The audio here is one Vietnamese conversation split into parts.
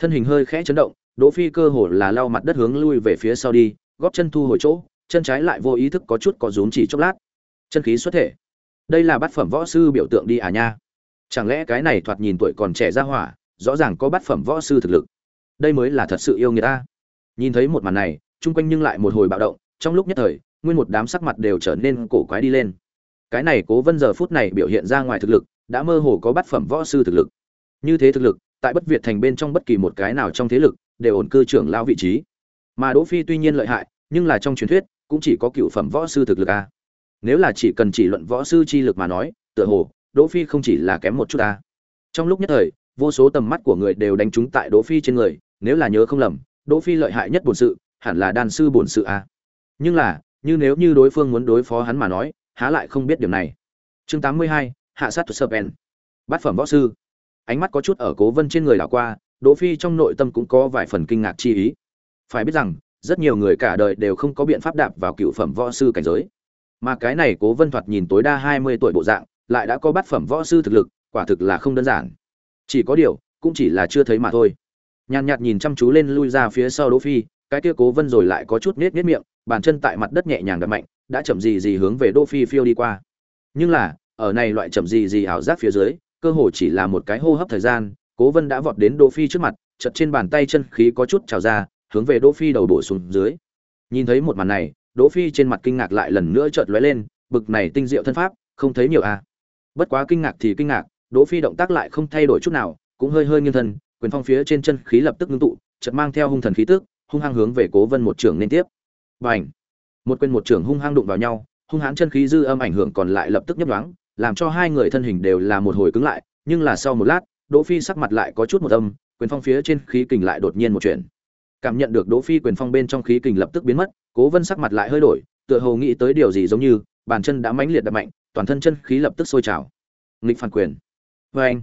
thân hình hơi khẽ chấn động, đỗ phi cơ hồ là lao mặt đất hướng lui về phía sau đi, góp chân thu hồi chỗ, chân trái lại vô ý thức có chút có rúm chỉ chốc lát. Chân khí xuất thể. Đây là bát phẩm võ sư biểu tượng đi à nha. Chẳng lẽ cái này thoạt nhìn tuổi còn trẻ ra hỏa, rõ ràng có bát phẩm võ sư thực lực. Đây mới là thật sự yêu người ta. Nhìn thấy một màn này, chung quanh nhưng lại một hồi bạo động, trong lúc nhất thời, nguyên một đám sắc mặt đều trở nên cổ quái đi lên. Cái này cố vân giờ phút này biểu hiện ra ngoài thực lực, đã mơ hồ có bát phẩm võ sư thực lực. Như thế thực lực tại bất việt thành bên trong bất kỳ một cái nào trong thế lực đều ổn cư trưởng lao vị trí. Mà đỗ phi tuy nhiên lợi hại nhưng là trong truyền thuyết cũng chỉ có cựu phẩm võ sư thực lực a. Nếu là chỉ cần chỉ luận võ sư chi lực mà nói tựa hồ đỗ phi không chỉ là kém một chút a. Trong lúc nhất thời vô số tầm mắt của người đều đánh trúng tại đỗ phi trên người nếu là nhớ không lầm đỗ phi lợi hại nhất bổn sự hẳn là đan sư bổn sự a. Nhưng là như nếu như đối phương muốn đối phó hắn mà nói há lại không biết điều này. Chương 82, hạ sát serpent bát phẩm võ sư ánh mắt có chút ở cố vân trên người đảo qua, đỗ phi trong nội tâm cũng có vài phần kinh ngạc chi ý. Phải biết rằng, rất nhiều người cả đời đều không có biện pháp đạp vào cựu phẩm võ sư cảnh giới. Mà cái này cố vân thoạt nhìn tối đa hai mươi tuổi bộ dạng, lại đã có bát phẩm võ sư thực lực, quả thực là không đơn giản. Chỉ có điều, cũng chỉ là chưa thấy mà thôi. Nhàn nhạt nhìn chăm chú lên lui ra phía sau đỗ phi, cái kia cố vân rồi lại có chút nết nết miệng, bàn chân tại mặt đất nhẹ nhàng đập mạnh, đã chậm gì gì hướng về đỗ phi phiêu đi qua. Nhưng là, ở này loại chậm gì gì ảo giác phía dưới cơ hồ chỉ là một cái hô hấp thời gian, cố vân đã vọt đến đỗ phi trước mặt, chật trên bàn tay chân khí có chút trào ra, hướng về đỗ phi đầu bổ xuống dưới. Nhìn thấy một màn này, đỗ phi trên mặt kinh ngạc lại lần nữa chợt lóe lên, bực này tinh diệu thân pháp, không thấy nhiều à. Bất quá kinh ngạc thì kinh ngạc, đỗ phi động tác lại không thay đổi chút nào, cũng hơi hơi nghiêng thân, quyền phong phía trên chân khí lập tức ngưng tụ, chợt mang theo hung thần khí tức, hung hăng hướng về cố vân một trường liên tiếp. Bành! Một quyền một trường hung hăng đụng vào nhau, hung hãn chân khí dư âm ảnh hưởng còn lại lập tức nhấp nhoáng làm cho hai người thân hình đều là một hồi cứng lại, nhưng là sau một lát, đỗ phi sắc mặt lại có chút một âm, quyền phong phía trên khí kình lại đột nhiên một chuyện cảm nhận được đỗ phi quyền phong bên trong khí kình lập tức biến mất, cố vân sắc mặt lại hơi đổi, tựa hồ nghĩ tới điều gì giống như, bàn chân đã mãnh liệt đập mạnh, toàn thân chân khí lập tức sôi trào. Nghịch phản quyền. Vê anh.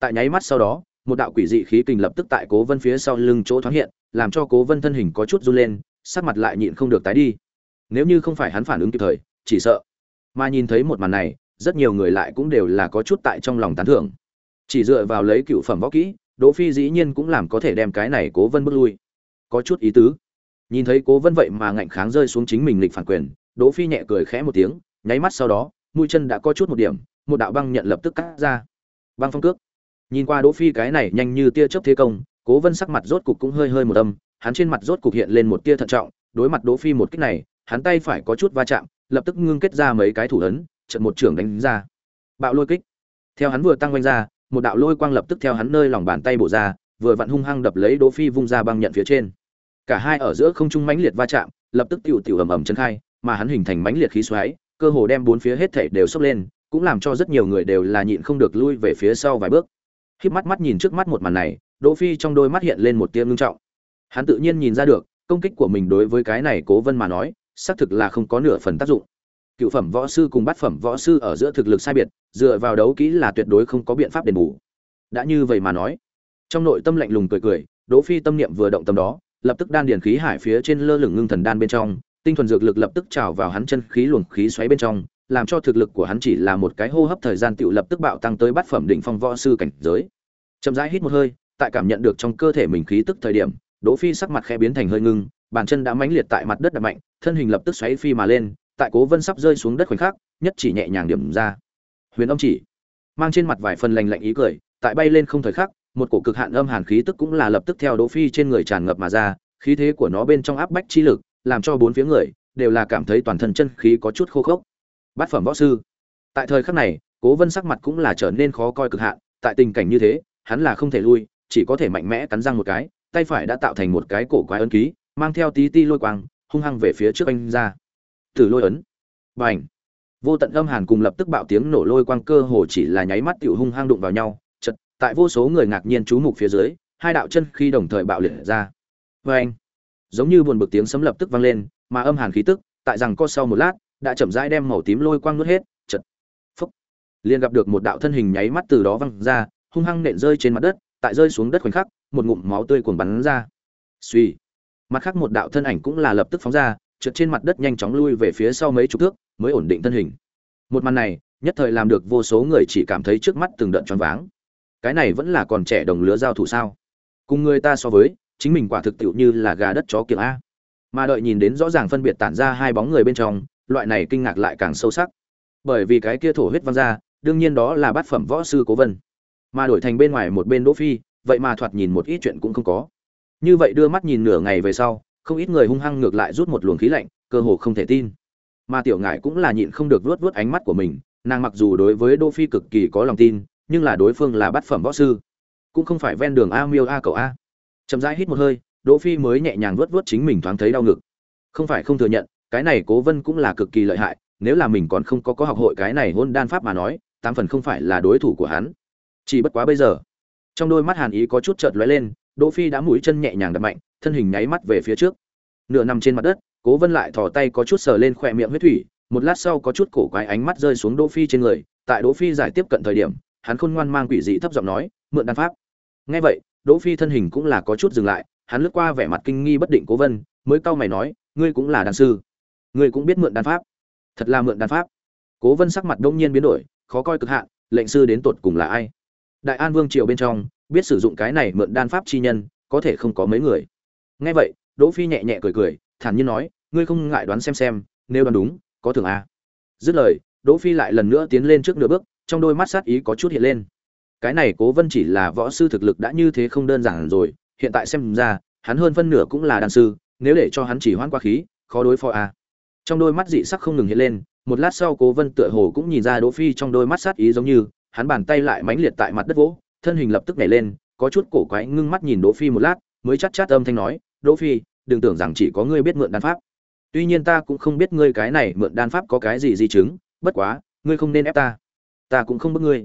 Tại nháy mắt sau đó, một đạo quỷ dị khí kình lập tức tại cố vân phía sau lưng chỗ thoáng hiện, làm cho cố vân thân hình có chút run lên, sắc mặt lại nhịn không được tái đi. Nếu như không phải hắn phản ứng kịp thời, chỉ sợ. Mà nhìn thấy một màn này rất nhiều người lại cũng đều là có chút tại trong lòng tán thưởng. Chỉ dựa vào lấy cựu phẩm võ kỹ, đỗ phi dĩ nhiên cũng làm có thể đem cái này cố vân bước lui. Có chút ý tứ. Nhìn thấy cố vân vậy mà ngạnh kháng rơi xuống chính mình lịch phản quyền, đỗ phi nhẹ cười khẽ một tiếng, nháy mắt sau đó, mũi chân đã có chút một điểm, một đạo băng nhận lập tức cắt ra. Băng phong cước. Nhìn qua đỗ phi cái này nhanh như tia chớp thế công, cố vân sắc mặt rốt cục cũng hơi hơi một âm, hắn trên mặt rốt cục hiện lên một tia thận trọng, đối mặt đỗ phi một kích này, hắn tay phải có chút va chạm, lập tức ngưng kết ra mấy cái thủ ấn trận một trưởng đánh ra. Bạo lôi kích. Theo hắn vừa tăng quanh ra, một đạo lôi quang lập tức theo hắn nơi lòng bàn tay bổ ra, vừa vặn hung hăng đập lấy đỗ phi vung ra băng nhận phía trên. Cả hai ở giữa không trung mãnh liệt va chạm, lập tức tiểu tiểu ầm ầm chấn khai, mà hắn hình thành mãnh liệt khí xoáy, cơ hồ đem bốn phía hết thảy đều sốc lên, cũng làm cho rất nhiều người đều là nhịn không được lui về phía sau vài bước. Khiếp mắt mắt nhìn trước mắt một màn này, đỗ phi trong đôi mắt hiện lên một tia ngưng trọng. Hắn tự nhiên nhìn ra được, công kích của mình đối với cái này cố vân mà nói, xác thực là không có nửa phần tác dụng cựu phẩm võ sư cùng bát phẩm võ sư ở giữa thực lực sai biệt dựa vào đấu kỹ là tuyệt đối không có biện pháp đền bù đã như vậy mà nói trong nội tâm lạnh lùng cười cười đỗ phi tâm niệm vừa động tâm đó lập tức đan điền khí hải phía trên lơ lửng ngưng thần đan bên trong, tinh thuần dược lực lập tức trào vào hắn chân khí luồng khí xoáy bên trong, làm cho thực lực của hắn chỉ là một cái hô hấp thời gian tiểu lập tức bạo tăng tới bát phẩm đỉnh phong võ sư cảnh giới. Chậm rãi hít một hơi, tại cảm nhận được trong cơ thể mình khí tức thời điểm, Đỗ Phi sắc mặt khẽ biến thành hơi ngưng, bàn chân đã mãnh liệt tại mặt đất đập mạnh, thân hình lập tức xoáy phi mà lên, tại Cố Vân sắp rơi xuống đất khoảnh khắc, nhất chỉ nhẹ nhàng điểm ra. Huyền âm chỉ, mang trên mặt vài phần lành lạnh ý cười, tại bay lên không thời khắc, một cổ cực hạn âm hàn khí tức cũng là lập tức theo Đỗ Phi trên người tràn ngập mà ra, khí thế của nó bên trong áp bách chi lực, làm cho bốn phía người đều là cảm thấy toàn thân chân khí có chút khô khốc. Bát phẩm võ sư. Tại thời khắc này, Cố Vân sắc mặt cũng là trở nên khó coi cực hạn, tại tình cảnh như thế, hắn là không thể lui, chỉ có thể mạnh mẽ cắn răng một cái, tay phải đã tạo thành một cái cổ quái ấn ký, mang theo tí ti lôi quang, hung hăng về phía trước anh ra. Tử lôi ấn. Bành. Vô tận âm hàn cùng lập tức bạo tiếng nổ lôi quang cơ hồ chỉ là nháy mắt tiểu hung hăng đụng vào nhau, chật. tại vô số người ngạc nhiên chú mục phía dưới hai đạo chân khi đồng thời bạo liệt ra Bành. anh giống như buồn bực tiếng sấm lập tức vang lên mà âm hàn khí tức tại rằng co sau một lát đã chậm rãi đem màu tím lôi quang nuốt hết chật phúc liền gặp được một đạo thân hình nháy mắt từ đó văng ra hung hăng nện rơi trên mặt đất tại rơi xuống đất khoảnh khắc một ngụm máu tươi cuồng bắn ra suy mặt khác một đạo thân ảnh cũng là lập tức phóng ra trượt trên mặt đất nhanh chóng lui về phía sau mấy chục thước, mới ổn định thân hình. Một màn này, nhất thời làm được vô số người chỉ cảm thấy trước mắt từng đợt choáng váng. Cái này vẫn là còn trẻ đồng lứa giao thủ sao? Cùng người ta so với, chính mình quả thực tiệu như là gà đất chó kiểng a. Mà đợi nhìn đến rõ ràng phân biệt tản ra hai bóng người bên trong, loại này kinh ngạc lại càng sâu sắc. Bởi vì cái kia thổ huyết văng ra, đương nhiên đó là bát phẩm võ sư cố vân. Mà đổi thành bên ngoài một bên đỗ phi, vậy mà thoạt nhìn một ít chuyện cũng không có. Như vậy đưa mắt nhìn nửa ngày về sau không ít người hung hăng ngược lại rút một luồng khí lạnh, cơ hồ không thể tin. Mà tiểu ngải cũng là nhịn không được vuốt vuốt ánh mắt của mình, nàng mặc dù đối với đỗ phi cực kỳ có lòng tin, nhưng là đối phương là bát phẩm võ sư, cũng không phải ven đường a miêu a cậu a. Chậm rãi hít một hơi, đỗ phi mới nhẹ nhàng vuốt vuốt chính mình thoáng thấy đau ngực. Không phải không thừa nhận, cái này cố vân cũng là cực kỳ lợi hại, nếu là mình còn không có có học hội cái này hôn đan pháp mà nói, tám phần không phải là đối thủ của hắn. Chỉ bất quá bây giờ, trong đôi mắt hàn ý có chút chợt lóe lên, đỗ phi đã mũi chân nhẹ nhàng đập mạnh thân hình nháy mắt về phía trước. Nửa nằm trên mặt đất, cố vân lại thò tay có chút sờ lên khỏe miệng huyết thủy, một lát sau có chút cổ quái ánh mắt rơi xuống đỗ phi trên người. Tại đỗ phi giải tiếp cận thời điểm, hắn khôn ngoan mang quỷ dị thấp giọng nói, mượn đan pháp. Nghe vậy, đỗ phi thân hình cũng là có chút dừng lại, hắn lướt qua vẻ mặt kinh nghi bất định cố vân, mới cau mày nói, ngươi cũng là đan sư. Ngươi cũng biết mượn đan pháp. Thật là mượn đan pháp. Cố vân sắc mặt đông nhiên biến đổi, khó coi cực hạn, lệnh sư đến tột cùng là ai? Đại an vương triều bên trong, biết sử dụng cái này mượn đan pháp chi nhân, có thể không có mấy người nghe vậy, đỗ phi nhẹ nhẹ cười cười, thản nhiên nói, ngươi không ngại đoán xem xem, nếu đoán đúng, có thưởng a. Dứt lời, đỗ phi lại lần nữa tiến lên trước nửa bước, trong đôi mắt sát ý có chút hiện lên. Cái này cố vân chỉ là võ sư thực lực đã như thế không đơn giản rồi, hiện tại xem ra, hắn hơn phân nửa cũng là đan sư, nếu để cho hắn chỉ hoãn qua khí, khó đối phó a. Trong đôi mắt dị sắc không ngừng hiện lên, một lát sau cố vân tựa hồ cũng nhìn ra đỗ phi trong đôi mắt sát ý giống như, hắn bàn tay lại mãnh liệt tại mặt đất vỗ, thân hình lập tức nhảy lên, có chút cổ quái ngưng mắt nhìn đỗ phi một lát, mới chát chát âm thanh nói đỗ phi, đừng tưởng rằng chỉ có ngươi biết mượn đan pháp. Tuy nhiên ta cũng không biết ngươi cái này mượn đan pháp có cái gì di chứng, bất quá, ngươi không nên ép ta. Ta cũng không bức ngươi.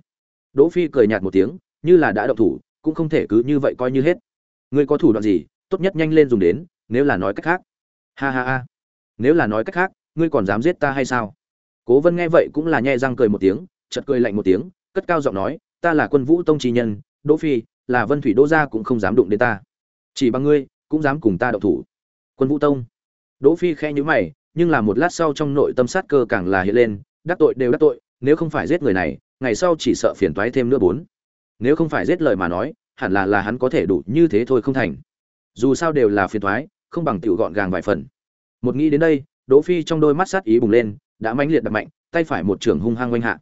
Đỗ phi cười nhạt một tiếng, như là đã động thủ, cũng không thể cứ như vậy coi như hết. Ngươi có thủ đoạn gì, tốt nhất nhanh lên dùng đến, nếu là nói cách khác. Ha ha ha. Nếu là nói cách khác, ngươi còn dám giết ta hay sao? Cố vân nghe vậy cũng là nhe răng cười một tiếng, chợt cười lạnh một tiếng, cất cao giọng nói, ta là quân vũ tông chi nhân, đỗ phi, là vân thủy đỗ gia cũng không dám đụng đến ta. Chỉ bằng ngươi cũng dám cùng ta động thủ. Quân vũ tông. Đỗ phi khẽ nhíu mày, nhưng là một lát sau trong nội tâm sát cơ càng là hiện lên, đắc tội đều đắc tội, nếu không phải giết người này, ngày sau chỉ sợ phiền toái thêm nữa bốn. Nếu không phải giết lời mà nói, hẳn là là hắn có thể đủ như thế thôi không thành. Dù sao đều là phiền toái, không bằng tiểu gọn gàng vài phần. Một nghĩ đến đây, đỗ phi trong đôi mắt sát ý bùng lên, đã mãnh liệt đập mạnh, tay phải một trường hung hăng quanh hạ.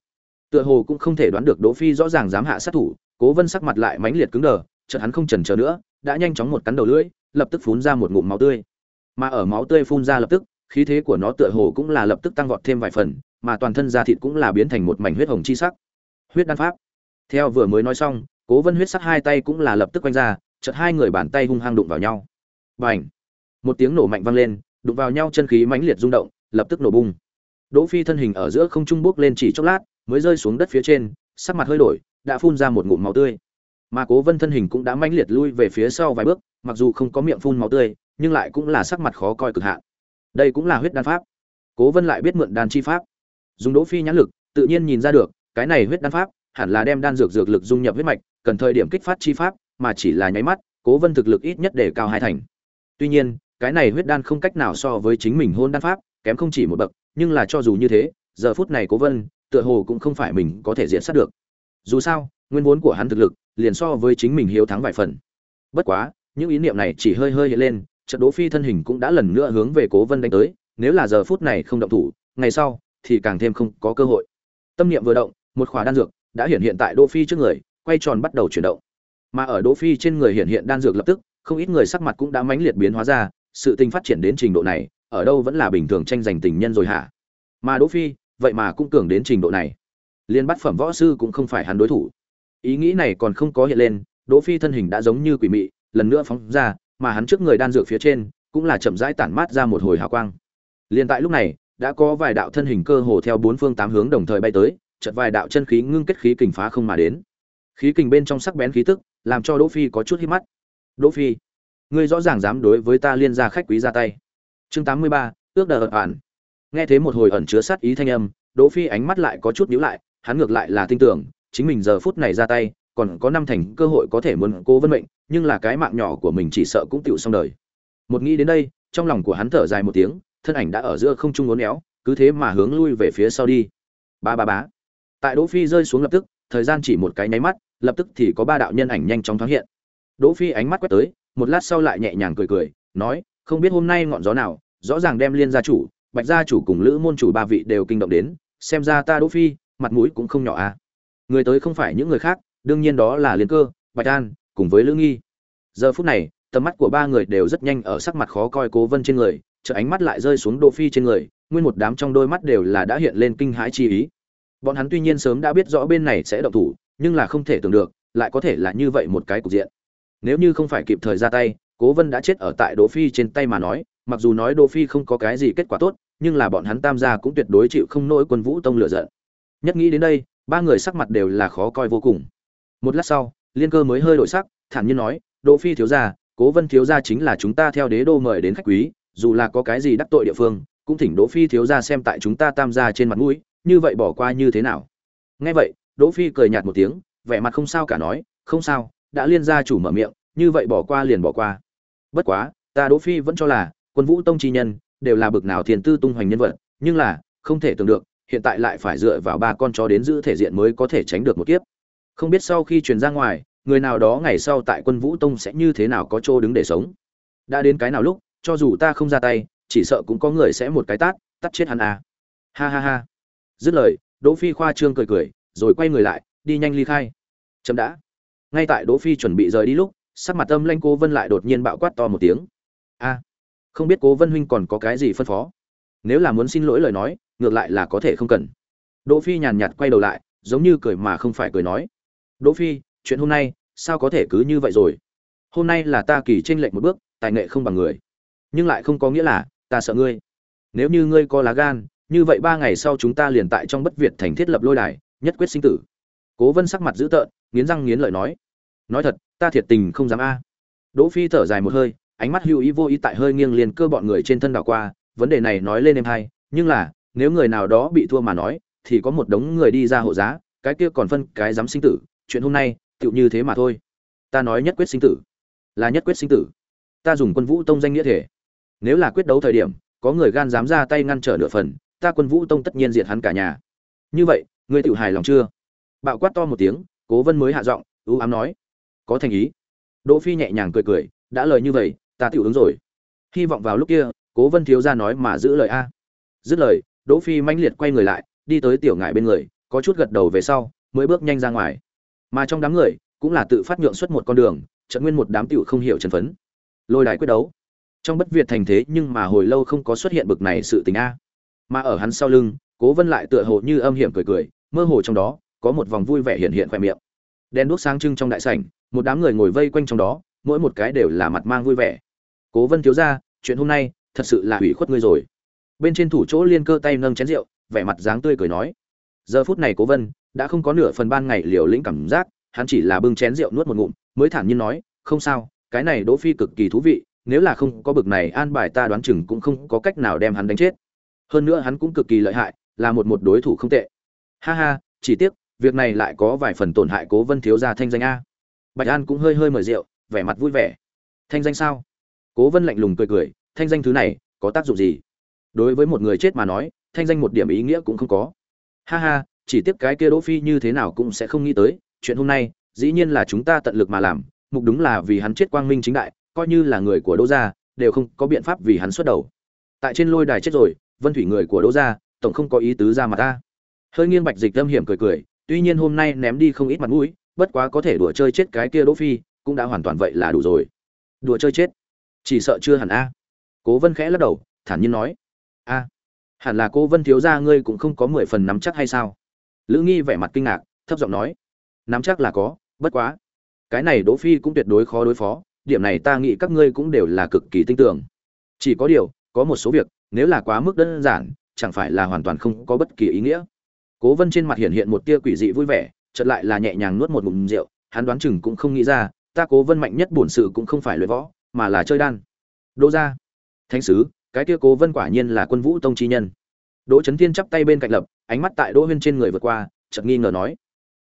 Tựa hồ cũng không thể đoán được đỗ phi rõ ràng dám hạ sát thủ, cố vân sắc mặt lại mãnh liệt cứng đờ, chợt hắn không chần chờ nữa, đã nhanh chóng một cắn đầu lưỡi lập tức phun ra một ngụm máu tươi. Mà ở máu tươi phun ra lập tức, khí thế của nó tựa hồ cũng là lập tức tăng vọt thêm vài phần, mà toàn thân da thịt cũng là biến thành một mảnh huyết hồng chi sắc. Huyết đan pháp. Theo vừa mới nói xong, cố vân huyết sắc hai tay cũng là lập tức quanh ra, chợt hai người bàn tay hung hăng đụng vào nhau. Bành! Một tiếng nổ mạnh vang lên, đụng vào nhau chân khí mãnh liệt rung động, lập tức nổ bung đỗ phi thân hình ở giữa không trung bước lên chỉ chốc lát, mới rơi xuống đất phía trên, sắc mặt hơi đổi, đã phun ra một ngụm máu tươi mà cố vân thân hình cũng đã mãnh liệt lui về phía sau vài bước, mặc dù không có miệng phun máu tươi, nhưng lại cũng là sắc mặt khó coi cực hạn. Đây cũng là huyết đan pháp. Cố vân lại biết mượn đan chi pháp. Dùng đỗ phi nhãn lực, tự nhiên nhìn ra được, cái này huyết đan pháp hẳn là đem đan dược dược lực dung nhập huyết mạch, cần thời điểm kích phát chi pháp, mà chỉ là nháy mắt, cố vân thực lực ít nhất để cao hai thành. Tuy nhiên, cái này huyết đan không cách nào so với chính mình hôn đan pháp, kém không chỉ một bậc, nhưng là cho dù như thế, giờ phút này cố vân, tựa hồ cũng không phải mình có thể diễn sát được. Dù sao, nguyên vốn của hắn thực lực liền so với chính mình hiếu thắng vài phần. Bất quá, những ý niệm này chỉ hơi hơi hiện lên, trận đỗ phi thân hình cũng đã lần nữa hướng về cố vân đánh tới, nếu là giờ phút này không động thủ, ngày sau thì càng thêm không có cơ hội. Tâm niệm vừa động, một khỏa đan dược đã hiện hiện tại đỗ phi trước người, quay tròn bắt đầu chuyển động. Mà ở đỗ phi trên người hiện hiện đan dược lập tức, không ít người sắc mặt cũng đã mãnh liệt biến hóa ra, sự tình phát triển đến trình độ này, ở đâu vẫn là bình thường tranh giành tình nhân rồi hả? Mà đỗ phi, vậy mà cũng cường đến trình độ này. Liên bắt phẩm võ sư cũng không phải hắn đối thủ ý nghĩ này còn không có hiện lên đỗ phi thân hình đã giống như quỷ mị lần nữa phóng ra mà hắn trước người đan dược phía trên cũng là chậm rãi tản mát ra một hồi hào quang. Liên tại lúc này đã có vài đạo thân hình cơ hồ theo bốn phương tám hướng đồng thời bay tới chợt vài đạo chân khí ngưng kết khí kình phá không mà đến. Khí kình bên trong sắc bén khí tức làm cho đỗ phi có chút hít mắt. Đỗ phi ngươi rõ ràng dám đối với ta liên gia khách quý ra tay. Chương 83, ước đờ ẩn nghe thế một hồi ẩn chứa sát ý thanh âm đỗ phi ánh mắt lại có chút nhíu lại hắn ngược lại là tin tưởng chính mình giờ phút này ra tay, còn có năm thành cơ hội có thể muốn cố vân mệnh, nhưng là cái mạng nhỏ của mình chỉ sợ cũng tựu xong đời. Một nghĩ đến đây, trong lòng của hắn thở dài một tiếng, thân ảnh đã ở giữa không trung uốn éo, cứ thế mà hướng lui về phía sau đi. Ba ba bá tại đỗ phi rơi xuống lập tức, thời gian chỉ một cái nháy mắt, lập tức thì có ba đạo nhân ảnh nhanh chóng thoáng hiện. Đỗ phi ánh mắt quét tới, một lát sau lại nhẹ nhàng cười cười, nói, không biết hôm nay ngọn gió nào, rõ ràng đem liên gia chủ, bạch gia chủ cùng lữ môn chủ ba vị đều kinh động đến, xem ra ta đỗ phi, mặt mũi cũng không nhỏ à người tới không phải những người khác, đương nhiên đó là liên cơ, bạch an, cùng với lữ nghi. Giờ phút này, tầm mắt của ba người đều rất nhanh ở sắc mặt khó coi cố vân trên người chợ ánh mắt lại rơi xuống đỗ phi trên người, nguyên một đám trong đôi mắt đều là đã hiện lên kinh hãi chi ý. Bọn hắn tuy nhiên sớm đã biết rõ bên này sẽ động thủ, nhưng là không thể tưởng được, lại có thể là như vậy một cái cục diện. Nếu như không phải kịp thời ra tay, cố vân đã chết ở tại đỗ phi trên tay mà nói, mặc dù nói đỗ phi không có cái gì kết quả tốt, nhưng là bọn hắn tam gia cũng tuyệt đối chịu không nổi quân vũ tông lửa giận. Nhất nghĩ đến đây ba người sắc mặt đều là khó coi vô cùng. Một lát sau, liên cơ mới hơi đổi sắc, thản nhiên nói, đỗ phi thiếu gia, cố vân thiếu gia chính là chúng ta theo đế đô mời đến khách quý, dù là có cái gì đắc tội địa phương, cũng thỉnh đỗ phi thiếu gia xem tại chúng ta tam gia trên mặt mũi, như vậy bỏ qua như thế nào? Nghe vậy, đỗ phi cười nhạt một tiếng, vẻ mặt không sao cả nói, không sao, đã liên gia chủ mở miệng, như vậy bỏ qua liền bỏ qua. Bất quá, ta đỗ phi vẫn cho là, quân vũ tông chi nhân, đều là bực nào thiền tư tung hoành nhân vật, nhưng là, không thể tưởng được hiện tại lại phải dựa vào ba con chó đến giữ thể diện mới có thể tránh được một kiếp. Không biết sau khi truyền ra ngoài, người nào đó ngày sau tại quân vũ tông sẽ như thế nào có chỗ đứng để sống. Đã đến cái nào lúc, cho dù ta không ra tay, chỉ sợ cũng có người sẽ một cái tát tắt chết hắn à. Ha ha ha. Dứt lời, đỗ phi khoa trương cười cười, rồi quay người lại, đi nhanh ly khai. Chậm đã. Ngay tại đỗ phi chuẩn bị rời đi lúc, sắc mặt âm lanh cố vân lại đột nhiên bạo quát to một tiếng. A không biết cố vân huynh còn có cái gì phân phó? Nếu là muốn xin lỗi lời nói ngược lại là có thể không cần. Đỗ phi nhàn nhạt quay đầu lại, giống như cười mà không phải cười nói. Đỗ phi, chuyện hôm nay, sao có thể cứ như vậy rồi? Hôm nay là ta kỳ trên lệch một bước, tài nghệ không bằng người. Nhưng lại không có nghĩa là, ta sợ ngươi. Nếu như ngươi có lá gan, như vậy ba ngày sau chúng ta liền tại trong bất việt thành thiết lập lôi đài, nhất quyết sinh tử. Cố vân sắc mặt dữ tợn, nghiến răng nghiến lợi nói. Nói thật, ta thiệt tình không dám a. Đỗ phi thở dài một hơi, ánh mắt hữu ý vô ý tại hơi nghiêng liền cơ bọn người trên thân đảo qua, vấn đề này nói lên em hay, nhưng là nếu người nào đó bị thua mà nói, thì có một đống người đi ra hộ giá, cái kia còn phân cái dám sinh tử, chuyện hôm nay, tựu như thế mà thôi. Ta nói nhất quyết sinh tử, là nhất quyết sinh tử. Ta dùng quân vũ tông danh nghĩa thể. Nếu là quyết đấu thời điểm, có người gan dám ra tay ngăn trở nửa phần, ta quân vũ tông tất nhiên diệt hắn cả nhà. Như vậy, ngươi tự hài lòng chưa? Bạo quát to một tiếng, cố vân mới hạ giọng u ám nói. Có thành ý. Đỗ phi nhẹ nhàng cười cười, đã lời như vậy, ta tiểu ứng rồi. Hy vọng vào lúc kia, cố vân thiếu gia nói mà giữ lời a. Dứt lời đỗ phi mãnh liệt quay người lại đi tới tiểu ngải bên người có chút gật đầu về sau mới bước nhanh ra ngoài. Mà trong đám người cũng là tự phát nhượng xuất một con đường trận nguyên một đám tiểu không hiểu chân phấn. Lôi đài quyết đấu. Trong bất việt thành thế nhưng mà hồi lâu không có xuất hiện bực này sự tình a. Mà ở hắn sau lưng cố vân lại tựa hồ như âm hiểm cười cười mơ hồ trong đó có một vòng vui vẻ hiện hiện khoe miệng. Đen đuốc sáng trưng trong đại sảnh một đám người ngồi vây quanh trong đó mỗi một cái đều là mặt mang vui vẻ. Cố vân thiếu gia, chuyện hôm nay thật sự là hủy khuất ngươi rồi bên trên thủ chỗ liên cơ tay nâng chén rượu, vẻ mặt dáng tươi cười nói, giờ phút này cố vân đã không có nửa phần ban ngày liều lĩnh cảm giác, hắn chỉ là bưng chén rượu nuốt một ngụm, mới thản nhiên nói, không sao, cái này đỗ phi cực kỳ thú vị, nếu là không có bực này an bài ta đoán chừng cũng không có cách nào đem hắn đánh chết. Hơn nữa hắn cũng cực kỳ lợi hại, là một một đối thủ không tệ. Ha ha, chỉ tiếc, việc này lại có vài phần tổn hại cố vân thiếu gia thanh danh a. Bạch an cũng hơi hơi mời rượu, vẻ mặt vui vẻ. Thanh danh sao? Cố vân lạnh lùng cười cười, thanh danh thứ này có tác dụng gì? Đối với một người chết mà nói, thanh danh một điểm ý nghĩa cũng không có. Ha ha, chỉ tiếc cái kia đỗ phi như thế nào cũng sẽ không nghĩ tới, chuyện hôm nay, dĩ nhiên là chúng ta tận lực mà làm, mục đúng là vì hắn chết quang minh chính đại, coi như là người của đỗ gia, đều không có biện pháp vì hắn xuất đầu. Tại trên lôi đài chết rồi, vân thủy người của đỗ gia, tổng không có ý tứ ra mà ta. Hơi nghiêng bạch dịch Lâm hiểm cười cười, tuy nhiên hôm nay ném đi không ít mặt mũi, bất quá có thể đùa chơi chết cái kia đỗ phi, cũng đã hoàn toàn vậy là đủ rồi. Đùa chơi chết. Chỉ sợ chưa hẳn a. Cố vân khẽ lắc đầu, thản nhiên nói a, hẳn là cô vân thiếu gia ngươi cũng không có mười phần nắm chắc hay sao? Lữ nghi vẻ mặt kinh ngạc, thấp giọng nói, nắm chắc là có, bất quá, cái này đỗ phi cũng tuyệt đối khó đối phó, điểm này ta nghĩ các ngươi cũng đều là cực kỳ tin tưởng. Chỉ có điều, có một số việc, nếu là quá mức đơn giản, chẳng phải là hoàn toàn không có bất kỳ ý nghĩa. Cố vân trên mặt hiện hiện một tia quỷ dị vui vẻ, chợt lại là nhẹ nhàng nuốt một ngụm rượu, hắn đoán chừng cũng không nghĩ ra, ta cố vân mạnh nhất bổn sự cũng không phải luyện võ, mà là chơi đan. Đỗ gia, thánh sứ cái kia cố vân quả nhiên là quân vũ tông chi nhân. Đỗ chấn thiên chắp tay bên cạnh lập, ánh mắt tại đỗ huyên trên người vượt qua, chợt nghi ngờ nói.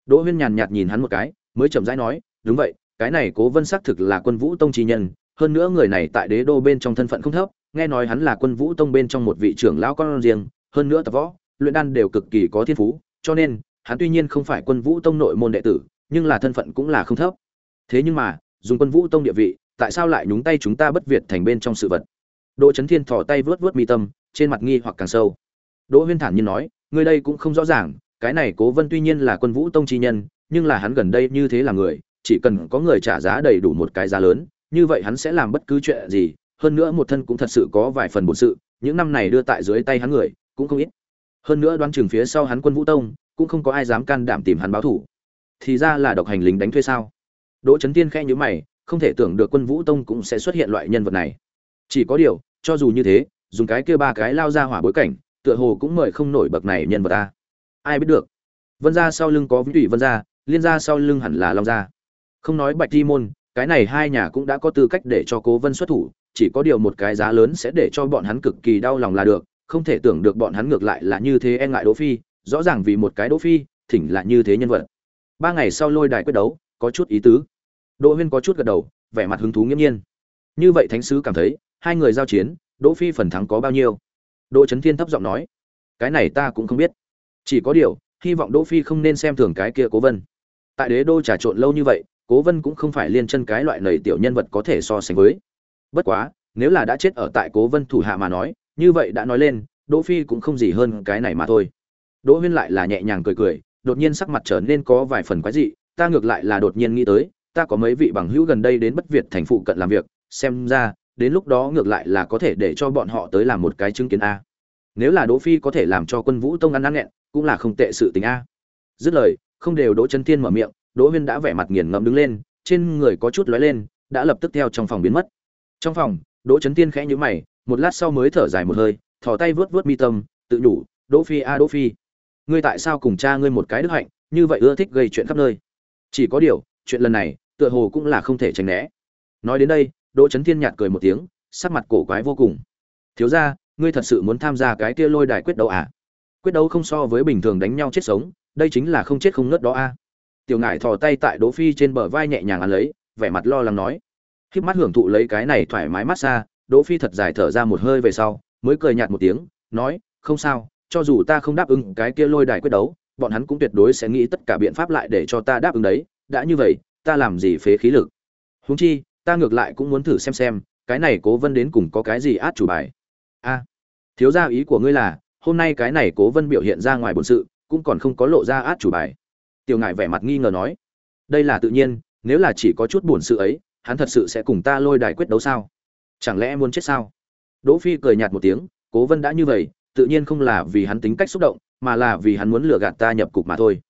Đỗ huyên nhàn nhạt nhìn hắn một cái, mới chậm rãi nói, đúng vậy, cái này cố vân xác thực là quân vũ tông chi nhân, hơn nữa người này tại đế đô bên trong thân phận không thấp, nghe nói hắn là quân vũ tông bên trong một vị trưởng lão con riêng, hơn nữa tập võ, luyện đan đều cực kỳ có thiên phú, cho nên, hắn tuy nhiên không phải quân vũ tông nội môn đệ tử, nhưng là thân phận cũng là không thấp. Thế nhưng mà, dùng quân vũ tông địa vị, tại sao lại nhúng tay chúng ta bất việt thành bên trong sự vật? Đỗ chấn thiên thò tay vớt vớt mi tâm, trên mặt nghi hoặc càng sâu. Đỗ huyên thản nhiên nói người đây cũng không rõ ràng, cái này cố vân tuy nhiên là quân vũ tông chi nhân, nhưng là hắn gần đây như thế là người, chỉ cần có người trả giá đầy đủ một cái giá lớn, như vậy hắn sẽ làm bất cứ chuyện gì. Hơn nữa một thân cũng thật sự có vài phần bổn sự, những năm này đưa tại dưới tay hắn người, cũng không ít. Hơn nữa đoán chừng phía sau hắn quân vũ tông, cũng không có ai dám can đảm tìm hắn báo thủ thì ra là độc hành lính đánh thuê sao? Đỗ Chấn tiên khẽ nhíu mày, không thể tưởng được quân vũ tông cũng sẽ xuất hiện loại nhân vật này chỉ có điều, cho dù như thế, dùng cái kia ba cái lao ra hỏa bối cảnh, tựa hồ cũng mời không nổi bậc này nhân vật ta. Ai biết được? Vân gia sau lưng có vĩnh thủy vân gia, liên gia sau lưng hẳn là long gia. Không nói bạch di môn, cái này hai nhà cũng đã có tư cách để cho cố vân xuất thủ, chỉ có điều một cái giá lớn sẽ để cho bọn hắn cực kỳ đau lòng là được, không thể tưởng được bọn hắn ngược lại là như thế e ngại đỗ phi, rõ ràng vì một cái đỗ phi, thỉnh là như thế nhân vật. Ba ngày sau lôi đài quyết đấu, có chút ý tứ. Đỗ huyên có chút gật đầu, vẻ mặt hứng thú nghiêm nhiên. Như vậy thánh sứ cảm thấy hai người giao chiến, đỗ phi phần thắng có bao nhiêu? Đỗ trấn thiên thấp giọng nói, cái này ta cũng không biết. Chỉ có điều, hy vọng đỗ phi không nên xem thường cái kia cố vân. Tại đế đô trà trộn lâu như vậy, cố vân cũng không phải liên chân cái loại nầy tiểu nhân vật có thể so sánh với. Bất quá, nếu là đã chết ở tại cố vân thủ hạ mà nói, như vậy đã nói lên, đỗ phi cũng không gì hơn cái này mà thôi. Đỗ huyên lại là nhẹ nhàng cười cười, đột nhiên sắc mặt trở nên có vài phần quái dị, ta ngược lại là đột nhiên nghĩ tới, ta có mấy vị bằng hữu gần đây đến bất việt thành phụ cận làm việc, xem ra đến lúc đó ngược lại là có thể để cho bọn họ tới làm một cái chứng kiến a. Nếu là đỗ phi có thể làm cho quân vũ tông ăn ăn nghẹn, cũng là không tệ sự tình a. Dứt lời, không đều đỗ chân thiên mở miệng, đỗ huyên đã vẻ mặt nghiền ngẫm đứng lên, trên người có chút lóe lên, đã lập tức theo trong phòng biến mất. Trong phòng, đỗ chấn tiên khẽ nhíu mày, một lát sau mới thở dài một hơi, thò tay vớt vớt mi tâm, tự nhủ, đỗ phi a, đỗ phi, ngươi tại sao cùng cha ngươi một cái đức hạnh, như vậy ưa thích gây chuyện khắp nơi? Chỉ có điều, chuyện lần này, tựa hồ cũng là không thể tránh né. Nói đến đây đỗ chấn thiên nhạt cười một tiếng, sắc mặt cổ quái vô cùng. Thiếu gia, ngươi thật sự muốn tham gia cái kia lôi đài quyết đấu à? Quyết đấu không so với bình thường đánh nhau chết sống, đây chính là không chết không nứt đó a. Tiểu ngải thò tay tại đỗ phi trên bờ vai nhẹ nhàng ăn lấy, vẻ mặt lo lắng nói. Khiếp mắt hưởng thụ lấy cái này thoải mái mát xa, đỗ phi thật dài thở ra một hơi về sau, mới cười nhạt một tiếng, nói, không sao, cho dù ta không đáp ứng cái kia lôi đài quyết đấu, bọn hắn cũng tuyệt đối sẽ nghĩ tất cả biện pháp lại để cho ta đáp ứng đấy, đã như vậy, ta làm gì phế khí lực? Huống chi ta ngược lại cũng muốn thử xem xem, cái này cố vân đến cùng có cái gì át chủ bài. A, thiếu gia ý của ngươi là, hôm nay cái này cố vân biểu hiện ra ngoài bổn sự, cũng còn không có lộ ra át chủ bài. Tiểu ngại vẻ mặt nghi ngờ nói, đây là tự nhiên, nếu là chỉ có chút buồn sự ấy, hắn thật sự sẽ cùng ta lôi đài quyết đấu sao? Chẳng lẽ muốn chết sao? Đỗ phi cười nhạt một tiếng, cố vân đã như vậy, tự nhiên không là vì hắn tính cách xúc động, mà là vì hắn muốn lừa gạt ta nhập cục mà thôi.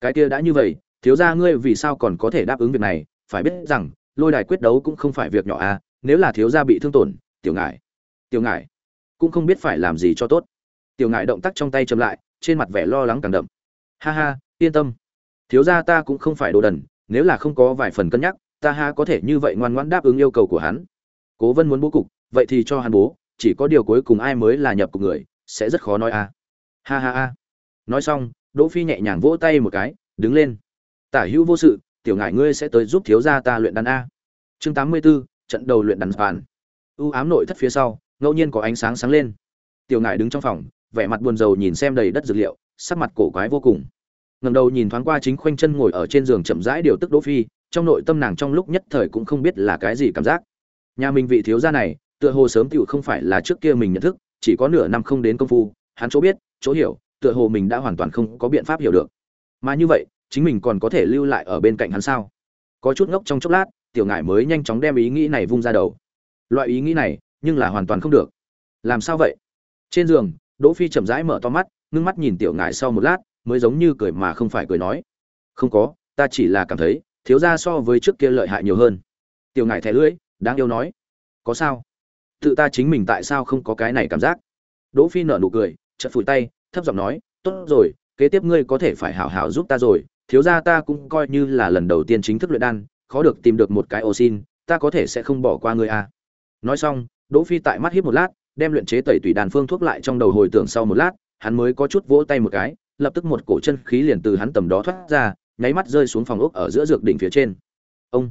Cái kia đã như vậy, thiếu gia ngươi vì sao còn có thể đáp ứng việc này? Phải biết rằng lôi đài quyết đấu cũng không phải việc nhỏ à nếu là thiếu gia bị thương tổn, tiểu ngải tiểu ngải cũng không biết phải làm gì cho tốt. Tiểu ngải động tác trong tay chậm lại, trên mặt vẻ lo lắng càng đậm. Ha ha, yên tâm. Thiếu gia ta cũng không phải đồ đần, nếu là không có vài phần cân nhắc, ta ha có thể như vậy ngoan ngoãn đáp ứng yêu cầu của hắn. Cố vân muốn bố cục, vậy thì cho hắn bố, chỉ có điều cuối cùng ai mới là nhập cục người, sẽ rất khó nói a ha ha ha. Nói xong, đỗ phi nhẹ nhàng vỗ tay một cái, đứng lên. Tả hữu vô sự tiểu ngải ngươi sẽ tới giúp thiếu gia ta luyện đan a. Chương 84, trận đầu luyện đàn phản u ám nội thất phía sau ngẫu nhiên có ánh sáng sáng lên. Tiểu ngải đứng trong phòng vẻ mặt buồn rầu nhìn xem đầy đất dược liệu sắc mặt cổ quái vô cùng. Ngẩng đầu nhìn thoáng qua chính khoanh chân ngồi ở trên giường chậm rãi điều tức đỗ phi trong nội tâm nàng trong lúc nhất thời cũng không biết là cái gì cảm giác. Nhà mình vị thiếu gia này tựa hồ sớm tựu không phải là trước kia mình nhận thức chỉ có nửa năm không đến công phu hắn chỗ biết chỗ hiểu tựa hồ mình đã hoàn toàn không có biện pháp hiểu được. Mà như vậy chính mình còn có thể lưu lại ở bên cạnh hắn sao? Có chút ngốc trong chốc lát, tiểu ngải mới nhanh chóng đem ý nghĩ này vung ra đầu. Loại ý nghĩ này, nhưng là hoàn toàn không được. Làm sao vậy? Trên giường, đỗ phi chậm rãi mở to mắt, ngưng mắt nhìn tiểu ngải sau một lát, mới giống như cười mà không phải cười nói. Không có, ta chỉ là cảm thấy, thiếu gia so với trước kia lợi hại nhiều hơn. Tiểu ngải thẻ lưỡi, đáng yêu nói. Có sao? Tự ta chính mình tại sao không có cái này cảm giác? Đỗ phi nở nụ cười, chợt phủi tay, thấp giọng nói. Tốt rồi, kế tiếp ngươi có thể phải hảo hảo giúp ta rồi thiếu gia ta cũng coi như là lần đầu tiên chính thức luyện đan, khó được tìm được một cái ô xin, ta có thể sẽ không bỏ qua ngươi à. Nói xong, đỗ phi tại mắt híp một lát, đem luyện chế tẩy tùy đàn phương thuốc lại trong đầu hồi tưởng sau một lát, hắn mới có chút vỗ tay một cái, lập tức một cổ chân khí liền từ hắn tầm đó thoát ra, nháy mắt rơi xuống phòng ốc ở giữa dược đỉnh phía trên. Ông.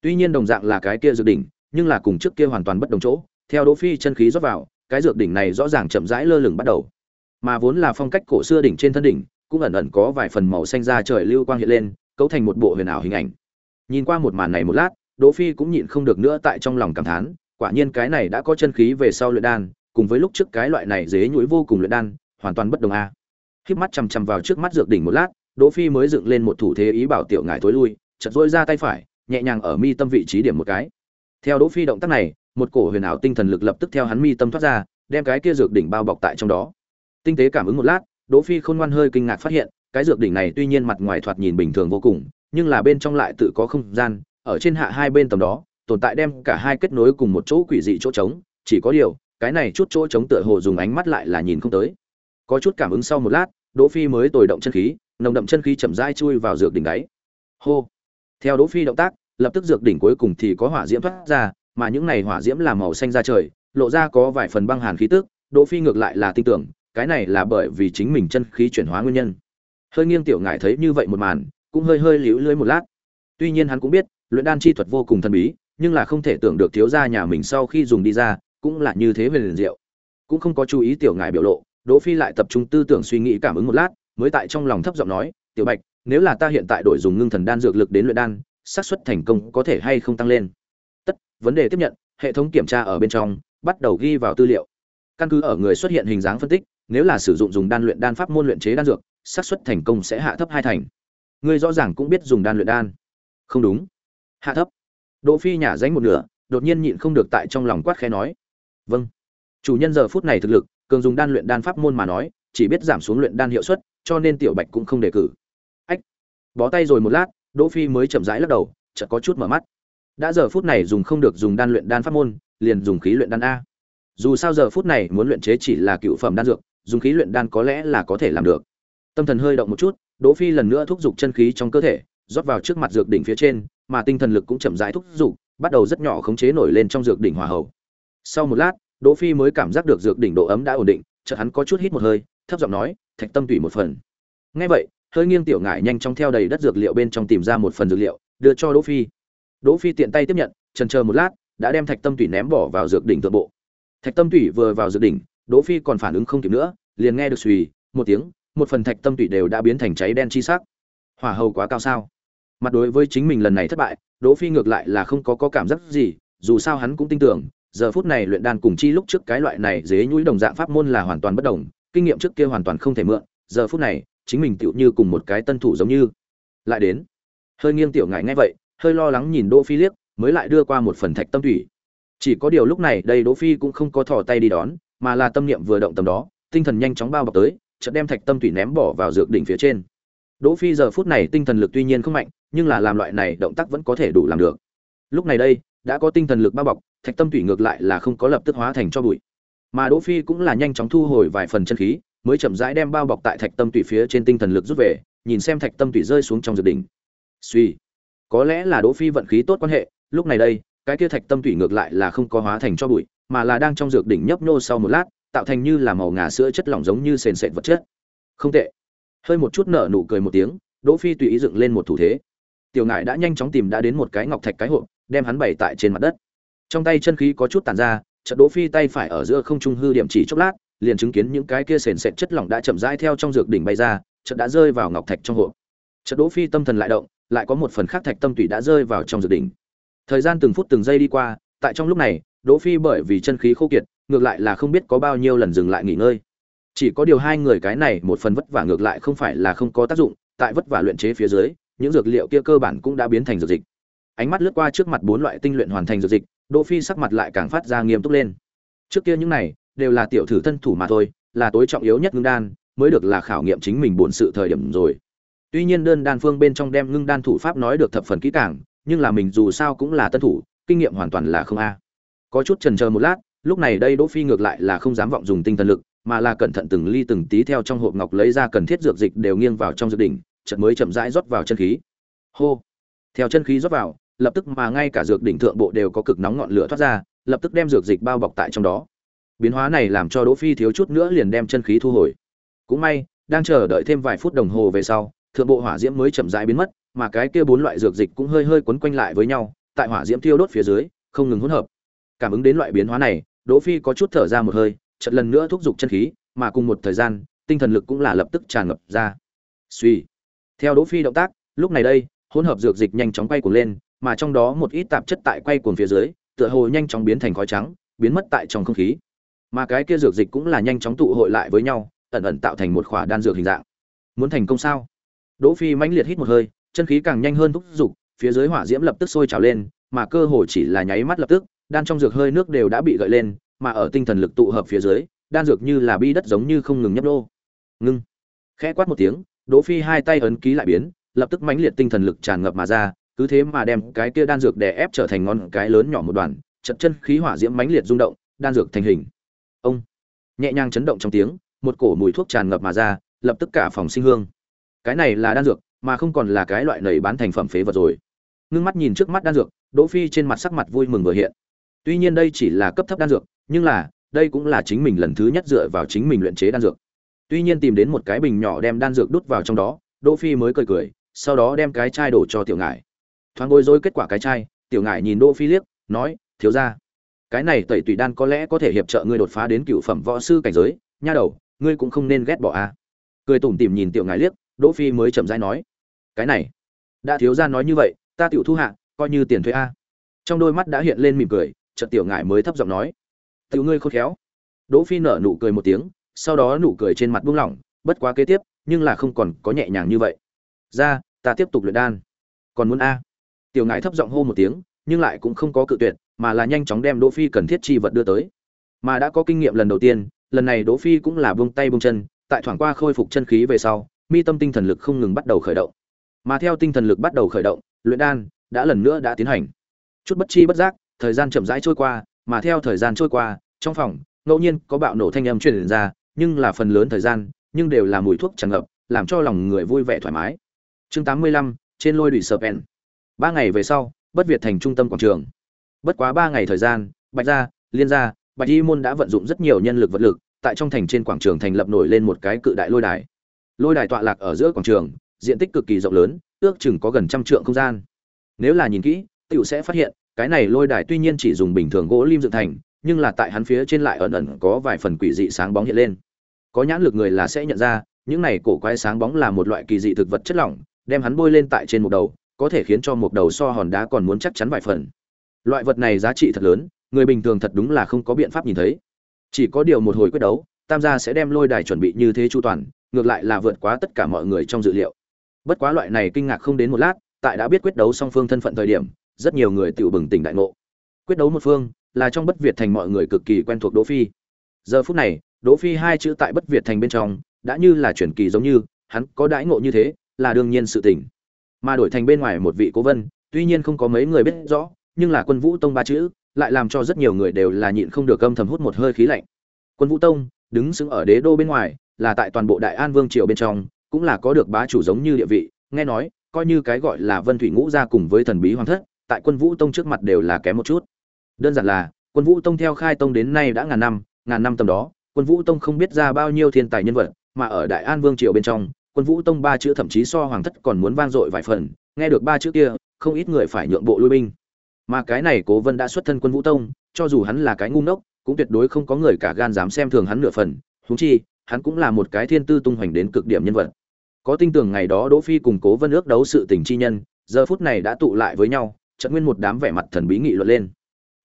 Tuy nhiên đồng dạng là cái kia dược đỉnh, nhưng là cùng trước kia hoàn toàn bất đồng chỗ, theo đỗ phi chân khí rót vào, cái dược đỉnh này rõ ràng chậm rãi lơ lửng bắt đầu. Mà vốn là phong cách cổ xưa đỉnh trên thân đỉnh cũng ẩn ẩn có vài phần màu xanh da trời lưu quang hiện lên cấu thành một bộ huyền ảo hình ảnh nhìn qua một màn này một lát Đỗ Phi cũng nhịn không được nữa tại trong lòng cảm thán, quả nhiên cái này đã có chân khí về sau luyện đan, cùng với lúc trước cái loại này dế nhũi vô cùng luyện đan, hoàn toàn bất đồng a. Khép mắt chằm chằm vào trước mắt dược đỉnh một lát, Đỗ Phi mới dựng lên một thủ thế ý bảo tiểu ngải tối lui, chợt duỗi ra tay phải, nhẹ nhàng ở mi tâm vị trí điểm một cái. Theo Đỗ Phi động tác này, một cổ huyền ảo tinh thần lực lập tức theo hắn mi tâm thoát ra, đem cái kia dược đỉnh bao bọc tại trong đó. Tinh tế cảm ứng một lát, Đỗ Phi khôn ngoan hơi kinh ngạc phát hiện, cái dược đỉnh này tuy nhiên mặt ngoài thoạt nhìn bình thường vô cùng, nhưng là bên trong lại tự có không gian, ở trên hạ hai bên tầm đó, tồn tại đem cả hai kết nối cùng một chỗ quỷ dị chỗ trống, chỉ có điều, cái này chút chỗ trống tựa hồ dùng ánh mắt lại là nhìn không tới. Có chút cảm ứng sau một lát, Đỗ Phi mới tồi động chân khí, nồng đậm chân khí chậm rãi chui vào dược đỉnh đáy. Hô. Theo Đỗ Phi động tác, lập tức dược đỉnh cuối cùng thì có hỏa diễm thoát ra, mà những này hỏa diễm là màu xanh ra trời, lộ ra có vài phần băng hàn khí tức, Đỗ Phi ngược lại là tin tưởng, cái này là bởi vì chính mình chân khí chuyển hóa nguyên nhân. Hơi nghiêng tiểu ngải thấy như vậy một màn, cũng hơi hơi liễu lưỡi một lát. Tuy nhiên hắn cũng biết, luyện đan chi thuật vô cùng thần bí, nhưng là không thể tưởng được thiếu gia nhà mình sau khi dùng đi ra, cũng là như thế về liền diệu. Cũng không có chú ý tiểu ngải biểu lộ, Đỗ Phi lại tập trung tư tưởng suy nghĩ cảm ứng một lát, mới tại trong lòng thấp giọng nói, "Tiểu Bạch, nếu là ta hiện tại đổi dùng ngưng thần đan dược lực đến luyện đan, xác suất thành công có thể hay không tăng lên?" Tất, vấn đề tiếp nhận, hệ thống kiểm tra ở bên trong, bắt đầu ghi vào tư liệu. Căn cứ ở người xuất hiện hình dáng phân tích, nếu là sử dụng dùng đan luyện đan pháp môn luyện chế đan dược, xác suất thành công sẽ hạ thấp hai thành. Ngươi rõ ràng cũng biết dùng đan luyện đan. Không đúng. Hạ thấp. Đỗ Phi nhả danh một nửa, đột nhiên nhịn không được tại trong lòng quát khẽ nói: "Vâng." Chủ nhân giờ phút này thực lực, cường dùng đan luyện đan pháp môn mà nói, chỉ biết giảm xuống luyện đan hiệu suất, cho nên Tiểu Bạch cũng không đề cử. Ách. Bó tay rồi một lát, Đỗ Phi mới chậm rãi lắc đầu, chợt có chút mở mắt. Đã giờ phút này dùng không được dùng đan luyện đan pháp môn, liền dùng khí luyện đan a. Dù sao giờ phút này muốn luyện chế chỉ là cựu phẩm đan dược, dùng khí luyện đan có lẽ là có thể làm được. Tâm thần hơi động một chút, Đỗ Phi lần nữa thúc giục chân khí trong cơ thể, rót vào trước mặt dược đỉnh phía trên, mà tinh thần lực cũng chậm rãi thúc giục, bắt đầu rất nhỏ khống chế nổi lên trong dược đỉnh hỏa hầu. Sau một lát, Đỗ Phi mới cảm giác được dược đỉnh độ ấm đã ổn định, chợt hắn có chút hít một hơi, thấp giọng nói, "Thạch tâm tủy một phần." Nghe vậy, hơi nghiêng tiểu ngải nhanh chóng theo đầy đất dược liệu bên trong tìm ra một phần dược liệu, đưa cho Đỗ Phi. Đỗ Phi tiện tay tiếp nhận, chần chờ một lát, đã đem thạch tâm tủy ném bỏ vào dược đỉnh thượng bộ. Thạch tâm tủy vừa vào dược đỉnh, Đỗ Phi còn phản ứng không kịp nữa, liền nghe được xùy một tiếng, một phần thạch tâm tủy đều đã biến thành cháy đen chi sắc. Hỏa hầu quá cao sao? Mặt đối với chính mình lần này thất bại, Đỗ Phi ngược lại là không có có cảm giác gì, dù sao hắn cũng tin tưởng, giờ phút này luyện đan cùng chi lúc trước cái loại này dế nhũi đồng dạng pháp môn là hoàn toàn bất đồng, kinh nghiệm trước kia hoàn toàn không thể mượn, giờ phút này, chính mình tựu như cùng một cái tân thủ giống như. Lại đến. Hơi nghiêng tiểu ngại ngay vậy, hơi lo lắng nhìn Đỗ Phi liếc, mới lại đưa qua một phần thạch tâm thủy. Chỉ có điều lúc này đây Đỗ Phi cũng không có thò tay đi đón, mà là tâm niệm vừa động tầm đó, tinh thần nhanh chóng bao bọc tới, chợt đem thạch tâm thủy ném bỏ vào dược đỉnh phía trên. Đỗ Phi giờ phút này tinh thần lực tuy nhiên không mạnh, nhưng là làm loại này động tác vẫn có thể đủ làm được. Lúc này đây, đã có tinh thần lực bao bọc, thạch tâm thủy ngược lại là không có lập tức hóa thành cho bụi. Mà Đỗ Phi cũng là nhanh chóng thu hồi vài phần chân khí, mới chậm rãi đem bao bọc tại thạch tâm thủy phía trên tinh thần lực rút về, nhìn xem thạch tâm thủy rơi xuống trong dược đỉnh. Suy, có lẽ là Đỗ Phi vận khí tốt quan hệ, lúc này đây, cái kia thạch tâm thủy ngược lại là không có hóa thành cho bụi, mà là đang trong dược đỉnh nhấp nô sau một lát, tạo thành như là màu ngà sữa chất lỏng giống như sền sệt vật chất. Không tệ. Hơi một chút nở nụ cười một tiếng, Đỗ Phi tùy ý dựng lên một thủ thế. Tiểu Ngải đã nhanh chóng tìm đã đến một cái ngọc thạch cái hộp, đem hắn bày tại trên mặt đất. Trong tay chân khí có chút tàn ra, trận Đỗ Phi tay phải ở giữa không trung hư điểm chỉ chốc lát, liền chứng kiến những cái kia sền sệt chất lỏng đã chậm rãi theo trong dược đỉnh bay ra, trận đã rơi vào ngọc thạch trong hộp. trận Đỗ Phi tâm thần lại động, lại có một phần khác thạch tâm tủy đã rơi vào trong dược đỉnh. Thời gian từng phút từng giây đi qua, tại trong lúc này, Đỗ Phi bởi vì chân khí khô kiệt, ngược lại là không biết có bao nhiêu lần dừng lại nghỉ ngơi. Chỉ có điều hai người cái này một phần vất vả ngược lại không phải là không có tác dụng, tại vất vả luyện chế phía dưới, những dược liệu kia cơ bản cũng đã biến thành dược dịch. Ánh mắt lướt qua trước mặt bốn loại tinh luyện hoàn thành dược dịch, Đỗ Phi sắc mặt lại càng phát ra nghiêm túc lên. Trước kia những này đều là tiểu thử thân thủ mà thôi, là tối trọng yếu nhất ngưng đan, mới được là khảo nghiệm chính mình bổn sự thời điểm rồi. Tuy nhiên đơn đan phương bên trong đem ngưng đan thủ pháp nói được thập phần kỹ càng, nhưng là mình dù sao cũng là tân thủ, kinh nghiệm hoàn toàn là không a. Có chút chần chờ một lát, lúc này đây Đỗ Phi ngược lại là không dám vọng dùng tinh thần lực, mà là cẩn thận từng ly từng tí theo trong hộp ngọc lấy ra cần thiết dược dịch đều nghiêng vào trong dược đỉnh, chợt mới chậm rãi rót vào chân khí. Hô. Theo chân khí rót vào, lập tức mà ngay cả dược đỉnh thượng bộ đều có cực nóng ngọn lửa thoát ra, lập tức đem dược dịch bao bọc tại trong đó. Biến hóa này làm cho Đỗ Phi thiếu chút nữa liền đem chân khí thu hồi. Cũng may, đang chờ đợi thêm vài phút đồng hồ về sau, thượng bộ hỏa diễm mới chậm rãi biến mất, mà cái kia bốn loại dược dịch cũng hơi hơi quấn quanh lại với nhau, tại hỏa diễm thiêu đốt phía dưới, không ngừng hỗn hợp. Cảm ứng đến loại biến hóa này, Đỗ Phi có chút thở ra một hơi, chợt lần nữa thúc giục chân khí, mà cùng một thời gian, tinh thần lực cũng là lập tức tràn ngập ra. Suy. Theo Đỗ Phi động tác, lúc này đây, hỗn hợp dược dịch nhanh chóng quay cuồng lên, mà trong đó một ít tạp chất tại quay cuồng phía dưới tựa hồ nhanh chóng biến thành khói trắng biến mất tại trong không khí mà cái kia dược dịch cũng là nhanh chóng tụ hội lại với nhau ẩn ẩn tạo thành một khỏa đan dược hình dạng muốn thành công sao đỗ phi mãnh liệt hít một hơi chân khí càng nhanh hơn thúc giục phía dưới hỏa diễm lập tức sôi trào lên mà cơ hồ chỉ là nháy mắt lập tức đan trong dược hơi nước đều đã bị gợi lên, mà ở tinh thần lực tụ hợp phía dưới, đan dược như là bi đất giống như không ngừng nhấp đô ngưng. Khẽ quát một tiếng, đỗ phi hai tay ấn ký lại biến, lập tức mãnh liệt tinh thần lực tràn ngập mà ra, cứ thế mà đem cái kia đan dược đè ép trở thành ngón cái lớn nhỏ một đoàn, chật chân khí hỏa diễm mãnh liệt rung động, đan dược thành hình. Ông. Nhẹ nhàng chấn động trong tiếng, một cổ mùi thuốc tràn ngập mà ra, lập tức cả phòng sinh hương. Cái này là đan dược, mà không còn là cái loại nảy bán thành phẩm phế vật rồi. Ngưng mắt nhìn trước mắt đan dược, đỗ phi trên mặt sắc mặt vui mừng vừa hiện tuy nhiên đây chỉ là cấp thấp đan dược, nhưng là, đây cũng là chính mình lần thứ nhất dựa vào chính mình luyện chế đan dược. Tuy nhiên tìm đến một cái bình nhỏ đem đan dược đút vào trong đó, đỗ phi mới cười cười, sau đó đem cái chai đổ cho tiểu ngải. Thoáng bối rối kết quả cái chai, tiểu ngải nhìn đỗ phi liếc, nói, thiếu gia, cái này tẩy tùy đan có lẽ có thể hiệp trợ ngươi đột phá đến cựu phẩm võ sư cảnh giới, nha đầu, ngươi cũng không nên ghét bỏ a. Cười tủm tỉm nhìn tiểu ngải liếc, đỗ phi mới chậm rãi nói, cái này, đã thiếu gia nói như vậy, ta tiểu thu hạ, coi như tiền thuế a. Trong đôi mắt đã hiện lên mỉm cười chợt tiểu ngải mới thấp giọng nói, tiểu ngươi khôn khéo. Đỗ phi nở nụ cười một tiếng, sau đó nụ cười trên mặt buông lỏng, bất quá kế tiếp, nhưng là không còn có nhẹ nhàng như vậy. Ra, ta tiếp tục luyện đan. Còn muốn a? Tiểu ngải thấp giọng hô một tiếng, nhưng lại cũng không có cự tuyệt, mà là nhanh chóng đem đỗ phi cần thiết chi vật đưa tới. Mà đã có kinh nghiệm lần đầu tiên, lần này đỗ phi cũng là buông tay buông chân, tại thoảng qua khôi phục chân khí về sau, mi tâm tinh thần lực không ngừng bắt đầu khởi động. Mà theo tinh thần lực bắt đầu khởi động, luyện đan đã lần nữa đã tiến hành. Chút bất chi bất giác thời gian chậm rãi trôi qua mà theo thời gian trôi qua trong phòng ngẫu nhiên có bạo nổ thanh âm truyền ra nhưng là phần lớn thời gian nhưng đều là mùi thuốc tràn ngập làm cho lòng người vui vẻ thoải mái. Chương 85, trên lôi đủy sập pen ba ngày về sau bất việt thành trung tâm quảng trường. Bất quá ba ngày thời gian bạch gia liên gia bạch y môn đã vận dụng rất nhiều nhân lực vật lực tại trong thành trên quảng trường thành lập nổi lên một cái cự đại lôi đài. Lôi đài tọa lạc ở giữa quảng trường diện tích cực kỳ rộng lớn ước chừng có gần trăm trượng không gian. Nếu là nhìn kỹ tiểu sẽ phát hiện cái này lôi đài tuy nhiên chỉ dùng bình thường gỗ lim dựng thành, nhưng là tại hắn phía trên lại ẩn ẩn có vài phần quỷ dị sáng bóng hiện lên. Có nhãn lực người là sẽ nhận ra, những này cổ quái sáng bóng là một loại kỳ dị thực vật chất lỏng, đem hắn bôi lên tại trên một đầu, có thể khiến cho một đầu so hòn đá còn muốn chắc chắn vài phần. Loại vật này giá trị thật lớn, người bình thường thật đúng là không có biện pháp nhìn thấy. Chỉ có điều một hồi quyết đấu, tam gia sẽ đem lôi đài chuẩn bị như thế chu toàn, ngược lại là vượt quá tất cả mọi người trong dự liệu. Bất quá loại này kinh ngạc không đến một lát, tại đã biết quyết đấu song phương thân phận thời điểm rất nhiều người tự bừng tỉnh đại ngộ. Quyết đấu một phương là trong bất việt thành mọi người cực kỳ quen thuộc đỗ phi. Giờ phút này, đỗ phi hai chữ tại bất việt thành bên trong đã như là chuyển kỳ giống như, hắn có đãi ngộ như thế là đương nhiên sự tình mà đổi thành bên ngoài một vị cố vân, tuy nhiên không có mấy người biết rõ, nhưng là quân vũ tông ba chữ lại làm cho rất nhiều người đều là nhịn không được âm thầm hút một hơi khí lạnh. Quân vũ tông đứng sững ở đế đô bên ngoài, là tại toàn bộ đại an vương triều bên trong, cũng là có được bá chủ giống như địa vị, nghe nói, coi như cái gọi là vân thủy ngũ gia cùng với thần bí hoàng thất tại quân vũ tông trước mặt đều là kém một chút. Đơn giản là, quân vũ tông theo khai tông đến nay đã ngàn năm ngàn năm tầm đó, quân vũ tông không biết ra bao nhiêu thiên tài nhân vật, mà ở đại an vương triều bên trong, quân vũ tông ba chữ thậm chí so hoàng thất còn muốn vang dội vài phần, nghe được ba chữ kia, không ít người phải nhượng bộ lui binh. Mà cái này cố vân đã xuất thân quân vũ tông, cho dù hắn là cái ngu ngốc, cũng tuyệt đối không có người cả gan dám xem thường hắn nửa phần, huống chi, hắn cũng là một cái thiên tư tung hoành đến cực điểm nhân vật. Có tin tưởng ngày đó đỗ phi cùng cố vân ước đấu sự tình chi nhân, giờ phút này đã tụ lại với nhau trận nguyên một đám vẻ mặt thần bí nghị luận lên.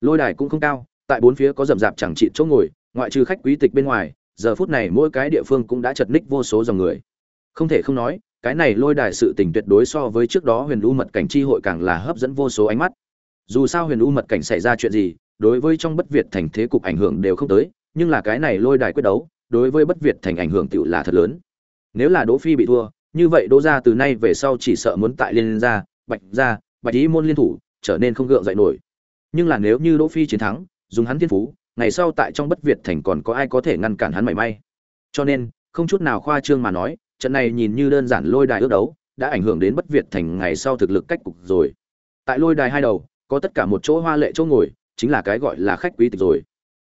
Lôi đài cũng không cao, tại bốn phía có rậm rạp chẳng trị chỗ ngồi, ngoại trừ khách quý tịch bên ngoài, giờ phút này mỗi cái địa phương cũng đã chật ních vô số dòng người. Không thể không nói, cái này lôi đài sự tình tuyệt đối so với trước đó huyền u mật cảnh chi hội càng là hấp dẫn vô số ánh mắt. Dù sao huyền u mật cảnh xảy ra chuyện gì, đối với trong bất việt thành thế cục ảnh hưởng đều không tới, nhưng là cái này lôi đài quyết đấu, đối với bất việt thành ảnh hưởng tựu là thật lớn. Nếu là đỗ phi bị thua, như vậy đỗ gia từ nay về sau chỉ sợ muốn tại liên gia, bạch gia bạch ý môn liên thủ, trở nên không gượng dậy nổi. Nhưng là nếu như đỗ phi chiến thắng, dùng hắn thiên phú, ngày sau tại trong bất việt thành còn có ai có thể ngăn cản hắn mảy may. Cho nên, không chút nào khoa trương mà nói, trận này nhìn như đơn giản lôi đài ước đấu, đã ảnh hưởng đến bất việt thành ngày sau thực lực cách cục rồi. Tại lôi đài hai đầu, có tất cả một chỗ hoa lệ chỗ ngồi, chính là cái gọi là khách quý tịch rồi.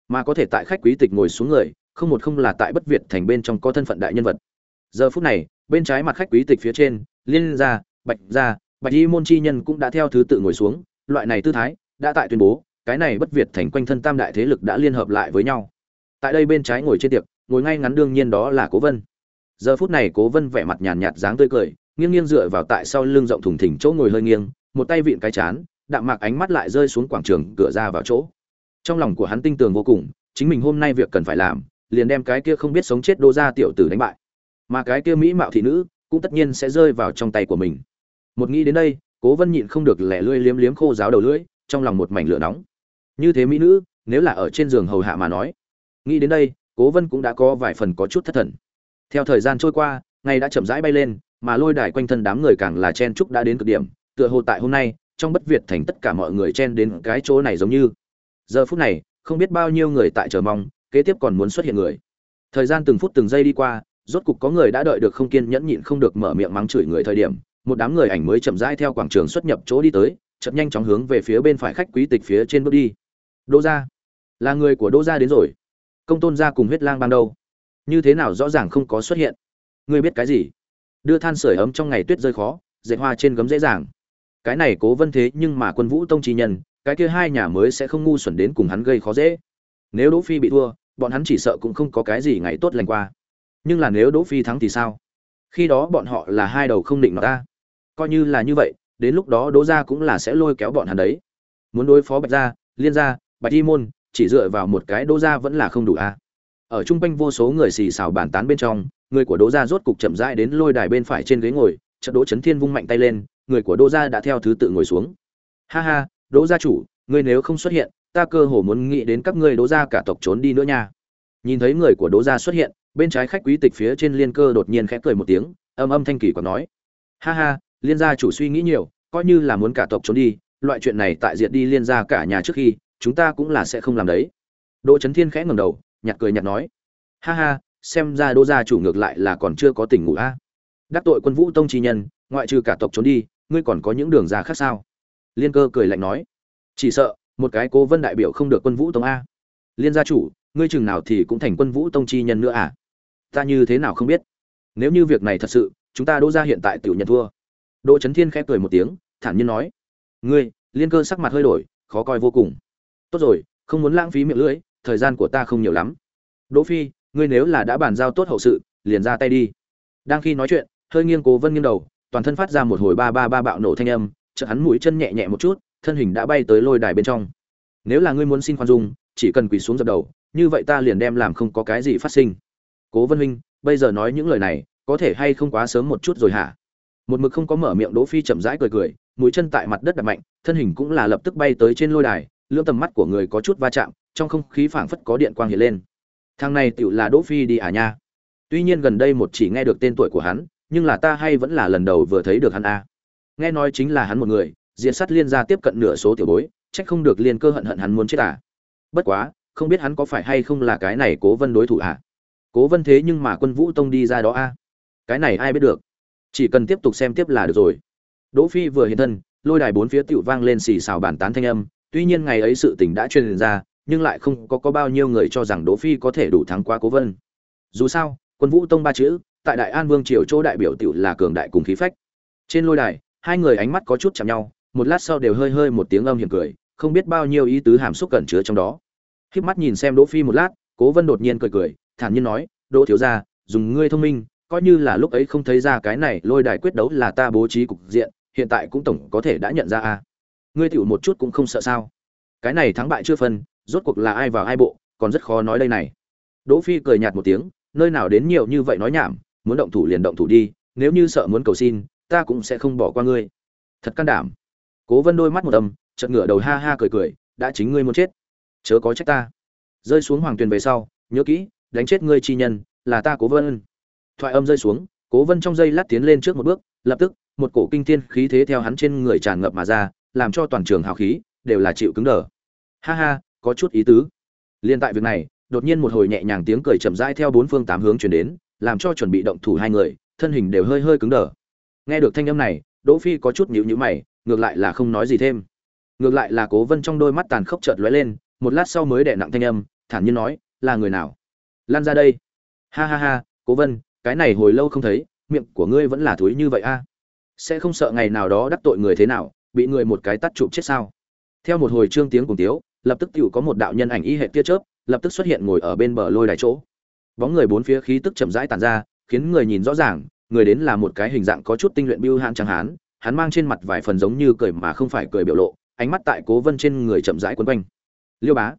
Mà có thể tại khách quý tịch ngồi xuống người, không một không là tại bất việt thành bên trong có thân phận đại nhân vật. Giờ phút này, bên trái mặt khách quý tịch phía trên, liên gia, bạch gia bạch y môn chi nhân cũng đã theo thứ tự ngồi xuống, loại này tư thái đã tại tuyên bố, cái này bất việt thành quanh thân tam đại thế lực đã liên hợp lại với nhau. Tại đây bên trái ngồi trên tiệc, ngồi ngay ngắn đương nhiên đó là cố vân. Giờ phút này cố vân vẻ mặt nhàn nhạt dáng tươi cười, nghiêng nghiêng dựa vào tại sau lưng rộng thùng thình chỗ ngồi hơi nghiêng, một tay vịn cái chán, đạm mạc ánh mắt lại rơi xuống quảng trường cửa ra vào chỗ. Trong lòng của hắn tinh tường vô cùng, chính mình hôm nay việc cần phải làm, liền đem cái kia không biết sống chết đô ra tiểu tử đánh bại. Mà cái kia mỹ mạo thị nữ cũng tất nhiên sẽ rơi vào trong tay của mình một nghĩ đến đây, cố vân nhịn không được lẻ lưỡi liếm liếm khô giáo đầu lưỡi, trong lòng một mảnh lửa nóng. Như thế mỹ nữ, nếu là ở trên giường hầu hạ mà nói. Nghĩ đến đây, cố vân cũng đã có vài phần có chút thất thần. Theo thời gian trôi qua, ngày đã chậm rãi bay lên, mà lôi đài quanh thân đám người càng là chen trúc đã đến cực điểm. Tựa hồ tại hôm nay, trong bất việt thành tất cả mọi người chen đến cái chỗ này giống như. Giờ phút này, không biết bao nhiêu người tại chờ mong, kế tiếp còn muốn xuất hiện người. Thời gian từng phút từng giây đi qua, rốt cục có người đã đợi được không kiên nhẫn nhịn không được mở miệng mắng chửi người thời điểm một đám người ảnh mới chậm rãi theo quảng trường xuất nhập chỗ đi tới, chậm nhanh chóng hướng về phía bên phải khách quý tịch phía trên bước đi. Đỗ gia. Là người của đỗ gia đến rồi. Công tôn gia cùng huyết lang ban đầu như thế nào rõ ràng không có xuất hiện? Ngươi biết cái gì? Đưa than sửa ấm trong ngày tuyết rơi khó, dệt hoa trên gấm dễ dàng. Cái này cố vân thế nhưng mà quân vũ tông chi nhân, cái kia hai nhà mới sẽ không ngu xuẩn đến cùng hắn gây khó dễ. Nếu đỗ phi bị thua, bọn hắn chỉ sợ cũng không có cái gì ngày tốt lành qua. Nhưng là nếu đỗ phi thắng thì sao? Khi đó bọn họ là hai đầu không định nó ta coi như là như vậy, đến lúc đó đỗ gia cũng là sẽ lôi kéo bọn hắn đấy. Muốn đối phó bạch gia, liên gia, bạch y môn, chỉ dựa vào một cái đỗ gia vẫn là không đủ a. À. ở trung quanh vô số người xì xào bàn tán bên trong, người của đỗ gia rốt cục chậm rãi đến lôi đài bên phải trên ghế ngồi trận đỗ chấn thiên vung mạnh tay lên, người của đỗ gia đã theo thứ tự ngồi xuống. Ha ha, đỗ gia chủ, ngươi nếu không xuất hiện, ta cơ hồ muốn nghĩ đến các ngươi đỗ gia cả tộc trốn đi nữa nha. Nhìn thấy người của đỗ gia xuất hiện, bên trái khách quý tịch phía trên liên cơ đột nhiên khẽ cười một tiếng, âm âm thanh kỳ còn nói. Ha ha liên gia chủ suy nghĩ nhiều, coi như là muốn cả tộc trốn đi, loại chuyện này tại diệt đi liên gia cả nhà trước khi, chúng ta cũng là sẽ không làm đấy. Đỗ trấn thiên khẽ ngầm đầu nhặt cười nhặt nói, ha ha, xem ra đỗ gia chủ ngược lại là còn chưa có tỉnh ngủ a. Đắc tội quân vũ tông chi nhân, ngoại trừ cả tộc trốn đi, ngươi còn có những đường ra khác sao? Liên cơ cười lạnh nói, chỉ sợ, một cái cố vân đại biểu không được quân vũ tông a. Liên gia chủ, ngươi chừng nào thì cũng thành quân vũ tông chi nhân nữa à? Ta như thế nào không biết? Nếu như việc này thật sự, chúng ta đỗ gia hiện tại tiểu nhận thua đỗ Chấn thiên khẽ cười một tiếng, thản nhiên nói, ngươi, liên cơ sắc mặt hơi đổi, khó coi vô cùng. Tốt rồi, không muốn lãng phí miệng lưỡi, thời gian của ta không nhiều lắm. Đỗ phi, ngươi nếu là đã bàn giao tốt hậu sự, liền ra tay đi. Đang khi nói chuyện, hơi nghiêng cố vân nghiêng đầu, toàn thân phát ra một hồi ba ba ba bạo nổ thanh âm, chợt hắn mũi chân nhẹ nhẹ một chút, thân hình đã bay tới lôi đài bên trong. Nếu là ngươi muốn xin khoan dung, chỉ cần quỳ xuống dập đầu, như vậy ta liền đem làm không có cái gì phát sinh. Cố vân huynh, bây giờ nói những lời này, có thể hay không quá sớm một chút rồi hả? Một mực không có mở miệng đỗ phi chậm rãi cười cười, mũi chân tại mặt đất đặt mạnh, thân hình cũng là lập tức bay tới trên lôi đài, lưỡng tầm mắt của người có chút va chạm, trong không khí phảng phất có điện quang hiện lên. Thằng này tựu là đỗ phi đi à nha? Tuy nhiên gần đây một chỉ nghe được tên tuổi của hắn, nhưng là ta hay vẫn là lần đầu vừa thấy được hắn a. Nghe nói chính là hắn một người diện sát liên gia tiếp cận nửa số tiểu bối trách không được liên cơ hận hận hắn muốn chết à. Bất quá, không biết hắn có phải hay không là cái này cố vân đối thủ à. Cố vân thế nhưng mà quân vũ tông đi ra đó a. Cái này ai biết được? Chỉ cần tiếp tục xem tiếp là được rồi. Đỗ phi vừa hiện thân, lôi đài bốn phía tiểu vang lên xì xào bàn tán thanh âm, tuy nhiên ngày ấy sự tình đã truyền ra, nhưng lại không có có bao nhiêu người cho rằng đỗ phi có thể đủ thắng qua cố vân. Dù sao, quân vũ tông ba chữ, tại đại an vương triều chỗ đại biểu tiểu là cường đại cùng khí phách. Trên lôi đài, hai người ánh mắt có chút chạm nhau, một lát sau đều hơi hơi một tiếng âm hiểm cười, không biết bao nhiêu ý tứ hàm xúc cẩn chứa trong đó. Khép mắt nhìn xem đỗ phi một lát, cố vân đột nhiên cười cười, thản nhiên nói, đỗ thiếu gia, dùng ngươi thông minh coi như là lúc ấy không thấy ra cái này lôi đài quyết đấu là ta bố trí cục diện, hiện tại cũng tổng có thể đã nhận ra a. Ngươi tiểu một chút cũng không sợ sao? Cái này thắng bại chưa phân, rốt cuộc là ai vào ai bộ, còn rất khó nói đây này. Đỗ phi cười nhạt một tiếng, nơi nào đến nhiều như vậy nói nhảm, muốn động thủ liền động thủ đi, nếu như sợ muốn cầu xin, ta cũng sẽ không bỏ qua ngươi. Thật can đảm. Cố vân đôi mắt một âm, chợt ngửa đầu ha ha cười cười, đã chính ngươi muốn chết. Chớ có trách ta. Rơi xuống hoàng tuyền về sau, nhớ kỹ, đánh chết ngươi chi nhân, là ta cố vân thoại âm rơi xuống, cố vân trong giây lát tiến lên trước một bước, lập tức, một cổ kinh thiên khí thế theo hắn trên người tràn ngập mà ra, làm cho toàn trường hào khí, đều là chịu cứng đờ. Ha ha, có chút ý tứ. Liên tại việc này, đột nhiên một hồi nhẹ nhàng tiếng cười chậm rãi theo bốn phương tám hướng truyền đến, làm cho chuẩn bị động thủ hai người, thân hình đều hơi hơi cứng đờ. Nghe được thanh âm này, đỗ phi có chút nhíu nhíu mày, ngược lại là không nói gì thêm. Ngược lại là cố vân trong đôi mắt tàn khốc chợt lóe lên, một lát sau mới đè nặng thanh âm, thản nhiên nói, là người nào? Lan ra đây. Ha ha ha, cố vân cái này hồi lâu không thấy, miệng của ngươi vẫn là thúi như vậy a. Sẽ không sợ ngày nào đó đắc tội người thế nào, bị người một cái tắt chụp chết sao? Theo một hồi trương tiếng cùng tiếu, lập tức tựu có một đạo nhân ảnh y hệ tia chớp, lập tức xuất hiện ngồi ở bên bờ lôi đài chỗ. Bóng người bốn phía khí tức chậm rãi tàn ra, khiến người nhìn rõ ràng, người đến là một cái hình dạng có chút tinh luyện biêu hạn chẳng hán, hắn mang trên mặt vài phần giống như cười mà không phải cười biểu lộ, ánh mắt tại cố vân trên người chậm rãi quấn quanh. Liêu bá,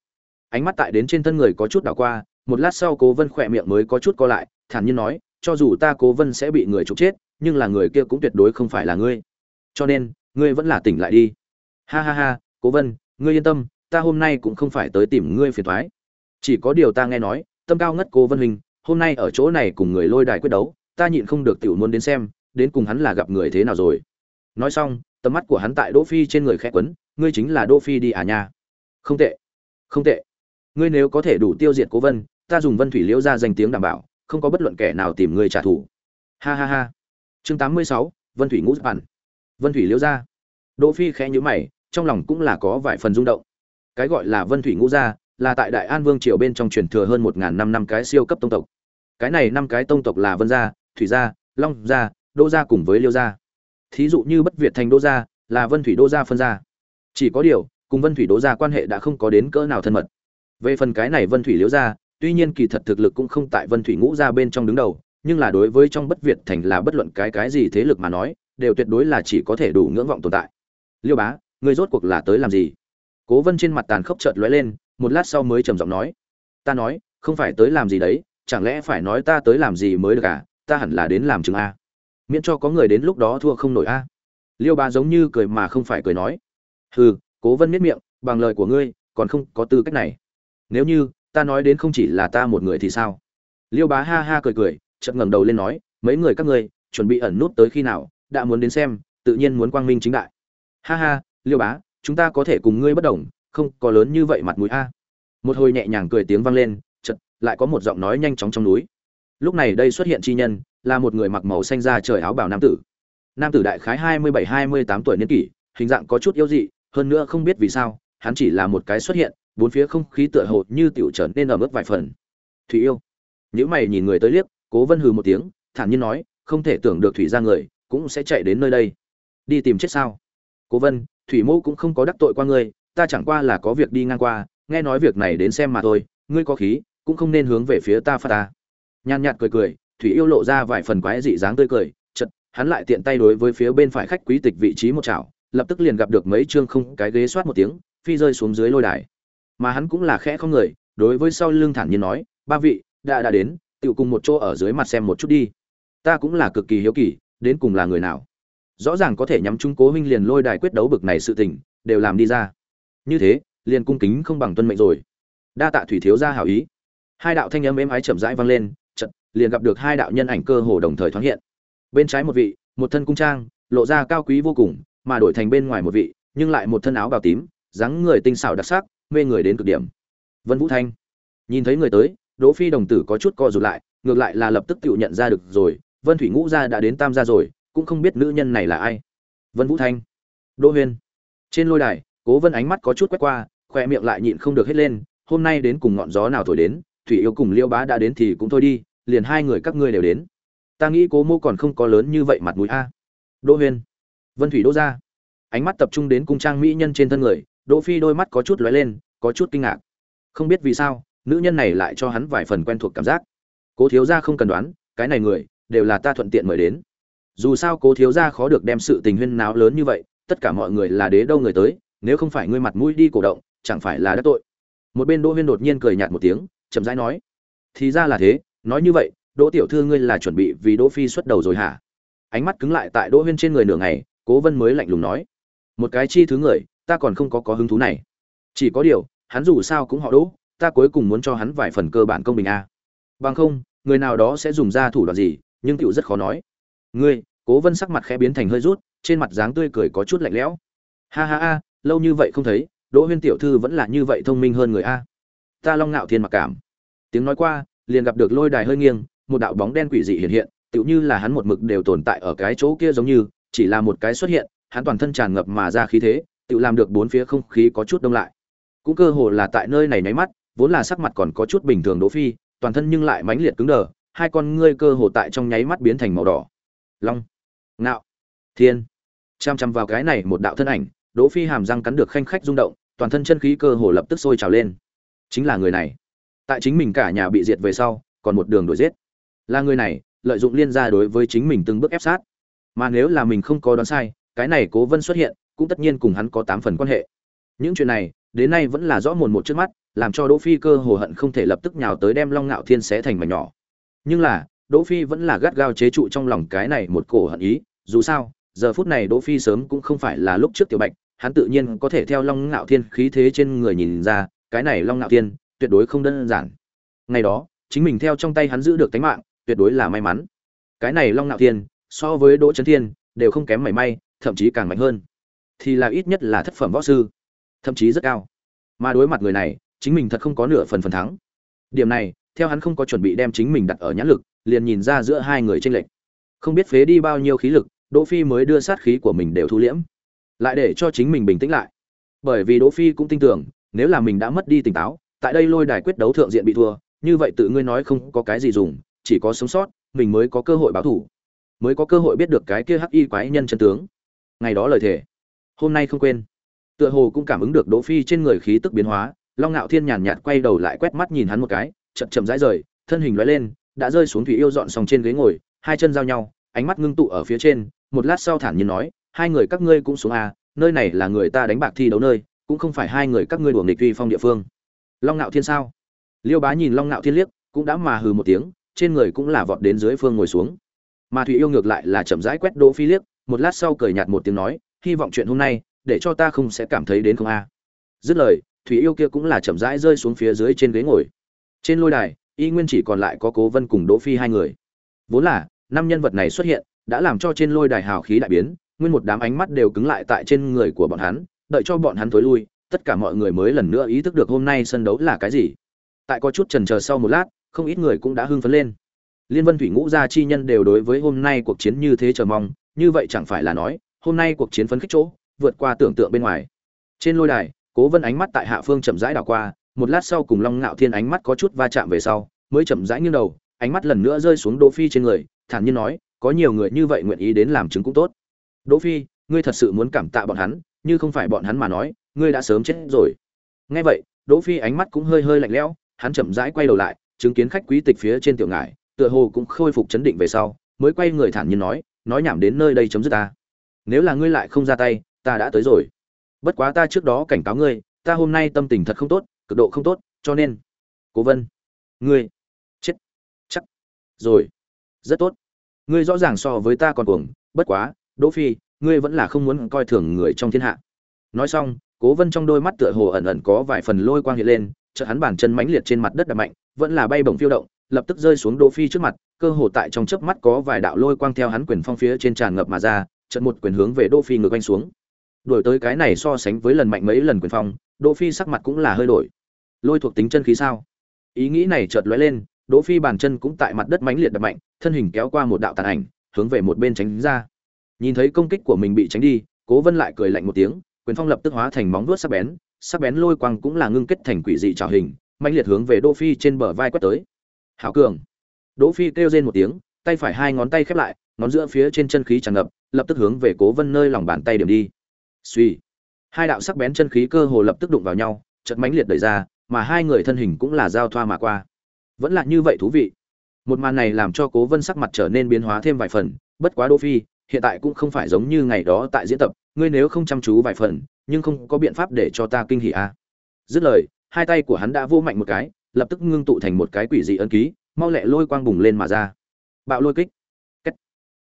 ánh mắt tại đến trên thân người có chút đảo qua, một lát sau cố vân khỏe miệng mới có chút co lại, thản nhiên nói cho dù ta cố vân sẽ bị người trục chết, nhưng là người kia cũng tuyệt đối không phải là ngươi. Cho nên, ngươi vẫn là tỉnh lại đi. Ha ha ha, cố vân, ngươi yên tâm, ta hôm nay cũng không phải tới tìm ngươi phiền thoái. Chỉ có điều ta nghe nói, tâm cao ngất cố vân hình hôm nay ở chỗ này cùng người lôi đài quyết đấu, ta nhịn không được tiểu muốn đến xem, đến cùng hắn là gặp người thế nào rồi. Nói xong, tầm mắt của hắn tại đỗ phi trên người khẽ quấn, ngươi chính là đỗ phi đi à nha. Không tệ không tệ. Ngươi nếu có thể đủ tiêu diệt cố vân, ta dùng vân thủy liễu ra danh tiếng đảm bảo không có bất luận kẻ nào tìm người trả thù. Ha ha ha. Chương tám mươi sáu, vân thủy ngũ bản. Vân thủy liễu gia. đỗ phi khẽ nhíu mày, trong lòng cũng là có vài phần rung động. Cái gọi là vân thủy ngũ gia là tại đại an vương triều bên trong truyền thừa hơn một ngàn năm năm cái siêu cấp tông tộc. Cái này năm cái tông tộc là vân gia, thủy gia, long gia đô gia cùng với liêu gia. Thí dụ như bất việt thành đô gia là vân thủy đô gia phân gia. Chỉ có điều, cùng vân thủy đô gia quan hệ đã không có đến cỡ nào thân mật. Về phần cái này vân thủy liễu gia tuy nhiên kỳ thật thực lực cũng không tại vân thủy ngũ gia bên trong đứng đầu, nhưng là đối với trong bất việt thành là bất luận cái cái gì thế lực mà nói, đều tuyệt đối là chỉ có thể đủ ngưỡng vọng tồn tại. Liêu bá ngươi rốt cuộc là tới làm gì? Cố vân trên mặt tàn khốc chợt lóe lên, một lát sau mới trầm giọng nói. Ta nói, không phải tới làm gì đấy, chẳng lẽ phải nói ta tới làm gì mới được à? Ta hẳn là đến làm chứng a. Miễn cho có người đến lúc đó thua không nổi a. Liêu bá giống như cười mà không phải cười nói. Hừ, cố vân miết miệng, bằng lời của ngươi, còn không có tư cách này. Nếu như ta nói đến không chỉ là ta một người thì sao? Liêu bá ha ha cười cười, chợt ngẩng đầu lên nói, mấy người các ngươi, chuẩn bị ẩn nút tới khi nào, đã muốn đến xem, tự nhiên muốn quang minh chính đại. Ha ha, liêu bá, chúng ta có thể cùng ngươi bất đồng, không có lớn như vậy mặt mũi a. Một hồi nhẹ nhàng cười tiếng vang lên, chợt lại có một giọng nói nhanh chóng trong núi. Lúc này đây xuất hiện chi nhân, là một người mặc màu xanh da trời áo bào nam tử. Nam tử đại khái hai mươi bảy, hai mươi tám tuổi niên kỷ, hình dạng có chút yếu dị, hơn nữa không biết vì sao, hắn chỉ là một cái xuất hiện bốn phía không khí tựa hồ như tiểu trở nên ở mức vài phần. Thủy yêu. Nếu mày nhìn người tới liếc, cố vân hừ một tiếng, thản nhiên nói, không thể tưởng được thủy gia người cũng sẽ chạy đến nơi đây. Đi tìm chết sao? Cố vân, thủy mẫu cũng không có đắc tội qua ngươi, ta chẳng qua là có việc đi ngang qua, nghe nói việc này đến xem mà thôi, ngươi có khí, cũng không nên hướng về phía ta phát ta. Nhan nhạt cười cười, thủy yêu lộ ra vài phần quái dị dáng tươi cười chật hắn lại tiện tay đối với phía bên phải khách quý tịch vị trí một chảo, lập tức liền gặp được mấy chương không, cái ghế xoát một tiếng, phi rơi xuống dưới lôi đài mà hắn cũng là khẽ không người, đối với sau lưng thản nhiên nói, ba vị, đã đã đến tự cùng một chỗ ở dưới mặt xem một chút đi. Ta cũng là cực kỳ hiếu kỳ, đến cùng là người nào. Rõ ràng có thể nhắm chúng cố huynh liền lôi đài quyết đấu bực này sự tình, đều làm đi ra. Như thế, liền cung kính không bằng tuân mệnh rồi. Đa tạ thủy thiếu gia hảo ý. Hai đạo thanh âm êm ái chậm rãi vang lên, chợt, liền gặp được hai đạo nhân ảnh cơ hồ đồng thời thoáng hiện. Bên trái một vị, một thân cung trang, lộ ra cao quý vô cùng, mà đổi thành bên ngoài một vị, nhưng lại một thân áo bào tím, dáng người tinh xảo đặc sắc mê người đến cực điểm. Vân vũ thanh nhìn thấy người tới, đỗ phi đồng tử có chút co rụt lại, ngược lại là lập tức tự nhận ra được rồi, vân thủy ngũ gia đã đến tam gia rồi, cũng không biết nữ nhân này là ai. Vân vũ thanh, đỗ huyên. Trên lôi đài, cố vân ánh mắt có chút quét qua khoe miệng lại nhịn không được hết lên, hôm nay đến cùng ngọn gió nào thổi đến, thủy yêu cùng liêu bá đã đến thì cũng thôi đi, liền hai người các ngươi đều đến. Ta nghĩ cố mô còn không có lớn như vậy mặt mũi a. Đỗ huyên. Vân thủy đỗ ra ánh mắt tập trung đến cung trang mỹ nhân trên thân người đỗ phi đôi mắt có chút lóe lên, có chút kinh ngạc. Không biết vì sao, nữ nhân này lại cho hắn vài phần quen thuộc cảm giác. Cố thiếu gia không cần đoán, cái này người, đều là ta thuận tiện mời đến. Dù sao cố thiếu gia khó được đem sự tình huyên náo lớn như vậy, tất cả mọi người là đế đâu người tới, nếu không phải ngươi mặt mũi đi cổ động, chẳng phải là đắc tội. Một bên đỗ huyên đột nhiên cười nhạt một tiếng, chậm rãi nói, thì ra là thế, nói như vậy, đỗ tiểu thư ngươi là chuẩn bị vì đỗ phi xuất đầu rồi hả? Ánh mắt cứng lại tại đỗ huyên trên người nửa ngày, cố vân mới lạnh lùng nói, một cái chi thứ người ta còn không có có hứng thú này. Chỉ có điều, hắn dù sao cũng họ đỗ, ta cuối cùng muốn cho hắn vài phần cơ bản công bình a bằng không, người nào đó sẽ dùng ra thủ đoạn gì, nhưng tựu rất khó nói. Ngươi, cố vân sắc mặt khẽ biến thành hơi rút, trên mặt dáng tươi cười có chút lạnh lẽo. Ha ha ha, lâu như vậy không thấy, đỗ huyên tiểu thư vẫn là như vậy thông minh hơn người a. Ta long ngạo thiên mặc cảm. Tiếng nói qua, liền gặp được lôi đài hơi nghiêng, một đạo bóng đen quỷ dị hiện hiện, tựu như là hắn một mực đều tồn tại ở cái chỗ kia giống như, chỉ là một cái xuất hiện, hắn toàn thân tràn ngập mà ra khí thế tự làm được bốn phía không khí có chút đông lại. Cũng cơ hồ là tại nơi này nháy mắt vốn là sắc mặt còn có chút bình thường đỗ phi toàn thân nhưng lại mãnh liệt cứng đờ hai con ngươi cơ hồ tại trong nháy mắt biến thành màu đỏ. Long Nạo, thiên. Chăm chăm vào cái này một đạo thân ảnh đỗ phi hàm răng cắn được khanh khách rung động toàn thân chân khí cơ hồ lập tức sôi trào lên. Chính là người này. Tại chính mình cả nhà bị diệt về sau còn một đường đuổi giết. Là người này lợi dụng liên gia đối với chính mình từng bước ép sát. Mà nếu là mình không có đoán sai cái này cố vân xuất hiện cũng tất nhiên cùng hắn có tám phần quan hệ. Những chuyện này, đến nay vẫn là rõ mồn một trước mắt, làm cho đỗ phi cơ hồ hận không thể lập tức nhào tới đem long ngạo thiên xé thành mảnh nhỏ. Nhưng là, đỗ phi vẫn là gắt gao chế trụ trong lòng cái này một cổ hận ý, dù sao, giờ phút này đỗ phi sớm cũng không phải là lúc trước tiểu bạch, hắn tự nhiên có thể theo long ngạo thiên khí thế trên người nhìn ra, cái này long ngạo thiên tuyệt đối không đơn giản. Ngày đó, chính mình theo trong tay hắn giữ được tính mạng, tuyệt đối là may mắn. Cái này long ngạo thiên, so với đỗ trấn thiên, đều không kém mảy may, thậm chí càng mạnh hơn thì là ít nhất là thất phẩm võ sư, thậm chí rất cao. Mà đối mặt người này, chính mình thật không có nửa phần phần thắng. Điểm này, theo hắn không có chuẩn bị đem chính mình đặt ở nhãn lực, liền nhìn ra giữa hai người tranh lệch. Không biết phế đi bao nhiêu khí lực, đỗ phi mới đưa sát khí của mình đều thu liễm. Lại để cho chính mình bình tĩnh lại. Bởi vì đỗ phi cũng tin tưởng, nếu là mình đã mất đi tỉnh táo, tại đây lôi đài quyết đấu thượng diện bị thua, như vậy tự ngươi nói không có cái gì dùng, chỉ có sống sót, mình mới có cơ hội báo thù mới có cơ hội biết được cái kia hắc y quái nhân chân tướng. Ngày đó lời thề hôm nay không quên. Tựa hồ cũng cảm ứng được đỗ phi trên người khí tức biến hóa, long ngạo thiên nhàn nhạt quay đầu lại quét mắt nhìn hắn một cái, chậm chậm rãi rời, thân hình lóe lên, đã rơi xuống thủy yêu dọn xong trên ghế ngồi, hai chân giao nhau, ánh mắt ngưng tụ ở phía trên, một lát sau thản nhiên nói, hai người các ngươi cũng xuống a nơi này là người ta đánh bạc thi đấu nơi, cũng không phải hai người các ngươi đuổi nghịch uy phong địa phương. Long ngạo thiên sao? Liêu bá nhìn long ngạo thiên liếc, cũng đã mà hừ một tiếng, trên người cũng là vọt đến dưới phương ngồi xuống. Mà thủy yêu ngược lại là chậm rãi quét đỗ phi liếc, một lát sau cười nhạt một tiếng nói hy vọng chuyện hôm nay, để cho ta không sẽ cảm thấy đến không a. Dứt lời, thủy yêu kia cũng là chậm rãi rơi xuống phía dưới trên ghế ngồi. Trên lôi đài, y nguyên chỉ còn lại có cố vân cùng đỗ phi hai người. Vốn là, năm nhân vật này xuất hiện, đã làm cho trên lôi đài hào khí đại biến, nguyên một đám ánh mắt đều cứng lại tại trên người của bọn hắn, đợi cho bọn hắn thối lui, tất cả mọi người mới lần nữa ý thức được hôm nay sân đấu là cái gì. Tại có chút chần chờ sau một lát, không ít người cũng đã hưng phấn lên. Liên vân thủy ngũ gia chi nhân đều đối với hôm nay cuộc chiến như thế chờ mong, như vậy chẳng phải là nói hôm nay cuộc chiến phấn khích chỗ, vượt qua tưởng tượng bên ngoài. Trên lôi đài, cố vân ánh mắt tại hạ phương chậm rãi đảo qua, một lát sau cùng long ngạo thiên ánh mắt có chút va chạm về sau, mới chậm rãi nghiêng đầu, ánh mắt lần nữa rơi xuống đỗ phi trên người, thản nhiên nói, có nhiều người như vậy nguyện ý đến làm chứng cũng tốt. Đỗ phi, ngươi thật sự muốn cảm tạ bọn hắn, như không phải bọn hắn mà nói, ngươi đã sớm chết rồi. Nghe vậy, đỗ phi ánh mắt cũng hơi hơi lạnh lẽo, hắn chậm rãi quay đầu lại, chứng kiến khách quý tịch phía trên tiểu ngải, tựa hồ cũng khôi phục chấn định về sau, mới quay người thản nhiên nói nói nhảm đến nơi đây chấm dứt ta nếu là ngươi lại không ra tay, ta đã tới rồi. Bất quá ta trước đó cảnh cáo ngươi, ta hôm nay tâm tình thật không tốt, cực độ không tốt, cho nên, cố vân, ngươi, chết, chắc, rồi, rất tốt. Ngươi rõ ràng so với ta còn cuồng, bất quá, đỗ phi, ngươi vẫn là không muốn coi thường người trong thiên hạ. Nói xong, cố vân trong đôi mắt tựa hồ ẩn ẩn có vài phần lôi quang hiện lên, chợt hắn bàn chân mãnh liệt trên mặt đất đập mạnh, vẫn là bay bổng phiêu động, lập tức rơi xuống đỗ phi trước mặt, cơ hồ tại trong chớp mắt có vài đạo lôi quang theo hắn quyền phong phía trên tràn ngập mà ra trận một quyền hướng về đỗ phi ngược quanh xuống. Đổi tới cái này so sánh với lần mạnh mấy lần quyền phong, đỗ phi sắc mặt cũng là hơi đổi. Lôi thuộc tính chân khí sao? Ý nghĩ này chợt lóe lên, đỗ phi bàn chân cũng tại mặt đất mãnh liệt đập mạnh, thân hình kéo qua một đạo tàn ảnh, hướng về một bên tránh ra. Nhìn thấy công kích của mình bị tránh đi, cố vân lại cười lạnh một tiếng, quyền phong lập tức hóa thành móng vuốt sắc bén sắc bén lôi quang cũng là ngưng kết thành quỷ dị trảo hình, mãnh liệt hướng về đỗ phi trên bờ vai quét tới. Hảo cường. Đỗ phi kêu rên một tiếng, tay phải hai ngón tay khép lại ngón giữa phía trên chân khí tràn ngập, lập tức hướng về cố vân nơi lòng bàn tay điểm đi. Suy hai đạo sắc bén chân khí cơ hồ lập tức đụng vào nhau, chợt mãnh liệt đẩy ra, mà hai người thân hình cũng là giao thoa mà qua. Vẫn là như vậy thú vị. Một màn này làm cho cố vân sắc mặt trở nên biến hóa thêm vài phần, bất quá đỗ phi, hiện tại cũng không phải giống như ngày đó tại diễn tập, ngươi nếu không chăm chú vài phần, nhưng không có biện pháp để cho ta kinh hỉ à. dứt lời, hai tay của hắn đã vô mạnh một cái, lập tức ngưng tụ thành một cái quỷ dị ấn ký, mau lẹ lôi quang bùng lên mà ra. Bạo lôi kích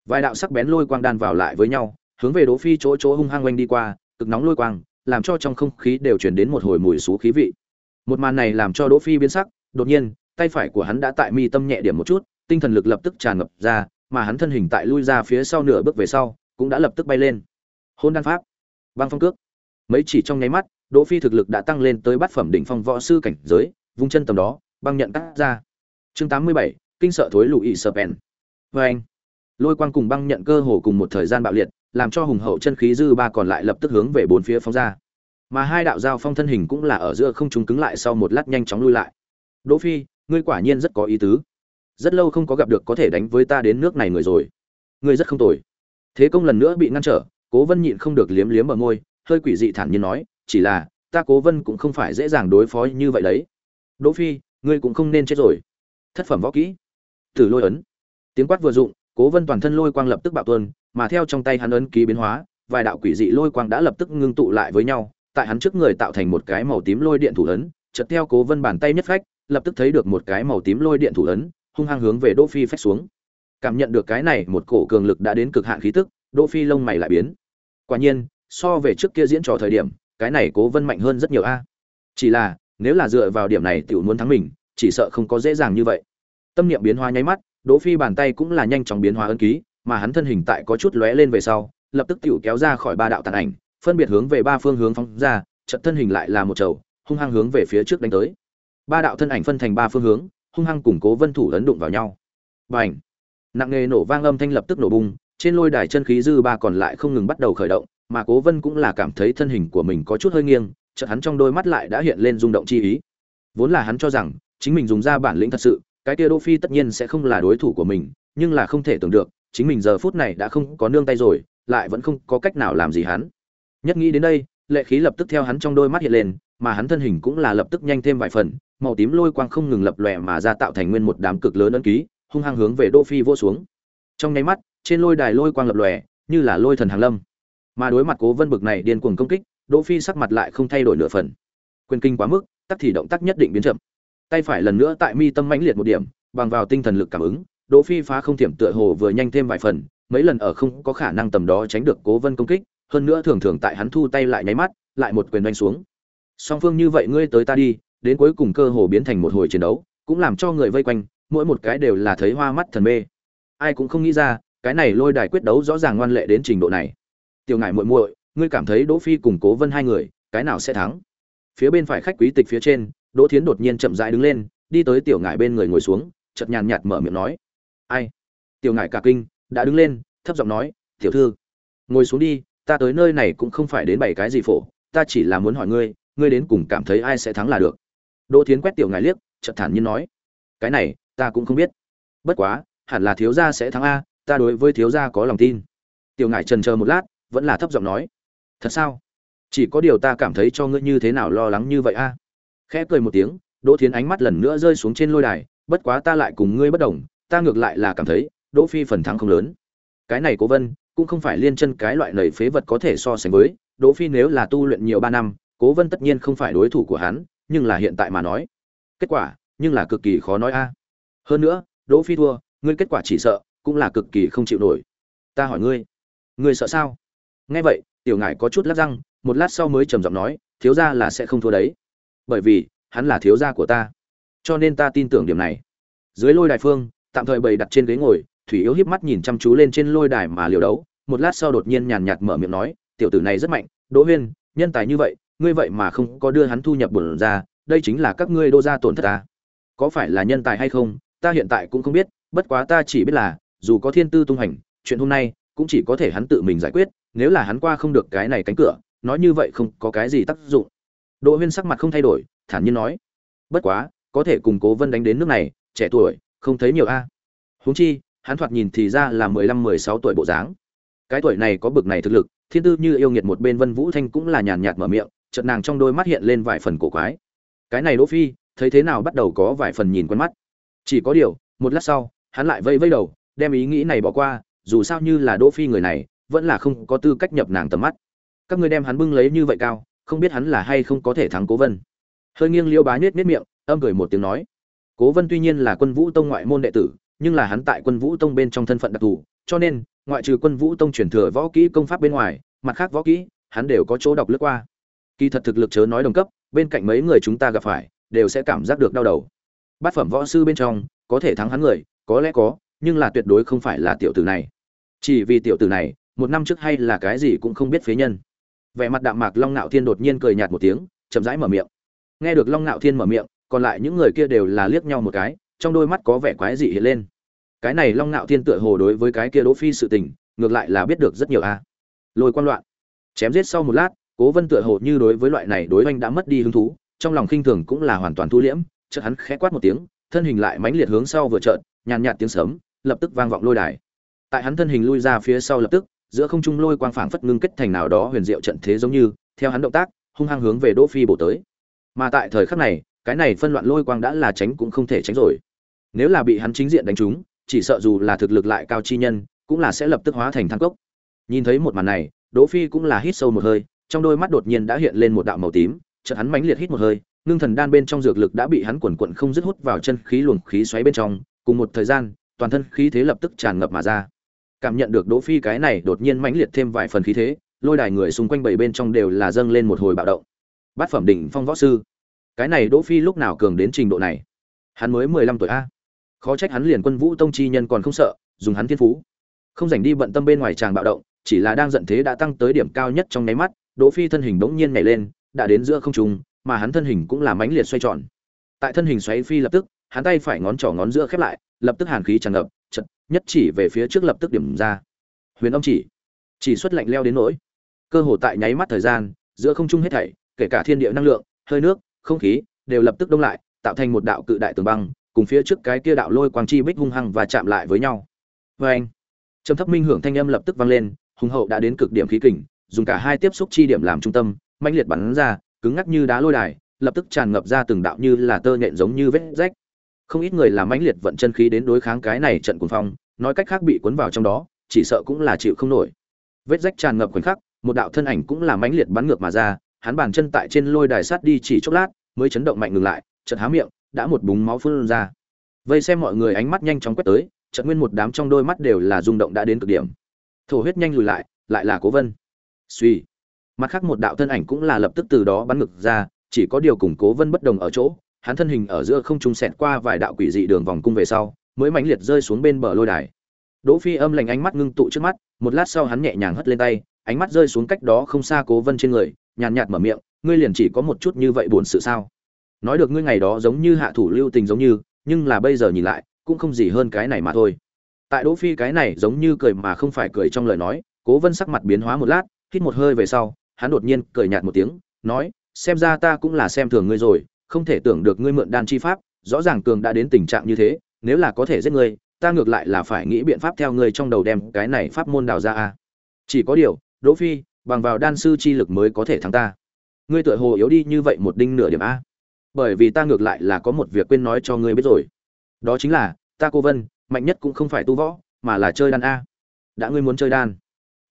vài đạo sắc bén lôi quang đan vào lại với nhau hướng về đỗ phi chỗ chỗ hung hăng quanh đi qua cực nóng lôi quang làm cho trong không khí đều truyền đến một hồi mùi xú khí vị. Một màn này làm cho đỗ phi biến sắc đột nhiên tay phải của hắn đã tại mi tâm nhẹ điểm một chút tinh thần lực lập tức tràn ngập ra mà hắn thân hình tại lui ra phía sau nửa bước về sau cũng đã lập tức bay lên. Hôn đan pháp băng phong cước. Mấy chỉ trong nháy mắt đỗ phi thực lực đã tăng lên tới bát phẩm đỉnh phong võ sư cảnh giới vung chân tầm đó băng nhận cắt ra. Chương 87, kinh sợ thối lùi sợ bèn. Với anh lôi quang cùng băng nhận cơ hồ cùng một thời gian bạo liệt, làm cho hùng hậu chân khí dư ba còn lại lập tức hướng về bốn phía phóng ra. Mà hai đạo giao phong thân hình cũng là ở giữa không chúng cứng lại sau một lát nhanh chóng lui lại. Đỗ phi, ngươi quả nhiên rất có ý tứ. Rất lâu không có gặp được có thể đánh với ta đến nước này người rồi. Ngươi rất không tồi. Thế công lần nữa bị ngăn trở, cố vân nhịn không được liếm liếm ở môi, hơi quỷ dị thản nhiên nói, chỉ là, ta cố vân cũng không phải dễ dàng đối phó như vậy đấy. Đỗ phi, ngươi cũng không nên chết rồi. Thất phẩm võ kỹ. Tử lôi ấn. Tiếng quát vừa dụng cố vân toàn thân lôi quang lập tức bạo tuôn, mà theo trong tay hắn ấn ký biến hóa, vài đạo quỷ dị lôi quang đã lập tức ngưng tụ lại với nhau, tại hắn trước người tạo thành một cái màu tím lôi điện thủ ấn, chợt theo cố vân bàn tay nhất phách, lập tức thấy được một cái màu tím lôi điện thủ ấn, hung hăng hướng về đỗ phi phách xuống. Cảm nhận được cái này, một cổ cường lực đã đến cực hạn khí tức, đỗ phi lông mày lại biến. Quả nhiên, so về trước kia diễn trò thời điểm, cái này cố vân mạnh hơn rất nhiều a. Chỉ là, nếu là dựa vào điểm này tiểu muốn thắng mình, chỉ sợ không có dễ dàng như vậy. Tâm niệm biến hóa nháy mắt đỗ phi bàn tay cũng là nhanh chóng biến hóa ấn ký, mà hắn thân hình tại có chút lóe lên về sau, lập tức tiểu kéo ra khỏi ba đạo tàn ảnh, phân biệt hướng về ba phương hướng phóng ra trận thân hình lại là một chầu hung hăng hướng về phía trước đánh tới. Ba đạo thân ảnh phân thành ba phương hướng, hung hăng củng cố vân thủ ấn đụng vào nhau. Bành! Nặng nề nổ vang âm thanh lập tức nổ bung trên lôi đài chân khí dư ba còn lại không ngừng bắt đầu khởi động, mà cố vân cũng là cảm thấy thân hình của mình có chút hơi nghiêng, chợt hắn trong đôi mắt lại đã hiện lên rung động chi ý. Vốn là hắn cho rằng, chính mình dùng ra bản lĩnh thật sự cái kia đỗ phi tất nhiên sẽ không là đối thủ của mình, nhưng là không thể tưởng được, chính mình giờ phút này đã không có nương tay rồi, lại vẫn không có cách nào làm gì hắn. Nhất nghĩ đến đây, lệ khí lập tức theo hắn trong đôi mắt hiện lên, mà hắn thân hình cũng là lập tức nhanh thêm vài phần, màu tím lôi quang không ngừng lập lòe mà ra tạo thành nguyên một đám cực lớn ấn ký, hung hăng hướng về đỗ phi vô xuống. Trong nháy mắt, trên lôi đài lôi quang lập lòe, như là lôi thần hàng lâm. Mà đối mặt cố vân bực này điên cuồng công kích, đỗ phi sắc mặt lại không thay đổi nửa phần. Quyền kinh quá mức, tắc thì động tác nhất định biến chậm tay phải lần nữa tại mi tâm mãnh liệt một điểm, bằng vào tinh thần lực cảm ứng, đỗ phi phá không thiểm tựa hồ vừa nhanh thêm vài phần, mấy lần ở không có khả năng tầm đó tránh được cố vân công kích, hơn nữa thường thường tại hắn thu tay lại nháy mắt, lại một quyền đánh xuống. Song phương như vậy ngươi tới ta đi, đến cuối cùng cơ hồ biến thành một hồi chiến đấu, cũng làm cho người vây quanh, mỗi một cái đều là thấy hoa mắt thần mê. Ai cũng không nghĩ ra, cái này lôi đài quyết đấu rõ ràng ngoan lệ đến trình độ này. Tiểu ngải muội muội, ngươi cảm thấy đỗ phi cùng cố vân hai người, cái nào sẽ thắng? Phía bên phải khách quý tịch phía trên đỗ thiến đột nhiên chậm rãi đứng lên, đi tới tiểu ngải bên người ngồi xuống, chợt nhàn nhạt mở miệng nói. Ai? Tiểu ngải cả kinh, đã đứng lên, thấp giọng nói, tiểu thư, ngồi xuống đi, ta tới nơi này cũng không phải đến bảy cái gì phổ, ta chỉ là muốn hỏi ngươi ngươi đến cùng cảm thấy ai sẽ thắng là được? Đỗ thiến quét tiểu ngải liếc, chợt thản nhiên nói, cái này, ta cũng không biết. Bất quá, hẳn là thiếu gia sẽ thắng a, ta đối với thiếu gia có lòng tin. Tiểu ngải trần chờ một lát, vẫn là thấp giọng nói, thật sao? Chỉ có điều ta cảm thấy cho ngươi như thế nào lo lắng như vậy a? Khẽ cười một tiếng, đỗ thiến ánh mắt lần nữa rơi xuống trên lôi đài, bất quá ta lại cùng ngươi bất đồng, ta ngược lại là cảm thấy, đỗ phi phần thắng không lớn. Cái này cố vân, cũng không phải liên chân cái loại lầy phế vật có thể so sánh với, đỗ phi nếu là tu luyện nhiều ba năm, cố vân tất nhiên không phải đối thủ của hắn, nhưng là hiện tại mà nói, kết quả, nhưng là cực kỳ khó nói a. Hơn nữa, đỗ phi thua, ngươi kết quả chỉ sợ, cũng là cực kỳ không chịu nổi. Ta hỏi ngươi ngươi sợ sao? Nghe vậy, tiểu ngải có chút lắc răng, một lát sau mới trầm giọng nói, thiếu gia là sẽ không thua đấy bởi vì, hắn là thiếu gia của ta. Cho nên ta tin tưởng điểm này. Dưới lôi đài phương, tạm thời bày đặt trên ghế ngồi, thủy yếu híp mắt nhìn chăm chú lên trên lôi đài mà liều đấu. Một lát sau đột nhiên nhàn nhạt mở miệng nói, tiểu tử này rất mạnh, đỗ huyên, nhân tài như vậy, ngươi vậy mà không có đưa hắn thu nhập bổn ra, đây chính là các ngươi đô gia tổn thất ta. Có phải là nhân tài hay không, ta hiện tại cũng không biết, bất quá ta chỉ biết là, dù có thiên tư tung hành, chuyện hôm nay cũng chỉ có thể hắn tự mình giải quyết, nếu là hắn qua không được cái này cánh cửa, nói như vậy không có cái gì tác dụng đỗ huyên sắc mặt không thay đổi, thản nhiên nói, bất quá, có thể cùng cố vân đánh đến nước này, trẻ tuổi, không thấy nhiều a. Huống chi, hắn thoạt nhìn thì ra là mười lăm, mười sáu tuổi bộ dáng. Cái tuổi này có bực này thực lực, thiên tư như yêu nghiệt một bên vân vũ thanh cũng là nhàn nhạt mở miệng, chợt nàng trong đôi mắt hiện lên vài phần cổ quái. Cái này đỗ phi, thấy thế nào bắt đầu có vài phần nhìn quen mắt. Chỉ có điều, một lát sau, hắn lại vây vây đầu, đem ý nghĩ này bỏ qua, dù sao như là đỗ phi người này, vẫn là không có tư cách nhập nàng tầm mắt. Các ngươi đem hắn bưng lấy như vậy cao không biết hắn là hay không có thể thắng cố vân. Hơi nghiêng liêu bá nhếch nhếch miệng, âm cười một tiếng nói, cố vân tuy nhiên là quân vũ tông ngoại môn đệ tử, nhưng là hắn tại quân vũ tông bên trong thân phận đặc thù, cho nên, ngoại trừ quân vũ tông truyền thừa võ kỹ công pháp bên ngoài, mặt khác võ kỹ, hắn đều có chỗ đọc lướt qua. Kỳ thật thực lực chớ nói đồng cấp, bên cạnh mấy người chúng ta gặp phải, đều sẽ cảm giác được đau đầu. Bát phẩm võ sư bên trong, có thể thắng hắn người, có lẽ có, nhưng là tuyệt đối không phải là tiểu tử này. Chỉ vì tiểu tử này, một năm trước hay là cái gì cũng không biết phế nhân vẻ mặt đạm mạc long nạo thiên đột nhiên cười nhạt một tiếng, chậm rãi mở miệng. Nghe được long nạo thiên mở miệng, còn lại những người kia đều là liếc nhau một cái, trong đôi mắt có vẻ quái dị hiện lên. Cái này long nạo thiên tựa hồ đối với cái kia đỗ phi sự tình, ngược lại là biết được rất nhiều a. Lôi quan loạn. Chém giết sau một lát, cố vân tựa hồ như đối với loại này đối oanh đã mất đi hứng thú, trong lòng khinh thường cũng là hoàn toàn thu liễm, chợt hắn khẽ quát một tiếng, thân hình lại mãnh liệt hướng sau vừa trợn, nhàn nhạt tiếng sấm, lập tức vang vọng lôi đài. Tại hắn thân hình lui ra phía sau lập tức giữa không trung lôi quang phảng phất ngưng kết thành nào đó huyền diệu trận thế giống như, theo hắn động tác, hung hăng hướng về đỗ phi bổ tới. Mà tại thời khắc này, cái này phân loạn lôi quang đã là tránh cũng không thể tránh rồi. Nếu là bị hắn chính diện đánh trúng, chỉ sợ dù là thực lực lại cao chi nhân, cũng là sẽ lập tức hóa thành thang cốc. Nhìn thấy một màn này, đỗ phi cũng là hít sâu một hơi, trong đôi mắt đột nhiên đã hiện lên một đạo màu tím, chợt hắn mãnh liệt hít một hơi, ngưng thần đan bên trong dược lực đã bị hắn quần quận không dứt hút vào chân khí luồng khí xoáy bên trong, cùng một thời gian, toàn thân khí thế lập tức tràn ngập mà ra cảm nhận được đỗ phi cái này đột nhiên mãnh liệt thêm vài phần khí thế, lôi đài người xung quanh bảy bên trong đều là dâng lên một hồi bạo động. Bát phẩm đỉnh phong võ sư. Cái này đỗ phi lúc nào cường đến trình độ này? Hắn mới mười lăm tuổi a. Khó trách hắn liền quân vũ tông chi nhân còn không sợ, dùng hắn thiên phú. Không dành đi bận tâm bên ngoài tràng bạo động, chỉ là đang giận thế đã tăng tới điểm cao nhất trong nháy mắt, đỗ phi thân hình bỗng nhiên nhảy lên, đã đến giữa không trung, mà hắn thân hình cũng là mãnh liệt xoay tròn. Tại thân hình xoáy phi lập tức, hắn tay phải ngón trỏ ngón giữa khép lại, lập tức hàn khí tràn ngập nhất chỉ về phía trước lập tức điểm ra. Huyền âm chỉ chỉ xuất lạnh leo đến nỗi, cơ hồ tại nháy mắt thời gian, giữa không trung hết thảy, kể cả thiên địa năng lượng, hơi nước, không khí, đều lập tức đông lại, tạo thành một đạo cự đại tường băng, cùng phía trước cái kia đạo lôi quang chi bích hung hăng và chạm lại với nhau. Vê anh, trầm thấp minh hưởng thanh âm lập tức vang lên, hùng hậu đã đến cực điểm khí kình, dùng cả hai tiếp xúc chi điểm làm trung tâm, mãnh liệt bắn ra, cứng ngắc như đá lôi đài, lập tức tràn ngập ra từng đạo như là tơ nhện giống như vết rách không ít người làm mãnh liệt vận chân khí đến đối kháng cái này trận cuồng phong, nói cách khác bị cuốn vào trong đó, chỉ sợ cũng là chịu không nổi. Vết rách tràn ngập khoảnh khắc, một đạo thân ảnh cũng là mãnh liệt bắn ngược mà ra, hắn bàn chân tại trên lôi đài sát đi chỉ chốc lát, mới chấn động mạnh ngừng lại, chợt há miệng, đã một búng máu phun ra. Vây xem mọi người ánh mắt nhanh chóng quét tới, chợt nguyên một đám trong đôi mắt đều là rung động đã đến cực điểm. Thổ huyết nhanh lùi lại lại là cố vân. Suy mặt khác một đạo thân ảnh cũng là lập tức từ đó bắn ngực ra, chỉ có điều cùng cố vân bất đồng ở chỗ hắn thân hình ở giữa không trung xẹt qua vài đạo quỷ dị đường vòng cung về sau, mới mãnh liệt rơi xuống bên bờ lôi đài. Đỗ phi âm lạnh ánh mắt ngưng tụ trước mắt, một lát sau hắn nhẹ nhàng hất lên tay, ánh mắt rơi xuống cách đó không xa cố vân trên người, nhàn nhạt mở miệng, ngươi liền chỉ có một chút như vậy buồn sự sao? Nói được ngươi ngày đó giống như hạ thủ lưu tình giống như, nhưng là bây giờ nhìn lại, cũng không gì hơn cái này mà thôi. Tại đỗ phi cái này giống như cười mà không phải cười trong lời nói, cố vân sắc mặt biến hóa một lát, hít một hơi về sau, hắn đột nhiên cười nhạt một tiếng, nói, xem ra ta cũng là xem thường ngươi rồi không thể tưởng được ngươi mượn đan chi pháp, rõ ràng cường đã đến tình trạng như thế, nếu là có thể giết ngươi, ta ngược lại là phải nghĩ biện pháp theo ngươi trong đầu đem cái này pháp môn đào ra a. Chỉ có điều, đỗ phi, bằng vào đan sư chi lực mới có thể thắng ta. Ngươi tựa hồ yếu đi như vậy một đinh nửa điểm a. Bởi vì ta ngược lại là có một việc quên nói cho ngươi biết rồi. Đó chính là, ta cô vân, mạnh nhất cũng không phải tu võ, mà là chơi đan a. Đã ngươi muốn chơi đan.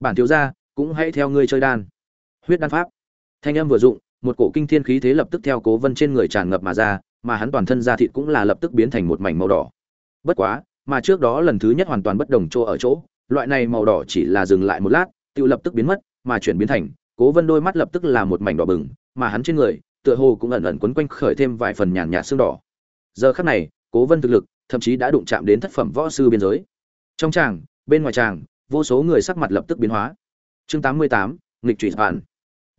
Bản thiếu gia, cũng hãy theo ngươi chơi đan. Huyết đan pháp. Thanh âm vừa dụng một cổ kinh thiên khí thế lập tức theo cố vân trên người tràn ngập mà ra mà hắn toàn thân da thịt cũng là lập tức biến thành một mảnh màu đỏ. Bất quá mà trước đó lần thứ nhất hoàn toàn bất đồng chỗ ở chỗ loại này màu đỏ chỉ là dừng lại một lát tự lập tức biến mất mà chuyển biến thành cố vân đôi mắt lập tức là một mảnh đỏ bừng mà hắn trên người tựa hồ cũng ẩn ẩn quấn quanh khởi thêm vài phần nhàn nhạt xương đỏ. Giờ khắc này cố vân thực lực thậm chí đã đụng chạm đến thất phẩm võ sư biên giới. Trong tràng bên ngoài tràng vô số người sắc mặt lập tức biến hóa. Chương 88, nghịch trụy bản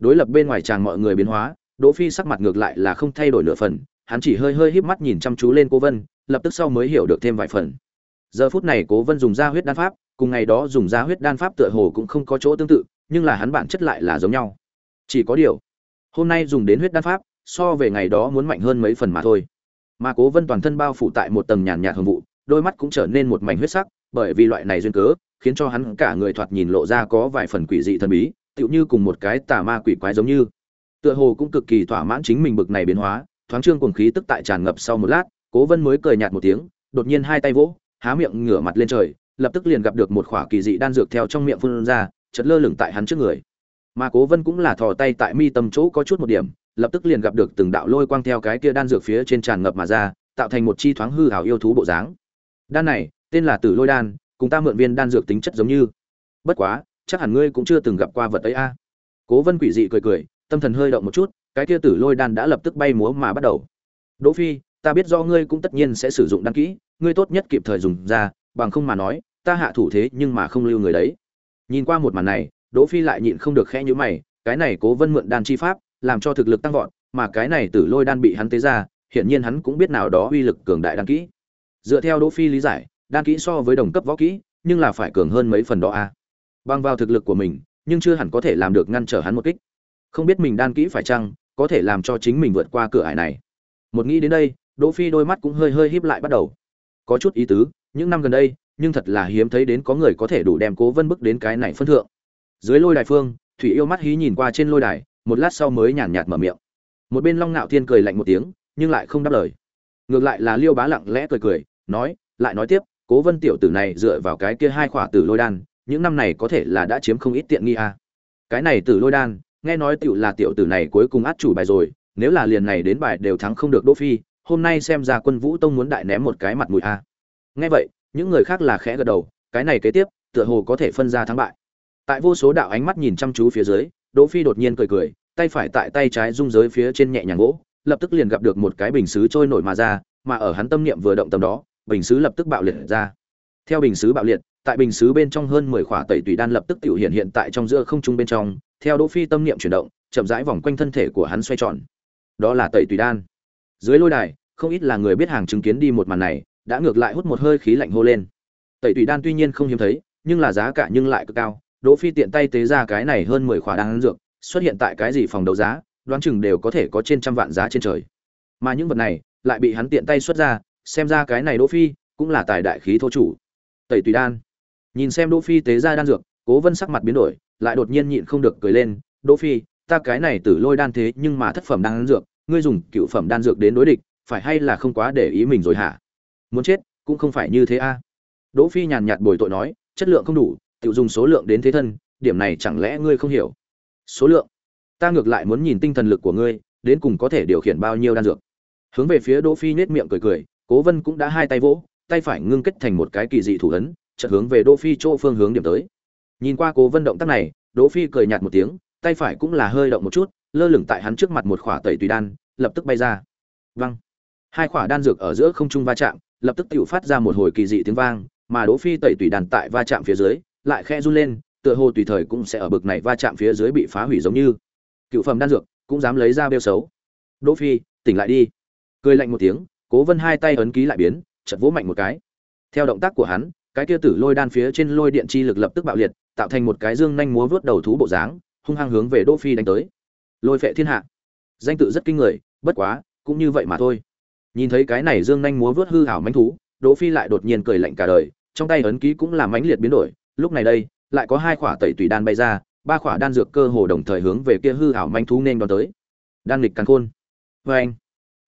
đối lập bên ngoài chàng mọi người biến hóa, đỗ phi sắc mặt ngược lại là không thay đổi nửa phần, hắn chỉ hơi hơi híp mắt nhìn chăm chú lên cố vân, lập tức sau mới hiểu được thêm vài phần. Giờ phút này cố vân dùng ra huyết đan pháp, cùng ngày đó dùng ra huyết đan pháp tựa hồ cũng không có chỗ tương tự, nhưng là hắn bản chất lại là giống nhau. Chỉ có điều, hôm nay dùng đến huyết đan pháp, so về ngày đó muốn mạnh hơn mấy phần mà thôi. Mà cố vân toàn thân bao phủ tại một tầng nhàn nhạt hồng vụ, đôi mắt cũng trở nên một mảnh huyết sắc, bởi vì loại này duyên cớ, khiến cho hắn cả người thoạt nhìn lộ ra có vài phần quỷ dị thần bí tựu như cùng một cái tà ma quỷ quái giống như. Tựa hồ cũng cực kỳ thỏa mãn chính mình bực này biến hóa, thoáng trương cuồng khí tức tại tràn ngập sau một lát, cố vân mới cười nhạt một tiếng, đột nhiên hai tay vỗ, há miệng ngửa mặt lên trời, lập tức liền gặp được một khỏa kỳ dị đan dược theo trong miệng phun ra chật lơ lửng tại hắn trước người. Mà cố vân cũng là thò tay tại mi tâm chỗ có chút một điểm, lập tức liền gặp được từng đạo lôi quang theo cái kia đan dược phía trên tràn ngập mà ra, tạo thành một chi thoáng hư ảo yêu thú bộ dáng. Đan này, tên là tử lôi đan, cùng ta mượn viên đan dược tính chất giống như. Bất quá chắc hẳn ngươi cũng chưa từng gặp qua vật ấy a. Cố vân quỷ dị cười cười, tâm thần hơi động một chút, cái kia tử lôi đan đã lập tức bay múa mà bắt đầu. Đỗ phi, ta biết do ngươi cũng tất nhiên sẽ sử dụng đan kỹ, ngươi tốt nhất kịp thời dùng ra, bằng không mà nói, ta hạ thủ thế nhưng mà không lưu người đấy. Nhìn qua một màn này, đỗ phi lại nhịn không được khẽ nhíu mày, cái này cố vân mượn đan chi pháp, làm cho thực lực tăng vọt, mà cái này tử lôi đan bị hắn tế ra, hiển nhiên hắn cũng biết nào đó uy lực cường đại đan kỹ. Dựa theo đỗ phi lý giải, đan kỹ so với đồng cấp võ kỹ, nhưng là phải cường hơn mấy phần đó a bằng vào thực lực của mình, nhưng chưa hẳn có thể làm được ngăn trở hắn một kích. Không biết mình đan kỹ phải chăng, có thể làm cho chính mình vượt qua cửa ải này. Một nghĩ đến đây, đỗ phi đôi mắt cũng hơi hơi híp lại bắt đầu. Có chút ý tứ, những năm gần đây, nhưng thật là hiếm thấy đến có người có thể đủ đem cố vân bức đến cái này phân thượng. Dưới lôi đài phương, thủy yêu mắt hí nhìn qua trên lôi đài, một lát sau mới nhàn nhạt mở miệng. Một bên long nạo thiên cười lạnh một tiếng, nhưng lại không đáp lời. Ngược lại là liêu bá lặng lẽ cười cười, nói, lại nói tiếp, cố vân tiểu tử này dựa vào cái kia hai khỏa tử lôi đan những năm này có thể là đã chiếm không ít tiện nghi à. cái này tử lôi đan, nghe nói tiểu là tiểu tử này cuối cùng át chủ bài rồi, nếu là liền này đến bài đều thắng không được đỗ phi, hôm nay xem ra quân vũ tông muốn đại ném một cái mặt mũi a nghe vậy, những người khác là khẽ gật đầu, cái này kế tiếp, tựa hồ có thể phân ra thắng bại. Tại vô số đạo ánh mắt nhìn chăm chú phía dưới, đỗ phi đột nhiên cười cười, tay phải tại tay trái rung giới phía trên nhẹ nhàng gỗ, lập tức liền gặp được một cái bình sứ trôi nổi mà ra, mà ở hắn tâm niệm vừa động tâm đó, bình sứ lập tức bạo liệt ra. Theo bình sứ bạo liệt tại bình sứ bên trong hơn mười khỏa tẩy tùy đan lập tức tiểu hiện hiện tại trong giữa không trung bên trong, theo đỗ phi tâm niệm chuyển động, chậm rãi vòng quanh thân thể của hắn xoay tròn. Đó là tẩy tùy đan. Dưới lôi đài, không ít là người biết hàng chứng kiến đi một màn này, đã ngược lại hút một hơi khí lạnh hô lên. Tẩy tùy đan tuy nhiên không hiếm thấy, nhưng là giá cả nhưng lại cực cao. Đỗ phi tiện tay tế ra cái này hơn mười khỏa đan dược, xuất hiện tại cái gì phòng đấu giá, đoán chừng đều có thể có trên trăm vạn giá trên trời. Mà những vật này, lại bị hắn tiện tay xuất ra, xem ra cái này đỗ phi cũng là tài đại khí thô chủ. Tẩy tùy đan nhìn xem đỗ phi tế ra đan dược, cố vân sắc mặt biến đổi, lại đột nhiên nhịn không được cười lên, đỗ phi, ta cái này tử lôi đan thế nhưng mà thất phẩm đan dược, ngươi dùng cựu phẩm đan dược đến đối địch, phải hay là không quá để ý mình rồi hả? Muốn chết, cũng không phải như thế a. Đỗ phi nhàn nhạt bồi tội nói, chất lượng không đủ tự dùng số lượng đến thế thân, điểm này chẳng lẽ ngươi không hiểu? Số lượng? Ta ngược lại muốn nhìn tinh thần lực của ngươi, đến cùng có thể điều khiển bao nhiêu đan dược. Hướng về phía đỗ phi nết miệng cười cười, cố vân cũng đã hai tay vỗ, tay phải ngưng kết thành một cái kỳ dị thủ ấn chợt hướng về đỗ phi chỗ phương hướng điểm tới. Nhìn qua cố vân động tác này, đỗ phi cười nhạt một tiếng, tay phải cũng là hơi động một chút, lơ lửng tại hắn trước mặt một khỏa tẩy tùy đan, lập tức bay ra. Văng hai khỏa đan dược ở giữa không trung va chạm, lập tức tiểu phát ra một hồi kỳ dị tiếng vang, mà đỗ phi tẩy tùy đan tại va chạm phía dưới, lại khe run lên, tựa hồ tùy thời cũng sẽ ở bực này va chạm phía dưới bị phá hủy giống như. Cựu phẩm đan dược, cũng dám lấy ra bêu xấu. Đỗ phi, tỉnh lại đi. Cười lạnh một tiếng, cố vân hai tay ấn ký lại biến, chợt vỗ mạnh một cái. Theo động tác của hắn cái kia tử lôi đan phía trên lôi điện chi lực lập tức bạo liệt, tạo thành một cái dương nhanh múa vớt đầu thú bộ dáng, hung hăng hướng về đỗ phi đánh tới. Lôi phệ thiên hạ. Danh tự rất kinh người, bất quá, cũng như vậy mà thôi. Nhìn thấy cái này dương nhanh múa vớt hư hảo mãnh thú, đỗ phi lại đột nhiên cười lạnh cả đời, trong tay ấn ký cũng làm mãnh liệt biến đổi, lúc này đây, lại có hai khỏa tẩy tùy đan bay ra, ba khỏa đan dược cơ hồ đồng thời hướng về kia hư hảo manh thú nên đón tới. Đan lịch càng khôn. Vê anh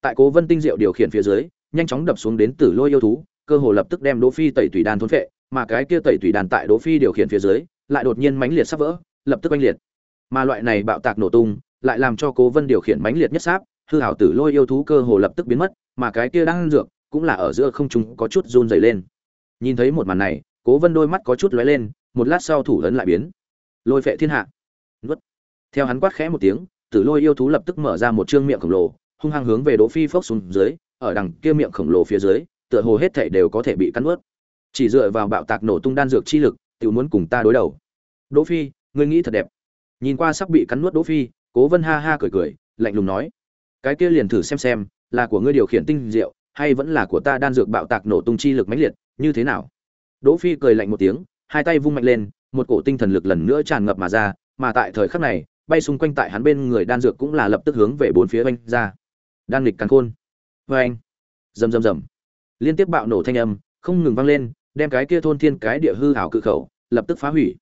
tại cố vân tinh diệu điều khiển phía dưới, nhanh chóng đập xuống đến tử lôi yêu thú cơ hồ lập tức đem đỗ phi tẩy tùy đan thôn phệ, mà cái kia tẩy tùy đan tại đỗ phi điều khiển phía dưới, lại đột nhiên mãnh liệt sắp vỡ, lập tức oanh liệt. Mà loại này bạo tạc nổ tung, lại làm cho cố vân điều khiển mãnh liệt nhất sáp, hư hảo tử lôi yêu thú cơ hồ lập tức biến mất, mà cái kia đang dược, cũng là ở giữa không trung có chút run rẩy lên. Nhìn thấy một màn này, cố vân đôi mắt có chút lóe lên, một lát sau thủ lớn lại biến. Lôi phệ thiên hạ. Nuốt. Theo hắn quát khẽ một tiếng, tử lôi yêu thú lập tức mở ra một trương miệng khổng lồ, hung hăng hướng về đỗ phi phốc xuống dưới, ở đằng kia miệng khổng lồ phía dưới tựa hồ hết thảy đều có thể bị cắn nuốt. Chỉ dựa vào bạo tạc nổ tung đan dược chi lực, tiểu muốn cùng ta đối đầu. Đỗ phi, ngươi nghĩ thật đẹp. Nhìn qua sắp bị cắn nuốt đỗ phi, cố vân ha ha cười cười, lạnh lùng nói, cái kia liền thử xem xem, là của ngươi điều khiển tinh diệu, hay vẫn là của ta đan dược bạo tạc nổ tung chi lực mãnh liệt, như thế nào? Đỗ phi cười lạnh một tiếng, hai tay vung mạnh lên, một cổ tinh thần lực lần nữa tràn ngập mà ra, mà tại thời khắc này, bay xung quanh tại hắn bên người đan dược cũng là lập tức hướng về bốn phía oanh ra. Đan lịch càn khôn. Vê anh rầm rầm rầm liên tiếp bạo nổ thanh âm, không ngừng vang lên, đem cái kia thôn thiên cái địa hư hảo cự khẩu, lập tức phá hủy.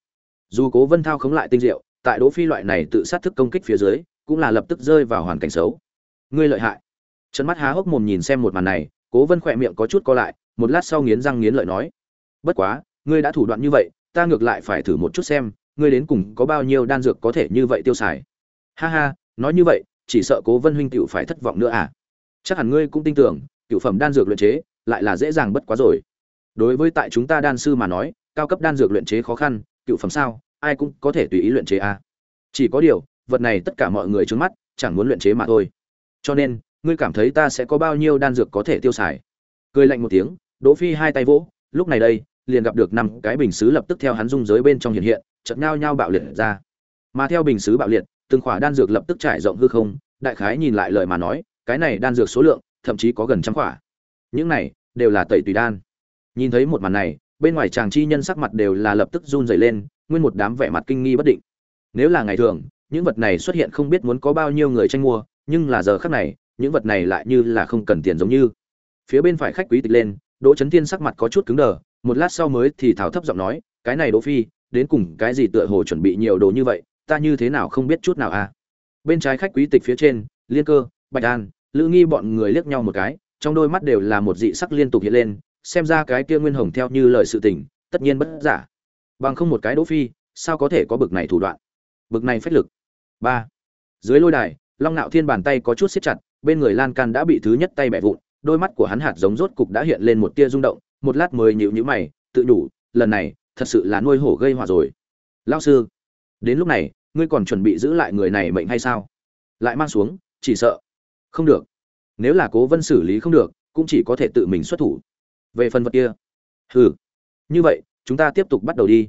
Dù cố vân thao khống lại tinh diệu, tại đỗ phi loại này tự sát thức công kích phía dưới, cũng là lập tức rơi vào hoàn cảnh xấu. Ngươi lợi hại. Trận mắt há hốc mồm nhìn xem một màn này, cố vân khỏe miệng có chút co lại, một lát sau nghiến răng nghiến lợi nói. Bất quá, ngươi đã thủ đoạn như vậy, ta ngược lại phải thử một chút xem, ngươi đến cùng có bao nhiêu đan dược có thể như vậy tiêu xài. Ha ha, nói như vậy, chỉ sợ cố vân huynh cựu phải thất vọng nữa à. Chắc hẳn ngươi cũng tin tưởng cựu phẩm đan dược luyện chế lại là dễ dàng bất quá rồi đối với tại chúng ta đan sư mà nói cao cấp đan dược luyện chế khó khăn cựu phẩm sao ai cũng có thể tùy ý luyện chế à. chỉ có điều vật này tất cả mọi người trước mắt chẳng muốn luyện chế mà thôi cho nên ngươi cảm thấy ta sẽ có bao nhiêu đan dược có thể tiêu xài cười lạnh một tiếng đỗ phi hai tay vỗ lúc này đây liền gặp được năm cái bình sứ lập tức theo hắn dung giới bên trong hiện hiện, chợt nhao nhao bạo liệt ra. Mà theo bình sứ bạo liệt, từng khỏa đan dược lập tức trải rộng hư không, đại khái nhìn lại lời mà nói, cái này đan dược số lượng, thậm chí có gần trăm khỏa. Những này đều là tẩy tùy đan. Nhìn thấy một màn này, bên ngoài chàng chi nhân sắc mặt đều là lập tức run rẩy lên, nguyên một đám vẻ mặt kinh nghi bất định. Nếu là ngày thường, những vật này xuất hiện không biết muốn có bao nhiêu người tranh mua, nhưng là giờ khắc này, những vật này lại như là không cần tiền giống như. Phía bên phải khách quý tịch lên, Đỗ Chấn Thiên sắc mặt có chút cứng đờ, một lát sau mới thì thảo thấp giọng nói cái này đỗ phi đến cùng cái gì tựa hồ chuẩn bị nhiều đồ như vậy ta như thế nào không biết chút nào à bên trái khách quý tịch phía trên liên cơ bạch an lữ nghi bọn người liếc nhau một cái trong đôi mắt đều là một dị sắc liên tục hiện lên, xem ra cái kia nguyên hồng theo như lời sự tình, tất nhiên bất giả. Bằng không một cái đỗ phi, sao có thể có bực này thủ đoạn? Bực này phách lực. Ba. Dưới lôi đài, long nạo thiên bàn tay có chút siết chặt, bên người lan can đã bị thứ nhất tay bẻ vụn, đôi mắt của hắn hạt giống rốt cục đã hiện lên một tia rung động, một lát mới nhịu nhữ mày, tự đủ, lần này, thật sự là nuôi hổ gây họa rồi. Lao sư, đến lúc này, ngươi còn chuẩn bị giữ lại người này mệnh hay sao? Lại mang xuống, chỉ sợ. Không được nếu là cố vân xử lý không được, cũng chỉ có thể tự mình xuất thủ. Về phần vật kia, hừ, như vậy, chúng ta tiếp tục bắt đầu đi.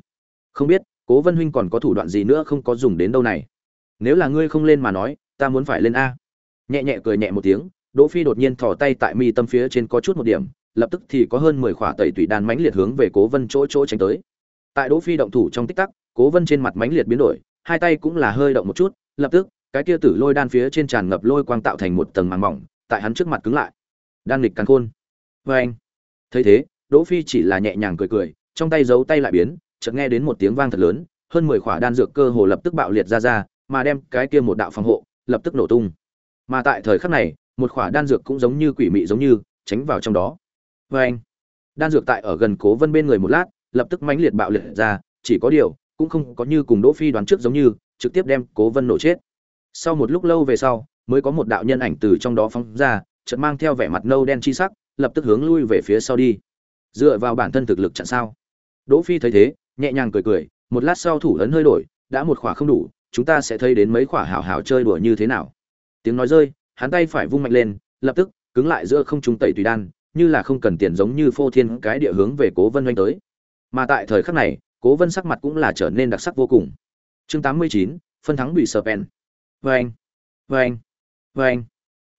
Không biết, cố vân huynh còn có thủ đoạn gì nữa không có dùng đến đâu này? Nếu là ngươi không lên mà nói, ta muốn phải lên a. Nhẹ nhẹ cười nhẹ một tiếng, đỗ phi đột nhiên thò tay tại mi tâm phía trên có chút một điểm, lập tức thì có hơn mười khỏa tẩy tủy đan mãnh liệt hướng về cố vân chỗ chỗ tránh tới. Tại đỗ phi động thủ trong tích tắc, cố vân trên mặt mãnh liệt biến đổi, hai tay cũng là hơi động một chút, lập tức, cái kia tử lôi đan phía trên tràn ngập lôi quang tạo thành một tầng màng mỏng tại hắn trước mặt cứng lại. Đan lịch càn khôn. Vê anh. Thấy thế, đỗ phi chỉ là nhẹ nhàng cười cười, trong tay giấu tay lại biến, chợt nghe đến một tiếng vang thật lớn, hơn mười khỏa đan dược cơ hồ lập tức bạo liệt ra ra, mà đem cái kia một đạo phòng hộ, lập tức nổ tung. Mà tại thời khắc này, một khỏa đan dược cũng giống như quỷ mị giống như, tránh vào trong đó. Vê anh. Đan dược tại ở gần cố vân bên người một lát, lập tức mãnh liệt bạo liệt ra, chỉ có điều, cũng không có như cùng đỗ phi đoán trước giống như, trực tiếp đem cố vân nổ chết. Sau một lúc lâu về sau mới có một đạo nhân ảnh từ trong đó phóng ra chợt mang theo vẻ mặt nâu đen chi sắc lập tức hướng lui về phía sau đi. Dựa vào bản thân thực lực chặn sao. Đỗ phi thấy thế nhẹ nhàng cười cười một lát sau thủ ấn hơi đổi đã một khỏa không đủ chúng ta sẽ thấy đến mấy khỏa hảo hảo chơi đùa như thế nào. Tiếng nói rơi hắn tay phải vung mạnh lên lập tức cứng lại giữa không trung tẩy tùy đan như là không cần tiền giống như phô thiên cái địa hướng về cố vân doanh tới. Mà tại thời khắc này cố vân sắc mặt cũng là trở nên đặc sắc vô cùng. Chương 89, phân thắng bị sờ pen vâng. vâng vâng anh,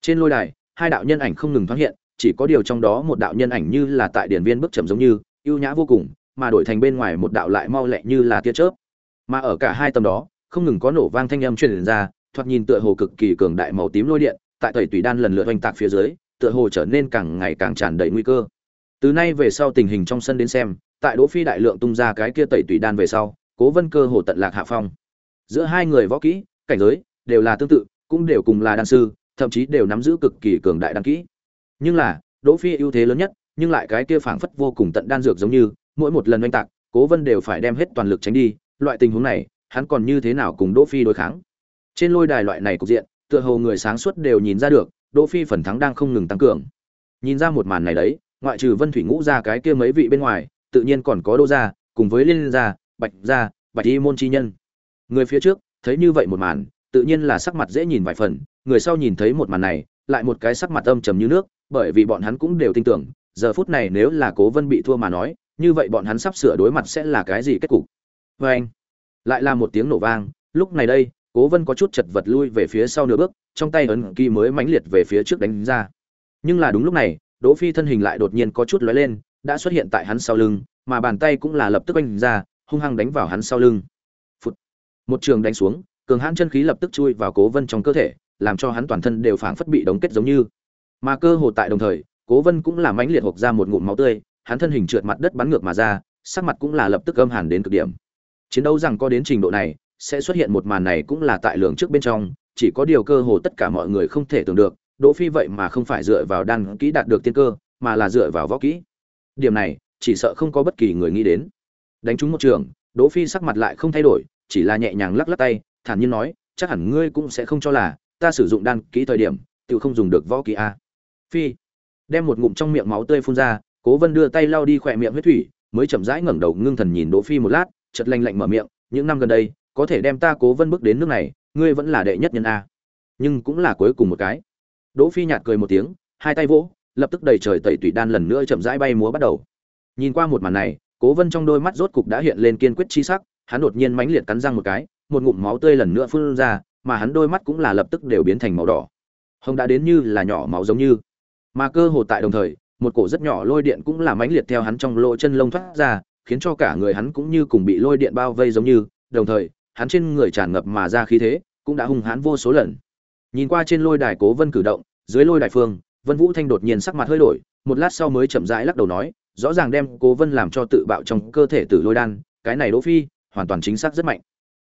trên lôi đài, hai đạo nhân ảnh không ngừng thoáng hiện, chỉ có điều trong đó một đạo nhân ảnh như là tại điển viên bước chậm giống như, ưu nhã vô cùng, mà đổi thành bên ngoài một đạo lại mau lẹ như là tia chớp. Mà ở cả hai tầm đó, không ngừng có nổ vang thanh âm truyền ra, thoạt nhìn tựa hồ cực kỳ cường đại màu tím lôi điện, tại tẩy tùy đan lần lượt oanh tạc phía dưới, tựa hồ trở nên càng ngày càng tràn đầy nguy cơ. Từ nay về sau tình hình trong sân đến xem, tại đỗ phi đại lượng tung ra cái kia tẩy tùy đan về sau, cố vân cơ hồ tận lạc hạ phong. Giữa hai người võ kỹ, cảnh giới, đều là tương tự cũng đều cùng là đan sư, thậm chí đều nắm giữ cực kỳ cường đại đan kỹ. Nhưng là, đỗ phi ưu thế lớn nhất, nhưng lại cái kia phảng phất vô cùng tận đan dược giống như, mỗi một lần oanh tạc, cố vân đều phải đem hết toàn lực tránh đi, loại tình huống này, hắn còn như thế nào cùng đỗ phi đối kháng? Trên lôi đài loại này cục diện, tựa hồ người sáng suốt đều nhìn ra được, đỗ phi phần thắng đang không ngừng tăng cường. Nhìn ra một màn này đấy, ngoại trừ vân thủy ngũ ra cái kia mấy vị bên ngoài, tự nhiên còn có đô gia, cùng với liên gia, bạch gia, bạch y môn chi nhân. Người phía trước, thấy như vậy một màn tự nhiên là sắc mặt dễ nhìn vài phần, người sau nhìn thấy một màn này, lại một cái sắc mặt âm trầm như nước, bởi vì bọn hắn cũng đều tin tưởng, giờ phút này nếu là cố vân bị thua mà nói, như vậy bọn hắn sắp sửa đối mặt sẽ là cái gì kết cục? Vê anh, lại là một tiếng nổ vang, lúc này đây, cố vân có chút chật vật lui về phía sau nửa bước, trong tay ấn kỳ mới mãnh liệt về phía trước đánh ra. Nhưng là đúng lúc này, đỗ phi thân hình lại đột nhiên có chút lóe lên, đã xuất hiện tại hắn sau lưng, mà bàn tay cũng là lập tức oanh ra, hung hăng đánh vào hắn sau lưng. Phụt. một trường đánh xuống cường hãn chân khí lập tức chui vào cố vân trong cơ thể, làm cho hắn toàn thân đều phảng phất bị đóng kết giống như. Mà cơ hồ tại đồng thời, cố vân cũng là mãnh liệt hộc ra một ngụm máu tươi, hắn thân hình trượt mặt đất bắn ngược mà ra, sắc mặt cũng là lập tức âm hàn đến cực điểm. Chiến đấu rằng có đến trình độ này, sẽ xuất hiện một màn này cũng là tại lường trước bên trong, chỉ có điều cơ hồ tất cả mọi người không thể tưởng được, đỗ phi vậy mà không phải dựa vào đan kỹ đạt được tiên cơ, mà là dựa vào võ kỹ. Điểm này, chỉ sợ không có bất kỳ người nghĩ đến. Đánh trúng một trường, đỗ phi sắc mặt lại không thay đổi, chỉ là nhẹ nhàng lắc lắc tay thản nhiên nói, chắc hẳn ngươi cũng sẽ không cho là ta sử dụng đan kỹ thời điểm tự không dùng được võ kỹ a. Phi đem một ngụm trong miệng máu tươi phun ra, cố vân đưa tay lau đi khỏe miệng huyết thủy, mới chậm rãi ngẩng đầu ngưng thần nhìn đỗ phi một lát, chợt lanh lạnh mở miệng, những năm gần đây, có thể đem ta cố vân bước đến nước này, ngươi vẫn là đệ nhất nhân a. Nhưng cũng là cuối cùng một cái. Đỗ phi nhạt cười một tiếng, hai tay vỗ, lập tức đầy trời tẩy tủy đan lần nữa chậm rãi bay múa bắt đầu. Nhìn qua một màn này, cố vân trong đôi mắt rốt cục đã hiện lên kiên quyết chi sắc, hắn đột nhiên mãnh liệt cắn răng một cái một ngụm máu tươi lần nữa phun ra, mà hắn đôi mắt cũng là lập tức đều biến thành màu đỏ. Hồng đã đến như là nhỏ máu giống như. Mà cơ hồ tại đồng thời, một cổ rất nhỏ lôi điện cũng là mãnh liệt theo hắn trong lỗ chân lông thoát ra, khiến cho cả người hắn cũng như cùng bị lôi điện bao vây giống như. Đồng thời, hắn trên người tràn ngập mà ra khí thế, cũng đã hung hãn vô số lần. Nhìn qua trên lôi đài cố vân cử động, dưới lôi đài phương, vân vũ thanh đột nhiên sắc mặt hơi đổi, một lát sau mới chậm rãi lắc đầu nói, rõ ràng đem cố vân làm cho tự bạo trong cơ thể tử lôi đan, cái này đỗ phi, hoàn toàn chính xác rất mạnh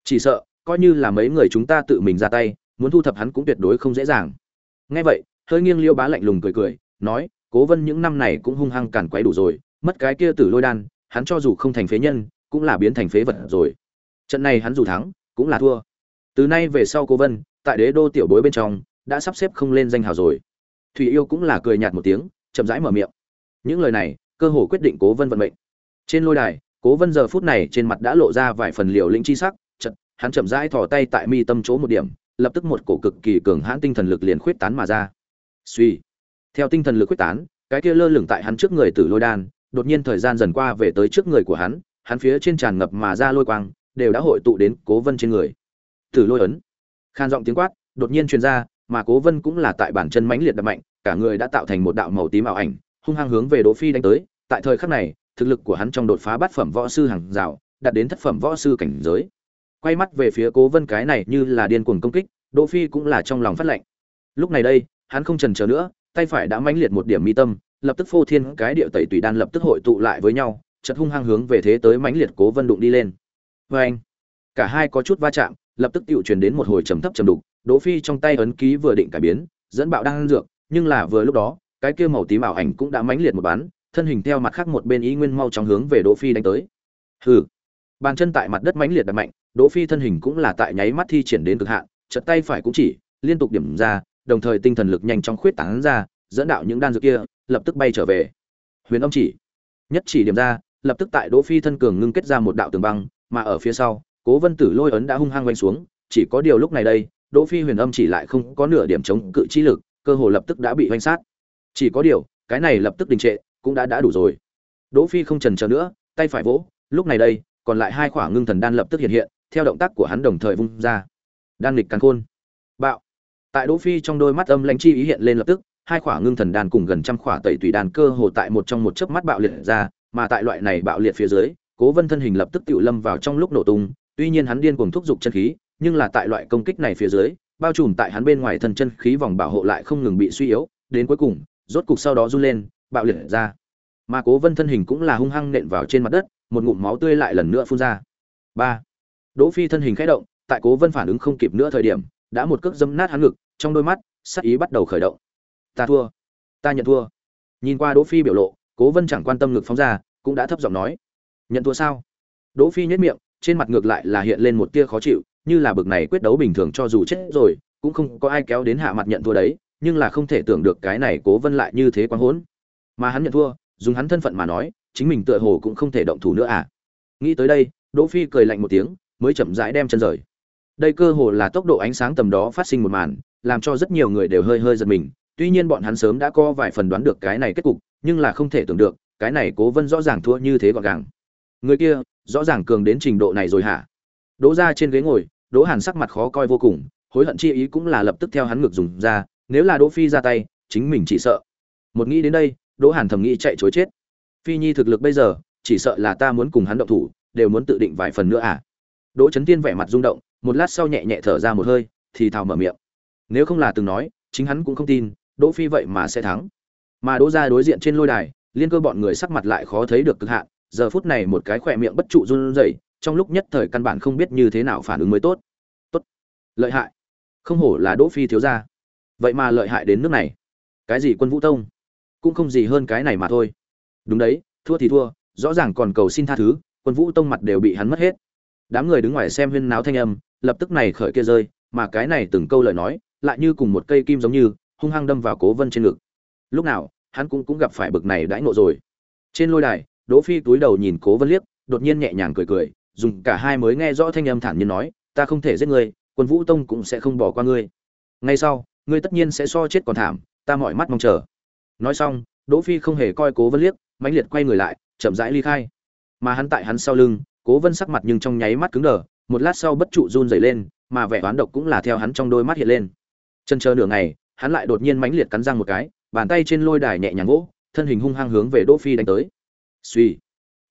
chỉ sợ, coi như là mấy người chúng ta tự mình ra tay, muốn thu thập hắn cũng tuyệt đối không dễ dàng. Nghe vậy, hơi nghiêng liêu bá lạnh lùng cười cười, nói, cố vân những năm này cũng hung hăng cản quấy đủ rồi, mất cái kia tử lôi đan, hắn cho dù không thành phế nhân, cũng là biến thành phế vật rồi. Trận này hắn dù thắng, cũng là thua. Từ nay về sau cố vân, tại đế đô tiểu bối bên trong, đã sắp xếp không lên danh hào rồi. Thủy yêu cũng là cười nhạt một tiếng, chậm rãi mở miệng. Những lời này, cơ hồ quyết định cố vân vận mệnh. Trên lôi đài, cố vân giờ phút này trên mặt đã lộ ra vài phần liều lĩnh chi sắc hắn chậm rãi thò tay tại mi tâm chỗ một điểm, lập tức một cổ cực kỳ cường hãn tinh thần lực liền khuyết tán mà ra. Suy theo tinh thần lực khuyết tán, cái kia lơ lửng tại hắn trước người tử lôi đan, đột nhiên thời gian dần qua về tới trước người của hắn hắn phía trên tràn ngập mà ra lôi quang, đều đã hội tụ đến cố vân trên người. Tử lôi ấn. Khan giọng tiếng quát, đột nhiên truyền ra, mà cố vân cũng là tại bản chân mãnh liệt đập mạnh, cả người đã tạo thành một đạo màu tím ảo ảnh, hung hăng hướng về đỗ phi đánh tới. Tại thời khắc này, thực lực của hắn trong đột phá bát phẩm võ sư hàng rào, đạt đến thất phẩm võ sư cảnh giới quay mắt về phía cố vân cái này như là điên cuồng công kích, đỗ phi cũng là trong lòng phát lệnh. Lúc này đây, hắn không chần chờ nữa, tay phải đã mãnh liệt một điểm mi tâm, lập tức phô thiên cái điệu tẩy tùy đan lập tức hội tụ lại với nhau chật hung hăng hướng về thế tới mãnh liệt cố vân đụng đi lên. Với anh, cả hai có chút va chạm, lập tức tiểu truyền đến một hồi trầm thấp trầm đục, đỗ phi trong tay ấn ký vừa định cải biến, dẫn bạo đang dược, nhưng là vừa lúc đó, cái kia màu tím ảo ảnh cũng đã mãnh liệt một bán thân hình theo mặt khác một bên ý nguyên mau chóng hướng về đỗ phi đánh tới. Hừ bàn chân tại mặt đất mãnh liệt đập mạnh, đỗ phi thân hình cũng là tại nháy mắt thi triển đến cực hạn chật tay phải cũng chỉ, liên tục điểm ra, đồng thời tinh thần lực nhanh chóng khuyết tán ra, dẫn đạo những đan dược kia, lập tức bay trở về. Huyền âm chỉ, nhất chỉ điểm ra, lập tức tại đỗ phi thân cường ngưng kết ra một đạo tường băng, mà ở phía sau, cố vân tử lôi ấn đã hung hăng quanh xuống, chỉ có điều lúc này đây, đỗ phi huyền âm chỉ lại không có nửa điểm chống cự chi lực, cơ hồ lập tức đã bị quanh sát. Chỉ có điều, cái này lập tức đình trệ, cũng đã đã đủ rồi. Đỗ phi không chần chờ nữa, tay phải vỗ, lúc này đây còn lại hai khoảng ngưng thần đan lập tức hiện hiện theo động tác của hắn đồng thời vung ra. Đan lịch càn khôn. Bạo. Tại đỗ phi trong đôi mắt âm lãnh chi ý hiện lên lập tức hai khỏa ngưng thần đan cùng gần trăm khỏa tẩy tùy đan cơ hồ tại một trong một chớp mắt bạo liệt ra, mà tại loại này bạo liệt phía dưới, Cố Vân thân hình lập tức tiểu lâm vào trong lúc nổ tung, tuy nhiên hắn điên cuồng thúc giục chân khí, nhưng là tại loại công kích này phía dưới, bao trùm tại hắn bên ngoài thân chân khí vòng bảo hộ lại không ngừng bị suy yếu, đến cuối cùng, rốt cục sau đó run lên, bạo liệt ra. Mà Cố Vân thân hình cũng là hung hăng nện vào trên mặt đất, một ngụm máu tươi lại lần nữa phun ra. 3. Đỗ Phi thân hình khẽ động, tại Cố Vân phản ứng không kịp nữa thời điểm, đã một cước dẫm nát hắn ngực, trong đôi mắt, sát ý bắt đầu khởi động. Ta thua. Ta nhận thua. Nhìn qua đỗ phi biểu lộ cố vân chẳng quan tâm ngực phóng ra cũng đã thấp giọng nói. Nhận thua sao? Đỗ phi nhếch miệng trên mặt ngược lại là hiện lên một tia khó chịu như là bực này quyết đấu bình thường cho dù chết rồi cũng không có ai kéo đến hạ mặt nhận thua đấy nhưng là không thể tưởng được cái này cố vân lại như thế quang hỗn. Mà hắn nhận thua dùng hắn thân phận mà nói chính mình tựa hồ cũng không thể động thủ nữa à nghĩ tới đây đỗ phi cười lạnh một tiếng mới chậm rãi đem chân rời đây cơ hồ là tốc độ ánh sáng tầm đó phát sinh một màn làm cho rất nhiều người đều hơi hơi giật mình tuy nhiên bọn hắn sớm đã có vài phần đoán được cái này kết cục, nhưng là không thể tưởng được, cái này Cố Vân rõ ràng thua như thế gọn gàng. Người kia, rõ ràng cường đến trình độ này rồi hả? Đỗ ra trên ghế ngồi, Đỗ Hàn sắc mặt khó coi vô cùng, hối hận chi ý cũng là lập tức theo hắn ngược dùng ra, nếu là Đỗ Phi ra tay, chính mình chỉ sợ. Một nghĩ đến đây, Đỗ Hàn thầm nghĩ chạy chối chết. Phi Nhi thực lực bây giờ, chỉ sợ là ta muốn cùng hắn động thủ, đều muốn tự định vài phần nữa à? Đỗ Chấn Tiên vẻ mặt rung động, một lát sau nhẹ nhẹ thở ra một hơi, thì thào mở miệng. Nếu không là từng nói, chính hắn cũng không tin, Đỗ Phi vậy mà sẽ thắng. Mà Đỗ gia đối diện trên lôi đài, liên cơ bọn người sắc mặt lại khó thấy được cực hạn, giờ phút này một cái khỏe miệng bất trụ run rẩy, trong lúc nhất thời căn bản không biết như thế nào phản ứng mới tốt. Tốt, lợi hại. Không hổ là Đỗ Phi thiếu gia. Vậy mà lợi hại đến nước này. Cái gì Quân Vũ Tông, cũng không gì hơn cái này mà thôi. Đúng đấy, thua thì thua, rõ ràng còn cầu xin tha thứ, Quân Vũ Tông mặt đều bị hắn mất hết. Đám người đứng ngoài xem huyên náo thanh âm, lập tức này khởi kia rơi, mà cái này từng câu lời nói, lại như cùng một cây kim giống như, hung hăng đâm vào cố vân trên ngực. Lúc nào hắn cũng cũng gặp phải bực này đãi nộ rồi. Trên lôi đài đỗ phi túi đầu nhìn cố vân liếc đột nhiên nhẹ nhàng cười cười dùng cả hai mới nghe rõ thanh âm thản nhiên nói ta không thể giết ngươi quân vũ tông cũng sẽ không bỏ qua ngươi. Ngay sau ngươi tất nhiên sẽ so chết còn thảm ta mỏi mắt mong chờ. Nói xong đỗ phi không hề coi cố vân liếc mãnh liệt quay người lại chậm rãi ly khai mà hắn tại hắn sau lưng cố vân sắc mặt nhưng trong nháy mắt cứng đờ một lát sau bất trụ run rẩy lên mà vẻ oán độc cũng là theo hắn trong đôi mắt hiện lên chân chờ nửa ngày hắn lại đột nhiên mãnh liệt cắn răng một cái, bàn tay trên lôi đài nhẹ nhàng gỗ, thân hình hung hăng hướng về Đỗ Phi đánh tới. Suy.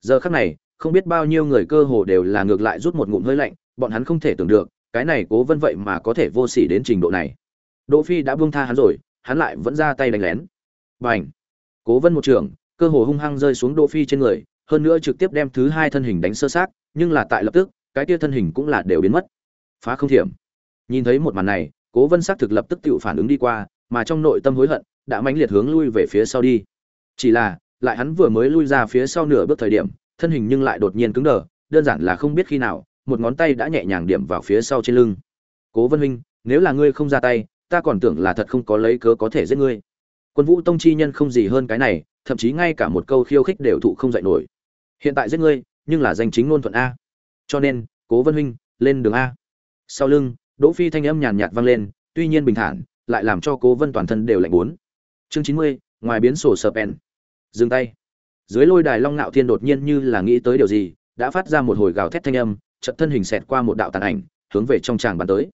Giờ khắc này, không biết bao nhiêu người cơ hồ đều là ngược lại rút một ngụm hơi lạnh, bọn hắn không thể tưởng được, cái này Cố Vân vậy mà có thể vô sỉ đến trình độ này. Đỗ Phi đã buông tha hắn rồi, hắn lại vẫn ra tay đánh lén. Bành. Cố Vân một trường, cơ hồ hung hăng rơi xuống Đỗ Phi trên người, hơn nữa trực tiếp đem thứ hai thân hình đánh sơ xác, nhưng là tại lập tức, cái kia thân hình cũng là đều biến mất. Phá không thiểm. Nhìn thấy một màn này, cố vân xác thực lập tức tự phản ứng đi qua mà trong nội tâm hối hận đã mãnh liệt hướng lui về phía sau đi chỉ là lại hắn vừa mới lui ra phía sau nửa bước thời điểm thân hình nhưng lại đột nhiên cứng đờ đơn giản là không biết khi nào một ngón tay đã nhẹ nhàng điểm vào phía sau trên lưng cố vân huynh nếu là ngươi không ra tay ta còn tưởng là thật không có lấy cớ có thể giết ngươi quân vũ tông chi nhân không gì hơn cái này thậm chí ngay cả một câu khiêu khích đều thụ không dạy nổi. Hiện tại giết ngươi, nhưng là danh chính ngôn thuận a. Cho nên, cố vân huynh, lên đường a. Sau lưng, đỗ phi thanh âm nhàn nhạt vang lên, tuy nhiên bình thản, lại làm cho cố vân toàn thân đều lạnh bốn. Chương chín mươi, ngoài biến sổ sờ pen dừng tay. Dưới lôi đài long nạo thiên đột nhiên như là nghĩ tới điều gì, đã phát ra một hồi gào thét thanh âm, chợt thân hình xẹt qua một đạo tàn ảnh, hướng về trong tràng bàn tới.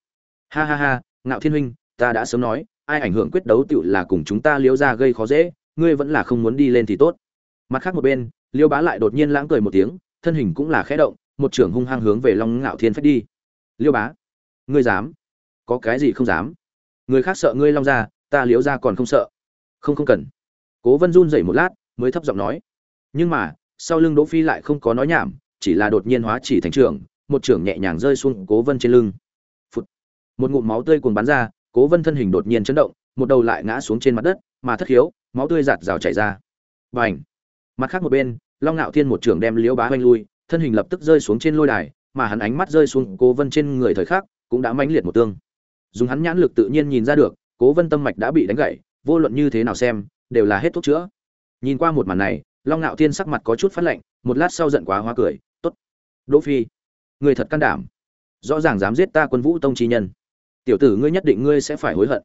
Ha ha ha ngạo thiên huynh, ta đã sớm nói, ai ảnh hưởng quyết đấu tựu là cùng chúng ta liếu ra gây khó dễ ngươi vẫn là không muốn đi lên thì tốt. Mặt khác một bên, liêu bá lại đột nhiên lãng cười một tiếng, thân hình cũng là khẽ động, một trưởng hung hăng hướng về long ngạo thiên phách đi. Liêu bá, ngươi dám? Có cái gì không dám? Người khác sợ ngươi long ra ta liếu ra còn không sợ. Không không cần. Cố vân run dậy một lát, mới thấp giọng nói. Nhưng mà, sau lưng đỗ phi lại không có nói nhảm, chỉ là đột nhiên hóa chỉ thành trưởng, một trưởng nhẹ nhàng rơi xuống cố vân trên lưng. Phụt. một ngụm máu tươi cuồng bắn ra, cố vân thân hình đột nhiên chấn động, một đầu lại ngã xuống trên mặt đất mà thất khiếu, máu tươi giạt rào chảy ra. Bành! Mặt khác một bên, long ngạo thiên một trưởng đem liễu bá hoanh lui, thân hình lập tức rơi xuống trên lôi đài, mà hắn ánh mắt rơi xuống cố vân trên người thời khắc, cũng đã mãnh liệt một tương. Dùng hắn nhãn lực tự nhiên nhìn ra được, cố vân tâm mạch đã bị đánh gãy, vô luận như thế nào xem, đều là hết thuốc chữa. Nhìn qua một màn này, long ngạo thiên sắc mặt có chút phát lạnh, một lát sau giận quá hoa cười, tốt, đỗ phi, người thật can đảm. Rõ ràng dám giết ta quân vũ tông chi nhân. Tiểu tử ngươi nhất định ngươi sẽ phải hối hận.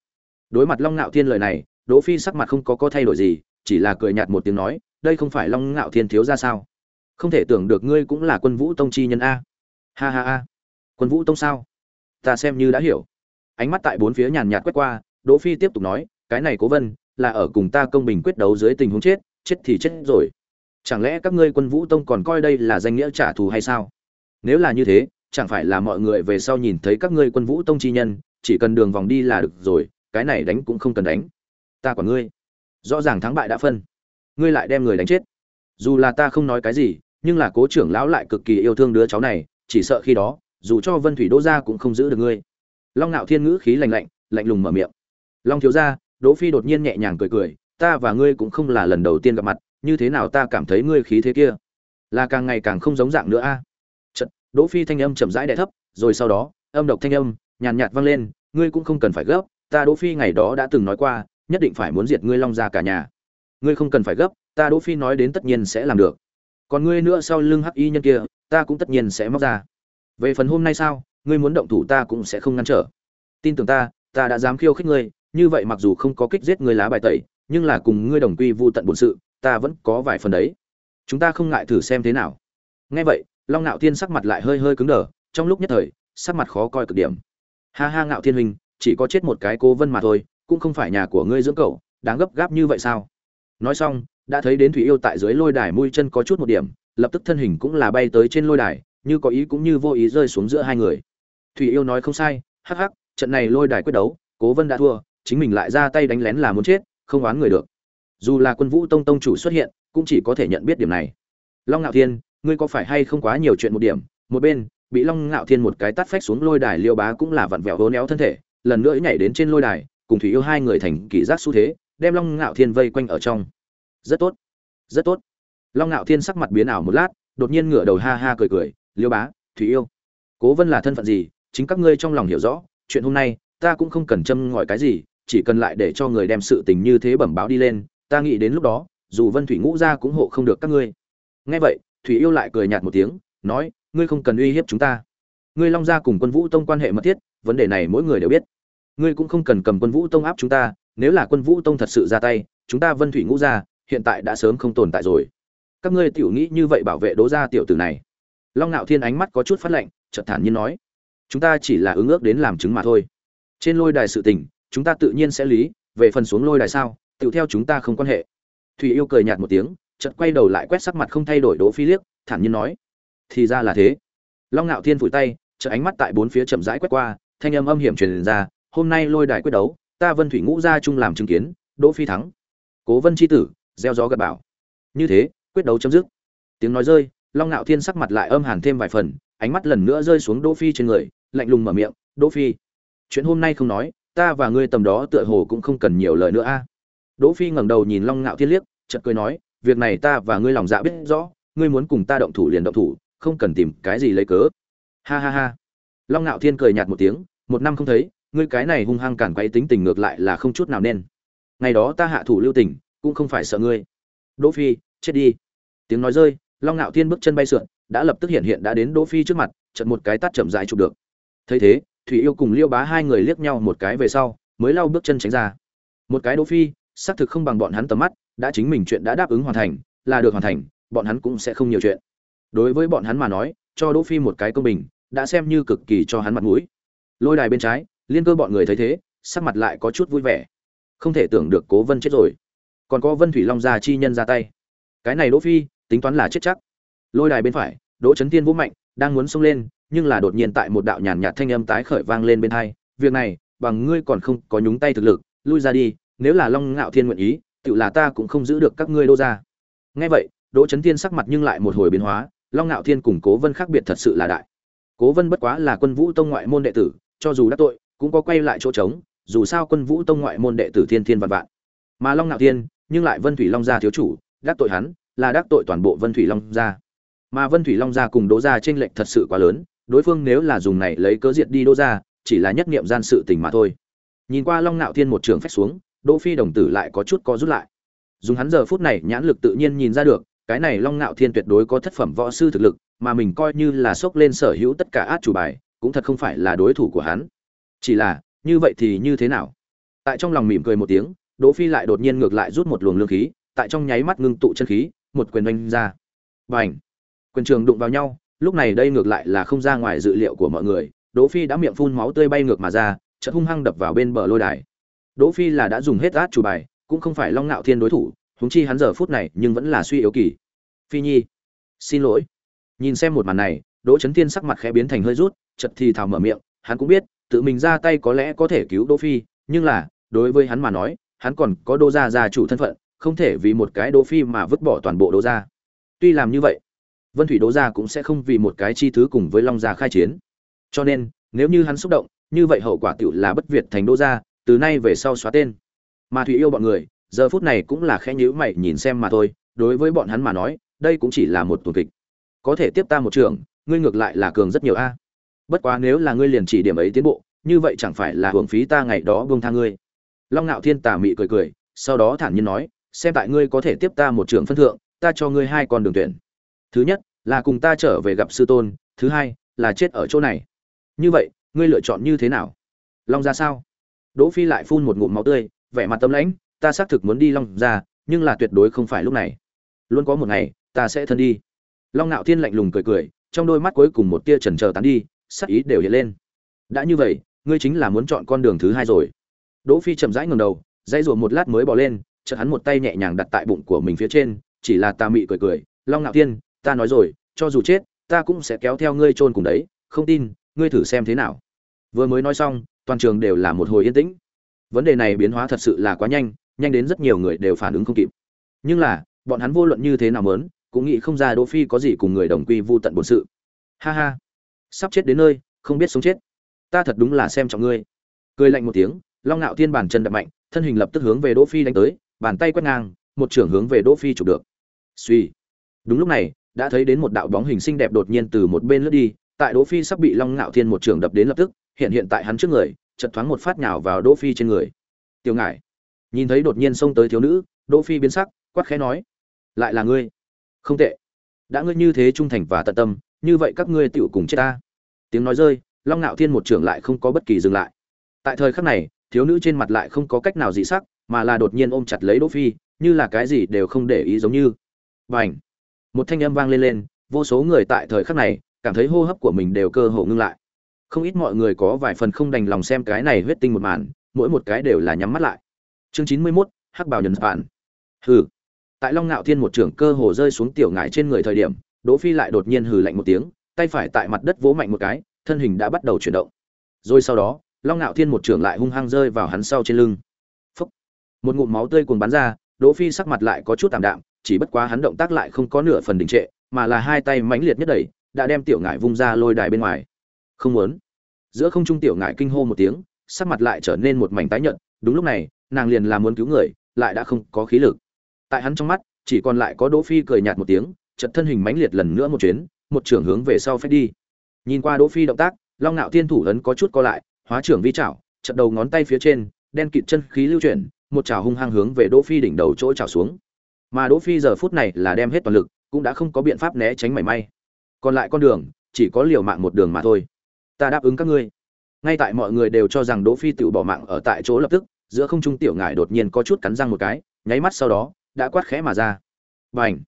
Đối mặt long ngạo thiên lời này đỗ phi sắc mặt không có có thay đổi gì, chỉ là cười nhạt một tiếng nói, đây không phải long ngạo thiên thiếu gia sao? Không thể tưởng được ngươi cũng là quân vũ tông chi nhân a. Ha ha ha, quân vũ tông sao? Ta xem như đã hiểu. Ánh mắt tại bốn phía nhàn nhạt quét qua, đỗ phi tiếp tục nói, cái này cố vân, là ở cùng ta công bình quyết đấu dưới tình huống chết chết thì chết rồi. Chẳng lẽ các ngươi quân vũ tông còn coi đây là danh nghĩa trả thù hay sao? Nếu là như thế, chẳng phải là mọi người về sau nhìn thấy các ngươi quân vũ tông chi nhân, chỉ cần đường vòng đi là được rồi, cái này đánh cũng không cần đánh ta quản ngươi. Rõ ràng thắng bại đã phân. Ngươi lại đem người đánh chết. Dù là ta không nói cái gì, nhưng là cố trưởng lão lại cực kỳ yêu thương đứa cháu này, chỉ sợ khi đó, dù cho vân thủy đỗ gia cũng không giữ được ngươi. Long ngạo thiên ngữ khí lạnh lạnh lạnh lùng mở miệng. Long thiếu gia, đỗ phi đột nhiên nhẹ nhàng cười cười, ta và ngươi cũng không là lần đầu tiên gặp mặt, như thế nào ta cảm thấy ngươi khí thế kia? Là càng ngày càng không giống dạng nữa a. À? Đỗ phi thanh âm chậm rãi đè thấp, rồi sau đó, âm độc thanh âm, nhàn nhạt vang lên, ngươi cũng không cần phải gấp, ta đỗ phi ngày đó đã từng nói qua nhất định phải muốn diệt ngươi long gia cả nhà. Ngươi không cần phải gấp, ta đỗ phi nói đến tất nhiên sẽ làm được. Còn ngươi nữa sau lưng hắc y nhân kia, ta cũng tất nhiên sẽ móc ra. Về phần hôm nay sao, ngươi muốn động thủ ta cũng sẽ không ngăn trở. Tin tưởng ta ta đã dám khiêu khích ngươi, như vậy mặc dù không có kích giết ngươi lá bài tẩy, nhưng là cùng ngươi đồng quy vu tận bổn sự, ta vẫn có vài phần đấy. Chúng ta không ngại thử xem thế nào. Nghe vậy, long ngạo thiên sắc mặt lại hơi hơi cứng đờ, trong lúc nhất thời, sắc mặt khó coi cực điểm. Ha ha ngạo thiên huynh, chỉ có chết một cái cố vân mà thôi cũng không phải nhà của ngươi dưỡng cậu, đáng gấp gáp như vậy sao? Nói xong, đã thấy đến thủy yêu tại dưới lôi đài mui chân có chút một điểm, lập tức thân hình cũng là bay tới trên lôi đài, như có ý cũng như vô ý rơi xuống giữa hai người. Thủy yêu nói không sai, hắc hắc, trận này lôi đài quyết đấu, cố vân đã thua, chính mình lại ra tay đánh lén là muốn chết, không oán người được. Dù là quân vũ tông tông chủ xuất hiện, cũng chỉ có thể nhận biết điểm này. Long ngạo thiên, ngươi có phải hay không quá nhiều chuyện một điểm? Một bên, bị long ngạo thiên một cái tát phách xuống lôi đài liêu bá cũng là vặn vẹo hố néo thân thể, lần nữa nhảy đến trên lôi đài cùng thủy yêu hai người thành kỷ giác xu thế, đem long ngạo thiên vây quanh ở trong. Rất tốt rất tốt. Long ngạo thiên sắc mặt biến ảo một lát, đột nhiên ngửa đầu ha ha cười cười, liêu bá, thủy yêu, cố vân là thân phận gì? Chính các ngươi trong lòng hiểu rõ, chuyện hôm nay, ta cũng không cần châm ngòi cái gì, chỉ cần lại để cho người đem sự tình như thế bẩm báo đi lên, ta nghĩ đến lúc đó, dù vân thủy ngũ ra cũng hộ không được các ngươi. Nghe vậy, thủy yêu lại cười nhạt một tiếng, nói, ngươi không cần uy hiếp chúng ta. Ngươi long gia cùng quân vũ tông quan hệ mật thiết, vấn đề này mỗi người đều biết ngươi cũng không cần cầm quân vũ tông áp chúng ta, nếu là quân vũ tông thật sự ra tay, chúng ta vân thủy ngũ gia, hiện tại đã sớm không tồn tại rồi. Các ngươi tiểu nghĩ như vậy bảo vệ đố gia tiểu tử này. Long nạo thiên ánh mắt có chút phát lạnh, chợt thản nhiên nói, chúng ta chỉ là ứng ước đến làm chứng mà thôi. Trên lôi đài sự tình, chúng ta tự nhiên sẽ lý, về phần xuống lôi đài sao tự theo chúng ta không quan hệ. Thủy yêu cười nhạt một tiếng, chợt quay đầu lại quét sắc mặt không thay đổi đỗ phi liếc, thản nhiên nói, thì ra là thế. Long nạo thiên phủi tay, chợt ánh mắt tại bốn phía chậm rãi quét qua, thanh âm âm hiểm truyền ra hôm nay lôi đài quyết đấu, ta vân thủy ngũ gia chung làm chứng kiến, đỗ phi thắng. Cố vân chi tử, gieo gió gật bảo như thế, quyết đấu chấm dứt. Tiếng nói rơi, long nạo thiên sắc mặt lại âm hàn thêm vài phần, ánh mắt lần nữa rơi xuống đỗ phi trên người, lạnh lùng mở miệng, đỗ phi, chuyện hôm nay không nói, ta và ngươi tầm đó tựa hồ cũng không cần nhiều lời nữa a. Đỗ phi ngẩng đầu nhìn long ngạo thiên liếc, chợt cười nói, việc này ta và ngươi lòng dạ biết rõ, ngươi muốn cùng ta động thủ liền động thủ, không cần tìm cái gì lấy cớ. Ha ha ha. Long ngạo thiên cười nhạt một tiếng, một năm không thấy ngươi cái này hung hăng cản quấy tính tình ngược lại là không chút nào nên. Ngày đó ta hạ thủ lưu tình, cũng không phải sợ ngươi. Đỗ phi, chết đi. Tiếng nói rơi, long nạo thiên bước chân bay sượn, đã lập tức hiện hiện đã đến đỗ phi trước mặt, chợt một cái tát chậm rãi chụp được. Thấy thế, thủy yêu cùng liêu bá hai người liếc nhau một cái về sau, mới lau bước chân tránh ra. Một cái đỗ phi, xác thực không bằng bọn hắn tầm mắt, đã chính mình chuyện đã đáp ứng hoàn thành, là được hoàn thành, bọn hắn cũng sẽ không nhiều chuyện. Đối với bọn hắn mà nói, cho đỗ phi một cái công bình, đã xem như cực kỳ cho hắn mặt mũi. Lôi đài bên trái liên cơ bọn người thấy thế, sắc mặt lại có chút vui vẻ. Không thể tưởng được cố vân chết rồi. Còn có vân thủy long gia chi nhân ra tay. Cái này đỗ phi, tính toán là chết chắc. Lôi đài bên phải, đỗ chấn tiên vũ mạnh, đang muốn xông lên, nhưng là đột nhiên tại một đạo nhàn nhạt thanh âm tái khởi vang lên bên hai. Việc này, bằng ngươi còn không có nhúng tay thực lực, lui ra đi, nếu là long ngạo thiên nguyện ý, tự là ta cũng không giữ được các ngươi đô ra nghe vậy, đỗ chấn tiên sắc mặt nhưng lại một hồi biến hóa, long ngạo thiên cùng cố vân khác biệt thật sự là đại. Cố vân bất quá là quân vũ tông ngoại môn đệ tử, cho dù đã tội cũng có quay lại chỗ trống, dù sao quân vũ tông ngoại môn đệ tử thiên thiên vạn vạn. Mà long nạo thiên, nhưng lại vân thủy long gia thiếu chủ, đắc tội hắn, là đắc tội toàn bộ vân thủy long gia. Mà vân thủy long gia cùng đỗ gia trên lệnh thật sự quá lớn, đối phương nếu là dùng này lấy cớ diệt đi đỗ gia, chỉ là nhất niệm gian sự tình mà thôi. Nhìn qua long nạo thiên một trường phách xuống, đỗ phi đồng tử lại có chút co rút lại. Dùng hắn giờ phút này nhãn lực tự nhiên nhìn ra được, cái này long nạo thiên tuyệt đối có thất phẩm võ sư thực lực, mà mình coi như là sốc lên sở hữu tất cả át chủ bài, cũng thật không phải là đối thủ của hắn chỉ là, như vậy thì như thế nào? Tại trong lòng mỉm cười một tiếng, đỗ phi lại đột nhiên ngược lại rút một luồng lương khí, tại trong nháy mắt ngưng tụ chân khí, một quyền oanh ra. Bành! Quyền trường đụng vào nhau, lúc này đây ngược lại là không ra ngoài dự liệu của mọi người, đỗ phi đã miệng phun máu tươi bay ngược mà ra, chợt hung hăng đập vào bên bờ lôi đài. Đỗ phi là đã dùng hết át chủ bài, cũng không phải long nạo thiên đối thủ, huống chi hắn giờ phút này nhưng vẫn là suy yếu kỳ. Phi nhi! Xin lỗi! Nhìn xem một màn này, đỗ chấn thiên sắc mặt khẽ biến thành hơi rút, chợt thì thào mở miệng, hắn cũng biết tự mình ra tay có lẽ có thể cứu đỗ phi, nhưng là, đối với hắn mà nói, hắn còn có đô gia gia chủ thân phận, không thể vì một cái đỗ phi mà vứt bỏ toàn bộ đỗ gia. Tuy làm như vậy, vân thủy đỗ gia cũng sẽ không vì một cái chi thứ cùng với long gia khai chiến. Cho nên, nếu như hắn xúc động, như vậy hậu quả tiểu là bất việt thành đỗ gia, từ nay về sau xóa tên. Mà thủy yêu bọn người, giờ phút này cũng là khẽ nhíu mày nhìn xem mà thôi, đối với bọn hắn mà nói, đây cũng chỉ là một tuần kịch. Có thể tiếp ta một trường, ngươi ngược lại là cường rất nhiều a bất quá nếu là ngươi liền chỉ điểm ấy tiến bộ, như vậy chẳng phải là hưởng phí ta ngày đó buông tha ngươi. Long ngạo thiên tà mị cười cười, sau đó thản nhiên nói, xem tại ngươi có thể tiếp ta một trường phân thượng, ta cho ngươi hai con đường tuyển. Thứ nhất, là cùng ta trở về gặp sư tôn, thứ hai, là chết ở chỗ này. Như vậy, ngươi lựa chọn như thế nào? Long ra sao? Đỗ phi lại phun một ngụm máu tươi, vẻ mặt tâm lãnh, ta xác thực muốn đi long ra, nhưng là tuyệt đối không phải lúc này. Luôn có một ngày, ta sẽ thân đi. Long nạo thiên lạnh lùng cười cười, trong đôi mắt cuối cùng một tia chần chờ tán đi sắc ý đều hiện lên. Đã như vậy, ngươi chính là muốn chọn con đường thứ hai rồi. Đỗ phi chậm rãi ngẩng đầu, dãy rùa một lát mới bỏ lên, chợt hắn một tay nhẹ nhàng đặt tại bụng của mình phía trên, chỉ là ta mị cười cười, long ngạo thiên, ta nói rồi, cho dù chết, ta cũng sẽ kéo theo ngươi chôn cùng đấy, không tin, ngươi thử xem thế nào. Vừa mới nói xong, toàn trường đều là một hồi yên tĩnh. Vấn đề này biến hóa thật sự là quá nhanh nhanh đến rất nhiều người đều phản ứng không kịp. Nhưng là, bọn hắn vô luận như thế nào mớn cũng nghĩ không ra đỗ phi có gì cùng người đồng quy vu tận bổn sự. Ha ha sắp chết đến nơi, không biết sống chết. Ta thật đúng là xem trọng ngươi. Cười lạnh một tiếng, long nạo thiên bản chân đập mạnh, thân hình lập tức hướng về đỗ phi đánh tới, bàn tay quét ngang, một trưởng hướng về đỗ phi chụp được. Suy đúng lúc này, đã thấy đến một đạo bóng hình xinh đẹp đột nhiên từ một bên lướt đi, tại đỗ phi sắp bị long nạo thiên một trưởng đập đến lập tức, hiện hiện tại hắn trước người, chợt thoáng một phát nhào vào đỗ phi trên người. Tiểu ngải. Nhìn thấy đột nhiên xông tới thiếu nữ, đỗ phi biến sắc, quát khẽ nói, lại là ngươi. Không tệ. Đã ngươi như thế trung thành và tận tâm, như vậy các ngươi tựu cùng chết ta tiếng nói rơi long ngạo thiên một trưởng lại không có bất kỳ dừng lại. Tại thời khắc này thiếu nữ trên mặt lại không có cách nào dị sắc mà là đột nhiên ôm chặt lấy đỗ phi như là cái gì đều không để ý giống như. Bành! Một thanh âm vang lên lên vô số người tại thời khắc này cảm thấy hô hấp của mình đều cơ hồ ngưng lại. Không ít mọi người có vài phần không đành lòng xem cái này huyết tinh một màn mỗi một cái đều là nhắm mắt lại. Chương chín mươi 91, hắc bào nhân bản hừ! Tại long ngạo thiên một trưởng cơ hồ rơi xuống tiểu ngải trên người thời điểm đỗ phi lại đột nhiên hừ lạnh một tiếng tay phải tại mặt đất vỗ mạnh một cái, thân hình đã bắt đầu chuyển động. Rồi sau đó, long ngạo thiên một trưởng lại hung hăng rơi vào hắn sau trên lưng. Phúc. một ngụm máu tươi cuồng bắn ra, đỗ phi sắc mặt lại có chút tạm đạm, chỉ bất quá hắn động tác lại không có nửa phần đình trệ, mà là hai tay mãnh liệt nhất đẩy, đã đem tiểu ngải vung ra lôi đài bên ngoài. Không muốn. Giữa không trung tiểu ngải kinh hô một tiếng, sắc mặt lại trở nên một mảnh tái nhợt, đúng lúc này, nàng liền là muốn cứu người, lại đã không có khí lực. Tại hắn trong mắt, chỉ còn lại có đỗ phi cười nhạt một tiếng chật thân hình mãnh liệt lần nữa một chuyến một trường hướng về sau phép đi. Nhìn qua đỗ phi động tác, long nạo thiên thủ ấn có chút co lại, hóa trưởng vi chảo chật đầu ngón tay phía trên, đen kịt chân khí lưu chuyển, một chảo hung hăng hướng về đỗ phi đỉnh đầu chỗ chảo xuống. Mà đỗ phi giờ phút này là đem hết toàn lực, cũng đã không có biện pháp né tránh mảy may. Còn lại con đường, chỉ có liều mạng một đường mà thôi. Ta đáp ứng các ngươi. Ngay tại mọi người đều cho rằng đỗ phi tự bỏ mạng ở tại chỗ lập tức, giữa không trung tiểu ngải đột nhiên có chút cắn răng một cái, nháy mắt sau đó, đã quát khẽ mà ra. Bành!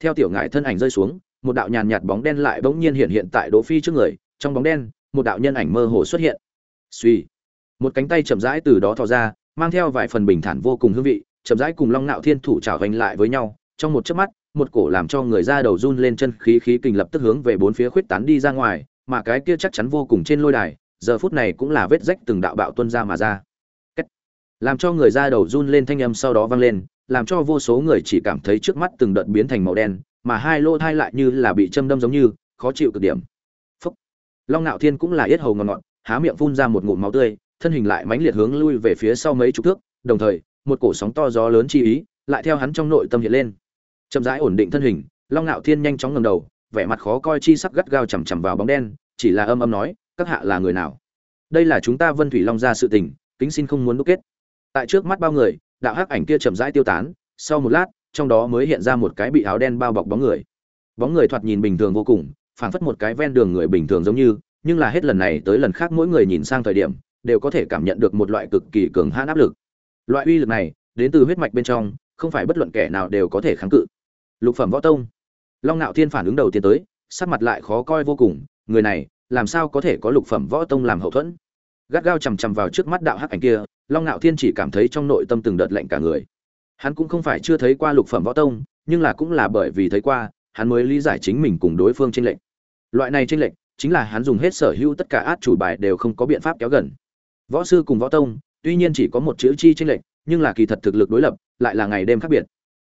Theo tiểu ngải thân ảnh rơi xuống một đạo nhàn nhạt bóng đen lại bỗng nhiên hiện hiện tại đỗ phi trước người, trong bóng đen, một đạo nhân ảnh mơ hồ xuất hiện. Suy một cánh tay chậm rãi từ đó thò ra, mang theo vài phần bình thản vô cùng hương vị, chậm rãi cùng long nạo thiên thủ chảo vành lại với nhau. Trong một chớp mắt, một cổ làm cho người ra đầu run lên chân khí khí kình lập tức hướng về bốn phía khuyết tán đi ra ngoài, mà cái kia chắc chắn vô cùng trên lôi đài, giờ phút này cũng là vết rách từng đạo bạo tuân ra mà ra. Cách. làm cho người ra đầu run lên thanh âm sau đó vang lên, làm cho vô số người chỉ cảm thấy trước mắt từng đợt biến thành màu đen mà hai lô thai lại như là bị châm đâm giống như, khó chịu cực điểm. Phúc. long nạo thiên cũng là yết hầu ngọn ngọn há miệng phun ra một ngụm máu tươi, thân hình lại mãnh liệt hướng lui về phía sau mấy chục thước, đồng thời, một cổ sóng to gió lớn chi ý, lại theo hắn trong nội tâm hiện lên. Chậm rãi ổn định thân hình, long nạo thiên nhanh chóng ngầm đầu, vẻ mặt khó coi chi sắc gắt gao chằm chằm vào bóng đen, chỉ là âm âm nói, các hạ là người nào? Đây là chúng ta vân thủy long ra sự tình, kính xin không muốn đúc kết. Tại trước mắt bao người, đạo hắc ảnh kia chậm rãi tiêu tán, sau một lát trong đó mới hiện ra một cái bị áo đen bao bọc bóng người. Bóng người thoạt nhìn bình thường vô cùng, phảng phất một cái ven đường người bình thường giống như, nhưng là hết lần này tới lần khác mỗi người nhìn sang thời điểm, đều có thể cảm nhận được một loại cực kỳ cường hãn áp lực. Loại uy lực này, đến từ huyết mạch bên trong, không phải bất luận kẻ nào đều có thể kháng cự. Lục phẩm võ tông. Long nạo thiên phản ứng đầu tiên tới, sắc mặt lại khó coi vô cùng, người này, làm sao có thể có lục phẩm võ tông làm hậu thuẫn? Gắt gao chằm chằm vào trước mắt đạo hắc ảnh kia, long nạo thiên chỉ cảm thấy trong nội tâm từng đợt lạnh cả người hắn cũng không phải chưa thấy qua lục phẩm võ tông, nhưng là cũng là bởi vì thấy qua, hắn mới lý giải chính mình cùng đối phương tranh lệnh loại này tranh lệnh chính là hắn dùng hết sở hữu tất cả át chủ bài đều không có biện pháp kéo gần. Võ sư cùng võ tông, tuy nhiên chỉ có một chữ chi tranh lệnh nhưng là kỳ thật thực lực đối lập, lại là ngày đêm khác biệt.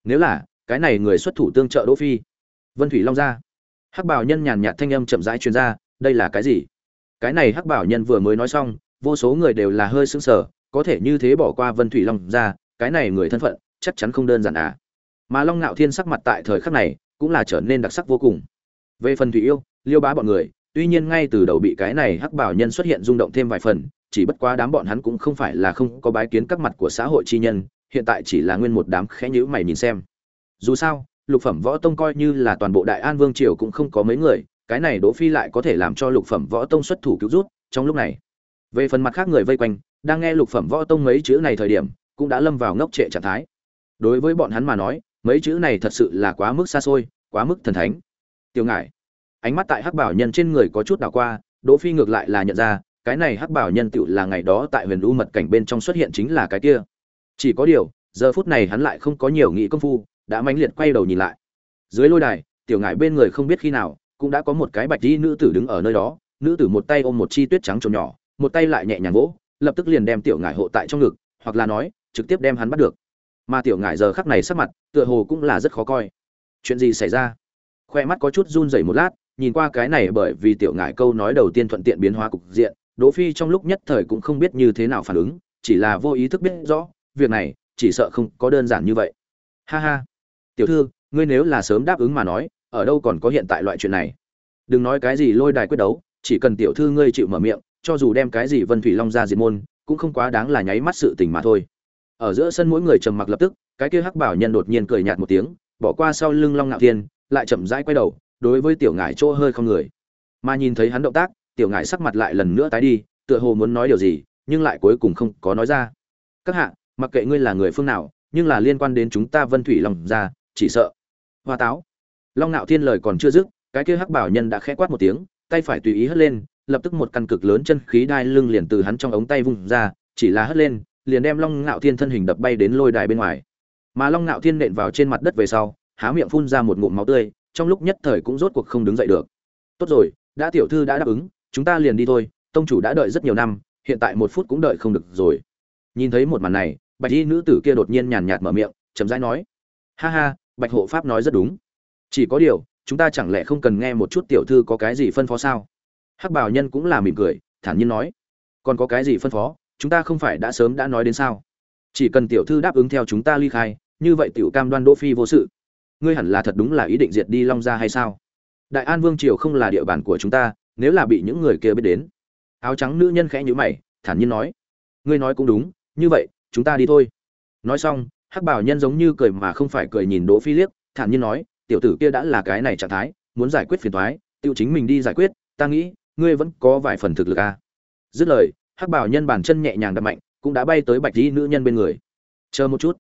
Nếu là, cái này người xuất thủ tương trợ đỗ phi. Vân thủy long ra. Hắc bảo nhân nhàn nhạt thanh âm chậm rãi truyền ra, đây là cái gì? Cái này hắc bảo nhân vừa mới nói xong, vô số người đều là hơi sững sờ, có thể như thế bỏ qua vân thủy long ra, cái này người thân phận chắc chắn không đơn giản à. Mà long ngạo thiên sắc mặt tại thời khắc này cũng là trở nên đặc sắc vô cùng. Về phần thủy yêu, liêu bá bọn người, tuy nhiên ngay từ đầu bị cái này hắc bảo nhân xuất hiện rung động thêm vài phần, chỉ bất quá đám bọn hắn cũng không phải là không có bái kiến các mặt của xã hội chi nhân, hiện tại chỉ là nguyên một đám khẽ nhữ mày nhìn xem. Dù sao, lục phẩm võ tông coi như là toàn bộ đại an vương triều cũng không có mấy người, cái này đỗ phi lại có thể làm cho lục phẩm võ tông xuất thủ cứu rút, trong lúc này. Về phần mặt khác người vây quanh, đang nghe lục phẩm võ tông mấy chữ này thời điểm, cũng đã lâm vào ngốc trệ trạng thái đối với bọn hắn mà nói, mấy chữ này thật sự là quá mức xa xôi, quá mức thần thánh. Tiêu ngải, ánh mắt tại hắc bảo nhân trên người có chút đảo qua, đỗ phi ngược lại là nhận ra, cái này hắc bảo nhân tựu là ngày đó tại huyền u mật cảnh bên trong xuất hiện chính là cái kia. Chỉ có điều, giờ phút này hắn lại không có nhiều nghị công phu, đã mãnh liệt quay đầu nhìn lại. Dưới lôi đài, tiểu ngải bên người không biết khi nào, cũng đã có một cái bạch y nữ tử đứng ở nơi đó, nữ tử một tay ôm một chi tuyết trắng trồn nhỏ, một tay lại nhẹ nhàng vỗ, lập tức liền đem tiểu ngải hộ tại trong ngực, hoặc là nói, trực tiếp đem hắn bắt được mà tiểu ngải giờ khắc này sắc mặt, tựa hồ cũng là rất khó coi. Chuyện gì xảy ra? Khoe mắt có chút run rẩy một lát, nhìn qua cái này bởi vì tiểu ngải câu nói đầu tiên thuận tiện biến hóa cục diện, đỗ phi trong lúc nhất thời cũng không biết như thế nào phản ứng, chỉ là vô ý thức biết rõ, việc này, chỉ sợ không có đơn giản như vậy. Ha ha. Tiểu thư, ngươi nếu là sớm đáp ứng mà nói, ở đâu còn có hiện tại loại chuyện này? Đừng nói cái gì lôi đài quyết đấu, chỉ cần tiểu thư ngươi chịu mở miệng, cho dù đem cái gì vân thủy long ra diệt môn, cũng không quá đáng là nháy mắt sự tình mà thôi ở giữa sân mỗi người trầm mặc lập tức, cái kia hắc bảo nhân đột nhiên cười nhạt một tiếng, bỏ qua sau lưng long ngạo thiên, lại chậm rãi quay đầu, đối với tiểu ngải chỗ hơi không người. Mà nhìn thấy hắn động tác, tiểu ngải sắc mặt lại lần nữa tái đi, tựa hồ muốn nói điều gì, nhưng lại cuối cùng không có nói ra. Các hạ, mặc kệ ngươi là người phương nào, nhưng là liên quan đến chúng ta vân thủy long ra chỉ sợ. Hoa táo. Long ngạo thiên lời còn chưa dứt, cái kia hắc bảo nhân đã khẽ quát một tiếng, tay phải tùy ý hất lên, lập tức một căn cực lớn chân khí đai lưng liền từ hắn trong ống tay vung ra, chỉ là hất lên liền đem long ngạo thiên thân hình đập bay đến lôi đài bên ngoài. Mà long ngạo thiên nện vào trên mặt đất về sau, há miệng phun ra một ngụm máu tươi, trong lúc nhất thời cũng rốt cuộc không đứng dậy được. Tốt rồi, đã tiểu thư đã đáp ứng, chúng ta liền đi thôi, tông chủ đã đợi rất nhiều năm, hiện tại một phút cũng đợi không được rồi. Nhìn thấy một màn này, bạch y nữ tử kia đột nhiên nhàn nhạt mở miệng, chậm rãi nói, ha ha, bạch hộ pháp nói rất đúng. Chỉ có điều, chúng ta chẳng lẽ không cần nghe một chút tiểu thư có cái gì phân phó sao? Hắc bảo nhân cũng là mỉm cười, thản nhiên nói, còn có cái gì phân phó? Chúng ta không phải đã sớm đã nói đến sao? Chỉ cần tiểu thư đáp ứng theo chúng ta ly khai, như vậy tiểu cam đoan đỗ phi vô sự. Ngươi hẳn là thật đúng là ý định diệt đi long gia hay sao? Đại an vương triều không là địa bàn của chúng ta, nếu là bị những người kia biết đến. Áo trắng nữ nhân khẽ nhíu mày, thản nhiên nói. Ngươi nói cũng đúng, như vậy, chúng ta đi thôi. Nói xong, hắc bảo nhân giống như cười mà không phải cười nhìn đỗ phi liếc, thản nhiên nói, tiểu tử kia đã là cái này trạng thái, muốn giải quyết phiền toái tiểu chính mình đi giải quyết, ta nghĩ, ngươi vẫn có vài phần thực lực à. dứt lời hắc bảo nhân bàn chân nhẹ nhàng đập mạnh, cũng đã bay tới bạch dĩ nữ nhân bên người. Chờ một chút.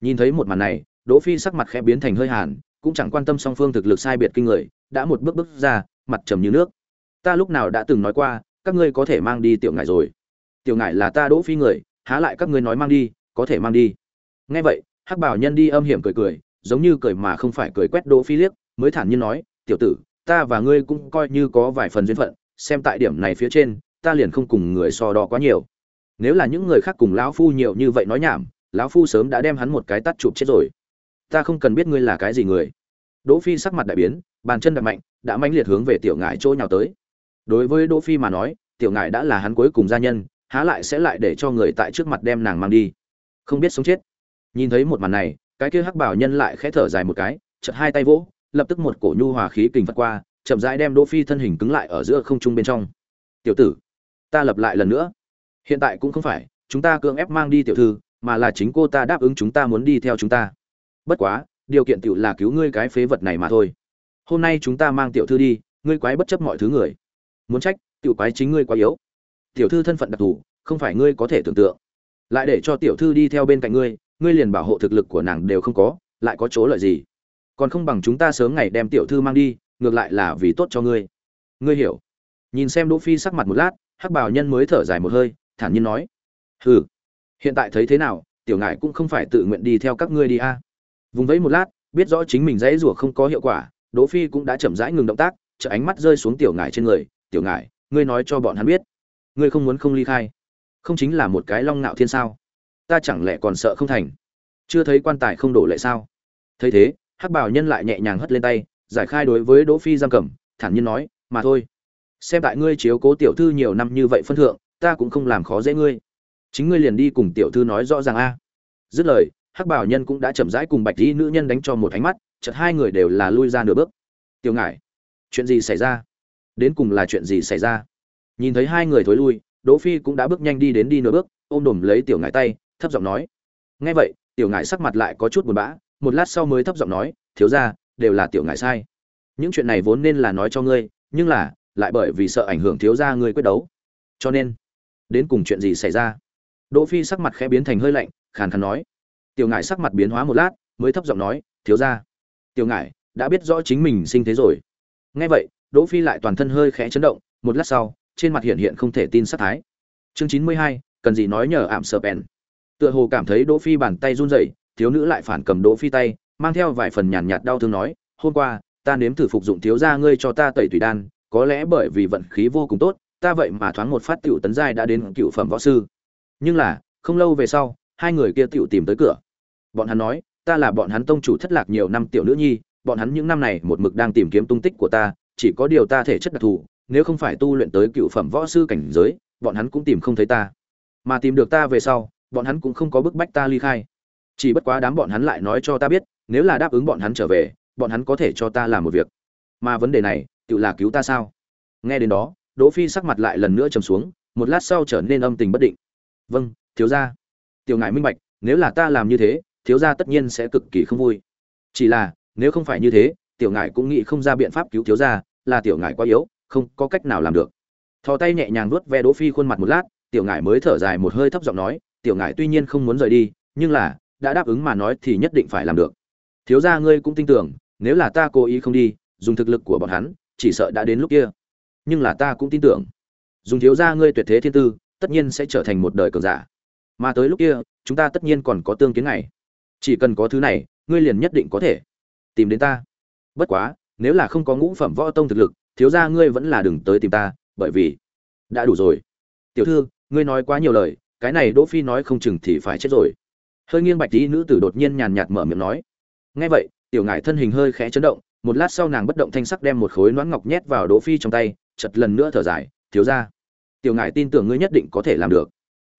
Nhìn thấy một màn này, đỗ phi sắc mặt khẽ biến thành hơi hàn, cũng chẳng quan tâm song phương thực lực sai biệt kinh người, đã một bước bước ra, mặt trầm như nước. Ta lúc nào đã từng nói qua, các ngươi có thể mang đi tiểu ngải rồi. Tiểu ngải là ta đỗ phi người, há lại các ngươi nói mang đi, có thể mang đi. Nghe vậy, hắc bảo nhân đi âm hiểm cười cười, giống như cười mà không phải cười quét đỗ phi liếc, mới thản nhiên nói, tiểu tử, ta và ngươi cũng coi như có vài phần duyên phận, xem tại điểm này phía trên ta liền không cùng người so đo quá nhiều. Nếu là những người khác cùng lão phu nhiều như vậy nói nhảm, lão phu sớm đã đem hắn một cái tắt chụp chết rồi. Ta không cần biết ngươi là cái gì người. Đỗ phi sắc mặt đại biến, bàn chân đập mạnh, đã mãnh liệt hướng về tiểu ngải chỗ nhào tới. Đối với đỗ phi mà nói, tiểu ngải đã là hắn cuối cùng gia nhân, há lại sẽ lại để cho người tại trước mặt đem nàng mang đi. Không biết sống chết. Nhìn thấy một màn này, cái kia hắc bảo nhân lại khẽ thở dài một cái, chợt hai tay vỗ, lập tức một cổ nhu hòa khí kình phật qua, chậm rãi đem đỗ phi thân hình cứng lại ở giữa không trung bên trong. Tiểu tử ta lập lại lần nữa. Hiện tại cũng không phải, chúng ta cưỡng ép mang đi tiểu thư, mà là chính cô ta đáp ứng chúng ta muốn đi theo chúng ta. Bất quá, điều kiện tiểu là cứu ngươi cái phế vật này mà thôi. Hôm nay chúng ta mang tiểu thư đi, ngươi quái bất chấp mọi thứ người. Muốn trách, tiểu quái chính ngươi quá yếu. Tiểu thư thân phận đặc thù, không phải ngươi có thể tưởng tượng. Lại để cho tiểu thư đi theo bên cạnh ngươi ngươi liền bảo hộ thực lực của nàng đều không có, lại có chỗ lợi gì? Còn không bằng chúng ta sớm ngày đem tiểu thư mang đi, ngược lại là vì tốt cho ngươi. Ngươi hiểu. Nhìn xem đỗ phi sắc mặt một lát hắc bảo nhân mới thở dài một hơi, thản nhiên nói, hừ, hiện tại thấy thế nào, tiểu ngài cũng không phải tự nguyện đi theo các ngươi đi a. Vùng vẫy một lát, biết rõ chính mình dãy rủa không có hiệu quả, đỗ phi cũng đã chậm rãi ngừng động tác chợ ánh mắt rơi xuống tiểu ngài trên người, tiểu ngài, ngươi nói cho bọn hắn biết, ngươi không muốn không ly khai, không chính là một cái long ngạo thiên sao? Ta chẳng lẽ còn sợ không thành? Chưa thấy quan tài không đổ lệ sao? Thấy thế, hắc bảo nhân lại nhẹ nhàng hất lên tay, giải khai đối với đỗ phi giam cầm, thản nhiên nói, mà thôi xem tại ngươi chiếu cố tiểu thư nhiều năm như vậy phân thượng, ta cũng không làm khó dễ ngươi. Chính ngươi liền đi cùng tiểu thư nói rõ ràng a. Dứt lời, hắc bảo nhân cũng đã chậm rãi cùng bạch y nữ nhân đánh cho một ánh mắt, chợt hai người đều là lui ra nửa bước. Tiểu ngải, chuyện gì xảy ra? Đến cùng là chuyện gì xảy ra? Nhìn thấy hai người thối lui, đỗ phi cũng đã bước nhanh đi đến đi nửa bước, ôm đùm lấy tiểu ngải tay, thấp giọng nói. Nghe vậy, tiểu ngải sắc mặt lại có chút buồn bã, một lát sau mới thấp giọng nói, thiếu gia, đều là tiểu ngải sai. Những chuyện này vốn nên là nói cho ngươi, nhưng là lại bởi vì sợ ảnh hưởng thiếu gia ngươi quyết đấu. Cho nên đến cùng chuyện gì xảy ra? Đỗ phi sắc mặt khẽ biến thành hơi lạnh khàn khàn nói. Tiểu ngải sắc mặt biến hóa một lát mới thấp giọng nói thiếu gia tiểu ngải đã biết rõ chính mình sinh thế rồi. Nghe vậy đỗ phi lại toàn thân hơi khẽ chấn động một lát sau trên mặt hiện hiện không thể tin sát thái. Chương chín mươi hai, cần gì nói nhờ ảm sợ bèn. Tựa hồ cảm thấy đỗ phi bàn tay run rẩy thiếu nữ lại phản cầm đỗ phi tay mang theo vài phần nhàn nhạt đau thương nói hôm qua ta nếm thử phục dụng thiếu gia ngươi cho ta tẩy tùy đan có lẽ bởi vì vận khí vô cùng tốt, ta vậy mà thoáng một phát tiểu tấn giai đã đến cựu phẩm võ sư. Nhưng là, không lâu về sau, hai người kia tiểu tìm tới cửa. Bọn hắn nói, ta là bọn hắn tông chủ thất lạc nhiều năm tiểu nữ nhi, bọn hắn những năm này một mực đang tìm kiếm tung tích của ta, chỉ có điều ta thể chất đặc thù, nếu không phải tu luyện tới cựu phẩm võ sư cảnh giới, bọn hắn cũng tìm không thấy ta. Mà tìm được ta về sau, bọn hắn cũng không có bức bách ta ly khai. Chỉ bất quá đám bọn hắn lại nói cho ta biết, nếu là đáp ứng bọn hắn trở về, bọn hắn có thể cho ta làm một việc. Mà vấn đề này tự là cứu ta sao? Nghe đến đó, đỗ phi sắc mặt lại lần nữa trầm xuống, một lát sau trở nên âm tình bất định. Vâng thiếu gia. Tiểu ngại minh bạch, nếu là ta làm như thế, thiếu gia tất nhiên sẽ cực kỳ không vui. Chỉ là, nếu không phải như thế, tiểu ngại cũng nghĩ không ra biện pháp cứu thiếu gia, là tiểu ngại quá yếu, không có cách nào làm được. Thò tay nhẹ nhàng vuốt ve đỗ phi khuôn mặt một lát, tiểu ngại mới thở dài một hơi thấp giọng nói, tiểu ngại tuy nhiên không muốn rời đi, nhưng là, đã đáp ứng mà nói thì nhất định phải làm được. Thiếu gia ngươi cũng tin tưởng, nếu là ta cố ý không đi, dùng thực lực của bọn hắn chỉ sợ đã đến lúc kia. Nhưng là ta cũng tin tưởng. Dùng thiếu gia ngươi tuyệt thế thiên tư, tất nhiên sẽ trở thành một đời cường giả. Mà tới lúc kia, chúng ta tất nhiên còn có tương kiến này chỉ cần có thứ này, ngươi liền nhất định có thể tìm đến ta. Bất quá, nếu là không có ngũ phẩm võ tông thực lực, thiếu gia ngươi vẫn là đừng tới tìm ta, bởi vì đã đủ rồi. Tiểu thư, ngươi nói quá nhiều lời, cái này đỗ phi nói không chừng thì phải chết rồi. Hơi nghiêng bạch tí nữ tử đột nhiên nhàn nhạt mở miệng nói. Nghe vậy, tiểu ngải thân hình hơi khẽ chấn động một lát sau nàng bất động thanh sắc đem một khối nón ngọc nhét vào đỗ phi trong tay chật lần nữa thở dài, thiếu gia, tiểu ngải tin tưởng ngươi nhất định có thể làm được.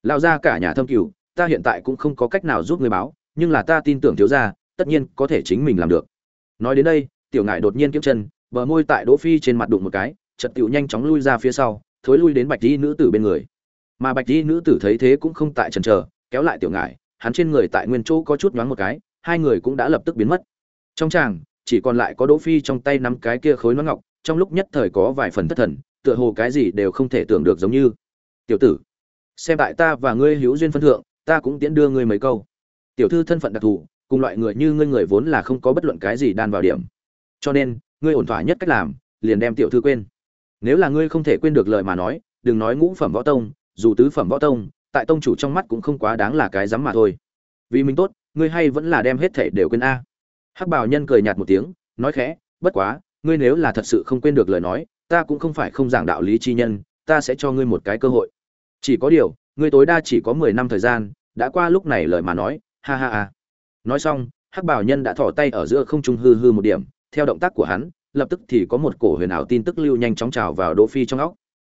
Lao ra cả nhà thâm cửu ta hiện tại cũng không có cách nào giúp ngươi báo, nhưng là ta tin tưởng thiếu gia, tất nhiên có thể chính mình làm được. Nói đến đây, tiểu ngải đột nhiên kiếm chân, bờ môi tại đỗ phi trên mặt đụng một cái chật tiểu nhanh chóng lui ra phía sau, thối lui đến bạch y nữ tử bên người. Mà bạch y nữ tử thấy thế cũng không tại chần chờ, kéo lại tiểu ngải hắn trên người tại nguyên chỗ có chút nhoáng một cái, hai người cũng đã lập tức biến mất. Trong tràng chỉ còn lại có đỗ phi trong tay nắm cái kia khối nón ngọc, trong lúc nhất thời có vài phần thất thần, tựa hồ cái gì đều không thể tưởng được giống như. Tiểu tử, xem tại ta và ngươi hữu duyên phân thượng, ta cũng tiễn đưa ngươi mấy câu. Tiểu thư thân phận đặc thù, cùng loại người như ngươi người vốn là không có bất luận cái gì đan vào điểm. Cho nên, ngươi ổn thỏa nhất cách làm, liền đem tiểu thư quên. Nếu là ngươi không thể quên được lời mà nói, đừng nói ngũ phẩm võ tông, dù tứ phẩm võ tông, tại tông chủ trong mắt cũng không quá đáng là cái dám mà thôi. Vì mình tốt, ngươi hay vẫn là đem hết thể đều quên a hắc bảo nhân cười nhạt một tiếng, nói khẽ, bất quá, ngươi nếu là thật sự không quên được lời nói, ta cũng không phải không giảng đạo lý chi nhân, ta sẽ cho ngươi một cái cơ hội. Chỉ có điều, ngươi tối đa chỉ có mười năm thời gian, đã qua lúc này lời mà nói, ha ha ha. Nói xong, hắc bảo nhân đã thỏ tay ở giữa không trung hư hư một điểm, theo động tác của hắn, lập tức thì có một cổ huyền ảo tin tức lưu nhanh chóng trào vào đỗ phi trong óc.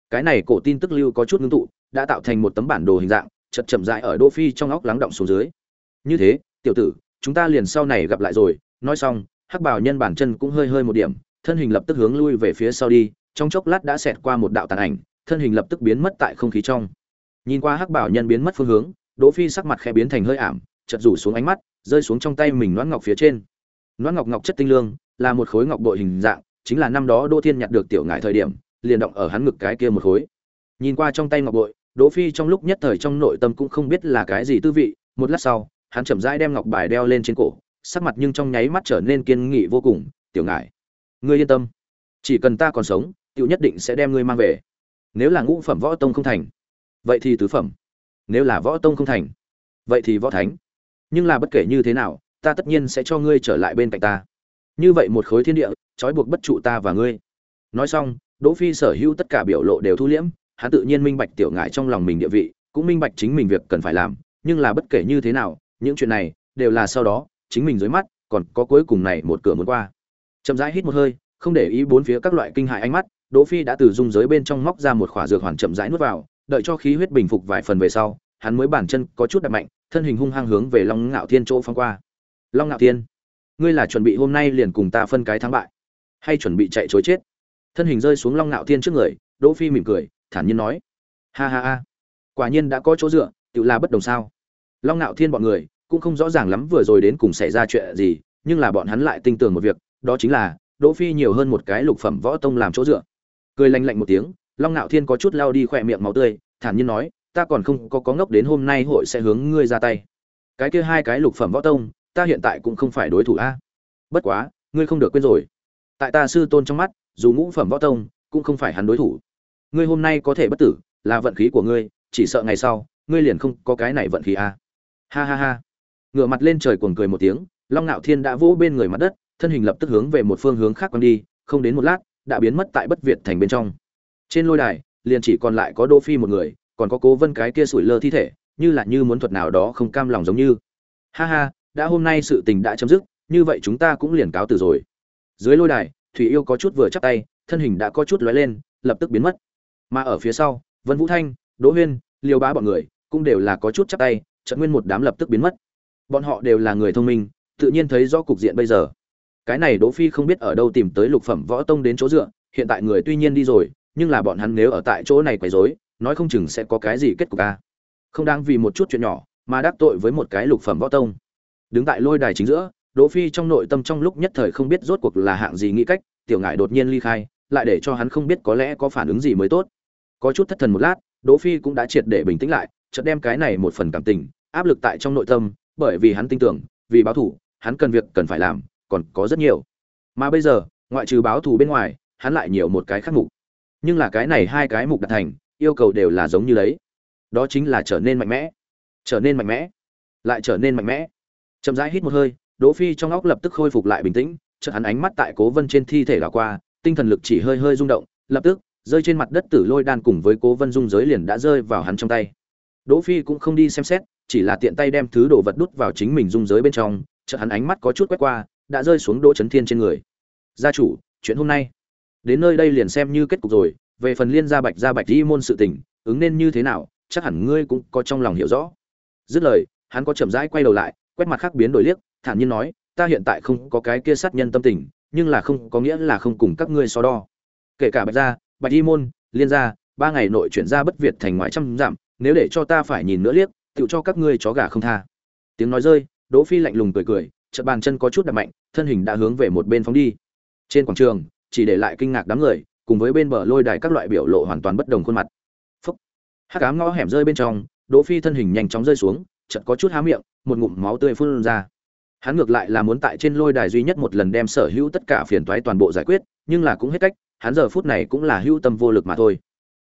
Cái này cổ tin tức lưu có chút ngưng tụ, đã tạo thành một tấm bản đồ hình dạng chật chậm rãi ở đỗ phi trong óc lắng động xuống dưới. Như thế, tiểu tử chúng ta liền sau này gặp lại rồi. Nói xong, hắc bảo nhân bản chân cũng hơi hơi một điểm, thân hình lập tức hướng lui về phía sau đi, trong chốc lát đã xẹt qua một đạo tàn ảnh, thân hình lập tức biến mất tại không khí trong. Nhìn qua hắc bảo nhân biến mất phương hướng, đỗ phi sắc mặt khẽ biến thành hơi ảm, chợt rủ xuống ánh mắt, rơi xuống trong tay mình loãng ngọc phía trên. Loãng ngọc ngọc chất tinh lương, là một khối ngọc bội hình dạng, chính là năm đó đỗ thiên nhặt được tiểu ngải thời điểm, liền động ở hắn ngực cái kia một khối. Nhìn qua trong tay ngọc bội, đỗ phi trong lúc nhất thời trong nội tâm cũng không biết là cái gì tư vị, một lát sau hắn chậm rãi đem ngọc bài đeo lên trên cổ, sắc mặt nhưng trong nháy mắt trở nên kiên nghị vô cùng, tiểu ngải, ngươi yên tâm, chỉ cần ta còn sống, tiểu nhất định sẽ đem ngươi mang về. Nếu là ngũ phẩm võ tông không thành, vậy thì tứ phẩm. Nếu là võ tông không thành, vậy thì võ thánh. Nhưng là bất kể như thế nào, ta tất nhiên sẽ cho ngươi trở lại bên cạnh ta. Như vậy một khối thiên địa, trói buộc bất trụ ta và ngươi. Nói xong, đỗ phi sở hữu tất cả biểu lộ đều thu liễm, hắn tự nhiên minh bạch tiểu ngại trong lòng mình địa vị, cũng minh bạch chính mình việc cần phải làm, nhưng là bất kể như thế nào những chuyện này đều là sau đó, chính mình dưới mắt, còn có cuối cùng này một cửa muốn qua. Chậm rãi hít một hơi, không để ý bốn phía các loại kinh hại ánh mắt, đỗ phi đã từ dung giới bên trong móc ra một khỏa dược hoàn chậm rãi nuốt vào, đợi cho khí huyết bình phục vài phần về sau, hắn mới bản chân có chút đập mạnh, thân hình hung hăng hướng về long ngạo thiên chỗ phong qua. Long ngạo thiên, ngươi là chuẩn bị hôm nay liền cùng ta phân cái thắng bại, hay chuẩn bị chạy chối chết? Thân hình rơi xuống long ngạo thiên trước người, đỗ phi mỉm cười, thản nhiên nói, ha ha ha, quả nhiên đã có chỗ dựa, tự là bất đồng sao? Long ngạo thiên bọn người cũng không rõ ràng lắm vừa rồi đến cùng xảy ra chuyện gì, nhưng là bọn hắn lại tin tưởng một việc, đó chính là đỗ phi nhiều hơn một cái lục phẩm võ tông làm chỗ dựa. Cười lạnh lạnh một tiếng, long ngạo thiên có chút lao đi khỏe miệng máu tươi, thản nhiên nói, ta còn không có có ngốc đến hôm nay hội sẽ hướng ngươi ra tay. Cái kia hai cái lục phẩm võ tông, ta hiện tại cũng không phải đối thủ a. Bất quá, ngươi không được quên rồi. Tại ta sư tôn trong mắt, dù ngũ phẩm võ tông cũng không phải hắn đối thủ. Ngươi hôm nay có thể bất tử là vận khí của ngươi, chỉ sợ ngày sau, ngươi liền không có cái này vận khí a ha ha ha. Ngửa mặt lên trời cuồng cười một tiếng, long ngạo thiên đã vỗ bên người mặt đất, thân hình lập tức hướng về một phương hướng khác quăng đi, không đến một lát, đã biến mất tại bất việt thành bên trong. Trên lôi đài, liền chỉ còn lại có đỗ phi một người, còn có cố vân cái kia sủi lơ thi thể, như là như muốn thuật nào đó không cam lòng giống như. Ha ha, đã hôm nay sự tình đã chấm dứt, như vậy chúng ta cũng liền cáo từ rồi. Dưới lôi đài, thủy yêu có chút vừa chắp tay, thân hình đã có chút lóe lên, lập tức biến mất. Mà ở phía sau, vân vũ thanh, đỗ huyên, liêu bá bọn người cũng đều là có chút chắp tay trận nguyên một đám lập tức biến mất. Bọn họ đều là người thông minh, tự nhiên thấy rõ cục diện bây giờ. Cái này đỗ phi không biết ở đâu tìm tới lục phẩm võ tông đến chỗ dựa, hiện tại người tuy nhiên đi rồi, nhưng là bọn hắn nếu ở tại chỗ này quấy rối, nói không chừng sẽ có cái gì kết cục a không đáng vì một chút chuyện nhỏ, mà đắc tội với một cái lục phẩm võ tông. Đứng tại lôi đài chính giữa, đỗ phi trong nội tâm trong lúc nhất thời không biết rốt cuộc là hạng gì nghĩ cách, tiểu ngải đột nhiên ly khai, lại để cho hắn không biết có lẽ có phản ứng gì mới tốt. Có chút thất thần một lát, đỗ phi cũng đã triệt để bình tĩnh lại, chợt đem cái này một phần cảm tình áp lực tại trong nội tâm, bởi vì hắn tin tưởng, vì báo thủ, hắn cần việc cần phải làm, còn có rất nhiều. Mà bây giờ, ngoại trừ báo thù bên ngoài, hắn lại nhiều một cái khác mục. Nhưng là cái này hai cái mục đạt thành, yêu cầu đều là giống như đấy. Đó chính là trở nên mạnh mẽ. Trở nên mạnh mẽ. Lại trở nên mạnh mẽ. Chậm rãi hít một hơi, đỗ phi trong óc lập tức khôi phục lại bình tĩnh, chợt hắn ánh mắt tại cố vân trên thi thể đảo qua, tinh thần lực chỉ hơi hơi rung động, lập tức, rơi trên mặt đất tử lôi đan cùng với cố vân dung giới liền đã rơi vào hắn trong tay. Đỗ phi cũng không đi xem xét chỉ là tiện tay đem thứ đồ vật đút vào chính mình dung giới bên trong, chợt hắn ánh mắt có chút quét qua, đã rơi xuống đỗ chấn thiên trên người. Gia chủ, chuyện hôm nay đến nơi đây liền xem như kết cục rồi, về phần liên gia bạch gia bạch di môn sự tình, ứng nên như thế nào, chắc hẳn ngươi cũng có trong lòng hiểu rõ. Dứt lời, hắn có chậm rãi quay đầu lại, quét mặt khác biến đổi liếc, thản nhiên nói, ta hiện tại không có cái kia sát nhân tâm tình, nhưng là không, có nghĩa là không cùng các ngươi so đo. Kể cả bạch gia, bạch di môn, liên gia, ba ngày nội chuyển ra bất việt thành ngoài trăm giảm nếu để cho ta phải nhìn nữa liếc tựu cho các ngươi chó gà không tha. Tiếng nói rơi, đỗ phi lạnh lùng cười cười, chợt bàn chân có chút đập mạnh, thân hình đã hướng về một bên phóng đi. Trên quảng trường, chỉ để lại kinh ngạc đám người, cùng với bên bờ lôi đài các loại biểu lộ hoàn toàn bất đồng khuôn mặt. Phúc. Hắc ám ngõ hẻm rơi bên trong, đỗ phi thân hình nhanh chóng rơi xuống, chợt có chút há miệng, một ngụm máu tươi phun ra. Hắn ngược lại là muốn tại trên lôi đài duy nhất một lần đem sở hữu tất cả phiền toái toàn bộ giải quyết, nhưng là cũng hết cách, hắn giờ phút này cũng là hữu tâm vô lực mà thôi.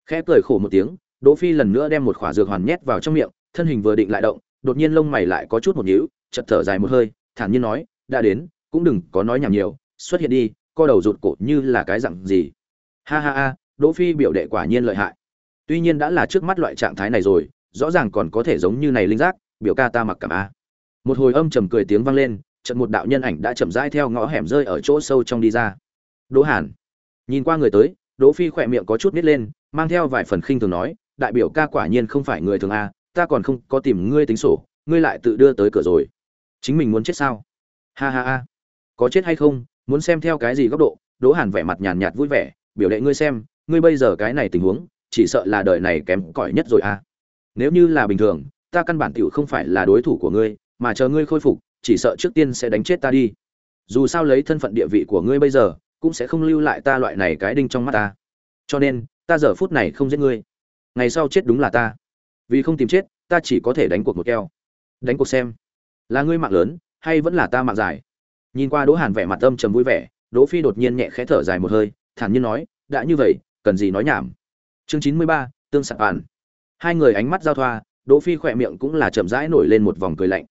Khẽ cười khổ một tiếng, đỗ phi lần nữa đem một khỏa dược hoàn nhét vào trong miệng thân hình vừa định lại động, đột nhiên lông mày lại có chút một nhíu, chợt thở dài một hơi, thản nhiên nói, đã đến, cũng đừng có nói nhảm nhiều, xuất hiện đi, co đầu rụt cổ như là cái dạng gì? Ha ha ha, đỗ phi biểu đệ quả nhiên lợi hại. Tuy nhiên đã là trước mắt loại trạng thái này rồi, rõ ràng còn có thể giống như này linh giác, biểu ca ta mặc cảm a. Một hồi âm trầm cười tiếng vang lên, chợt một đạo nhân ảnh đã chậm rãi theo ngõ hẻm rơi ở chỗ sâu trong đi ra. Đỗ hàn. Nhìn qua người tới, đỗ phi khỏe miệng có chút nít lên, mang theo vài phần khinh thường nói, đại biểu ca quả nhiên không phải người thường a ta còn không có tìm ngươi tính sổ, ngươi lại tự đưa tới cửa rồi. Chính mình muốn chết sao? Ha ha ha. Có chết hay không, muốn xem theo cái gì góc độ, đỗ hàn vẻ mặt nhàn nhạt vui vẻ, biểu đệ ngươi xem, ngươi bây giờ cái này tình huống, chỉ sợ là đời này kém cỏi nhất rồi à? nếu như là bình thường, ta căn bản tiểu không phải là đối thủ của ngươi, mà chờ ngươi khôi phục, chỉ sợ trước tiên sẽ đánh chết ta đi. Dù sao lấy thân phận địa vị của ngươi bây giờ, cũng sẽ không lưu lại ta loại này cái đinh trong mắt ta. Cho nên, ta giờ phút này không giết ngươi. Ngày sau chết đúng là ta vì không tìm chết ta chỉ có thể đánh cuộc một keo. Đánh cuộc xem là ngươi mạng lớn hay vẫn là ta mạng dài? Nhìn qua đỗ hàn vẻ mặt âm trầm vui vẻ đỗ phi đột nhiên nhẹ khẽ thở dài một hơi thản nhiên nói đã như vậy cần gì nói nhảm? Chương chín mươi ba, tương sạc bản hai người ánh mắt giao thoa đỗ phi khỏe miệng cũng là chậm rãi nổi lên một vòng cười lạnh.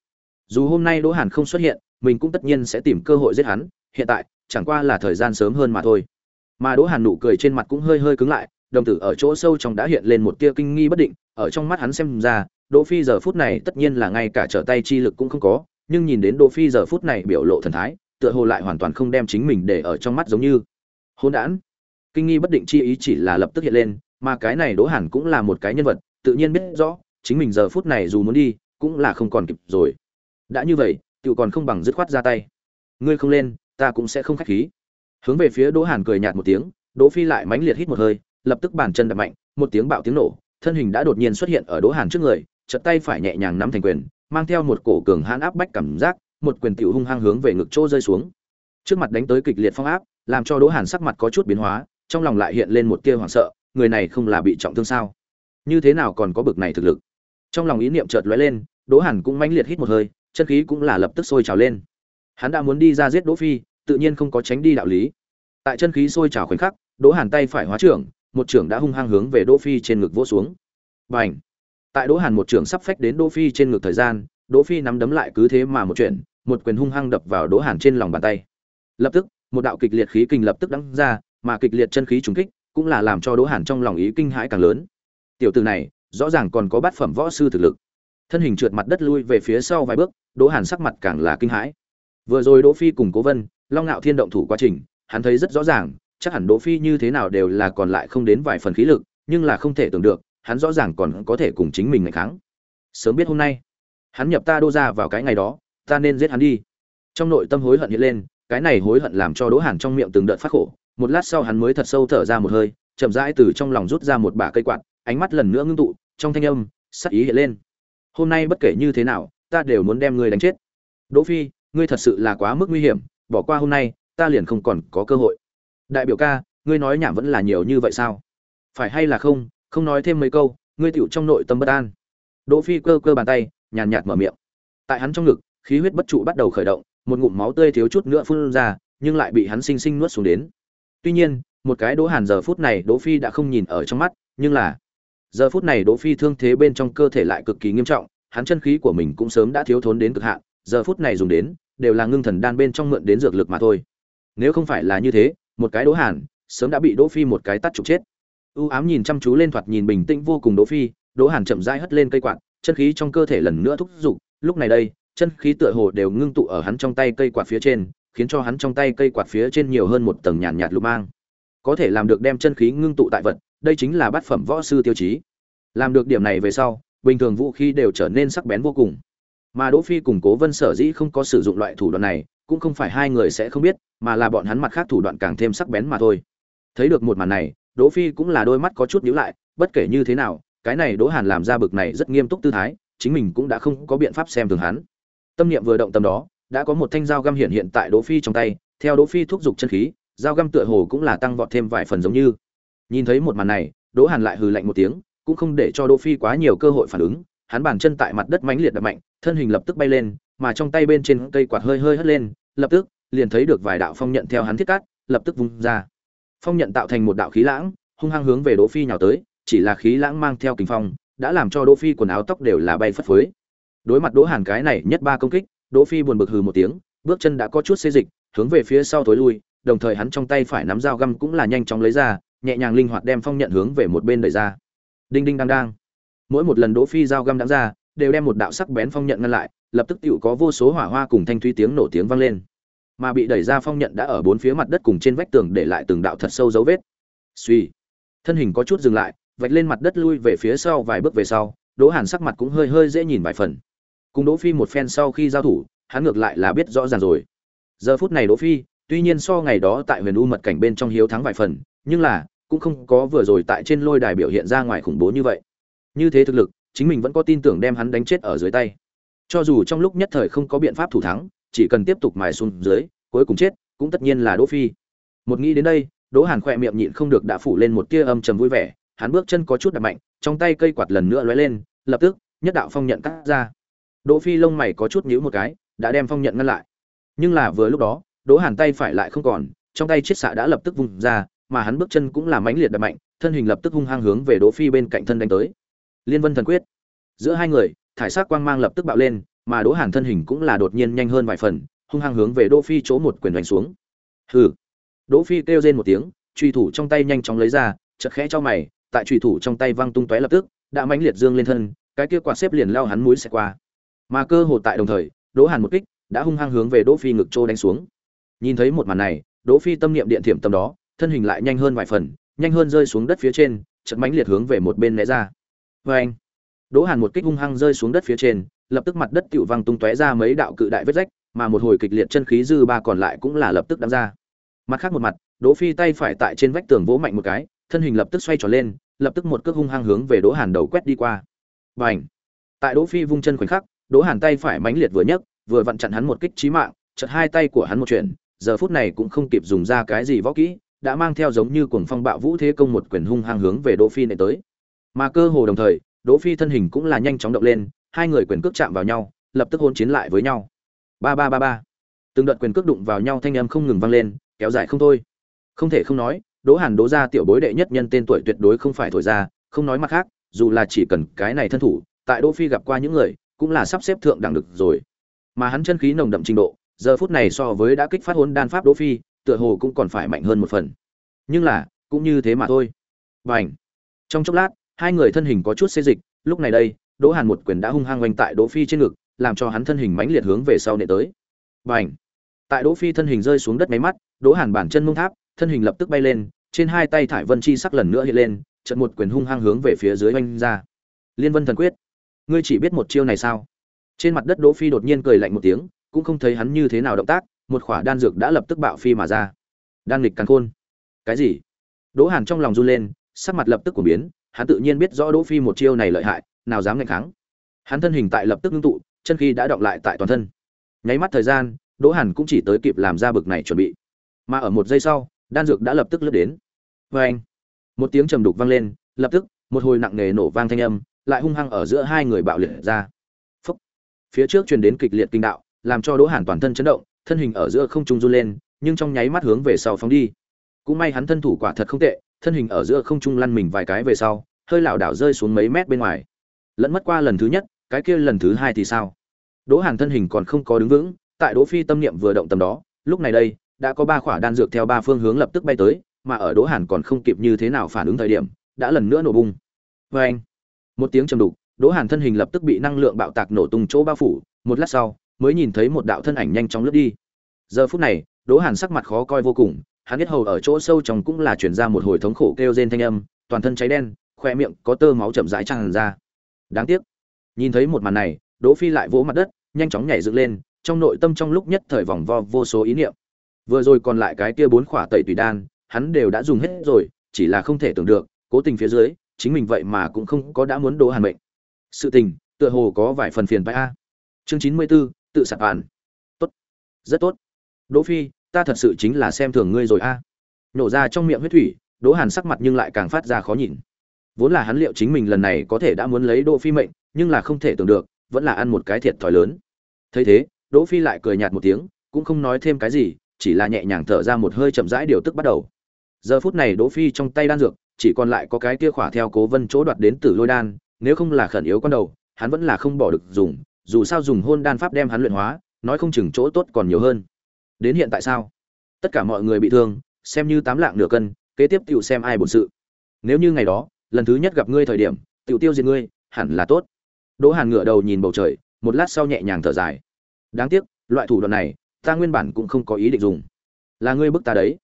Dù hôm nay đỗ hàn không xuất hiện mình cũng tất nhiên sẽ tìm cơ hội giết hắn hiện tại chẳng qua là thời gian sớm hơn mà thôi. Mà đỗ hàn nụ cười trên mặt cũng hơi hơi cứng lại đồng tử ở chỗ sâu trong đã hiện lên một tia kinh nghi bất định ở trong mắt hắn xem ra, đỗ phi giờ phút này tất nhiên là ngay cả trở tay chi lực cũng không có, nhưng nhìn đến đỗ phi giờ phút này biểu lộ thần thái, tựa hồ lại hoàn toàn không đem chính mình để ở trong mắt giống như. Hỗn đản. Kinh nghi bất định chi ý chỉ là lập tức hiện lên, mà cái này đỗ hàn cũng là một cái nhân vật, tự nhiên biết rõ, chính mình giờ phút này dù muốn đi, cũng là không còn kịp rồi. Đã như vậy tự còn không bằng dứt khoát ra tay. Ngươi không lên, ta cũng sẽ không khách khí. Hướng về phía đỗ hàn cười nhạt một tiếng, đỗ phi lại mãnh liệt hít một hơi, lập tức bàn chân đập mạnh, một tiếng bạo tiếng nổ thân hình đã đột nhiên xuất hiện ở đỗ hàn trước người, chợt tay phải nhẹ nhàng nắm thành quyền, mang theo một cổ cường hãn áp bách cảm giác, một quyền tiểu hung hăng hướng về ngực chỗ rơi xuống. Trước mặt đánh tới kịch liệt phong áp, làm cho đỗ hàn sắc mặt có chút biến hóa, trong lòng lại hiện lên một tia hoảng sợ, người này không là bị trọng thương sao? Như thế nào còn có bực này thực lực? Trong lòng ý niệm chợt lóe lên, đỗ hàn cũng mãnh liệt hít một hơi, chân khí cũng là lập tức sôi trào lên. Hắn đã muốn đi ra giết đỗ phi, tự nhiên không có tránh đi đạo lý. Tại chân khí sôi trào khoảnh khắc, đỗ hàn tay phải hóa trưởng một trưởng đã hung hăng hướng về đỗ phi trên ngực vỗ xuống. Bành! Tại đỗ hàn một trưởng sắp phách đến đỗ phi trên ngực thời gian, đỗ phi nắm đấm lại cứ thế mà một chuyện một quyền hung hăng đập vào đỗ hàn trên lòng bàn tay. Lập tức, một đạo kịch liệt khí kinh lập tức đắng ra, mà kịch liệt chân khí trùng kích cũng là làm cho đỗ hàn trong lòng ý kinh hãi càng lớn. Tiểu tử này, rõ ràng còn có bát phẩm võ sư thực lực. Thân hình trượt mặt đất lui về phía sau vài bước, đỗ hàn sắc mặt càng là kinh hãi. Vừa rồi đỗ phi cùng cố vân, long Nạo thiên động thủ quá trình, hắn thấy rất rõ ràng chắc hẳn đỗ phi như thế nào đều là còn lại không đến vài phần khí lực, nhưng là không thể tưởng được, hắn rõ ràng còn có thể cùng chính mình ngày kháng. Sớm biết hôm nay, hắn nhập ta đô ra vào cái ngày đó, ta nên giết hắn đi. Trong nội tâm hối hận hiện lên, cái này hối hận làm cho đỗ hàn trong miệng từng đợt phát khổ. Một lát sau hắn mới thật sâu thở ra một hơi, chậm rãi từ trong lòng rút ra một bả cây quạt, ánh mắt lần nữa ngưng tụ, trong thanh âm, sắc ý hiện lên. Hôm nay bất kể như thế nào, ta đều muốn đem ngươi đánh chết. Đỗ phi, ngươi thật sự là quá mức nguy hiểm, bỏ qua hôm nay, ta liền không còn có cơ hội đại biểu ca, ngươi nói nhảm vẫn là nhiều như vậy sao? Phải hay là không không nói thêm mấy câu, ngươi tựu trong nội tâm bất an. Đỗ phi cơ cơ bàn tay, nhàn nhạt mở miệng. Tại hắn trong ngực, khí huyết bất trụ bắt đầu khởi động, một ngụm máu tươi thiếu chút nữa phun ra, nhưng lại bị hắn sinh sinh nuốt xuống đến. Tuy nhiên, một cái đỗ hàn giờ phút này đỗ phi đã không nhìn ở trong mắt, nhưng là, giờ phút này đỗ phi thương thế bên trong cơ thể lại cực kỳ nghiêm trọng, hắn chân khí của mình cũng sớm đã thiếu thốn đến cực hạn, giờ phút này dùng đến, đều là ngưng thần đan bên trong mượn đến dược lực mà thôi. Nếu không phải là như thế một cái đỗ hàn, sớm đã bị đỗ phi một cái tát trục chết. U ám nhìn chăm chú lên thoạt nhìn bình tĩnh vô cùng đỗ phi, đỗ hàn chậm rãi hất lên cây quạt, chân khí trong cơ thể lần nữa thúc giục. Lúc này đây, chân khí tựa hồ đều ngưng tụ ở hắn trong tay cây quạt phía trên, khiến cho hắn trong tay cây quạt phía trên nhiều hơn một tầng nhàn nhạt lục mang. Có thể làm được đem chân khí ngưng tụ tại vật, đây chính là bát phẩm võ sư tiêu chí. Làm được điểm này về sau, bình thường vũ khí đều trở nên sắc bén vô cùng mà đỗ phi cùng cố vân sở dĩ không có sử dụng loại thủ đoạn này, cũng không phải hai người sẽ không biết, mà là bọn hắn mặt khác thủ đoạn càng thêm sắc bén mà thôi. Thấy được một màn này, đỗ phi cũng là đôi mắt có chút nhíu lại, bất kể như thế nào, cái này đỗ hàn làm ra bực này rất nghiêm túc tư thái, chính mình cũng đã không có biện pháp xem thường hắn. Tâm niệm vừa động tâm đó, đã có một thanh dao găm hiện hiện tại đỗ phi trong tay, theo đỗ phi thúc giục chân khí, dao găm tựa hồ cũng là tăng vọt thêm vài phần giống như. Nhìn thấy một màn này, đỗ hàn lại hừ lạnh một tiếng, cũng không để cho đỗ phi quá nhiều cơ hội phản ứng hắn bàn chân tại mặt đất mãnh liệt đập mạnh, thân hình lập tức bay lên, mà trong tay bên trên cây quạt hơi hơi hất lên, lập tức, liền thấy được vài đạo phong nhận theo hắn thiết cắt lập tức vung ra. Phong nhận tạo thành một đạo khí lãng, hung hăng hướng về đỗ phi nhào tới, chỉ là khí lãng mang theo kình phong, đã làm cho đỗ phi quần áo tóc đều là bay phất phới. Đối mặt đỗ hàn cái này nhất ba công kích, đỗ phi buồn bực hừ một tiếng, bước chân đã có chút xê dịch, hướng về phía sau tối lui, đồng thời hắn trong tay phải nắm dao găm cũng là nhanh chóng lấy ra, nhẹ nhàng linh hoạt đem phong nhận hướng về một bên đẩy ra. Đinh đinh đang đang mỗi một lần đỗ phi dao găm đắng ra, đều đem một đạo sắc bén phong nhận ngăn lại, lập tức tựu có vô số hỏa hoa cùng thanh thúy tiếng nổ tiếng vang lên. Mà bị đẩy ra phong nhận đã ở bốn phía mặt đất cùng trên vách tường để lại từng đạo thật sâu dấu vết. Suy, thân hình có chút dừng lại, vạch lên mặt đất lui về phía sau vài bước về sau, đỗ hàn sắc mặt cũng hơi hơi dễ nhìn vài phần. Cùng đỗ phi một phen sau khi giao thủ, hắn ngược lại là biết rõ ràng rồi. Giờ phút này đỗ phi, tuy nhiên so ngày đó tại huyền u mật cảnh bên trong hiếu thắng vài phần, nhưng là, cũng không có vừa rồi tại trên lôi đài biểu hiện ra ngoài khủng bố như vậy như thế thực lực, chính mình vẫn có tin tưởng đem hắn đánh chết ở dưới tay. Cho dù trong lúc nhất thời không có biện pháp thủ thắng, chỉ cần tiếp tục mài xuống dưới, cuối cùng chết, cũng tất nhiên là đỗ phi. Một nghĩ đến đây, đỗ hàn khỏe miệng nhịn không được đã phủ lên một tia âm trầm vui vẻ, hắn bước chân có chút đập mạnh, trong tay cây quạt lần nữa lóe lên, lập tức, nhất đạo phong nhận cắt ra. Đỗ phi lông mày có chút nhíu một cái, đã đem phong nhận ngăn lại. Nhưng là vừa lúc đó, đỗ hàn tay phải lại không còn, trong tay chiếc xạ đã lập tức vung ra, mà hắn bước chân cũng là mãnh liệt đập mạnh, thân hình lập tức hung hăng hướng về đỗ phi bên cạnh thân đánh tới liên vân thần quyết. Giữa hai người, thải sắc quang mang lập tức bạo lên, mà đỗ hàn thân hình cũng là đột nhiên nhanh hơn vài phần, hung hăng hướng về đỗ phi chỗ một quyền đánh xuống. Hừ. Đỗ phi kêu rên một tiếng, truy thủ trong tay nhanh chóng lấy ra chật khẽ cho mày, tại truy thủ trong tay văng tung tóe lập tức, đã mãnh liệt dương lên thân, cái kia quạt xếp liền lao hắn mũi sẽ qua. Mà cơ hồ tại đồng thời, đỗ hàn một kích, đã hung hăng hướng về đỗ phi ngực trô đánh xuống. Nhìn thấy một màn này, đỗ phi tâm niệm điện thiểm tâm đó, thân hình lại nhanh hơn vài phần, nhanh hơn rơi xuống đất phía trên chật mãnh liệt hướng về một bên né ra vê anh, đỗ hàn một kích hung hăng rơi xuống đất phía trên, lập tức mặt đất tựu văng tung tóe ra mấy đạo cự đại vết rách, mà một hồi kịch liệt chân khí dư ba còn lại cũng là lập tức đắm ra. Mặt khác một mặt, đỗ phi tay phải tại trên vách tường vỗ mạnh một cái, thân hình lập tức xoay tròn lên, lập tức một cước hung hăng hướng về đỗ hàn đầu quét đi qua. Bành tại đỗ phi vung chân khoảnh khắc, đỗ hàn tay phải mãnh liệt vừa nhấc, vừa vặn chặn hắn một kích chí mạng, chợt hai tay của hắn một chuyện giờ phút này cũng không kịp dùng ra cái gì võ kỹ, đã mang theo giống như cuồng phong bạo vũ thế công một quyền hung hăng hướng về đỗ phi này tới mà cơ hồ đồng thời, đỗ phi thân hình cũng là nhanh chóng động lên, hai người quyền cước chạm vào nhau, lập tức hôn chiến lại với nhau. Ba ba ba ba. Từng đợt quyền cước đụng vào nhau thanh âm không ngừng vang lên, kéo dài không thôi. Không thể không nói, đỗ hàn đỗ gia tiểu bối đệ nhất nhân tên tuổi tuyệt đối không phải thổi ra, không nói mặt khác, dù là chỉ cần cái này thân thủ, tại đỗ phi gặp qua những người, cũng là sắp xếp thượng đẳng được rồi. Mà hắn chân khí nồng đậm trình độ, giờ phút này so với đã kích phát hôn đan pháp đỗ phi, tựa hồ cũng còn phải mạnh hơn một phần. Nhưng là, cũng như thế mà thôi. Bảnh trong chốc lát hai người thân hình có chút xê dịch, lúc này đây, đỗ hàn một quyền đã hung hăng oanh tại đỗ phi trên ngực, làm cho hắn thân hình mãnh liệt hướng về sau nệ tới. Bảnh tại đỗ phi thân hình rơi xuống đất máy mắt, đỗ hàn bản chân mông tháp, thân hình lập tức bay lên, trên hai tay thải vân chi sắc lần nữa hiện lên trận một quyền hung hăng hướng về phía dưới oanh ra. Liên vân thần quyết! Ngươi chỉ biết một chiêu này sao? Trên mặt đất đỗ phi đột nhiên cười lạnh một tiếng, cũng không thấy hắn như thế nào động tác, một khỏa đan dược đã lập tức bạo phi mà ra. Đan lịch càn khôn. Cái gì? Đỗ hàn trong lòng run lên, sắc mặt lập tức của biến hắn tự nhiên biết rõ đỗ phi một chiêu này lợi hại, nào dám ngạnh kháng. Hắn thân hình tại lập tức ngưng tụ, chân khí đã động lại tại toàn thân. Nháy mắt thời gian, đỗ hàn cũng chỉ tới kịp làm ra bực này chuẩn bị. Mà ở một giây sau, đan dược đã lập tức lướt đến. Oeng! anh, một tiếng trầm đục vang lên, lập tức, một hồi nặng nề nổ vang thanh âm, lại hung hăng ở giữa hai người bạo liệt ra. Phúc. phía trước truyền đến kịch liệt kinh đạo, làm cho đỗ hàn toàn thân chấn động, thân hình ở giữa không trung run lên, nhưng trong nháy mắt hướng về sau phóng đi. Cũng may hắn thân thủ quả thật không tệ thân hình ở giữa không trung lăn mình vài cái về sau, hơi lảo đảo rơi xuống mấy mét bên ngoài. Lẫn mất qua lần thứ nhất, cái kia lần thứ hai thì sao? Đỗ hàn thân hình còn không có đứng vững, tại đỗ phi tâm niệm vừa động tầm đó, lúc này đây, đã có ba khỏa đan dược theo ba phương hướng lập tức bay tới, mà ở đỗ hàn còn không kịp như thế nào phản ứng thời điểm, đã lần nữa nổ bung. Vê anh một tiếng trầm đục, đỗ hàn thân hình lập tức bị năng lượng bạo tạc nổ tung chỗ bao phủ, một lát sau, mới nhìn thấy một đạo thân ảnh nhanh chóng lướt đi. Giờ phút này, đỗ hàn sắc mặt khó coi vô cùng hắn biết hầu ở chỗ sâu trong cũng là chuyển ra một hồi thống khổ kêu rên thanh âm toàn thân cháy đen khoe miệng có tơ máu chậm rãi tràn ra. Đáng tiếc nhìn thấy một màn này đỗ phi lại vỗ mặt đất nhanh chóng nhảy dựng lên trong nội tâm trong lúc nhất thời vòng vo vô số ý niệm. Vừa rồi còn lại cái kia bốn khỏa tẩy tùy đan hắn đều đã dùng hết rồi chỉ là không thể tưởng được cố tình phía dưới chính mình vậy mà cũng không có đã muốn đỗ hàn mệnh. Sự tình tựa hồ có vài phần phiền phải a. Chương chín mươi 94, tự sạp bản. tốt. Rất tốt. Đỗ phi ta thật sự chính là xem thường ngươi rồi a. Nổ ra trong miệng huyết thủy, đỗ hàn sắc mặt nhưng lại càng phát ra khó nhìn. Vốn là hắn liệu chính mình lần này có thể đã muốn lấy đỗ phi mệnh, nhưng là không thể tưởng được, vẫn là ăn một cái thiệt thòi lớn. Thấy thế, đỗ phi lại cười nhạt một tiếng, cũng không nói thêm cái gì, chỉ là nhẹ nhàng thở ra một hơi chậm rãi điều tức bắt đầu. Giờ phút này đỗ phi trong tay đan dược, chỉ còn lại có cái kia khỏa theo cố vân chỗ đoạt đến từ lôi đan, nếu không là khẩn yếu con đầu, hắn vẫn là không bỏ được dùng, dù sao dùng hôn đan pháp đem hắn luyện hóa, nói không chừng chỗ tốt còn nhiều hơn đến hiện tại sao? Tất cả mọi người bị thương, xem như tám lạng nửa cân, kế tiếp tựu xem ai bổn sự. Nếu như ngày đó, lần thứ nhất gặp ngươi thời điểm tựu tiêu diệt ngươi, hẳn là tốt. Đỗ hàn ngửa đầu nhìn bầu trời, một lát sau nhẹ nhàng thở dài. Đáng tiếc, loại thủ đoạn này, ta nguyên bản cũng không có ý định dùng. Là ngươi bức ta đấy.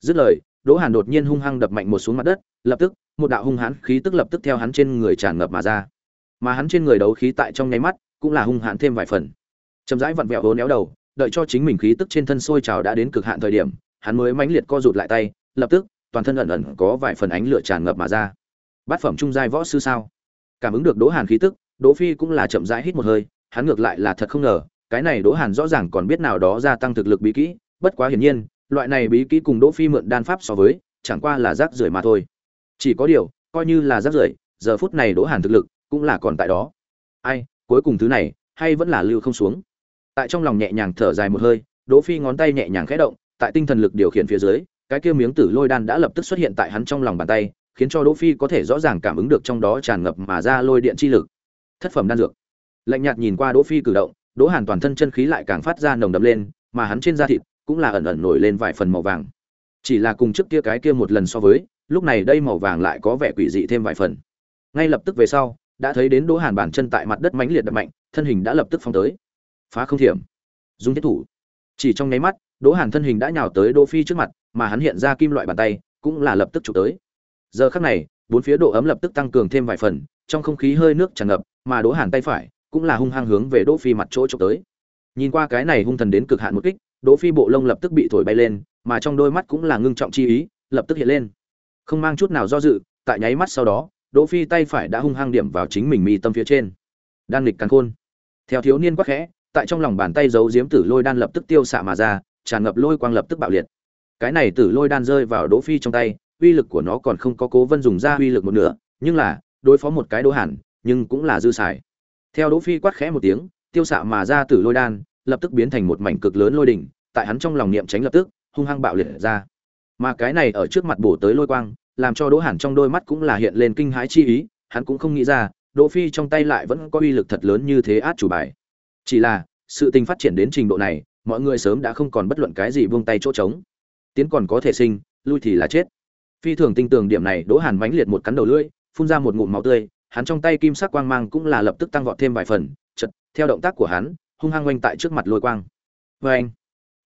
Dứt lời, đỗ hàn đột nhiên hung hăng đập mạnh một xuống mặt đất, lập tức, một đạo hung hãn khí tức lập tức theo hắn trên người tràn ngập mà ra. Mà hắn trên người đấu khí tại trong nháy mắt, cũng là hung hãn thêm vài phần. Chậm rãi vặn vẹo hố néo đầu đợi cho chính mình khí tức trên thân sôi trào đã đến cực hạn thời điểm, hắn mới mãnh liệt co rụt lại tay, lập tức, toàn thân ẩn ẩn có vài phần ánh lửa tràn ngập mà ra. Bát phẩm trung giai võ sư sao? Cảm ứng được đỗ hàn khí tức, đỗ phi cũng là chậm rãi hít một hơi, hắn ngược lại là thật không ngờ, cái này đỗ hàn rõ ràng còn biết nào đó gia tăng thực lực bí kỹ, bất quá hiển nhiên, loại này bí kỹ cùng đỗ phi mượn đan pháp so với, chẳng qua là rác rưởi mà thôi. Chỉ có điều, coi như là rác rưởi, giờ phút này đỗ hàn thực lực cũng là còn tại đó. Ai, cuối cùng thứ này, hay vẫn là lưu không xuống? Tại trong lòng nhẹ nhàng thở dài một hơi, đỗ phi ngón tay nhẹ nhàng khẽ động, tại tinh thần lực điều khiển phía dưới, cái kia miếng tử lôi đan đã lập tức xuất hiện tại hắn trong lòng bàn tay, khiến cho đỗ phi có thể rõ ràng cảm ứng được trong đó tràn ngập mà ra lôi điện chi lực. Thất phẩm đan dược. Lạnh nhạt nhìn qua đỗ phi cử động, đỗ hàn toàn thân chân khí lại càng phát ra nồng đậm lên, mà hắn trên da thịt cũng là ẩn ẩn nổi lên vài phần màu vàng. Chỉ là cùng trước kia cái kia một lần so với, lúc này đây màu vàng lại có vẻ quỷ dị thêm vài phần. Ngay lập tức về sau, đã thấy đến đỗ hàn bản chân tại mặt đất mãnh liệt đập mạnh, thân hình đã lập tức phóng tới phá không thiểm. Dùng thiết thủ. Chỉ trong nháy mắt, đỗ hàn thân hình đã nhào tới đỗ phi trước mặt, mà hắn hiện ra kim loại bàn tay, cũng là lập tức chụp tới. Giờ khắc này, bốn phía độ ấm lập tức tăng cường thêm vài phần, trong không khí hơi nước tràn ngập, mà đỗ hàn tay phải cũng là hung hăng hướng về đỗ phi mặt chỗ chụp tới. Nhìn qua cái này hung thần đến cực hạn một kích, đỗ phi bộ lông lập tức bị thổi bay lên, mà trong đôi mắt cũng là ngưng trọng chi ý, lập tức hiện lên. Không mang chút nào do dự, tại nháy mắt sau đó, đỗ phi tay phải đã hung hăng điểm vào chính mình mi tâm phía trên. Đan lịch càn khôn. Theo thiếu niên quắc khẽ tại trong lòng bàn tay giấu diếm tử lôi đan lập tức tiêu xạ mà ra, tràn ngập lôi quang lập tức bạo liệt. Cái này tử lôi đan rơi vào đỗ phi trong tay, uy lực của nó còn không có cố vân dùng ra uy lực một nửa, nhưng là, đối phó một cái đỗ hẳn, nhưng cũng là dư xài. Theo đỗ phi quát khẽ một tiếng, tiêu xạ mà ra tử lôi đan, lập tức biến thành một mảnh cực lớn lôi đỉnh, tại hắn trong lòng niệm tránh lập tức, hung hăng bạo liệt ra. Mà cái này ở trước mặt bổ tới lôi quang, làm cho đỗ hẳn trong đôi mắt cũng là hiện lên kinh hãi chi ý, hắn cũng không nghĩ ra, đỗ phi trong tay lại vẫn có uy lực thật lớn như thế át chủ bài chỉ là, sự tình phát triển đến trình độ này, mọi người sớm đã không còn bất luận cái gì buông tay chỗ trống. Tiến còn có thể sinh, lui thì là chết. Phi thường tinh tường điểm này, đỗ hàn mãnh liệt một cắn đầu lưỡi, phun ra một ngụm máu tươi, hắn trong tay kim sắc quang mang cũng là lập tức tăng vọt thêm vài phần chật theo động tác của hắn, hung hăng oanh tại trước mặt lôi quang. Vê anh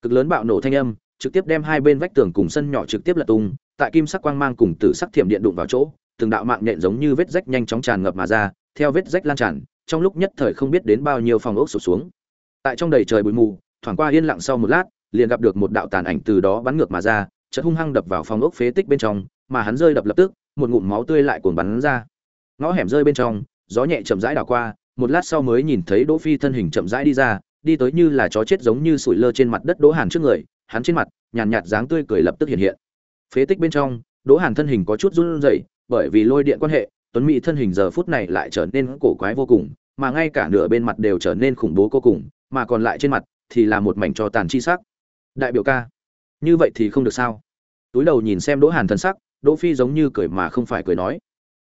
cực lớn bạo nổ thanh âm, trực tiếp đem hai bên vách tường cùng sân nhỏ trực tiếp lật tung, tại kim sắc quang mang cùng tử sắc thiểm điện đụng vào chỗ, từng đạo mạng nhện giống như vết rách nhanh chóng tràn ngập mà ra, theo vết rách lan tràn trong lúc nhất thời không biết đến bao nhiêu phòng ốc sụp xuống. Tại trong đầy trời bụi mù, thoảng qua yên lặng sau một lát, liền gặp được một đạo tàn ảnh từ đó bắn ngược mà ra, chợt hung hăng đập vào phòng ốc phế tích bên trong, mà hắn rơi đập lập tức, một ngụm máu tươi lại cuồng bắn ra. Ngõ hẻm rơi bên trong, gió nhẹ chậm rãi đảo qua, một lát sau mới nhìn thấy đỗ phi thân hình chậm rãi đi ra, đi tới như là chó chết giống như sủi lơ trên mặt đất đỗ hàn trước người, hắn trên mặt, nhàn nhạt dáng tươi cười lập tức hiện hiện. Phế tích bên trong, đỗ hàn thân hình có chút run rẩy, bởi vì lôi điện quan hệ tuấn mỹ thân hình giờ phút này lại trở nên cổ quái vô cùng, mà ngay cả nửa bên mặt đều trở nên khủng bố vô cùng, mà còn lại trên mặt thì là một mảnh cho tàn chi sắc. Đại biểu ca, như vậy thì không được sao? Túi đầu nhìn xem đỗ hàn thân sắc, đỗ phi giống như cười mà không phải cười nói.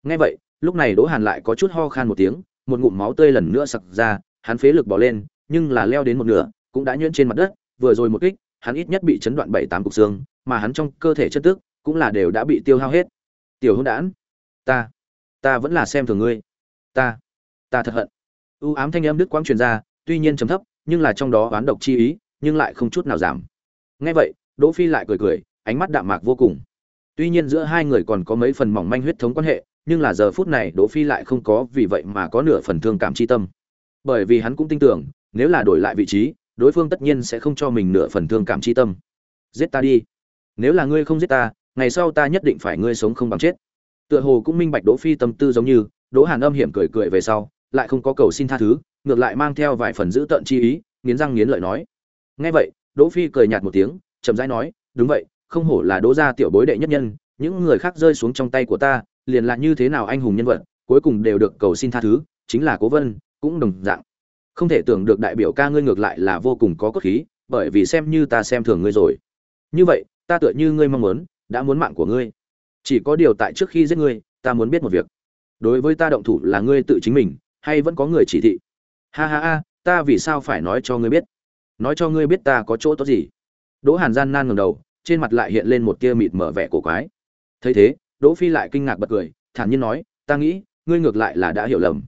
Nghe vậy, lúc này đỗ hàn lại có chút ho khan một tiếng, một ngụm máu tươi lần nữa sặc ra, hắn phế lực bỏ lên, nhưng là leo đến một nửa, cũng đã nhuyễn trên mặt đất, vừa rồi một kích, hắn ít nhất bị chấn đoạn bảy tám cục xương, mà hắn trong cơ thể chất tức cũng là đều đã bị tiêu hao hết. Tiểu hôn đản, ta ta vẫn là xem thường ngươi. Ta ta thật hận. U ám thanh âm đức quang truyền ra, tuy nhiên trầm thấp, nhưng là trong đó oán độc chi ý, nhưng lại không chút nào giảm. Nghe vậy, đỗ phi lại cười cười, ánh mắt đạm mạc vô cùng. Tuy nhiên giữa hai người còn có mấy phần mỏng manh huyết thống quan hệ, nhưng là giờ phút này đỗ phi lại không có vì vậy mà có nửa phần thương cảm chi tâm. Bởi vì hắn cũng tin tưởng, nếu là đổi lại vị trí, đối phương tất nhiên sẽ không cho mình nửa phần thương cảm chi tâm. Giết ta đi. Nếu là ngươi không giết ta, ngày sau ta nhất định phải ngươi sống không bằng chết tựa hồ cũng minh bạch đỗ phi tâm tư giống như, đỗ hàn âm hiểm cười cười về sau, lại không có cầu xin tha thứ, ngược lại mang theo vài phần giữ tận chi ý, nghiến răng nghiến lợi nói. Nghe vậy, đỗ phi cười nhạt một tiếng, chậm rãi nói, đúng vậy, không hổ là đỗ gia tiểu bối đệ nhất nhân, những người khác rơi xuống trong tay của ta, liền là như thế nào anh hùng nhân vật, cuối cùng đều được cầu xin tha thứ, chính là cố vân, cũng đồng dạng. Không thể tưởng được đại biểu ca ngươi ngược lại là vô cùng có cốt khí, bởi vì xem như ta xem thường ngươi rồi. Như vậy, ta tựa như ngươi mong muốn, đã muốn mạng của ngươi chỉ có điều tại trước khi giết ngươi, ta muốn biết một việc. Đối với ta động thủ là ngươi tự chính mình, hay vẫn có người chỉ thị? Ha ha ha, ta vì sao phải nói cho ngươi biết? Nói cho ngươi biết ta có chỗ tốt gì? Đỗ hàn gian nan ngầm đầu, trên mặt lại hiện lên một tia mịt mở vẻ cổ quái. Thấy thế, đỗ phi lại kinh ngạc bật cười, thản nhiên nói, ta nghĩ, ngươi ngược lại là đã hiểu lầm.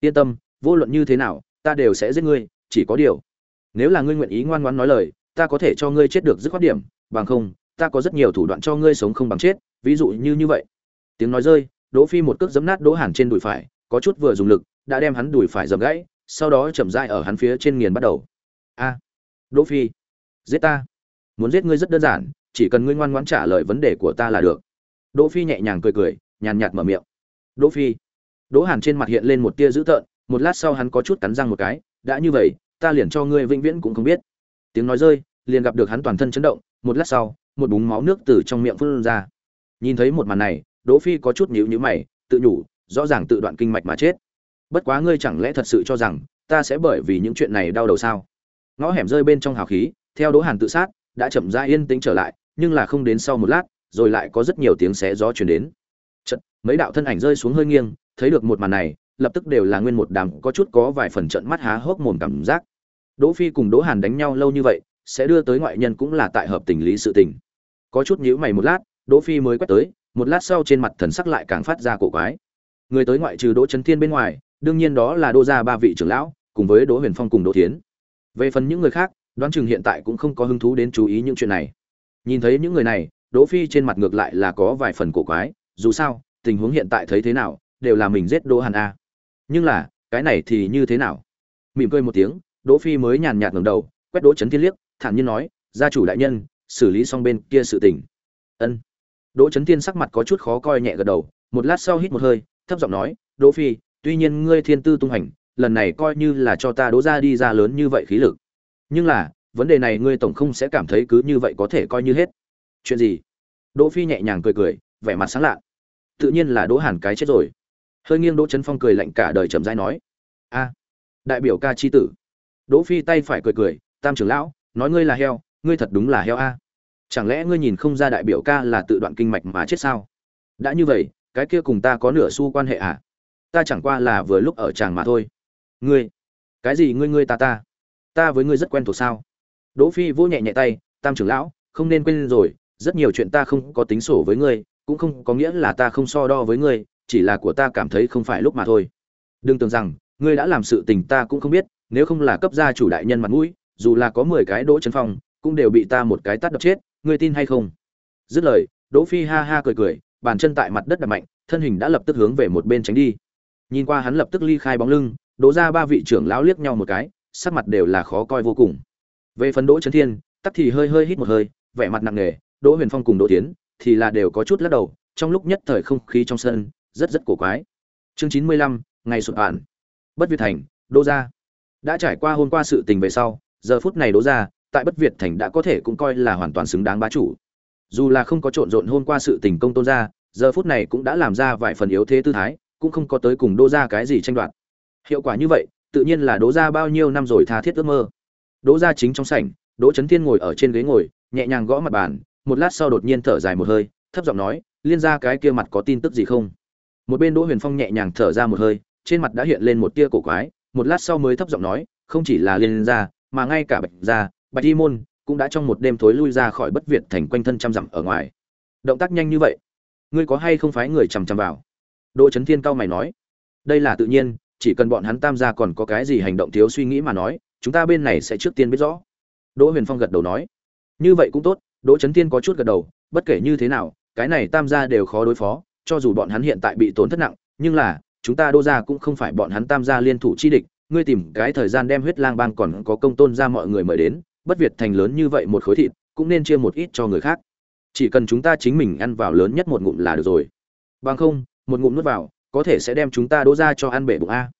Yên tâm, vô luận như thế nào, ta đều sẽ giết ngươi, chỉ có điều, nếu là ngươi nguyện ý ngoan ngoãn nói lời, ta có thể cho ngươi chết được dứt khoát điểm, bằng không ta có rất nhiều thủ đoạn cho ngươi sống không bằng chết, ví dụ như như vậy. Tiếng nói rơi, đỗ phi một cước giấm nát đỗ hàn trên đùi phải, có chút vừa dùng lực, đã đem hắn đùi phải dầm gãy, sau đó chậm rãi ở hắn phía trên nghiền bắt đầu. A, đỗ phi, giết ta. Muốn giết ngươi rất đơn giản, chỉ cần ngươi ngoan ngoãn trả lời vấn đề của ta là được. Đỗ phi nhẹ nhàng cười cười, nhàn nhạt mở miệng. Đỗ phi, đỗ hàn trên mặt hiện lên một tia dữ tợn, một lát sau hắn có chút cắn răng một cái, đã như vậy, ta liền cho ngươi vĩnh viễn cũng không biết. Tiếng nói rơi, liền gặp được hắn toàn thân chấn động, một lát sau một búng máu nước từ trong miệng phun ra. Nhìn thấy một màn này đỗ phi có chút nhíu nhíu mày tự nhủ rõ ràng tự đoạn kinh mạch mà chết. Bất quá ngươi chẳng lẽ thật sự cho rằng ta sẽ bởi vì những chuyện này đau đầu sao? Ngõ hẻm rơi bên trong hào khí theo đỗ hàn tự sát đã chậm rãi yên tĩnh trở lại nhưng là không đến sau một lát rồi lại có rất nhiều tiếng xé gió truyền đến. Chật, mấy đạo thân ảnh rơi xuống hơi nghiêng thấy được một màn này lập tức đều là nguyên một đám có chút có vài phần trận mắt há hốc mồm cảm giác. Đỗ phi cùng đỗ hàn đánh nhau lâu như vậy sẽ đưa tới ngoại nhân cũng là tại hợp tình lý sự tình. Có chút nhíu mày một lát, đỗ phi mới quét tới, một lát sau trên mặt thần sắc lại càng phát ra cổ quái. Người tới ngoại trừ đỗ chấn thiên bên ngoài, đương nhiên đó là đỗ gia ba vị trưởng lão, cùng với đỗ huyền phong cùng đỗ thiến. Về phần những người khác, đoán chừng hiện tại cũng không có hứng thú đến chú ý những chuyện này. Nhìn thấy những người này, đỗ phi trên mặt ngược lại là có vài phần cổ quái, dù sao, tình huống hiện tại thấy thế nào, đều là mình giết đỗ hàn a. Nhưng là, cái này thì như thế nào? Mỉm cười một tiếng, đỗ phi mới nhàn nhạt ngẩng đầu, quét đỗ chấn thiên liếc thản nhiên nói, gia chủ đại nhân, xử lý xong bên kia sự tình. Ân. Đỗ chấn thiên sắc mặt có chút khó coi nhẹ gật đầu, một lát sau hít một hơi, thấp giọng nói, đỗ phi, tuy nhiên ngươi thiên tư tung hành, lần này coi như là cho ta đỗ ra đi ra lớn như vậy khí lực. Nhưng là, vấn đề này ngươi tổng không sẽ cảm thấy cứ như vậy có thể coi như hết. Chuyện gì? Đỗ phi nhẹ nhàng cười cười, vẻ mặt sáng lạ tự nhiên là đỗ hàn cái chết rồi. Hơi nghiêng đỗ chấn phong cười lạnh cả đời chậm rãi nói, a, đại biểu ca chi tử. Đỗ phi tay phải cười cười, tam trưởng lão nói ngươi là heo, ngươi thật đúng là heo a. Chẳng lẽ ngươi nhìn không ra đại biểu ca là tự đoạn kinh mạch mà chết sao? Đã như vậy, cái kia cùng ta có nửa xu quan hệ à? Ta chẳng qua là vừa lúc ở chàng mà thôi. Ngươi, cái gì ngươi ngươi ta ta? Ta với ngươi rất quen thuộc sao? Đỗ phi vỗ nhẹ nhẹ tay, tam trưởng lão, không nên quên rồi, rất nhiều chuyện ta không có tính sổ với ngươi, cũng không có nghĩa là ta không so đo với ngươi, chỉ là của ta cảm thấy không phải lúc mà thôi. Đừng tưởng rằng, ngươi đã làm sự tình ta cũng không biết, nếu không là cấp gia chủ đại nhân mặt mũi dù là có mười cái đỗ chân phong, cũng đều bị ta một cái tát đập chết, ngươi tin hay không? Dứt lời, đỗ phi ha ha cười cười, bàn chân tại mặt đất đập mạnh, thân hình đã lập tức hướng về một bên tránh đi. Nhìn qua hắn lập tức ly khai bóng lưng, đỗ ra ba vị trưởng lão liếc nhau một cái, sắc mặt đều là khó coi vô cùng. Về phần đỗ trấn thiên tắc thì hơi hơi hít một hơi, vẻ mặt nặng nề, đỗ huyền phong cùng đỗ tiến thì là đều có chút lắc đầu, trong lúc nhất thời không khí trong sân rất rất cổ quái. Chương chín mươi lăm, ngày sụt bản. Bất việt thành, đỗ gia đã trải qua hôm qua sự tình về sau giờ phút này đỗ ra, tại bất việt thành đã có thể cũng coi là hoàn toàn xứng đáng bá chủ. Dù là không có trộn rộn hôm qua sự tình công tôn gia giờ phút này cũng đã làm ra vài phần yếu thế tư thái, cũng không có tới cùng đỗ ra cái gì tranh đoạt. Hiệu quả như vậy, tự nhiên là đỗ ra bao nhiêu năm rồi tha thiết ước mơ. Đỗ ra chính trong sảnh, đỗ trấn thiên ngồi ở trên ghế ngồi, nhẹ nhàng gõ mặt bàn, một lát sau đột nhiên thở dài một hơi, thấp giọng nói, liên gia cái kia mặt có tin tức gì không? Một bên đỗ huyền phong nhẹ nhàng thở ra một hơi, trên mặt đã hiện lên một tia cổ quái, một lát sau mới thấp giọng nói, không chỉ là liên gia mà ngay cả bạch gia, bạch y môn cũng đã trong một đêm thối lui ra khỏi bất việt thành quanh thân trăm dặm ở ngoài. Động tác nhanh như vậy, ngươi có hay không phái người chằm chằm vào? Đỗ trấn thiên cao mày nói. Đây là tự nhiên, chỉ cần bọn hắn tam gia còn có cái gì hành động thiếu suy nghĩ mà nói, chúng ta bên này sẽ trước tiên biết rõ. Đỗ huyền phong gật đầu nói. Như vậy cũng tốt, đỗ trấn thiên có chút gật đầu, bất kể như thế nào, cái này tam gia đều khó đối phó, cho dù bọn hắn hiện tại bị tổn thất nặng, nhưng là, chúng ta đô gia cũng không phải bọn hắn tam gia liên thủ chi địch ngươi tìm cái thời gian đem huyết lang bang còn có công tôn ra mọi người mời đến, bất việt thành lớn như vậy một khối thịt, cũng nên chia một ít cho người khác. Chỉ cần chúng ta chính mình ăn vào lớn nhất một ngụm là được rồi. Bằng không, một ngụm nuốt vào, có thể sẽ đem chúng ta đỗ ra cho ăn bể bụng a.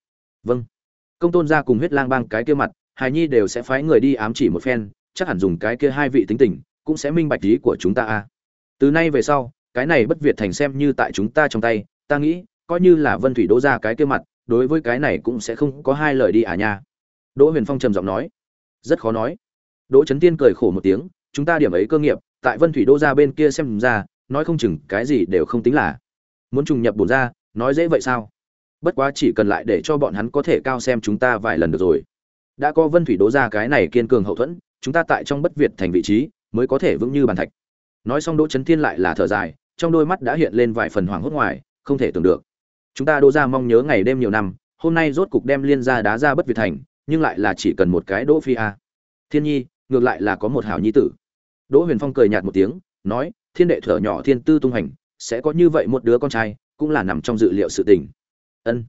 Vâng. Công tôn gia cùng huyết lang bang cái kia mặt, hài nhi đều sẽ phái người đi ám chỉ một phen, chắc hẳn dùng cái kia hai vị tính tình, cũng sẽ minh bạch ý của chúng ta a. Từ nay về sau, cái này bất việt thành xem như tại chúng ta trong tay, ta nghĩ, coi như là vân thủy đỗ ra cái kia mặt đối với cái này cũng sẽ không có hai lời đi à nha. Đỗ huyền phong trầm giọng nói. Rất khó nói. Đỗ trấn tiên cười khổ một tiếng, chúng ta điểm ấy cơ nghiệp, tại vân thủy Đô ra bên kia xem ra, nói không chừng cái gì đều không tính là. Muốn trùng nhập bổn ra, nói dễ vậy sao? Bất quá chỉ cần lại để cho bọn hắn có thể cao xem chúng ta vài lần được rồi. Đã có vân thủy đố ra cái này kiên cường hậu thuẫn, chúng ta tại trong bất việt thành vị trí, mới có thể vững như bàn thạch. Nói xong đỗ trấn thiên lại là thở dài, trong đôi mắt đã hiện lên vài phần hoảng hốt ngoài, không thể tưởng được chúng ta đỗ ra mong nhớ ngày đêm nhiều năm, hôm nay rốt cục đem liên ra đá ra bất việt thành, nhưng lại là chỉ cần một cái đỗ phi a. Thiên nhi, ngược lại là có một hảo nhi tử. Đỗ huyền phong cười nhạt một tiếng, nói, thiên đệ thở nhỏ thiên tư tung hành sẽ có như vậy một đứa con trai, cũng là nằm trong dự liệu sự tình. Ân.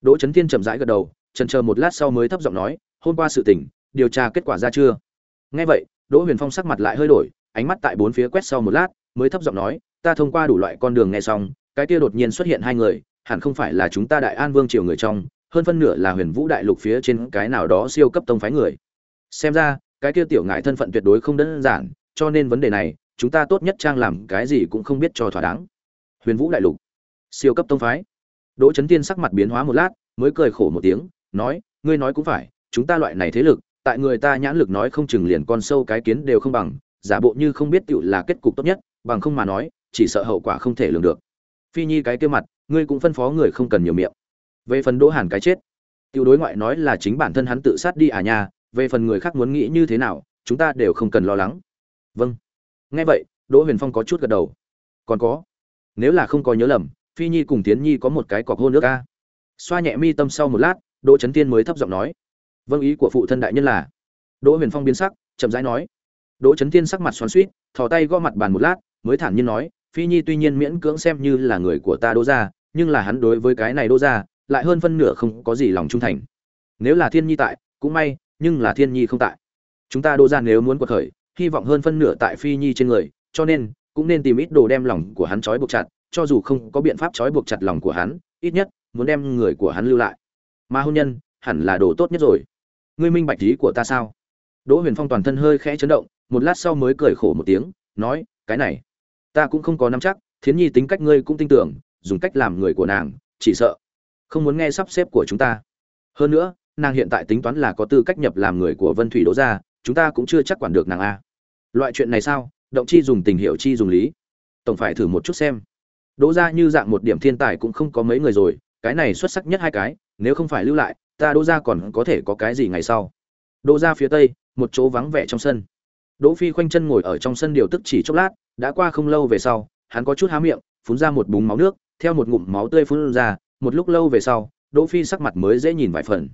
Đỗ trấn thiên chậm rãi gật đầu trần chờ một lát sau mới thấp giọng nói, hôm qua sự tình, điều tra kết quả ra chưa? Nghe vậy, đỗ huyền phong sắc mặt lại hơi đổi, ánh mắt tại bốn phía quét sau một lát, mới thấp giọng nói, ta thông qua đủ loại con đường nghe xong, cái kia đột nhiên xuất hiện hai người hẳn không phải là chúng ta đại an vương triều người trong, hơn phân nửa là huyền vũ đại lục phía trên cái nào đó siêu cấp tông phái người. Xem ra, cái kia tiểu ngại thân phận tuyệt đối không đơn giản, cho nên vấn đề này, chúng ta tốt nhất trang làm cái gì cũng không biết cho thỏa đáng. Huyền vũ đại lục, siêu cấp tông phái. Đỗ trấn tiên sắc mặt biến hóa một lát, mới cười khổ một tiếng, nói, ngươi nói cũng phải, chúng ta loại này thế lực, tại người ta nhãn lực nói không chừng liền con sâu cái kiến đều không bằng, giả bộ như không biết tựu là kết cục tốt nhất, bằng không mà nói, chỉ sợ hậu quả không thể lường được phi nhi cái kia mặt, ngươi cũng phân phó người không cần nhiều miệng. Về phần đỗ hàn cái chết tiêu đối ngoại nói là chính bản thân hắn tự sát đi à nhà về phần người khác muốn nghĩ như thế nào, chúng ta đều không cần lo lắng. Vâng. Nghe vậy, đỗ huyền phong có chút gật đầu. Còn có, nếu là không có nhớ lầm, phi nhi cùng tiến nhi có một cái cọc hôn nước ca xoa nhẹ mi tâm sau một lát, đỗ trấn tiên mới thấp giọng nói. Vâng ý của phụ thân đại nhân là. Đỗ huyền phong biến sắc, chậm rãi nói. Đỗ trấn tiên sắc mặt xoắn suýt thò tay gõ mặt bàn một lát, mới thản nhiên nói phi nhi tuy nhiên miễn cưỡng xem như là người của ta đỗ gia, nhưng là hắn đối với cái này đỗ gia, lại hơn phân nửa không có gì lòng trung thành. Nếu là thiên nhi tại, cũng may, nhưng là thiên nhi không tại. Chúng ta đỗ gia nếu muốn quật khởi, hy vọng hơn phân nửa tại phi nhi trên người, cho nên, cũng nên tìm ít đồ đem lòng của hắn trói buộc chặt, cho dù không có biện pháp trói buộc chặt lòng của hắn, ít nhất, muốn đem người của hắn lưu lại. Mà hôn nhân, hẳn là đồ tốt nhất rồi. Ngươi minh bạch ý của ta sao? Đỗ huyền phong toàn thân hơi khẽ chấn động, một lát sau mới cười khổ một tiếng, nói, cái này ta cũng không có nắm chắc, thiến nhi tính cách ngươi cũng tin tưởng, dùng cách làm người của nàng, chỉ sợ không muốn nghe sắp xếp của chúng ta. Hơn nữa, nàng hiện tại tính toán là có tư cách nhập làm người của vân thủy đỗ gia, chúng ta cũng chưa chắc quản được nàng a. Loại chuyện này sao? Động chi dùng tình hiệu chi dùng lý. Tổng phải thử một chút xem. Đỗ gia như dạng một điểm thiên tài cũng không có mấy người rồi, cái này xuất sắc nhất hai cái, nếu không phải lưu lại, ta đỗ gia còn có thể có cái gì ngày sau? Đỗ gia phía tây, một chỗ vắng vẻ trong sân đỗ phi khoanh chân ngồi ở trong sân điều tức chỉ chốc lát, đã qua không lâu về sau, hắn có chút há miệng, phun ra một búng máu nước, theo một ngụm máu tươi phun ra, một lúc lâu về sau, đỗ phi sắc mặt mới dễ nhìn vài phần.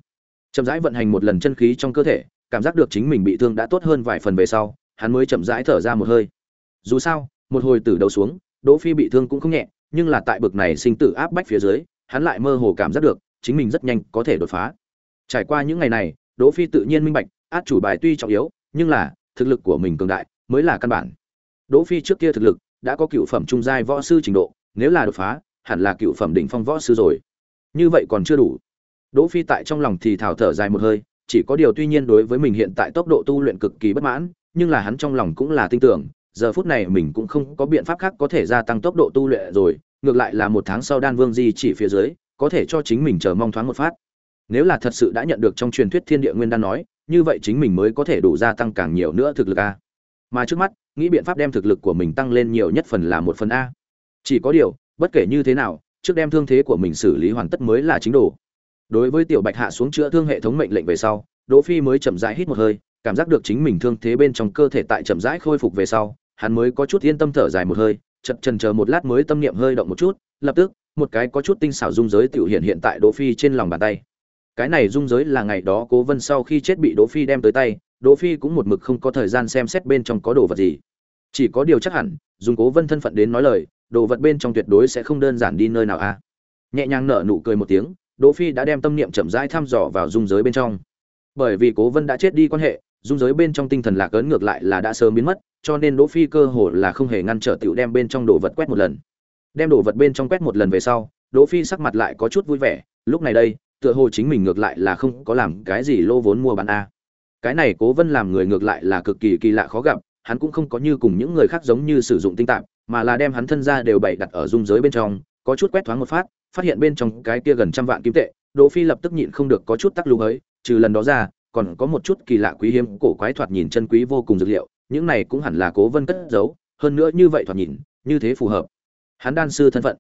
Chậm rãi vận hành một lần chân khí trong cơ thể, cảm giác được chính mình bị thương đã tốt hơn vài phần về sau, hắn mới chậm rãi thở ra một hơi. Dù sao, một hồi tử đầu xuống, đỗ phi bị thương cũng không nhẹ, nhưng là tại bực này sinh tử áp bách phía dưới, hắn lại mơ hồ cảm giác được, chính mình rất nhanh có thể đột phá. Trải qua những ngày này, đỗ phi tự nhiên minh bạch, át chủ bài tuy trọng yếu, nhưng là thực lực của mình cường đại mới là căn bản. Đỗ phi trước kia thực lực đã có cựu phẩm trung giai võ sư trình độ, nếu là đột phá, hẳn là cựu phẩm đỉnh phong võ sư rồi. Như vậy còn chưa đủ. Đỗ phi tại trong lòng thì thào thở dài một hơi, chỉ có điều tuy nhiên đối với mình hiện tại tốc độ tu luyện cực kỳ bất mãn, nhưng là hắn trong lòng cũng là tin tưởng, giờ phút này mình cũng không có biện pháp khác có thể gia tăng tốc độ tu luyện rồi, ngược lại là một tháng sau đan vương di chỉ phía dưới, có thể cho chính mình chờ mong thoáng một phát. Nếu là thật sự đã nhận được trong truyền thuyết thiên địa nguyên đan nói như vậy chính mình mới có thể đủ gia tăng càng nhiều nữa thực lực a. Mà trước mắt, nghĩ biện pháp đem thực lực của mình tăng lên nhiều nhất phần là một phần a. Chỉ có điều, bất kể như thế nào, trước đem thương thế của mình xử lý hoàn tất mới là chính đồ. Đối với tiểu bạch hạ xuống chữa thương hệ thống mệnh lệnh về sau, đỗ phi mới chậm rãi hít một hơi, cảm giác được chính mình thương thế bên trong cơ thể tại chậm rãi khôi phục về sau, hắn mới có chút yên tâm thở dài một hơi, chậm chần chờ một lát mới tâm niệm hơi động một chút, lập tức, một cái có chút tinh xảo dung giới tiểu hiện hiện tại đỗ phi trên lòng bàn tay cái này dung giới là ngày đó cố vân sau khi chết bị đỗ phi đem tới tay, đỗ phi cũng một mực không có thời gian xem xét bên trong có đồ vật gì. Chỉ có điều chắc hẳn, dùng cố vân thân phận đến nói lời, đồ vật bên trong tuyệt đối sẽ không đơn giản đi nơi nào a nhẹ nhàng nở nụ cười một tiếng, đỗ phi đã đem tâm niệm chậm rãi thăm dò vào dung giới bên trong. Bởi vì cố vân đã chết đi quan hệ, dung giới bên trong tinh thần lạc ấn ngược lại là đã sớm biến mất, cho nên đỗ phi cơ hồ là không hề ngăn trở tiểu đem bên trong đồ vật quét một lần. Đem đồ vật bên trong quét một lần về sau, đỗ phi sắc mặt lại có chút vui vẻ, lúc này đây tựa hồ chính mình ngược lại là không có làm cái gì lô vốn mua bán a. Cái này cố vân làm người ngược lại là cực kỳ kỳ lạ khó gặp, hắn cũng không có như cùng những người khác giống như sử dụng tinh tạp, mà là đem hắn thân ra đều bày đặt ở dung giới bên trong, có chút quét thoáng một phát phát hiện bên trong cái kia gần trăm vạn kim tệ, đỗ phi lập tức nhịn không được có chút tắc lưu ấy trừ lần đó ra, còn có một chút kỳ lạ quý hiếm, cổ quái thoạt nhìn chân quý vô cùng dược liệu, những này cũng hẳn là cố vân cất giấu, hơn nữa như vậy thoạt nhìn, như thế phù hợp. Hắn đan sư thân phận.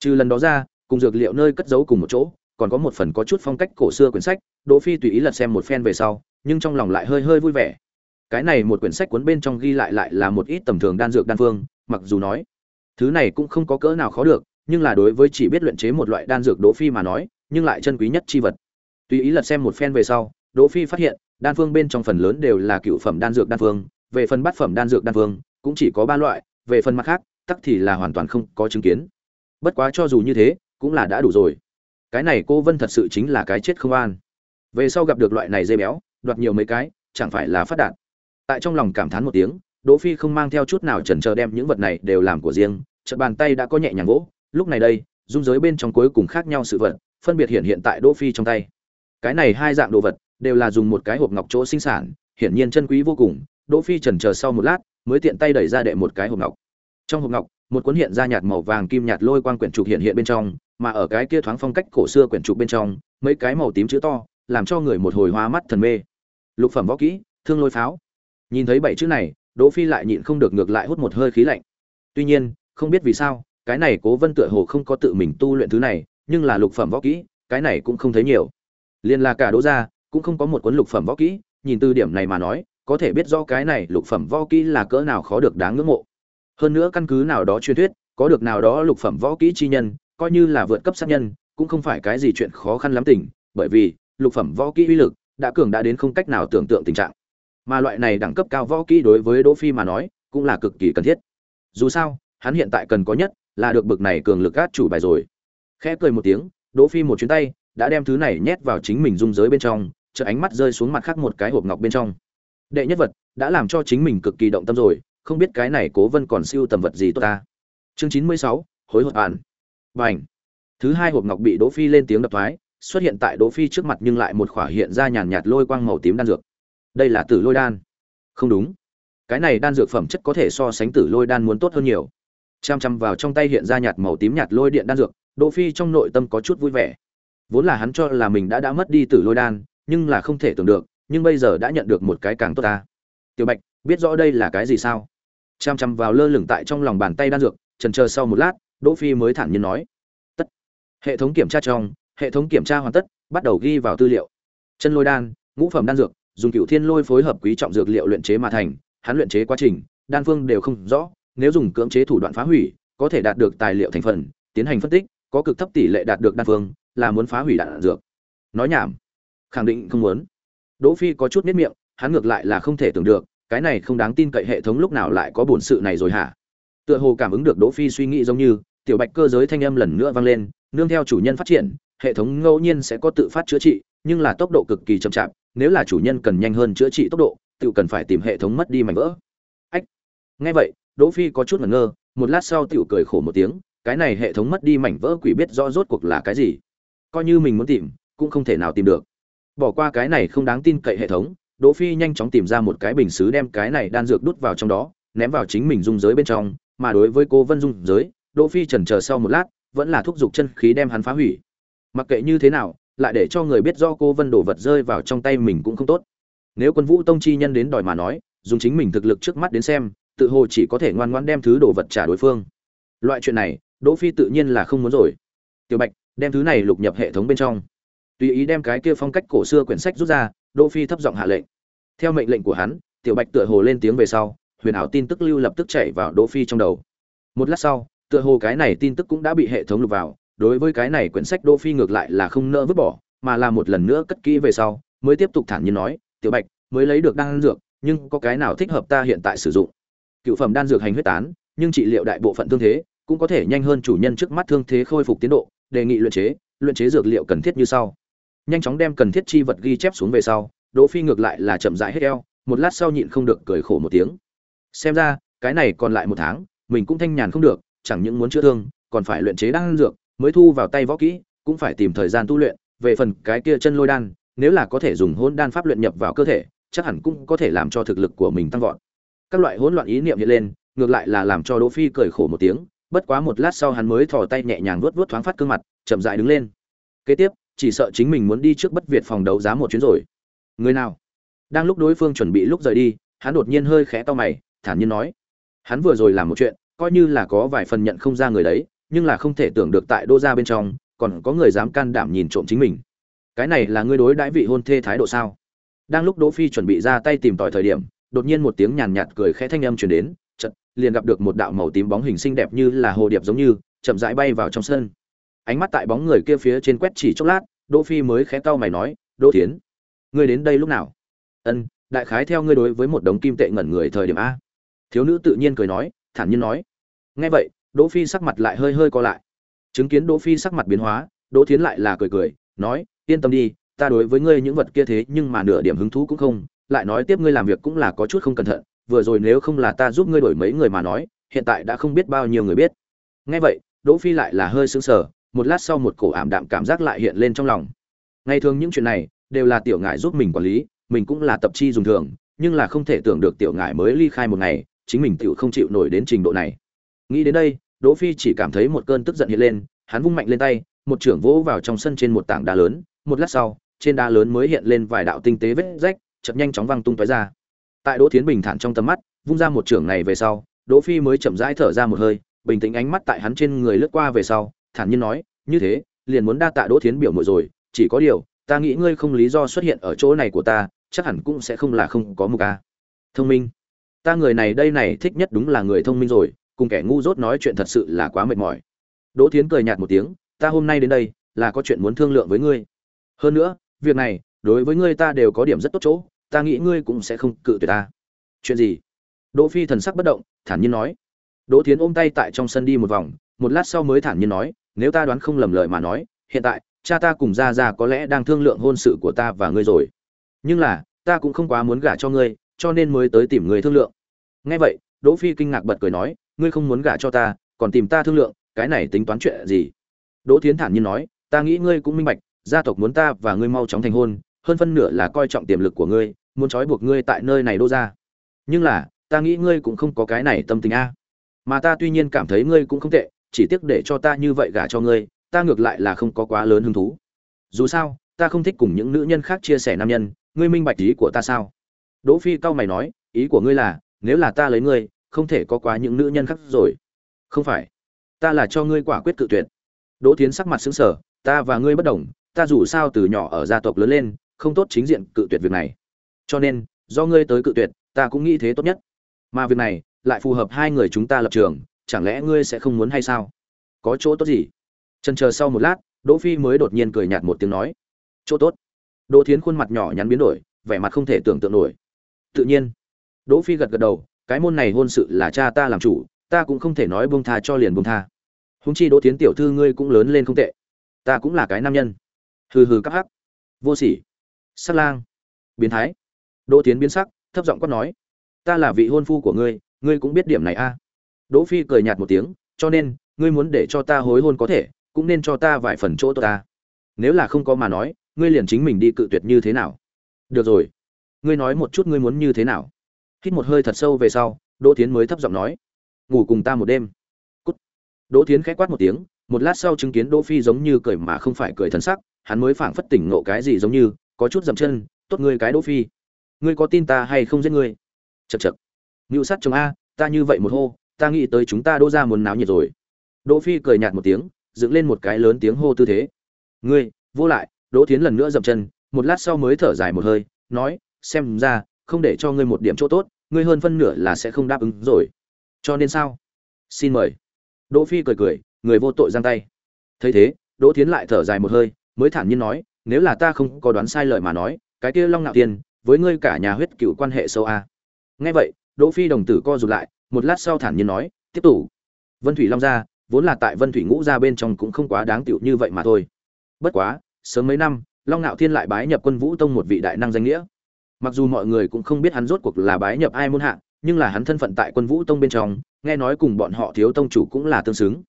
Trừ lần đó ra, cùng dược liệu nơi cất giấu cùng một chỗ còn có một phần có chút phong cách cổ xưa quyển sách, đỗ phi tùy ý lật xem một phen về sau, nhưng trong lòng lại hơi hơi vui vẻ. Cái này một quyển sách cuốn bên trong ghi lại lại là một ít tầm thường đan dược đan phương, mặc dù nói, thứ này cũng không có cỡ nào khó được, nhưng là đối với chỉ biết luyện chế một loại đan dược đỗ phi mà nói, nhưng lại chân quý nhất chi vật. Tùy ý lật xem một phen về sau, đỗ phi phát hiện, đan phương bên trong phần lớn đều là cựu phẩm đan dược đan phương, về phần bát phẩm đan dược đan phương, cũng chỉ có ba loại, về phần mặt khác, tắc thì là hoàn toàn không có chứng kiến. Bất quá cho dù như thế, cũng là đã đủ rồi cái này cô vân thật sự chính là cái chết không an. Về sau gặp được loại này dây béo, đoạt nhiều mấy cái, chẳng phải là phát đạt. Tại trong lòng cảm thán một tiếng, đỗ phi không mang theo chút nào chần chờ đem những vật này đều làm của riêng, chợt bàn tay đã có nhẹ nhàng vỗ lúc này đây, dung giới bên trong cuối cùng khác nhau sự vật, phân biệt hiện hiện tại đỗ phi trong tay. Cái này hai dạng đồ vật đều là dùng một cái hộp ngọc chỗ sinh sản, hiển nhiên chân quý vô cùng, đỗ phi chần chờ sau một lát, mới tiện tay đẩy ra đệ một cái hộp ngọc. Trong hộp ngọc một cuốn hiện ra nhạt màu vàng kim nhạt lôi quang quyển trục hiện hiện bên trong, mà ở cái kia thoáng phong cách cổ xưa quyển trục bên trong, mấy cái màu tím chữ to, làm cho người một hồi hoa mắt thần mê. Lục phẩm võ kỹ, thương lôi pháo. Nhìn thấy bảy chữ này, đỗ phi lại nhịn không được ngược lại hút một hơi khí lạnh. Tuy nhiên, không biết vì sao, cái này cố vân tựa hồ không có tự mình tu luyện thứ này, nhưng là lục phẩm võ kỹ, cái này cũng không thấy nhiều. Liên là cả đỗ gia, cũng không có một cuốn lục phẩm võ kỹ, nhìn từ điểm này mà nói, có thể biết rõ cái này lục phẩm võ kỹ là cỡ nào khó được đáng ngưỡng mộ hơn nữa căn cứ nào đó truyền thuyết, có được nào đó lục phẩm võ kỹ chi nhân, coi như là vượt cấp sát nhân, cũng không phải cái gì chuyện khó khăn lắm tỉnh, bởi vì, lục phẩm võ kỹ uy lực, đã cường đã đến không cách nào tưởng tượng tình trạng. Mà loại này đẳng cấp cao võ kỹ đối với đỗ phi mà nói, cũng là cực kỳ cần thiết. Dù sao, hắn hiện tại cần có nhất, là được bực này cường lực át chủ bài rồi. Khẽ cười một tiếng, đỗ phi một chuyến tay, đã đem thứ này nhét vào chính mình dung giới bên trong, chợt ánh mắt rơi xuống mặt khác một cái hộp ngọc bên trong. Đệ nhất vật, đã làm cho chính mình cực kỳ động tâm rồi không biết cái này cố vân còn siêu tầm vật gì tốt ta. Chương chín mươi sáu, hối hộp bản bành. Thứ hai hộp ngọc bị đỗ phi lên tiếng đập thoái, xuất hiện tại đỗ phi trước mặt nhưng lại một khỏa hiện ra nhàn nhạt lôi quang màu tím đan dược. Đây là tử lôi đan. Không đúng. Cái này đan dược phẩm chất có thể so sánh tử lôi đan muốn tốt hơn nhiều. Chăm chăm vào trong tay hiện ra nhạt màu tím nhạt lôi điện đan dược, đỗ phi trong nội tâm có chút vui vẻ. Vốn là hắn cho là mình đã đã mất đi tử lôi đan, nhưng là không thể tưởng được, nhưng bây giờ đã nhận được một cái càng tốt ta. Tiểu bạch, biết rõ đây là cái gì sao? Chăm chăm vào lơ lửng tại trong lòng bàn tay đan dược trần chờ sau một lát, đỗ phi mới thản nhiên nói, tất. Hệ thống kiểm tra trong, hệ thống kiểm tra hoàn tất, bắt đầu ghi vào tư liệu. Chân lôi đan, ngũ phẩm đan dược, dùng cựu thiên lôi phối hợp quý trọng dược liệu luyện chế mà thành, hắn luyện chế quá trình, đan phương đều không rõ, nếu dùng cưỡng chế thủ đoạn phá hủy, có thể đạt được tài liệu thành phần, tiến hành phân tích, có cực thấp tỷ lệ đạt được đan phương, là muốn phá hủy đạn dược. Nói nhảm. Khẳng định không muốn. Đỗ phi có chút miết miệng, hắn ngược lại là không thể tưởng được cái này không đáng tin cậy hệ thống lúc nào lại có bổn sự này rồi hả? Tựa hồ cảm ứng được đỗ phi suy nghĩ giống như, tiểu bạch cơ giới thanh âm lần nữa vang lên, nương theo chủ nhân phát triển, hệ thống ngẫu nhiên sẽ có tự phát chữa trị, nhưng là tốc độ cực kỳ chậm chạp, nếu là chủ nhân cần nhanh hơn chữa trị tốc độ, tự cần phải tìm hệ thống mất đi mảnh vỡ. Ách! Nghe vậy, đỗ phi có chút ngẩn ngơ, một lát sau tiểu cười khổ một tiếng, cái này hệ thống mất đi mảnh vỡ quỷ biết rõ rốt cuộc là cái gì? Coi như mình muốn tìm, cũng không thể nào tìm được. Bỏ qua cái này không đáng tin cậy hệ thống đỗ phi nhanh chóng tìm ra một cái bình sứ đem cái này đan dược đút vào trong đó, ném vào chính mình dung giới bên trong, mà đối với cô vân dung giới, đỗ phi chần chờ sau một lát, vẫn là thúc giục chân khí đem hắn phá hủy. Mặc kệ như thế nào, lại để cho người biết do cô vân đổ vật rơi vào trong tay mình cũng không tốt. Nếu quân vũ tông chi nhân đến đòi mà nói, dùng chính mình thực lực trước mắt đến xem, tự hồ chỉ có thể ngoan ngoãn đem thứ đồ vật trả đối phương. Loại chuyện này, đỗ phi tự nhiên là không muốn rồi. Tiểu bạch, đem thứ này lục nhập hệ thống bên trong. Tùy ý đem cái kia phong cách cổ xưa quyển sách rút ra, đỗ phi thấp giọng hạ lệnh theo mệnh lệnh của hắn, tiểu bạch tựa hồ lên tiếng về sau, huyền ảo tin tức lưu lập tức chạy vào đỗ phi trong đầu. Một lát sau, tựa hồ cái này tin tức cũng đã bị hệ thống lục vào, đối với cái này quyển sách đỗ phi ngược lại là không nỡ vứt bỏ, mà là một lần nữa cất kỹ về sau, mới tiếp tục thản nhiên nói, tiểu bạch, mới lấy được đan dược, nhưng có cái nào thích hợp ta hiện tại sử dụng? Cựu phẩm đan dược hành huyết tán, nhưng trị liệu đại bộ phận thương thế, cũng có thể nhanh hơn chủ nhân trước mắt thương thế khôi phục tiến độ, đề nghị luyện chế luyện chế dược liệu cần thiết như sau. Nhanh chóng đem cần thiết chi vật ghi chép xuống về sau đỗ phi ngược lại là chậm rãi hết eo, một lát sau nhịn không được cười khổ một tiếng. Xem ra, cái này còn lại một tháng, mình cũng thanh nhàn không được, chẳng những muốn chữa thương, còn phải luyện chế đan dược, mới thu vào tay võ kỹ, cũng phải tìm thời gian tu luyện, về phần cái kia chân lôi đan, nếu là có thể dùng hỗn đan pháp luyện nhập vào cơ thể, chắc hẳn cũng có thể làm cho thực lực của mình tăng vọt. Các loại hỗn loạn ý niệm hiện lên, ngược lại là làm cho đỗ phi cười khổ một tiếng, bất quá một lát sau hắn mới thò tay nhẹ nhàng vuốt vuốt thoáng phát cương mặt, chậm rãi đứng lên. Kế tiếp, chỉ sợ chính mình muốn đi trước bất việt phòng đấu giá một chuyến rồi người nào? Đang lúc đối phương chuẩn bị lúc rời đi, hắn đột nhiên hơi khẽ to mày, thản nhiên nói. Hắn vừa rồi làm một chuyện, coi như là có vài phần nhận không ra người đấy, nhưng là không thể tưởng được tại đô gia bên trong, còn có người dám can đảm nhìn trộm chính mình. Cái này là ngươi đối đãi vị hôn thê thái độ sao? Đang lúc đỗ phi chuẩn bị ra tay tìm tòi thời điểm, đột nhiên một tiếng nhàn nhạt cười khẽ thanh âm truyền đến, chợt, liền gặp được một đạo màu tím bóng hình xinh đẹp như là hồ điệp giống như, chậm rãi bay vào trong sân. Ánh mắt tại bóng người kia phía trên quét chỉ chốc lát, đỗ phi mới khẽ cau mày nói, đỗ thiến ngươi đến đây lúc nào? Ân, đại khái theo ngươi đối với một đống kim tệ ngẩn người thời điểm a. Thiếu nữ tự nhiên cười nói, thản nhiên nói. Nghe vậy, đỗ phi sắc mặt lại hơi hơi co lại. Chứng kiến đỗ phi sắc mặt biến hóa, đỗ thiến lại là cười cười, nói, yên tâm đi, ta đối với ngươi những vật kia thế nhưng mà nửa điểm hứng thú cũng không, lại nói tiếp ngươi làm việc cũng là có chút không cẩn thận, vừa rồi nếu không là ta giúp ngươi đổi mấy người mà nói, hiện tại đã không biết bao nhiêu người biết. Nghe vậy, đỗ phi lại là hơi sững sờ, một lát sau một cổ ảm đạm cảm giác lại hiện lên trong lòng. Ngày thường những chuyện này đều là tiểu ngải giúp mình quản lý, mình cũng là tập chi dùng thường, nhưng là không thể tưởng được tiểu ngải mới ly khai một ngày, chính mình tiểu không chịu nổi đến trình độ này. Nghĩ đến đây, đỗ phi chỉ cảm thấy một cơn tức giận hiện lên, hắn vung mạnh lên tay, một trưởng vỗ vào trong sân trên một tảng đá lớn, một lát sau, trên đá lớn mới hiện lên vài đạo tinh tế vết rách, chậm nhanh chóng văng tung tóe ra. Tại đỗ thiến bình thản trong tầm mắt, vung ra một trưởng này về sau, đỗ phi mới chậm rãi thở ra một hơi, bình tĩnh ánh mắt tại hắn trên người lướt qua về sau, thản nhiên nói, như thế, liền muốn đa tạ đỗ thiến biểu muội rồi, chỉ có điều ta nghĩ ngươi không lý do xuất hiện ở chỗ này của ta, chắc hẳn cũng sẽ không là không có một ca thông minh. Ta người này đây này thích nhất đúng là người thông minh rồi, cùng kẻ ngu dốt nói chuyện thật sự là quá mệt mỏi. Đỗ thiến cười nhạt một tiếng, ta hôm nay đến đây, là có chuyện muốn thương lượng với ngươi. Hơn nữa, việc này, đối với ngươi ta đều có điểm rất tốt chỗ, ta nghĩ ngươi cũng sẽ không cự tuyệt ta. Chuyện gì? Đỗ phi thần sắc bất động, thản nhiên nói. Đỗ thiến ôm tay tại trong sân đi một vòng, một lát sau mới thản nhiên nói, nếu ta đoán không lầm lời mà nói, hiện tại cha ta cùng gia gia có lẽ đang thương lượng hôn sự của ta và ngươi rồi. Nhưng là, ta cũng không quá muốn gả cho ngươi, cho nên mới tới tìm ngươi thương lượng. Nghe vậy, đỗ phi kinh ngạc bật cười nói, ngươi không muốn gả cho ta, còn tìm ta thương lượng, cái này tính toán chuyện gì? Đỗ thiến thản nhiên nói, ta nghĩ ngươi cũng minh bạch, gia tộc muốn ta và ngươi mau chóng thành hôn, hơn phân nửa là coi trọng tiềm lực của ngươi, muốn trói buộc ngươi tại nơi này đô ra nhưng là, ta nghĩ ngươi cũng không có cái này tâm tình a. Mà ta tuy nhiên cảm thấy ngươi cũng không tệ, chỉ tiếc để cho ta như vậy gả cho ngươi ta ngược lại là không có quá lớn hứng thú. Dù sao, ta không thích cùng những nữ nhân khác chia sẻ nam nhân, ngươi minh bạch ý của ta sao? Đỗ phi cao mày nói, ý của ngươi là, nếu là ta lấy ngươi, không thể có quá những nữ nhân khác rồi. Không phải. Ta là cho ngươi quả quyết cự tuyệt. Đỗ tiến sắc mặt sững sờ, ta và ngươi bất đồng, ta dù sao từ nhỏ ở gia tộc lớn lên, không tốt chính diện cự tuyệt việc này. Cho nên, do ngươi tới cự tuyệt, ta cũng nghĩ thế tốt nhất. Mà việc này, lại phù hợp hai người chúng ta lập trường, chẳng lẽ ngươi sẽ không muốn hay sao? Có chỗ tốt gì? Trần chờ sau một lát, đỗ phi mới đột nhiên cười nhạt một tiếng nói, chỗ tốt. Đỗ thiến khuôn mặt nhỏ nhắn biến đổi, vẻ mặt không thể tưởng tượng nổi. Tự nhiên, đỗ phi gật gật đầu, cái môn này hôn sự là cha ta làm chủ, ta cũng không thể nói buông tha cho liền buông tha. Húng chi đỗ thiến tiểu thư ngươi cũng lớn lên không tệ, ta cũng là cái nam nhân. Hừ hừ các hắc. Vô sỉ. Sắc lang. Biến thái. Đỗ tiến biến sắc, thấp giọng quát nói, ta là vị hôn phu của ngươi ngươi cũng biết điểm này a. Đỗ phi cười nhạt một tiếng, cho nên, ngươi muốn để cho ta hối hôn có thể cũng nên cho ta vài phần chỗ tốt ta. Nếu là không có mà nói, ngươi liền chính mình đi cự tuyệt như thế nào? Được rồi. Ngươi nói một chút ngươi muốn như thế nào? Hít một hơi thật sâu về sau, đỗ tiến mới thấp giọng nói. Ngủ cùng ta một đêm. Cút. Đỗ tiến khẽ quát một tiếng, một lát sau chứng kiến đỗ phi giống như cười mà không phải cười thần sắc, hắn mới phảng phất tỉnh ngộ cái gì giống như, có chút dậm chân, tốt ngươi cái đỗ phi. Ngươi có tin ta hay không giết ngươi? Chật chật ngưu sát chồng a, ta như vậy một hô, ta nghĩ tới chúng ta đỗ ra muốn náo nhiệt rồi. Đỗ phi cười nhạt một tiếng dựng lên một cái lớn tiếng hô tư thế. Ngươi, vô lại. Đỗ thiến lần nữa dậm chân, một lát sau mới thở dài một hơi, nói, xem ra, không để cho ngươi một điểm chỗ tốt, ngươi hơn phân nửa là sẽ không đáp ứng rồi. Cho nên sao? Xin mời. Đỗ phi cười cười, người vô tội giang tay. Thấy thế, đỗ thiến lại thở dài một hơi, mới thản nhiên nói, nếu là ta không có đoán sai lời mà nói, cái kia long nạo tiên với ngươi cả nhà huyết cựu quan hệ sâu a. Nghe vậy, đỗ phi đồng tử co rụt lại, một lát sau thản nhiên nói, tiếp tục. Vân thủy long gia vốn là tại vân thủy ngũ gia bên trong cũng không quá đáng tiểu như vậy mà thôi. Bất quá, sớm mấy năm, long nạo thiên lại bái nhập quân vũ tông một vị đại năng danh nghĩa. Mặc dù mọi người cũng không biết hắn rốt cuộc là bái nhập ai môn hạ, nhưng là hắn thân phận tại quân vũ tông bên trong, nghe nói cùng bọn họ thiếu tông chủ cũng là tương xứng.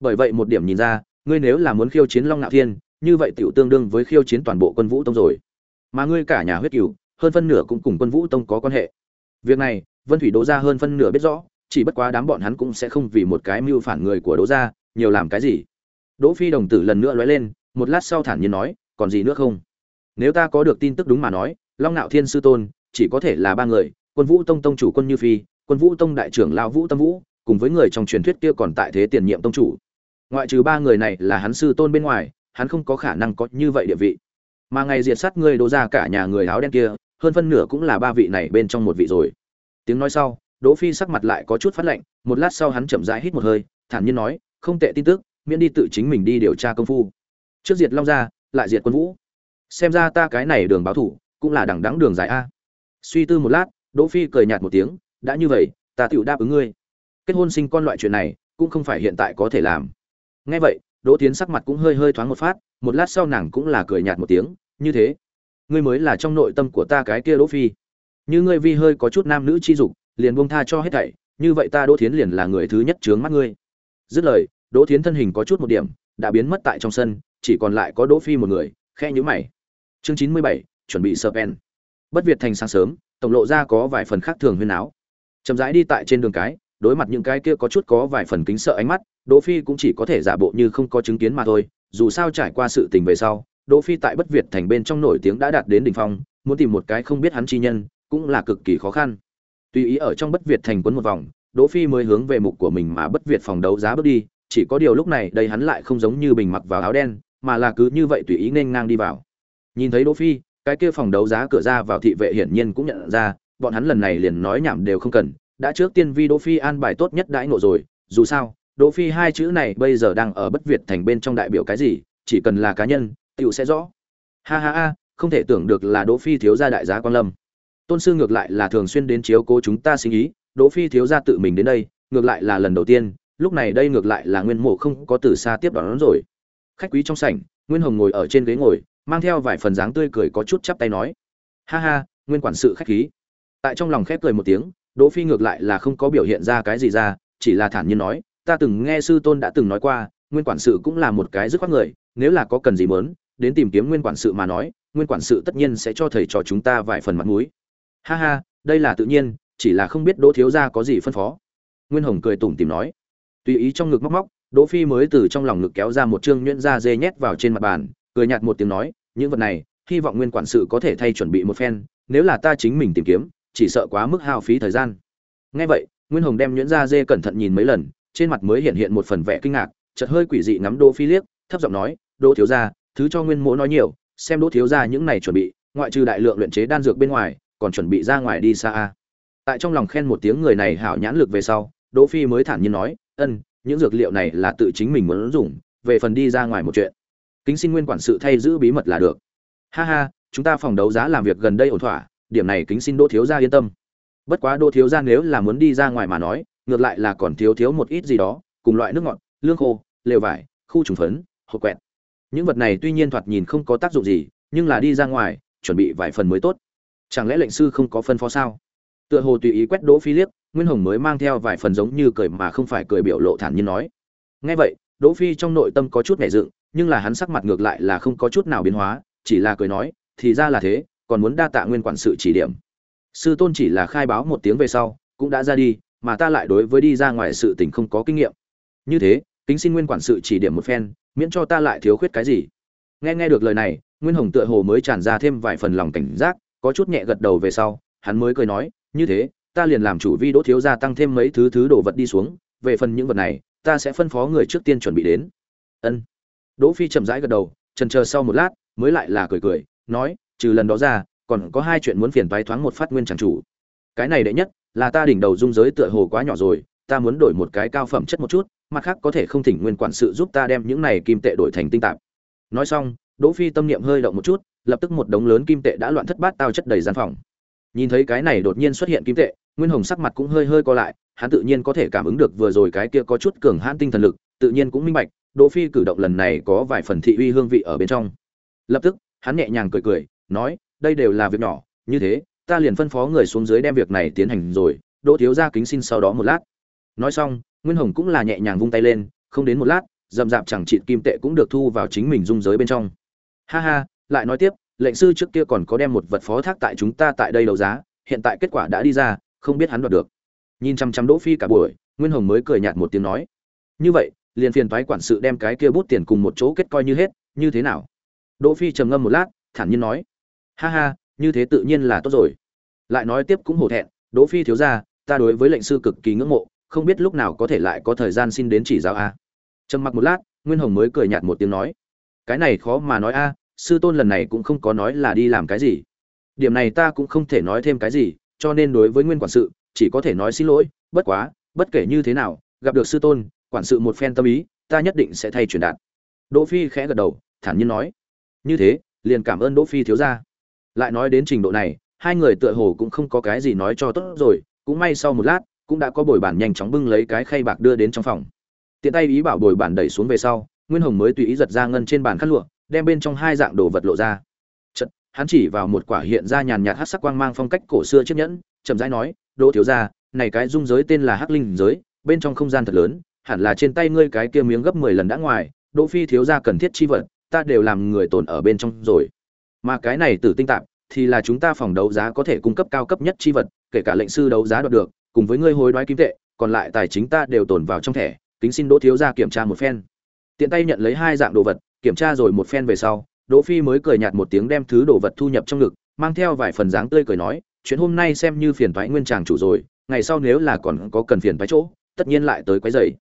Bởi vậy một điểm nhìn ra, ngươi nếu là muốn khiêu chiến long ngạo thiên, như vậy tiểu tương đương với khiêu chiến toàn bộ quân vũ tông rồi. Mà ngươi cả nhà huyết cửu, hơn phân nửa cũng cùng quân vũ tông có quan hệ. Việc này, vân thủy đỗ gia hơn phân nửa biết rõ chỉ bất quá đám bọn hắn cũng sẽ không vì một cái mưu phản người của đỗ gia nhiều làm cái gì. Đỗ phi đồng tử lần nữa lóe lên, một lát sau thản nhiên nói, còn gì nữa không? Nếu ta có được tin tức đúng mà nói, long nạo thiên sư tôn, chỉ có thể là ba người, quân vũ tông tông chủ quân như phi, quân vũ tông đại trưởng lão vũ tâm vũ, cùng với người trong truyền thuyết kia còn tại thế tiền nhiệm tông chủ. Ngoại trừ ba người này là hắn sư tôn bên ngoài, hắn không có khả năng có như vậy địa vị. Mà ngày diệt sát người đỗ gia cả nhà người áo đen kia, hơn phân nửa cũng là ba vị này bên trong một vị rồi. Tiếng nói sau đỗ phi sắc mặt lại có chút phát lạnh, một lát sau hắn chậm rãi hít một hơi, thản nhiên nói, không tệ tin tức, miễn đi tự chính mình đi điều tra công phu. Trước diệt long gia lại diệt quân vũ. Xem ra ta cái này đường báo thủ, cũng là đằng đẵng đường dài a. Suy tư một lát, đỗ phi cười nhạt một tiếng, đã như vậy, ta tiểu đáp ứng ngươi. Kết hôn sinh con loại chuyện này, cũng không phải hiện tại có thể làm. Nghe vậy, đỗ tiến sắc mặt cũng hơi hơi thoáng một phát, một lát sau nàng cũng là cười nhạt một tiếng, như thế, ngươi mới là trong nội tâm của ta cái kia đỗ phi. Như ngươi vi hơi có chút nam nữ chi dục liền buông tha cho hết thảy, như vậy ta đỗ thiến liền là người thứ nhất chướng mắt ngươi. Dứt lời, đỗ thiến thân hình có chút một điểm, đã biến mất tại trong sân, chỉ còn lại có đỗ phi một người khe nhíu mày. Chương chín mươi bảy, chuẩn bị sơ pen. Bất việt thành sáng sớm, tổng lộ ra có vài phần khác thường huyên áo. Chậm rãi đi tại trên đường cái, đối mặt những cái kia có chút có vài phần kính sợ ánh mắt, đỗ phi cũng chỉ có thể giả bộ như không có chứng kiến mà thôi. Dù sao trải qua sự tình về sau, đỗ phi tại bất việt thành bên trong nổi tiếng đã đạt đến đỉnh phong, muốn tìm một cái không biết hắn chi nhân, cũng là cực kỳ khó khăn tùy ý ở trong bất việt thành quấn một vòng, đỗ phi mới hướng về mục của mình mà bất việt phòng đấu giá bước đi, chỉ có điều lúc này đây hắn lại không giống như bình mặc vào áo đen, mà là cứ như vậy tùy ý nên ngang đi vào. Nhìn thấy đỗ phi, cái kia phòng đấu giá cửa ra vào thị vệ hiển nhiên cũng nhận ra, bọn hắn lần này liền nói nhảm đều không cần, đã trước tiên vi đỗ phi an bài tốt nhất đãi ngộ rồi, dù sao, đỗ phi hai chữ này bây giờ đang ở bất việt thành bên trong đại biểu cái gì, chỉ cần là cá nhân, tiểu sẽ rõ. Ha ha ha, không thể tưởng được là đỗ phi thiếu gia đại giá quan lâm tôn sư ngược lại là thường xuyên đến chiếu cố chúng ta sinh ý, đỗ phi thiếu gia tự mình đến đây, ngược lại là lần đầu tiên, lúc này đây ngược lại là nguyên mộ không có từ xa tiếp đón rồi. Khách quý trong sảnh, nguyên hồng ngồi ở trên ghế ngồi, mang theo vài phần dáng tươi cười có chút chắp tay nói. Ha ha, nguyên quản sự khách khí. Tại trong lòng khép cười một tiếng, đỗ phi ngược lại là không có biểu hiện ra cái gì ra, chỉ là thản nhiên nói, ta từng nghe sư tôn đã từng nói qua, nguyên quản sự cũng là một cái dứt khoát người, nếu là có cần gì muốn, đến tìm kiếm nguyên quản sự mà nói, nguyên quản sự tất nhiên sẽ cho thầy trò chúng ta vài phần mặt mũi ha ha, đây là tự nhiên, chỉ là không biết đỗ thiếu gia có gì phân phó. Nguyên hồng cười tủm tỉm nói. Tùy ý trong ngực móc móc, đỗ phi mới từ trong lòng ngực kéo ra một trương nhuyễn da dê nhét vào trên mặt bàn, cười nhạt một tiếng nói, những vật này, hy vọng nguyên quản sự có thể thay chuẩn bị một phen, nếu là ta chính mình tìm kiếm, chỉ sợ quá mức hao phí thời gian. Nghe vậy, nguyên hồng đem nhuyễn da dê cẩn thận nhìn mấy lần, trên mặt mới hiện hiện một phần vẻ kinh ngạc, chợt hơi quỷ dị ngắm đỗ phi liếc, thấp giọng nói, đỗ thiếu gia, thứ cho nguyên mỗ nói nhiều, xem đỗ thiếu gia những này chuẩn bị, ngoại trừ đại lượng luyện chế đan dược bên ngoài còn chuẩn bị ra ngoài đi xa a. Tại trong lòng khen một tiếng người này hảo nhãn lực về sau, đỗ phi mới thản nhiên nói, ân, những dược liệu này là tự chính mình muốn dùng, về phần đi ra ngoài một chuyện. Kính xin nguyên quản sự thay giữ bí mật là được. Ha ha, chúng ta phòng đấu giá làm việc gần đây ổn thỏa, điểm này kính xin đỗ thiếu gia yên tâm. Bất quá đỗ thiếu gia nếu là muốn đi ra ngoài mà nói, ngược lại là còn thiếu thiếu một ít gì đó, cùng loại nước ngọt, lương khô, lều vải, khu trùng phấn, hộp quẹt. Những vật này tuy nhiên thoạt nhìn không có tác dụng gì, nhưng là đi ra ngoài, chuẩn bị vài phần mới tốt chẳng lẽ lệnh sư không có phân phó sao? Tựa hồ tùy ý quét đỗ phi liếc, nguyên hồng mới mang theo vài phần giống như cười mà không phải cười biểu lộ thản nhiên nói. Nghe vậy, đỗ phi trong nội tâm có chút nhẹ dựng, nhưng là hắn sắc mặt ngược lại là không có chút nào biến hóa, chỉ là cười nói, thì ra là thế, còn muốn đa tạ nguyên quản sự chỉ điểm. Sư tôn chỉ là khai báo một tiếng về sau, cũng đã ra đi, mà ta lại đối với đi ra ngoài sự tình không có kinh nghiệm. Như thế, kính xin nguyên quản sự chỉ điểm một phen, miễn cho ta lại thiếu khuyết cái gì. Nghe nghe được lời này, nguyên hồng tựa hồ mới tràn ra thêm vài phần lòng cảnh giác có chút nhẹ gật đầu về sau, hắn mới cười nói, như thế, ta liền làm chủ vi đỗ thiếu gia tăng thêm mấy thứ thứ đồ vật đi xuống, về phần những vật này, ta sẽ phân phó người trước tiên chuẩn bị đến. Ân. Đỗ phi chậm rãi gật đầu chần chờ sau một lát, mới lại là cười cười, nói, trừ lần đó ra, còn có hai chuyện muốn phiền toái thoáng một phát nguyên chẳng chủ. Cái này đệ nhất, là ta đỉnh đầu dung giới tựa hồ quá nhỏ rồi, ta muốn đổi một cái cao phẩm chất một chút, mặt khác có thể không thỉnh nguyên quản sự giúp ta đem những này kim tệ đổi thành tinh tạp. Nói xong, đỗ phi tâm niệm hơi động một chút lập tức một đống lớn kim tệ đã loạn thất bát tao chất đầy gian phòng. Nhìn thấy cái này đột nhiên xuất hiện kim tệ, nguyên hồng sắc mặt cũng hơi hơi co lại, hắn tự nhiên có thể cảm ứng được vừa rồi cái kia có chút cường hãn tinh thần lực, tự nhiên cũng minh bạch, đỗ phi cử động lần này có vài phần thị uy hương vị ở bên trong. Lập tức, hắn nhẹ nhàng cười cười, nói, đây đều là việc nhỏ, như thế, ta liền phân phó người xuống dưới đem việc này tiến hành rồi, đỗ thiếu gia kính xin sau đó một lát. Nói xong, nguyên hồng cũng là nhẹ nhàng vung tay lên, không đến một lát dầm dạp chẳng chịt kim tệ cũng được thu vào chính mình dung giới bên trong. Ha ha lại nói tiếp, lệnh sư trước kia còn có đem một vật phó thác tại chúng ta tại đây đấu giá, hiện tại kết quả đã đi ra, không biết hắn đoạt được. Nhìn chăm chăm đỗ phi cả buổi, nguyên hồng mới cười nhạt một tiếng nói, như vậy, liền phiền toái quản sự đem cái kia bút tiền cùng một chỗ kết coi như hết, như thế nào? Đỗ phi trầm ngâm một lát, thản nhiên nói, ha ha, như thế tự nhiên là tốt rồi. Lại nói tiếp cũng hổ thẹn, đỗ phi thiếu gia, ta đối với lệnh sư cực kỳ ngưỡng mộ, không biết lúc nào có thể lại có thời gian xin đến chỉ giáo a. Trầm mặc một lát, nguyên hồng mới cười nhạt một tiếng nói, cái này khó mà nói a sư tôn lần này cũng không có nói là đi làm cái gì. Điểm này ta cũng không thể nói thêm cái gì, cho nên đối với nguyên quản sự, chỉ có thể nói xin lỗi, bất quá, bất kể như thế nào, gặp được sư tôn, quản sự một phen tâm ý, ta nhất định sẽ thay truyền đạt. Đỗ phi khẽ gật đầu, thản nhiên nói. Như thế, liền cảm ơn đỗ phi thiếu gia. Lại nói đến trình độ này, hai người tựa hồ cũng không có cái gì nói cho tốt rồi, cũng may sau một lát, cũng đã có bồi bản nhanh chóng bưng lấy cái khay bạc đưa đến trong phòng. Tiện tay ý bảo bồi bản đẩy xuống về sau, nguyên hồng mới tùy ý giật ra ngân trên bàn khăn lụa đem bên trong hai dạng đồ vật lộ ra. Chật hắn chỉ vào một quả hiện ra nhàn nhạt hắc sắc quang mang phong cách cổ xưa chiếc nhẫn, chậm rãi nói, đỗ thiếu gia, này cái dung giới tên là hắc linh giới, bên trong không gian thật lớn, hẳn là trên tay ngươi cái kia miếng gấp mười lần đã ngoài, đỗ phi thiếu gia cần thiết chi vật, ta đều làm người tồn ở bên trong rồi. Mà cái này tử tinh tạp, thì là chúng ta phòng đấu giá có thể cung cấp cao cấp nhất chi vật, kể cả lệnh sư đấu giá đoạt được, cùng với ngươi hối đoái kim tệ, còn lại tài chính ta đều tồn vào trong thẻ, kính xin đỗ thiếu gia kiểm tra một phen. Tiện tay nhận lấy hai dạng đồ vật kiểm tra rồi một phen về sau, đỗ phi mới cười nhạt một tiếng đem thứ đồ vật thu nhập trong ngực, mang theo vài phần dáng tươi cười nói, chuyện hôm nay xem như phiền toái nguyên chàng chủ rồi, ngày sau nếu là còn có cần phiền toái chỗ, tất nhiên lại tới quấy rầy.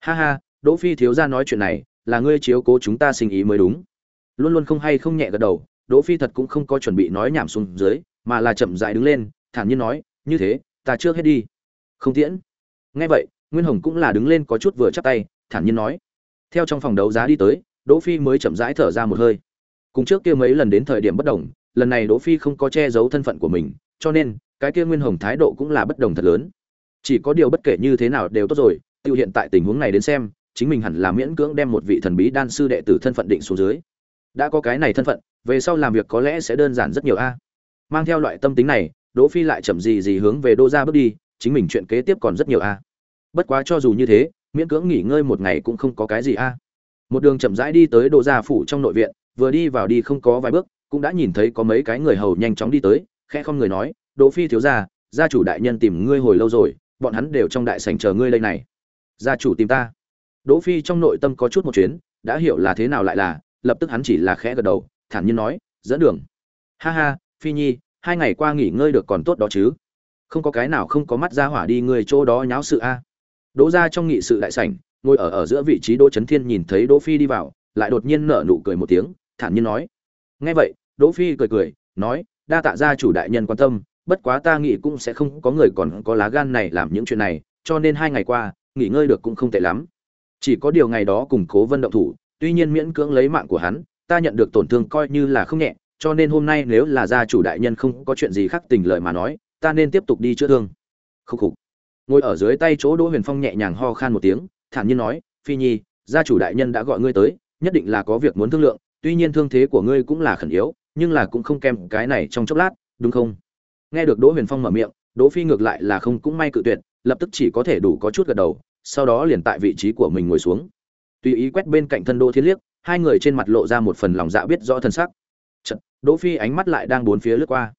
Ha ha, đỗ phi thiếu gia nói chuyện này, là ngươi chiếu cố chúng ta sinh ý mới đúng. Luôn luôn không hay không nhẹ gật đầu, đỗ phi thật cũng không có chuẩn bị nói nhảm xuống dưới, mà là chậm rãi đứng lên, thản nhiên nói, như thế, ta trước hết đi. Không tiễn. Nghe vậy, nguyên hồng cũng là đứng lên có chút vừa chắp tay, thản nhiên nói. Theo trong phòng đấu giá đi tới đỗ phi mới chậm rãi thở ra một hơi. Cùng trước kia mấy lần đến thời điểm bất đồng, lần này đỗ phi không có che giấu thân phận của mình, cho nên, cái kia nguyên hồng thái độ cũng là bất đồng thật lớn. Chỉ có điều bất kể như thế nào đều tốt rồi, tiêu hiện tại tình huống này đến xem, chính mình hẳn là miễn cưỡng đem một vị thần bí đan sư đệ tử thân phận định xuống dưới. Đã có cái này thân phận, về sau làm việc có lẽ sẽ đơn giản rất nhiều a. Mang theo loại tâm tính này, đỗ phi lại chậm gì gì hướng về đô gia bước đi, chính mình chuyện kế tiếp còn rất nhiều a. Bất quá cho dù như thế, miễn cưỡng nghỉ ngơi một ngày cũng không có cái gì a một đường chậm rãi đi tới Đỗ gia phủ trong nội viện, vừa đi vào đi không có vài bước, cũng đã nhìn thấy có mấy cái người hầu nhanh chóng đi tới, khẽ không người nói, đỗ phi thiếu gia gia chủ đại nhân tìm ngươi hồi lâu rồi, bọn hắn đều trong đại sảnh chờ ngươi đây này. Gia chủ tìm ta? Đỗ phi trong nội tâm có chút một chuyến, đã hiểu là thế nào lại là, lập tức hắn chỉ là khẽ gật đầu, thản nhiên nói, dẫn đường. Ha ha, phi nhi, hai ngày qua nghỉ ngơi được còn tốt đó chứ? Không có cái nào không có mắt ra hỏa đi người chỗ đó nháo sự a. Đỗ ra trong nghị sự đại sảnh ngồi ở ở giữa vị trí đỗ Chấn thiên nhìn thấy đỗ phi đi vào, lại đột nhiên nở nụ cười một tiếng, thản nhiên nói. Nghe vậy, đỗ phi cười cười, nói, đa tạ gia chủ đại nhân quan tâm, bất quá ta nghĩ cũng sẽ không có người còn có lá gan này làm những chuyện này, cho nên hai ngày qua, nghỉ ngơi được cũng không tệ lắm. Chỉ có điều ngày đó cùng cố vân động thủ, tuy nhiên miễn cưỡng lấy mạng của hắn, ta nhận được tổn thương coi như là không nhẹ, cho nên hôm nay nếu là gia chủ đại nhân không có chuyện gì khác tình lời mà nói, ta nên tiếp tục đi chữa thương. Khúc khục. Ngồi ở dưới tay chỗ đỗ huyền phong nhẹ nhàng ho khan một tiếng thản nhiên nói phi nhi gia chủ đại nhân đã gọi ngươi tới nhất định là có việc muốn thương lượng tuy nhiên thương thế của ngươi cũng là khẩn yếu nhưng là cũng không kèm cái này trong chốc lát đúng không? Nghe được đỗ huyền phong mở miệng đỗ phi ngược lại là không cũng may cự tuyệt lập tức chỉ có thể đủ có chút gật đầu sau đó liền tại vị trí của mình ngồi xuống. Tùy ý quét bên cạnh thân đỗ thiên liếc hai người trên mặt lộ ra một phần lòng dạ biết rõ thân sắc. Chật, đỗ phi ánh mắt lại đang bốn phía lướt qua.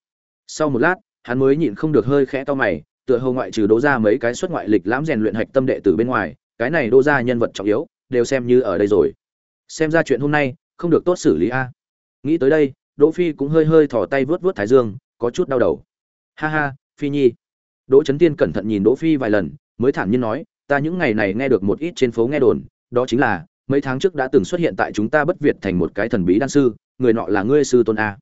Sau một lát hắn mới nhịn không được hơi khẽ to mày tựa hồ ngoại trừ đỗ ra mấy cái xuất ngoại lịch lãm rèn luyện hạch tâm đệ tử bên ngoài cái này đỗ ra nhân vật trọng yếu, đều xem như ở đây rồi. Xem ra chuyện hôm nay, không được tốt xử lý a. Nghĩ tới đây, đỗ phi cũng hơi hơi thò tay vớt vớt thái dương, có chút đau đầu. Ha ha, phi nhi. Đỗ chấn tiên cẩn thận nhìn đỗ phi vài lần, mới thản nhiên nói, ta những ngày này nghe được một ít trên phố nghe đồn, đó chính là, mấy tháng trước đã từng xuất hiện tại chúng ta bất việt thành một cái thần bí đan sư, người nọ là ngươi sư tôn a.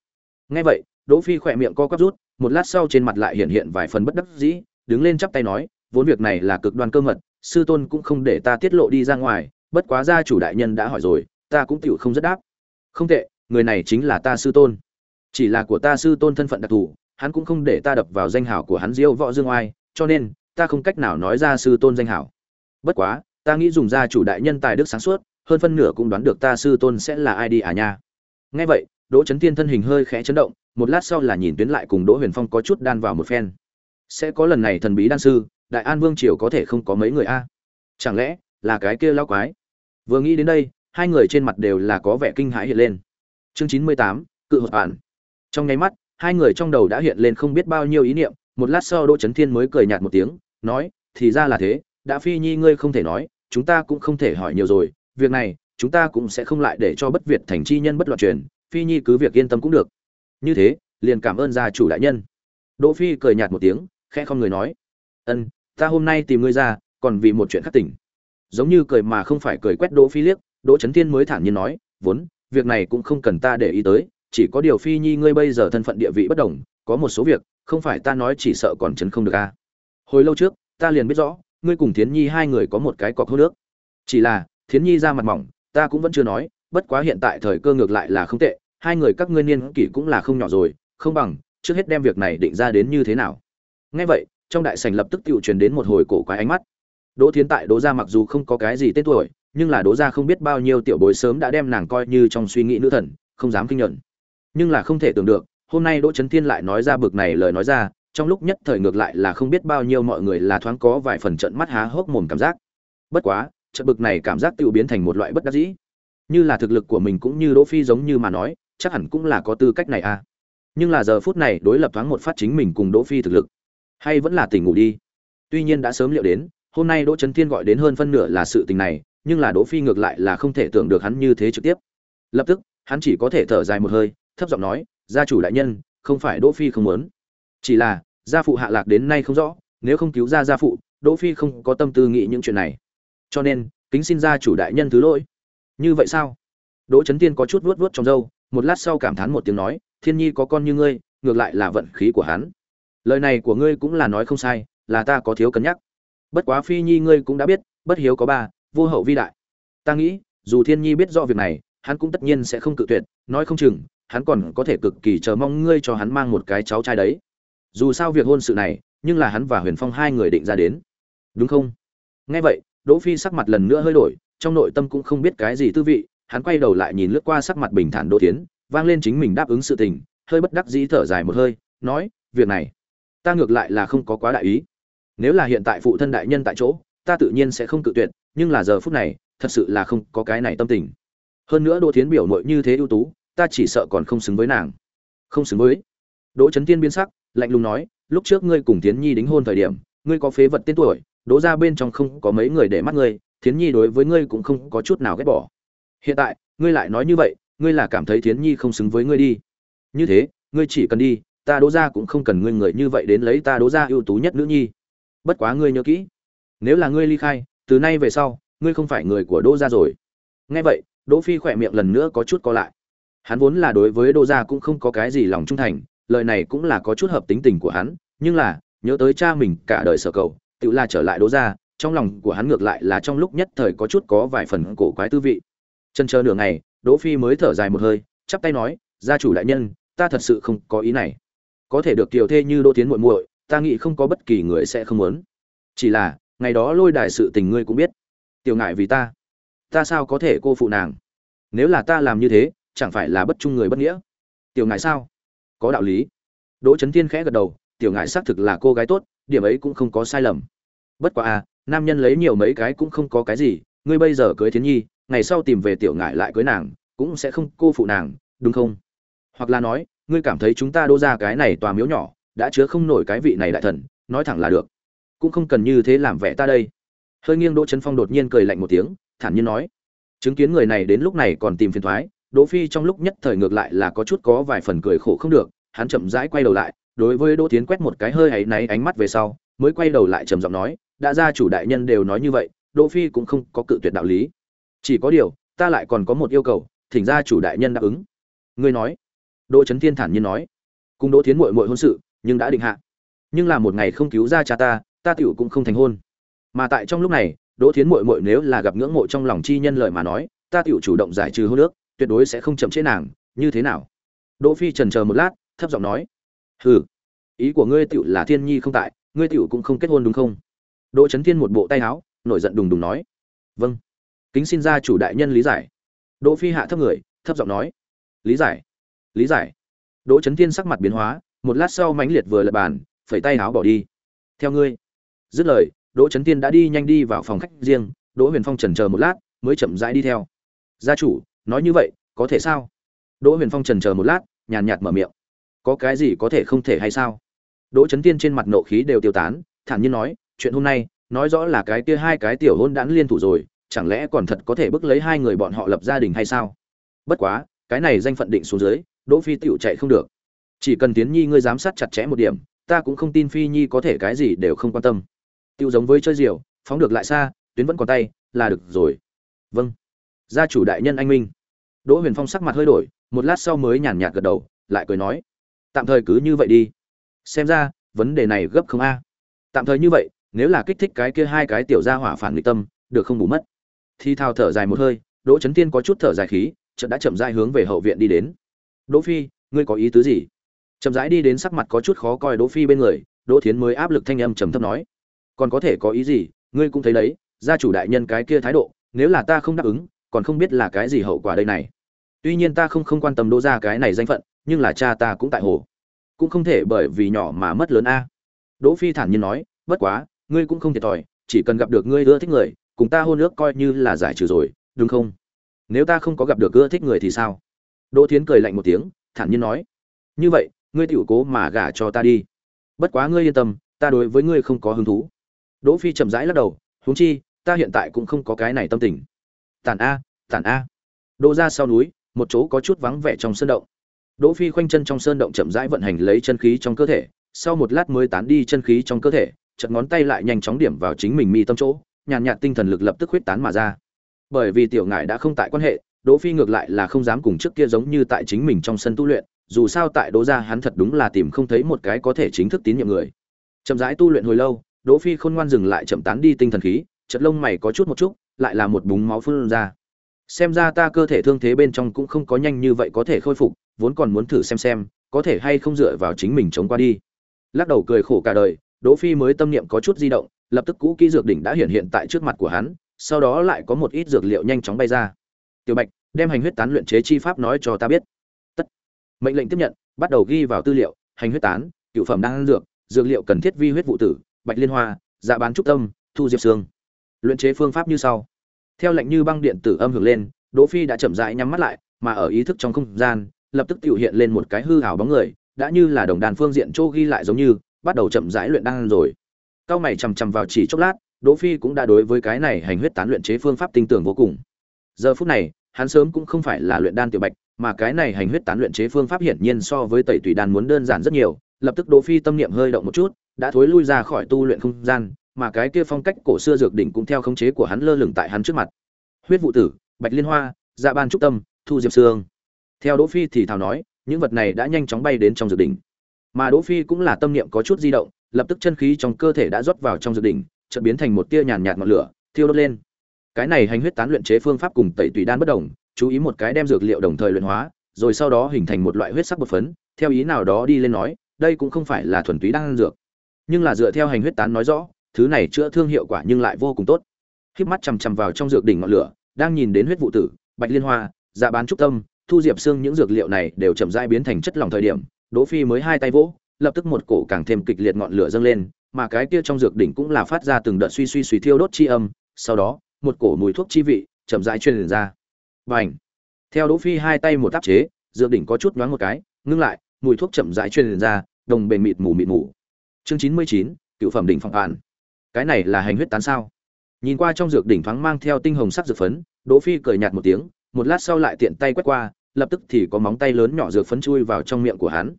Nghe vậy, đỗ phi khỏe miệng co quắp rút, một lát sau trên mặt lại hiện hiện vài phần bất đắc dĩ, đứng lên chắp tay nói, vốn việc này là cực đoan cơ mật sư tôn cũng không để ta tiết lộ đi ra ngoài, bất quá gia chủ đại nhân đã hỏi rồi, ta cũng tựu không rất đáp. Không tệ, người này chính là ta sư tôn. Chỉ là của ta sư tôn thân phận đặc thù, hắn cũng không để ta đập vào danh hảo của hắn diêu võ dương oai, cho nên, ta không cách nào nói ra sư tôn danh hảo bất quá, ta nghĩ dùng gia chủ đại nhân tài đức sáng suốt, hơn phân nửa cũng đoán được ta sư tôn sẽ là ai đi à nha. Nghe vậy, đỗ trấn tiên thân hình hơi khẽ chấn động, một lát sau là nhìn tuyến lại cùng đỗ huyền phong có chút đan vào một phen. Sẽ có lần này thần bí đan sư đại an vương triều có thể không có mấy người a? Chẳng lẽ là cái kia lao quái? Vừa nghĩ đến đây, hai người trên mặt đều là có vẻ kinh hãi hiện lên. Chương chín mươi tám, cự hợp bản trong nháy mắt, hai người trong đầu đã hiện lên không biết bao nhiêu ý niệm, một lát sau đỗ trấn thiên mới cười nhạt một tiếng, nói, thì ra là thế, đã phi nhi ngươi không thể nói, chúng ta cũng không thể hỏi nhiều rồi, việc này, chúng ta cũng sẽ không lại để cho bất việt thành chi nhân bất loạn truyền, phi nhi cứ việc yên tâm cũng được. Như thế, liền cảm ơn gia chủ đại nhân. Đỗ phi cười nhạt một tiếng, khẽ không người nói, ân ta hôm nay tìm ngươi ra, còn vì một chuyện khác tỉnh. Giống như cười mà không phải cười quét đỗ phi liếc, đỗ chấn thiên mới thản nhiên nói, vốn, việc này cũng không cần ta để ý tới, chỉ có điều phi nhi ngươi bây giờ thân phận địa vị bất đồng, có một số việc, không phải ta nói chỉ sợ còn chấn không được a. Hồi lâu trước, ta liền biết rõ, ngươi cùng thiến nhi hai người có một cái cọc hô nước chỉ là, thiến nhi ra mặt mỏng, ta cũng vẫn chưa nói, bất quá hiện tại thời cơ ngược lại là không tệ, hai người các ngươi niên kỷ cũng là không nhỏ rồi, không bằng, trước hết đem việc này định ra đến như thế nào. Nghe vậy trong đại sảnh lập tức tự truyền đến một hồi cổ quái ánh mắt. Đỗ thiến tại đỗ gia mặc dù không có cái gì tên tuổi, nhưng là đỗ gia không biết bao nhiêu tiểu bối sớm đã đem nàng coi như trong suy nghĩ nữ thần, không dám kinh nhận. Nhưng là không thể tưởng được, hôm nay đỗ trấn thiên lại nói ra bực này lời nói ra, trong lúc nhất thời ngược lại là không biết bao nhiêu mọi người là thoáng có vài phần trận mắt há hốc mồm cảm giác. Bất quá, trận bực này cảm giác tự biến thành một loại bất đắc dĩ. Như là thực lực của mình cũng như đỗ phi giống như mà nói, chắc hẳn cũng là có tư cách này à. Nhưng là giờ phút này đối lập thoáng một phát chính mình cùng đỗ phi thực lực hay vẫn là tỉnh ngủ đi. Tuy nhiên đã sớm liệu đến, hôm nay đỗ trấn thiên gọi đến hơn phân nửa là sự tình này, nhưng là đỗ phi ngược lại là không thể tưởng được hắn như thế trực tiếp. Lập tức, hắn chỉ có thể thở dài một hơi, thấp giọng nói, gia chủ đại nhân, không phải đỗ phi không muốn. Chỉ là, gia phụ hạ lạc đến nay không rõ, nếu không cứu ra gia phụ, đỗ phi không có tâm tư nghĩ những chuyện này. Cho nên, kính xin gia chủ đại nhân thứ lỗi. Như vậy sao? Đỗ trấn tiên có chút vuốt vuốt trong râu, một lát sau cảm thán một tiếng nói, thiên nhi có con như ngươi, ngược lại là vận khí của hắn lời này của ngươi cũng là nói không sai, là ta có thiếu cân nhắc. Bất quá phi nhi ngươi cũng đã biết, bất hiếu có ba, vô hậu vi đại. Ta nghĩ, dù thiên nhi biết rõ việc này, hắn cũng tất nhiên sẽ không cự tuyệt, nói không chừng, hắn còn có thể cực kỳ chờ mong ngươi cho hắn mang một cái cháu trai đấy. Dù sao việc hôn sự này, nhưng là hắn và huyền phong hai người định ra đến. Đúng không? Nghe vậy, đỗ phi sắc mặt lần nữa hơi đổi, trong nội tâm cũng không biết cái gì tư vị, hắn quay đầu lại nhìn lướt qua sắc mặt bình thản đỗ tiến vang lên chính mình đáp ứng sự tình, hơi bất đắc dĩ thở dài một hơi, nói, việc này ta ngược lại là không có quá đại ý. Nếu là hiện tại phụ thân đại nhân tại chỗ, ta tự nhiên sẽ không cự tuyệt, nhưng là giờ phút này, thật sự là không có cái này tâm tình. Hơn nữa đỗ tiến biểu mội như thế ưu tú, ta chỉ sợ còn không xứng với nàng. Không xứng với. Đỗ trấn tiên biến sắc, lạnh lùng nói, lúc trước ngươi cùng tiến nhi đính hôn thời điểm, ngươi có phế vật tên tuổi, đỗ ra bên trong không có mấy người để mắt ngươi, thiến nhi đối với ngươi cũng không có chút nào ghét bỏ. Hiện tại, ngươi lại nói như vậy, ngươi là cảm thấy thiến nhi không xứng với ngươi đi. Như thế, ngươi chỉ cần đi ta đỗ ra cũng không cần ngươi người như vậy đến lấy ta đỗ ra ưu tú nhất nữ nhi. Bất quá ngươi nhớ kỹ, nếu là ngươi ly khai, từ nay về sau, ngươi không phải người của đỗ gia rồi. Nghe vậy, đỗ phi khỏe miệng lần nữa có chút co lại. Hắn vốn là đối với đỗ gia cũng không có cái gì lòng trung thành, lời này cũng là có chút hợp tính tình của hắn, nhưng là, nhớ tới cha mình cả đời sở cầu, tự là trở lại đỗ gia, trong lòng của hắn ngược lại là trong lúc nhất thời có chút có vài phần cổ quái tư vị. Chân chờ nửa ngày, đỗ phi mới thở dài một hơi, chắp tay nói, gia chủ đại nhân, ta thật sự không có ý này có thể được tiểu thê như đỗ tiến muội muội, ta nghĩ không có bất kỳ người sẽ không muốn. Chỉ là, ngày đó lôi đài sự tình ngươi cũng biết. Tiểu ngại vì ta. Ta sao có thể cô phụ nàng? Nếu là ta làm như thế, chẳng phải là bất trung người bất nghĩa? Tiểu ngại sao? Có đạo lý. Đỗ trấn thiên khẽ gật đầu, tiểu ngại xác thực là cô gái tốt, điểm ấy cũng không có sai lầm. Bất quá à nam nhân lấy nhiều mấy cái cũng không có cái gì, ngươi bây giờ cưới thiến nhi, ngày sau tìm về tiểu ngại lại cưới nàng, cũng sẽ không cô phụ nàng, đúng không? Hoặc là nói ngươi cảm thấy chúng ta đô ra cái này tòa miếu nhỏ, đã chứa không nổi cái vị này đại thần, nói thẳng là được. Cũng không cần như thế làm vẻ ta đây. Hơi nghiêng đỗ trấn phong đột nhiên cười lạnh một tiếng, thản nhiên nói, chứng kiến người này đến lúc này còn tìm phiền thoái, đỗ phi trong lúc nhất thời ngược lại là có chút có vài phần cười khổ không được, hắn chậm rãi quay đầu lại, đối với đỗ tiến quét một cái hơi ấy náy ánh mắt về sau, mới quay đầu lại trầm giọng nói, đã ra chủ đại nhân đều nói như vậy, đỗ phi cũng không có cự tuyệt đạo lý. Chỉ có điều, ta lại còn có một yêu cầu, thỉnh ra chủ đại nhân đáp ứng. Ngươi nói đỗ trấn thiên thản nhiên nói, cùng đỗ tiến muội muội hôn sự, nhưng đã định hạ. Nhưng là một ngày không cứu ra cha ta ta tiểu cũng không thành hôn. Mà tại trong lúc này, đỗ thiến muội muội nếu là gặp ngưỡng mộ trong lòng chi nhân lợi mà nói, ta tiểu chủ động giải trừ hôn nước tuyệt đối sẽ không chậm chế nàng, như thế nào? Đỗ phi trần chờ một lát, thấp giọng nói, hừ, ý của ngươi tiểu là thiên nhi không tại, ngươi tiểu cũng không kết hôn đúng không? Đỗ chấn thiên một bộ tay áo, nổi giận đùng đùng nói vâng kính xin gia chủ đại nhân lý giải. Đỗ phi hạ thấp người, thấp giọng nói, lý giải lý giải. Đỗ chấn thiên sắc mặt biến hóa, một lát sau mãnh liệt vừa lật bàn, phẩy tay áo bỏ đi. Theo ngươi. Dứt lời, đỗ trấn thiên đã đi nhanh đi vào phòng khách riêng, đỗ huyền phong chần chờ một lát, mới chậm rãi đi theo. Gia chủ, nói như vậy, có thể sao? Đỗ huyền phong chần chờ một lát, nhàn nhạt mở miệng. Có cái gì có thể không thể hay sao? Đỗ trấn tiên trên mặt nộ khí đều tiêu tán, thản nhiên nói, chuyện hôm nay, nói rõ là cái kia hai cái tiểu hôn đản liên thủ rồi, chẳng lẽ còn thật có thể bức lấy hai người bọn họ lập gia đình hay sao? Bất quá, cái này danh phận định xuống dưới đỗ phi tiểu chạy không được. Chỉ cần tiến nhi ngươi giám sát chặt chẽ một điểm, ta cũng không tin phi nhi có thể cái gì đều không quan tâm. Tiêu giống với chơi diều, phóng được lại xa, tuyến vẫn còn tay, là được rồi. Vâng. Gia chủ đại nhân anh minh. Đỗ huyền phong sắc mặt hơi đổi, một lát sau mới nhàn nhạt gật đầu, lại cười nói, tạm thời cứ như vậy đi. Xem ra, vấn đề này gấp không a. Tạm thời như vậy, nếu là kích thích cái kia hai cái tiểu gia hỏa phản nghịch tâm, được không bù mất. Thi thao thở dài một hơi, đỗ Chấn tiên có chút thở dài khí, chợt đã chậm rãi hướng về hậu viện đi đến đỗ phi, ngươi có ý tứ gì? Chậm rãi đi đến sắc mặt có chút khó coi đỗ phi bên người, đỗ thiến mới áp lực thanh âm trầm thấp nói. Còn có thể có ý gì? Ngươi cũng thấy đấy, gia chủ đại nhân cái kia thái độ, nếu là ta không đáp ứng, còn không biết là cái gì hậu quả đây này. Tuy nhiên ta không không quan tâm đỗ gia cái này danh phận, nhưng là cha ta cũng tại hồ. Cũng không thể bởi vì nhỏ mà mất lớn a. Đỗ phi thản nhiên nói, bất quá, ngươi cũng không thiệt thòi, chỉ cần gặp được ngươi ưa thích người, cùng ta hôn ước coi như là giải trừ rồi, đúng không? Nếu ta không có gặp được ưa thích người thì sao? Đỗ thiến cười lạnh một tiếng, thản nhiên nói, như vậy, ngươi tiểu cố mà gả cho ta đi. Bất quá ngươi yên tâm, ta đối với ngươi không có hứng thú. Đỗ phi chậm rãi lắc đầu, huống chi, ta hiện tại cũng không có cái này tâm tình. Tản a tản a. Đỗ ra sau núi, một chỗ có chút vắng vẻ trong sơn động. Đỗ phi khoanh chân trong sơn động chậm rãi vận hành lấy chân khí trong cơ thể, sau một lát mới tán đi chân khí trong cơ thể, chợt ngón tay lại nhanh chóng điểm vào chính mình mi tâm chỗ, nhàn nhạt tinh thần lực lập tức huyết tán mà ra. Bởi vì tiểu ngải đã không tại quan hệ đỗ phi ngược lại là không dám cùng trước kia giống như tại chính mình trong sân tu luyện, dù sao tại đỗ gia hắn thật đúng là tìm không thấy một cái có thể chính thức tín nhiệm người. Chậm rãi tu luyện hồi lâu, đỗ phi khôn ngoan dừng lại chậm tán đi tinh thần khí, chợt lông mày có chút một chút, lại là một búng máu phun ra. Xem ra ta cơ thể thương thế bên trong cũng không có nhanh như vậy có thể khôi phục, vốn còn muốn thử xem xem, có thể hay không dựa vào chính mình chống qua đi. Lắc đầu cười khổ cả đời, đỗ phi mới tâm niệm có chút di động, lập tức cũ kỹ dược đỉnh đã hiện hiện tại trước mặt của hắn, sau đó lại có một ít dược liệu nhanh chóng bay ra tiểu bạch, đem hành huyết tán luyện chế chi pháp nói cho ta biết. Tất. Mệnh lệnh tiếp nhận, bắt đầu ghi vào tư liệu, hành huyết tán, cựu phẩm đang dược dược liệu cần thiết vi huyết vụ tử, bạch liên hoa dạ bán trúc tâm, thu diệp xương. Luyện chế phương pháp như sau. Theo lệnh như băng điện tử âm hưởng lên, đỗ phi đã chậm rãi nhắm mắt lại, mà ở ý thức trong không gian, lập tức tiểu hiện lên một cái hư ảo bóng người, đã như là đồng đàn phương diện châu ghi lại giống như, bắt đầu chậm rãi luyện đan rồi. Cao mày chầm chầm vào chỉ chốc lát, đỗ phi cũng đã đối với cái này hành huyết tán luyện chế phương pháp tinh tưởng vô cùng giờ phút này, hắn sớm cũng không phải là luyện đan tiểu bạch, mà cái này hành huyết tán luyện chế phương pháp hiển nhiên so với tẩy tùy đan muốn đơn giản rất nhiều, lập tức đỗ phi tâm niệm hơi động một chút, đã thối lui ra khỏi tu luyện không gian, mà cái kia phong cách cổ xưa dược đỉnh cũng theo khống chế của hắn lơ lửng tại hắn trước mặt. Huyết vụ tử, bạch liên hoa dạ ban trúc tâm, thu diệp xương theo đỗ phi thì thào nói, những vật này đã nhanh chóng bay đến trong dược đỉnh. Mà đỗ phi cũng là tâm niệm có chút di động, lập tức chân khí trong cơ thể đã rót vào trong dược đỉnh, chợt biến thành một tia nhàn nhạt ngọn lửa, thiêu đốt lên cái này hành huyết tán luyện chế phương pháp cùng tẩy tùy đan bất đồng, chú ý một cái đem dược liệu đồng thời luyện hóa, rồi sau đó hình thành một loại huyết sắc bột phấn, theo ý nào đó đi lên nói, đây cũng không phải là thuần túy đan dược. Nhưng là dựa theo hành huyết tán nói rõ, thứ này chữa thương hiệu quả nhưng lại vô cùng tốt. Híp mắt chằm chằm vào trong dược đỉnh ngọn lửa, đang nhìn đến huyết vụ tử, bạch liên hoa dạ bán trúc tâm, thu diệp xương những dược liệu này đều chậm rãi biến thành chất lỏng thời điểm, đỗ phi mới hai tay vỗ, lập tức một cổ càng thêm kịch liệt ngọn lửa dâng lên, mà cái kia trong dược đỉnh cũng là phát ra từng đợt suy suy suy thiêu đốt chi âm, sau đó một cổ mùi thuốc chi vị, chậm rãi truyền ra. Bành! Theo đỗ phi hai tay một tác chế, dược đỉnh có chút nhoáng một cái, ngưng lại, mùi thuốc chậm rãi truyền ra, đồng bền mịt mù mịt mù. Chương chín mươi chín, cựu phẩm đỉnh phong hoàn cái này là hành huyết tán sao? Nhìn qua trong dược đỉnh thoáng mang theo tinh hồng sắc dược phấn, đỗ phi cười nhạt một tiếng, một lát sau lại tiện tay quét qua, lập tức thì có móng tay lớn nhỏ dược phấn chui vào trong miệng của hắn.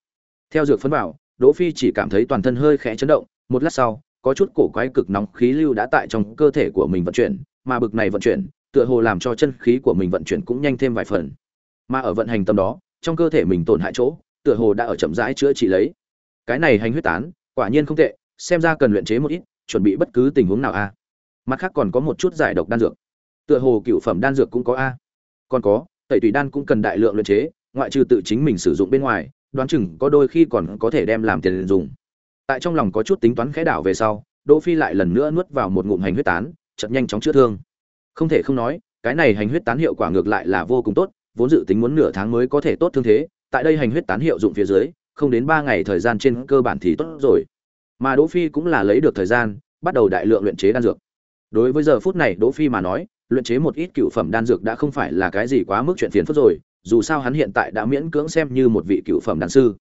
Theo dược phấn vào, đỗ phi chỉ cảm thấy toàn thân hơi khẽ chấn động, một lát sau, có chút cổ quái cực nóng khí lưu đã tại trong cơ thể của mình vận chuyển mà bực này vận chuyển, tựa hồ làm cho chân khí của mình vận chuyển cũng nhanh thêm vài phần. Mà ở vận hành tâm đó, trong cơ thể mình tổn hại chỗ, tựa hồ đã ở chậm rãi chữa trị lấy. Cái này hành huyết tán, quả nhiên không tệ, xem ra cần luyện chế một ít, chuẩn bị bất cứ tình huống nào a. Mặt khác còn có một chút giải độc đan dược. Tựa hồ cựu phẩm đan dược cũng có a. Còn có, tẩy tùy đan cũng cần đại lượng luyện chế, ngoại trừ tự chính mình sử dụng bên ngoài, đoán chừng có đôi khi còn có thể đem làm tiền dùng. Tại trong lòng có chút tính toán khẽ đảo về sau, đỗ phi lại lần nữa nuốt vào một ngụm hành huyết tán chậm nhanh chóng chữa thương. Không thể không nói, cái này hành huyết tán hiệu quả ngược lại là vô cùng tốt, vốn dự tính muốn nửa tháng mới có thể tốt thương thế, tại đây hành huyết tán hiệu dụng phía dưới, không đến ba ngày thời gian trên cơ bản thì tốt rồi. Mà đỗ phi cũng là lấy được thời gian, bắt đầu đại lượng luyện chế đan dược. Đối với giờ phút này đỗ phi mà nói, luyện chế một ít cựu phẩm đan dược đã không phải là cái gì quá mức chuyện phiền phức rồi, dù sao hắn hiện tại đã miễn cưỡng xem như một vị cựu phẩm đan sư.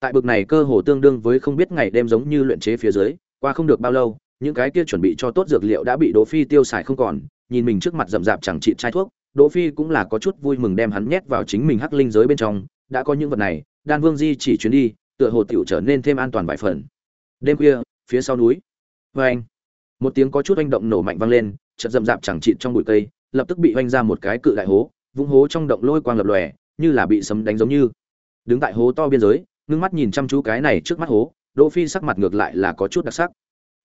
Tại bực này cơ hồ tương đương với không biết ngày đêm giống như luyện chế phía dưới, qua không được bao lâu những cái kia chuẩn bị cho tốt dược liệu đã bị đỗ phi tiêu xài không còn, nhìn mình trước mặt rậm rạp chẳng trị chai thuốc, đỗ phi cũng là có chút vui mừng đem hắn nhét vào chính mình hắc linh giới bên trong, đã có những vật này, đan vương di chỉ chuyến đi, tựa hồ tiểu trở nên thêm an toàn vài phần đêm khuya, phía sau núi Oeng. anh, một tiếng có chút oanh động nổ mạnh vang lên, chợt rậm rạp chẳng trị trong bụi cây, lập tức bị oanh ra một cái cự đại hố, vũng hố trong động lôi quang lập lòe, như là bị sấm đánh giống như đứng tại hố to biên giới, ngưng mắt nhìn chăm chú cái này trước mắt hố, đỗ phi sắc mặt ngược lại là có chút đặc sắc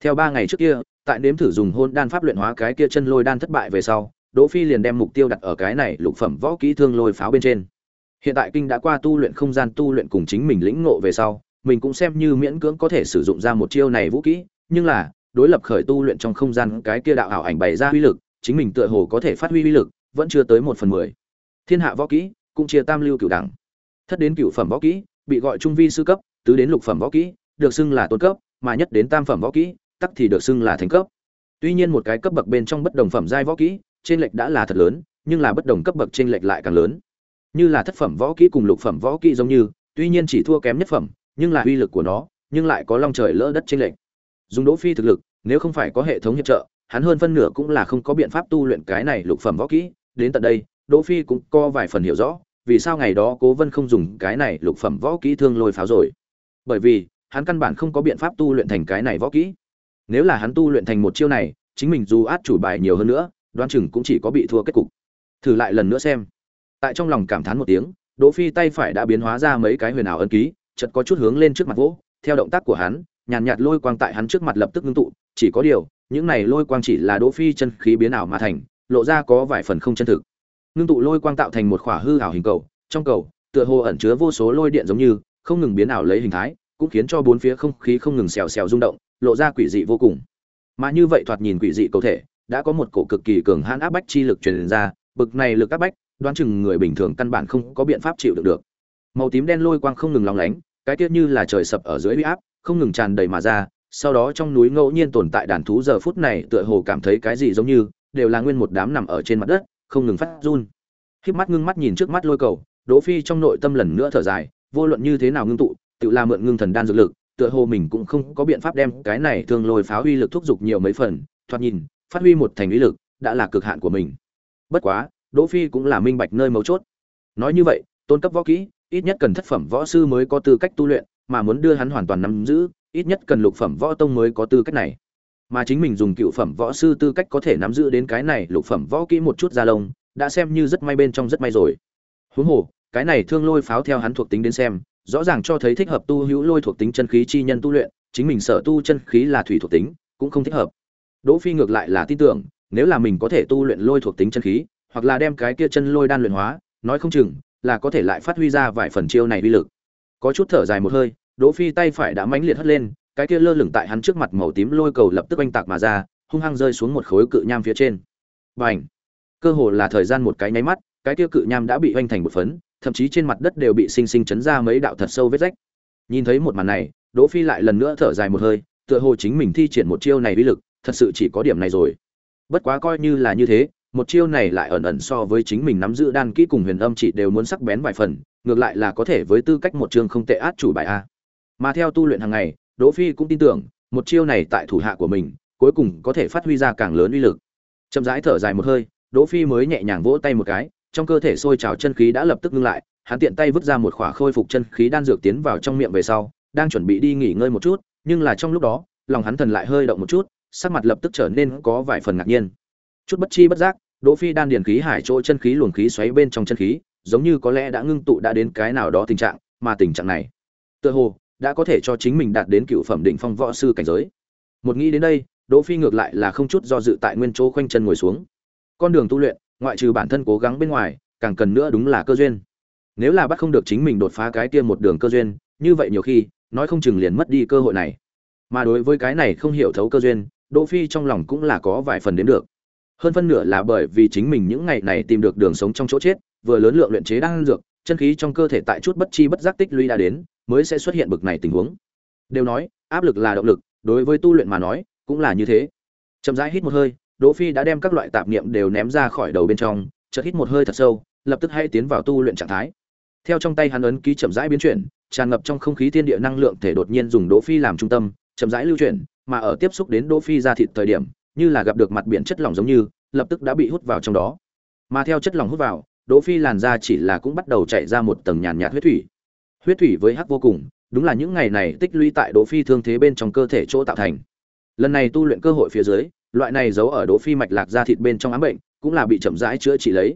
theo ba ngày trước kia, tại nếm thử dùng hôn đan pháp luyện hóa cái kia chân lôi đan thất bại về sau, đỗ phi liền đem mục tiêu đặt ở cái này lục phẩm võ kỹ thương lôi pháo bên trên. Hiện tại kinh đã qua tu luyện không gian tu luyện cùng chính mình lĩnh ngộ về sau, mình cũng xem như miễn cưỡng có thể sử dụng ra một chiêu này vũ kỹ, nhưng là, đối lập khởi tu luyện trong không gian cái kia đạo ảo ảnh bày ra uy lực, chính mình tựa hồ có thể phát huy uy lực, vẫn chưa tới một phần mười. Thiên hạ võ kỹ, cũng chia tam lưu cửu đẳng. Thất đến cửu phẩm võ kỹ, bị gọi trung vi sư cấp, tứ đến lục phẩm võ kỹ, được xưng là tôn cấp, mà nhất đến tam phẩm võ kỹ tắc thì được xưng là thành cấp. Tuy nhiên một cái cấp bậc bên trong bất đồng phẩm giai võ kỹ, trên lệch đã là thật lớn, nhưng là bất đồng cấp bậc trên lệch lại càng lớn. Như là thất phẩm võ kỹ cùng lục phẩm võ kỹ giống như, tuy nhiên chỉ thua kém nhất phẩm, nhưng là uy lực của nó, nhưng lại có long trời lỡ đất trên lệch. Dùng đỗ phi thực lực, nếu không phải có hệ thống hiệp trợ, hắn hơn phân nửa cũng là không có biện pháp tu luyện cái này lục phẩm võ kỹ. Đến tận đây, đỗ phi cũng có vài phần hiểu rõ, vì sao ngày đó cố vân không dùng cái này lục phẩm võ kỹ thương lôi pháo rồi. Bởi vì, hắn căn bản không có biện pháp tu luyện thành cái này võ kỹ nếu là hắn tu luyện thành một chiêu này, chính mình dù át chủ bài nhiều hơn nữa, đoán chừng cũng chỉ có bị thua kết cục. Thử lại lần nữa xem. Tại trong lòng cảm thán một tiếng, đỗ phi tay phải đã biến hóa ra mấy cái huyền ảo ấn ký, chợt có chút hướng lên trước mặt vỗ. Theo động tác của hắn, nhàn nhạt lôi quang tại hắn trước mặt lập tức ngưng tụ, chỉ có điều, những này lôi quang chỉ là đỗ phi chân khí biến ảo mà thành, lộ ra có vài phần không chân thực. Ngưng tụ lôi quang tạo thành một khỏa hư ảo hình cầu, trong cầu, tựa hồ ẩn chứa vô số lôi điện giống như, không ngừng biến ảo lấy hình thái, cũng khiến cho bốn phía không khí không ngừng xèo xèo rung động lộ ra quỷ dị vô cùng. Mà như vậy thoạt nhìn quỷ dị cầu thể, đã có một cổ cực kỳ cường hãn áp bách chi lực truyền ra, bực này lực áp bách, đoán chừng người bình thường căn bản không có biện pháp chịu được được. Màu tím đen lôi quang không ngừng lóng lánh, cái tiết như là trời sập ở dưới huy áp, không ngừng tràn đầy mà ra, sau đó trong núi ngẫu nhiên tồn tại đàn thú giờ phút này tựa hồ cảm thấy cái gì giống như, đều là nguyên một đám nằm ở trên mặt đất, không ngừng phát run. Híp mắt ngưng mắt nhìn trước mắt lôi cầu, đỗ phi trong nội tâm lần nữa thở dài, vô luận như thế nào ngưng tụ, tự là mượn ngưng thần đan dược lực tựa hồ mình cũng không có biện pháp đem cái này thường lôi pháo uy lực thúc giục nhiều mấy phần, thoạt nhìn, phát huy một thành uy lực đã là cực hạn của mình. Bất quá, đỗ phi cũng là minh bạch nơi mấu chốt. Nói như vậy, tôn cấp võ kỹ, ít nhất cần thất phẩm võ sư mới có tư cách tu luyện, mà muốn đưa hắn hoàn toàn nắm giữ, ít nhất cần lục phẩm võ tông mới có tư cách này. Mà chính mình dùng cựu phẩm võ sư tư cách có thể nắm giữ đến cái này lục phẩm võ kỹ một chút ra lông, đã xem như rất may bên trong rất may rồi. Huống hồ, cái này thương lôi pháo theo hắn thuộc tính đến xem rõ ràng cho thấy thích hợp tu hữu lôi thuộc tính chân khí chi nhân tu luyện, chính mình sở tu chân khí là thủy thuộc tính, cũng không thích hợp. Đỗ phi ngược lại là tin tưởng, nếu là mình có thể tu luyện lôi thuộc tính chân khí, hoặc là đem cái kia chân lôi đan luyện hóa, nói không chừng, là có thể lại phát huy ra vài phần chiêu này uy lực. Có chút thở dài một hơi, đỗ phi tay phải đã mãnh liệt hất lên, cái kia lơ lửng tại hắn trước mặt màu tím lôi cầu lập tức oanh tạc mà ra, hung hăng rơi xuống một khối cự nham phía trên. Bành! Cơ hồ là thời gian một cái nháy mắt, cái kia cự nham đã bị oanh thành một phấn thậm chí trên mặt đất đều bị sinh sinh chấn ra mấy đạo thật sâu vết rách. Nhìn thấy một màn này, đỗ phi lại lần nữa thở dài một hơi, tựa hồ chính mình thi triển một chiêu này uy lực, thật sự chỉ có điểm này rồi. Bất quá coi như là như thế, một chiêu này lại ẩn ẩn so với chính mình nắm giữ đan kỹ cùng huyền âm chỉ đều muốn sắc bén vài phần, ngược lại là có thể với tư cách một trường không tệ át chủ bài a. Mà theo tu luyện hàng ngày, đỗ phi cũng tin tưởng, một chiêu này tại thủ hạ của mình, cuối cùng có thể phát huy ra càng lớn uy lực. Chậm rãi thở dài một hơi, đỗ phi mới nhẹ nhàng vỗ tay một cái trong cơ thể sôi trào chân khí đã lập tức ngưng lại, hắn tiện tay vứt ra một khỏa khôi phục chân khí đan dược tiến vào trong miệng về sau, đang chuẩn bị đi nghỉ ngơi một chút, nhưng là trong lúc đó, lòng hắn thần lại hơi động một chút, sắc mặt lập tức trở nên có vài phần ngạc nhiên. Chút bất chi bất giác, đỗ phi đan điền khí hải chỗ chân khí luồng khí xoáy bên trong chân khí, giống như có lẽ đã ngưng tụ đã đến cái nào đó tình trạng, mà tình trạng này, tựa hồ, đã có thể cho chính mình đạt đến cựu phẩm định phong võ sư cảnh giới. Một nghĩ đến đây, đỗ phi ngược lại là không chút do dự tại nguyên chỗ khoanh chân ngồi xuống. Con đường tu luyện ngoại trừ bản thân cố gắng bên ngoài, càng cần nữa đúng là cơ duyên. Nếu là bắt không được chính mình đột phá cái kia một đường cơ duyên, như vậy nhiều khi, nói không chừng liền mất đi cơ hội này. Mà đối với cái này không hiểu thấu cơ duyên, đỗ phi trong lòng cũng là có vài phần đến được. Hơn phân nửa là bởi vì chính mình những ngày này tìm được đường sống trong chỗ chết, vừa lớn lượng luyện chế đang dược, chân khí trong cơ thể tại chút bất chi bất giác tích lũy đã đến, mới sẽ xuất hiện bực này tình huống. Đều nói, áp lực là động lực, đối với tu luyện mà nói, cũng là như thế. Chậm rãi hít một hơi đỗ phi đã đem các loại tạp niệm đều ném ra khỏi đầu bên trong, chợt hít một hơi thật sâu, lập tức hay tiến vào tu luyện trạng thái. Theo trong tay hắn ấn ký chậm rãi biến chuyển, tràn ngập trong không khí thiên địa năng lượng thể đột nhiên dùng đỗ phi làm trung tâm, chậm rãi lưu chuyển, mà ở tiếp xúc đến đỗ phi ra thịt thời điểm, như là gặp được mặt biển chất lỏng giống như, lập tức đã bị hút vào trong đó. Mà theo chất lỏng hút vào, đỗ phi làn da chỉ là cũng bắt đầu chạy ra một tầng nhàn nhạt huyết thủy. Huyết thủy với hắc vô cùng, đúng là những ngày này tích lũy tại đỗ phi thương thế bên trong cơ thể chỗ tạo thành. Lần này tu luyện cơ hội phía dưới loại này giấu ở đỗ phi mạch lạc da thịt bên trong ám bệnh, cũng là bị chậm rãi chữa trị lấy.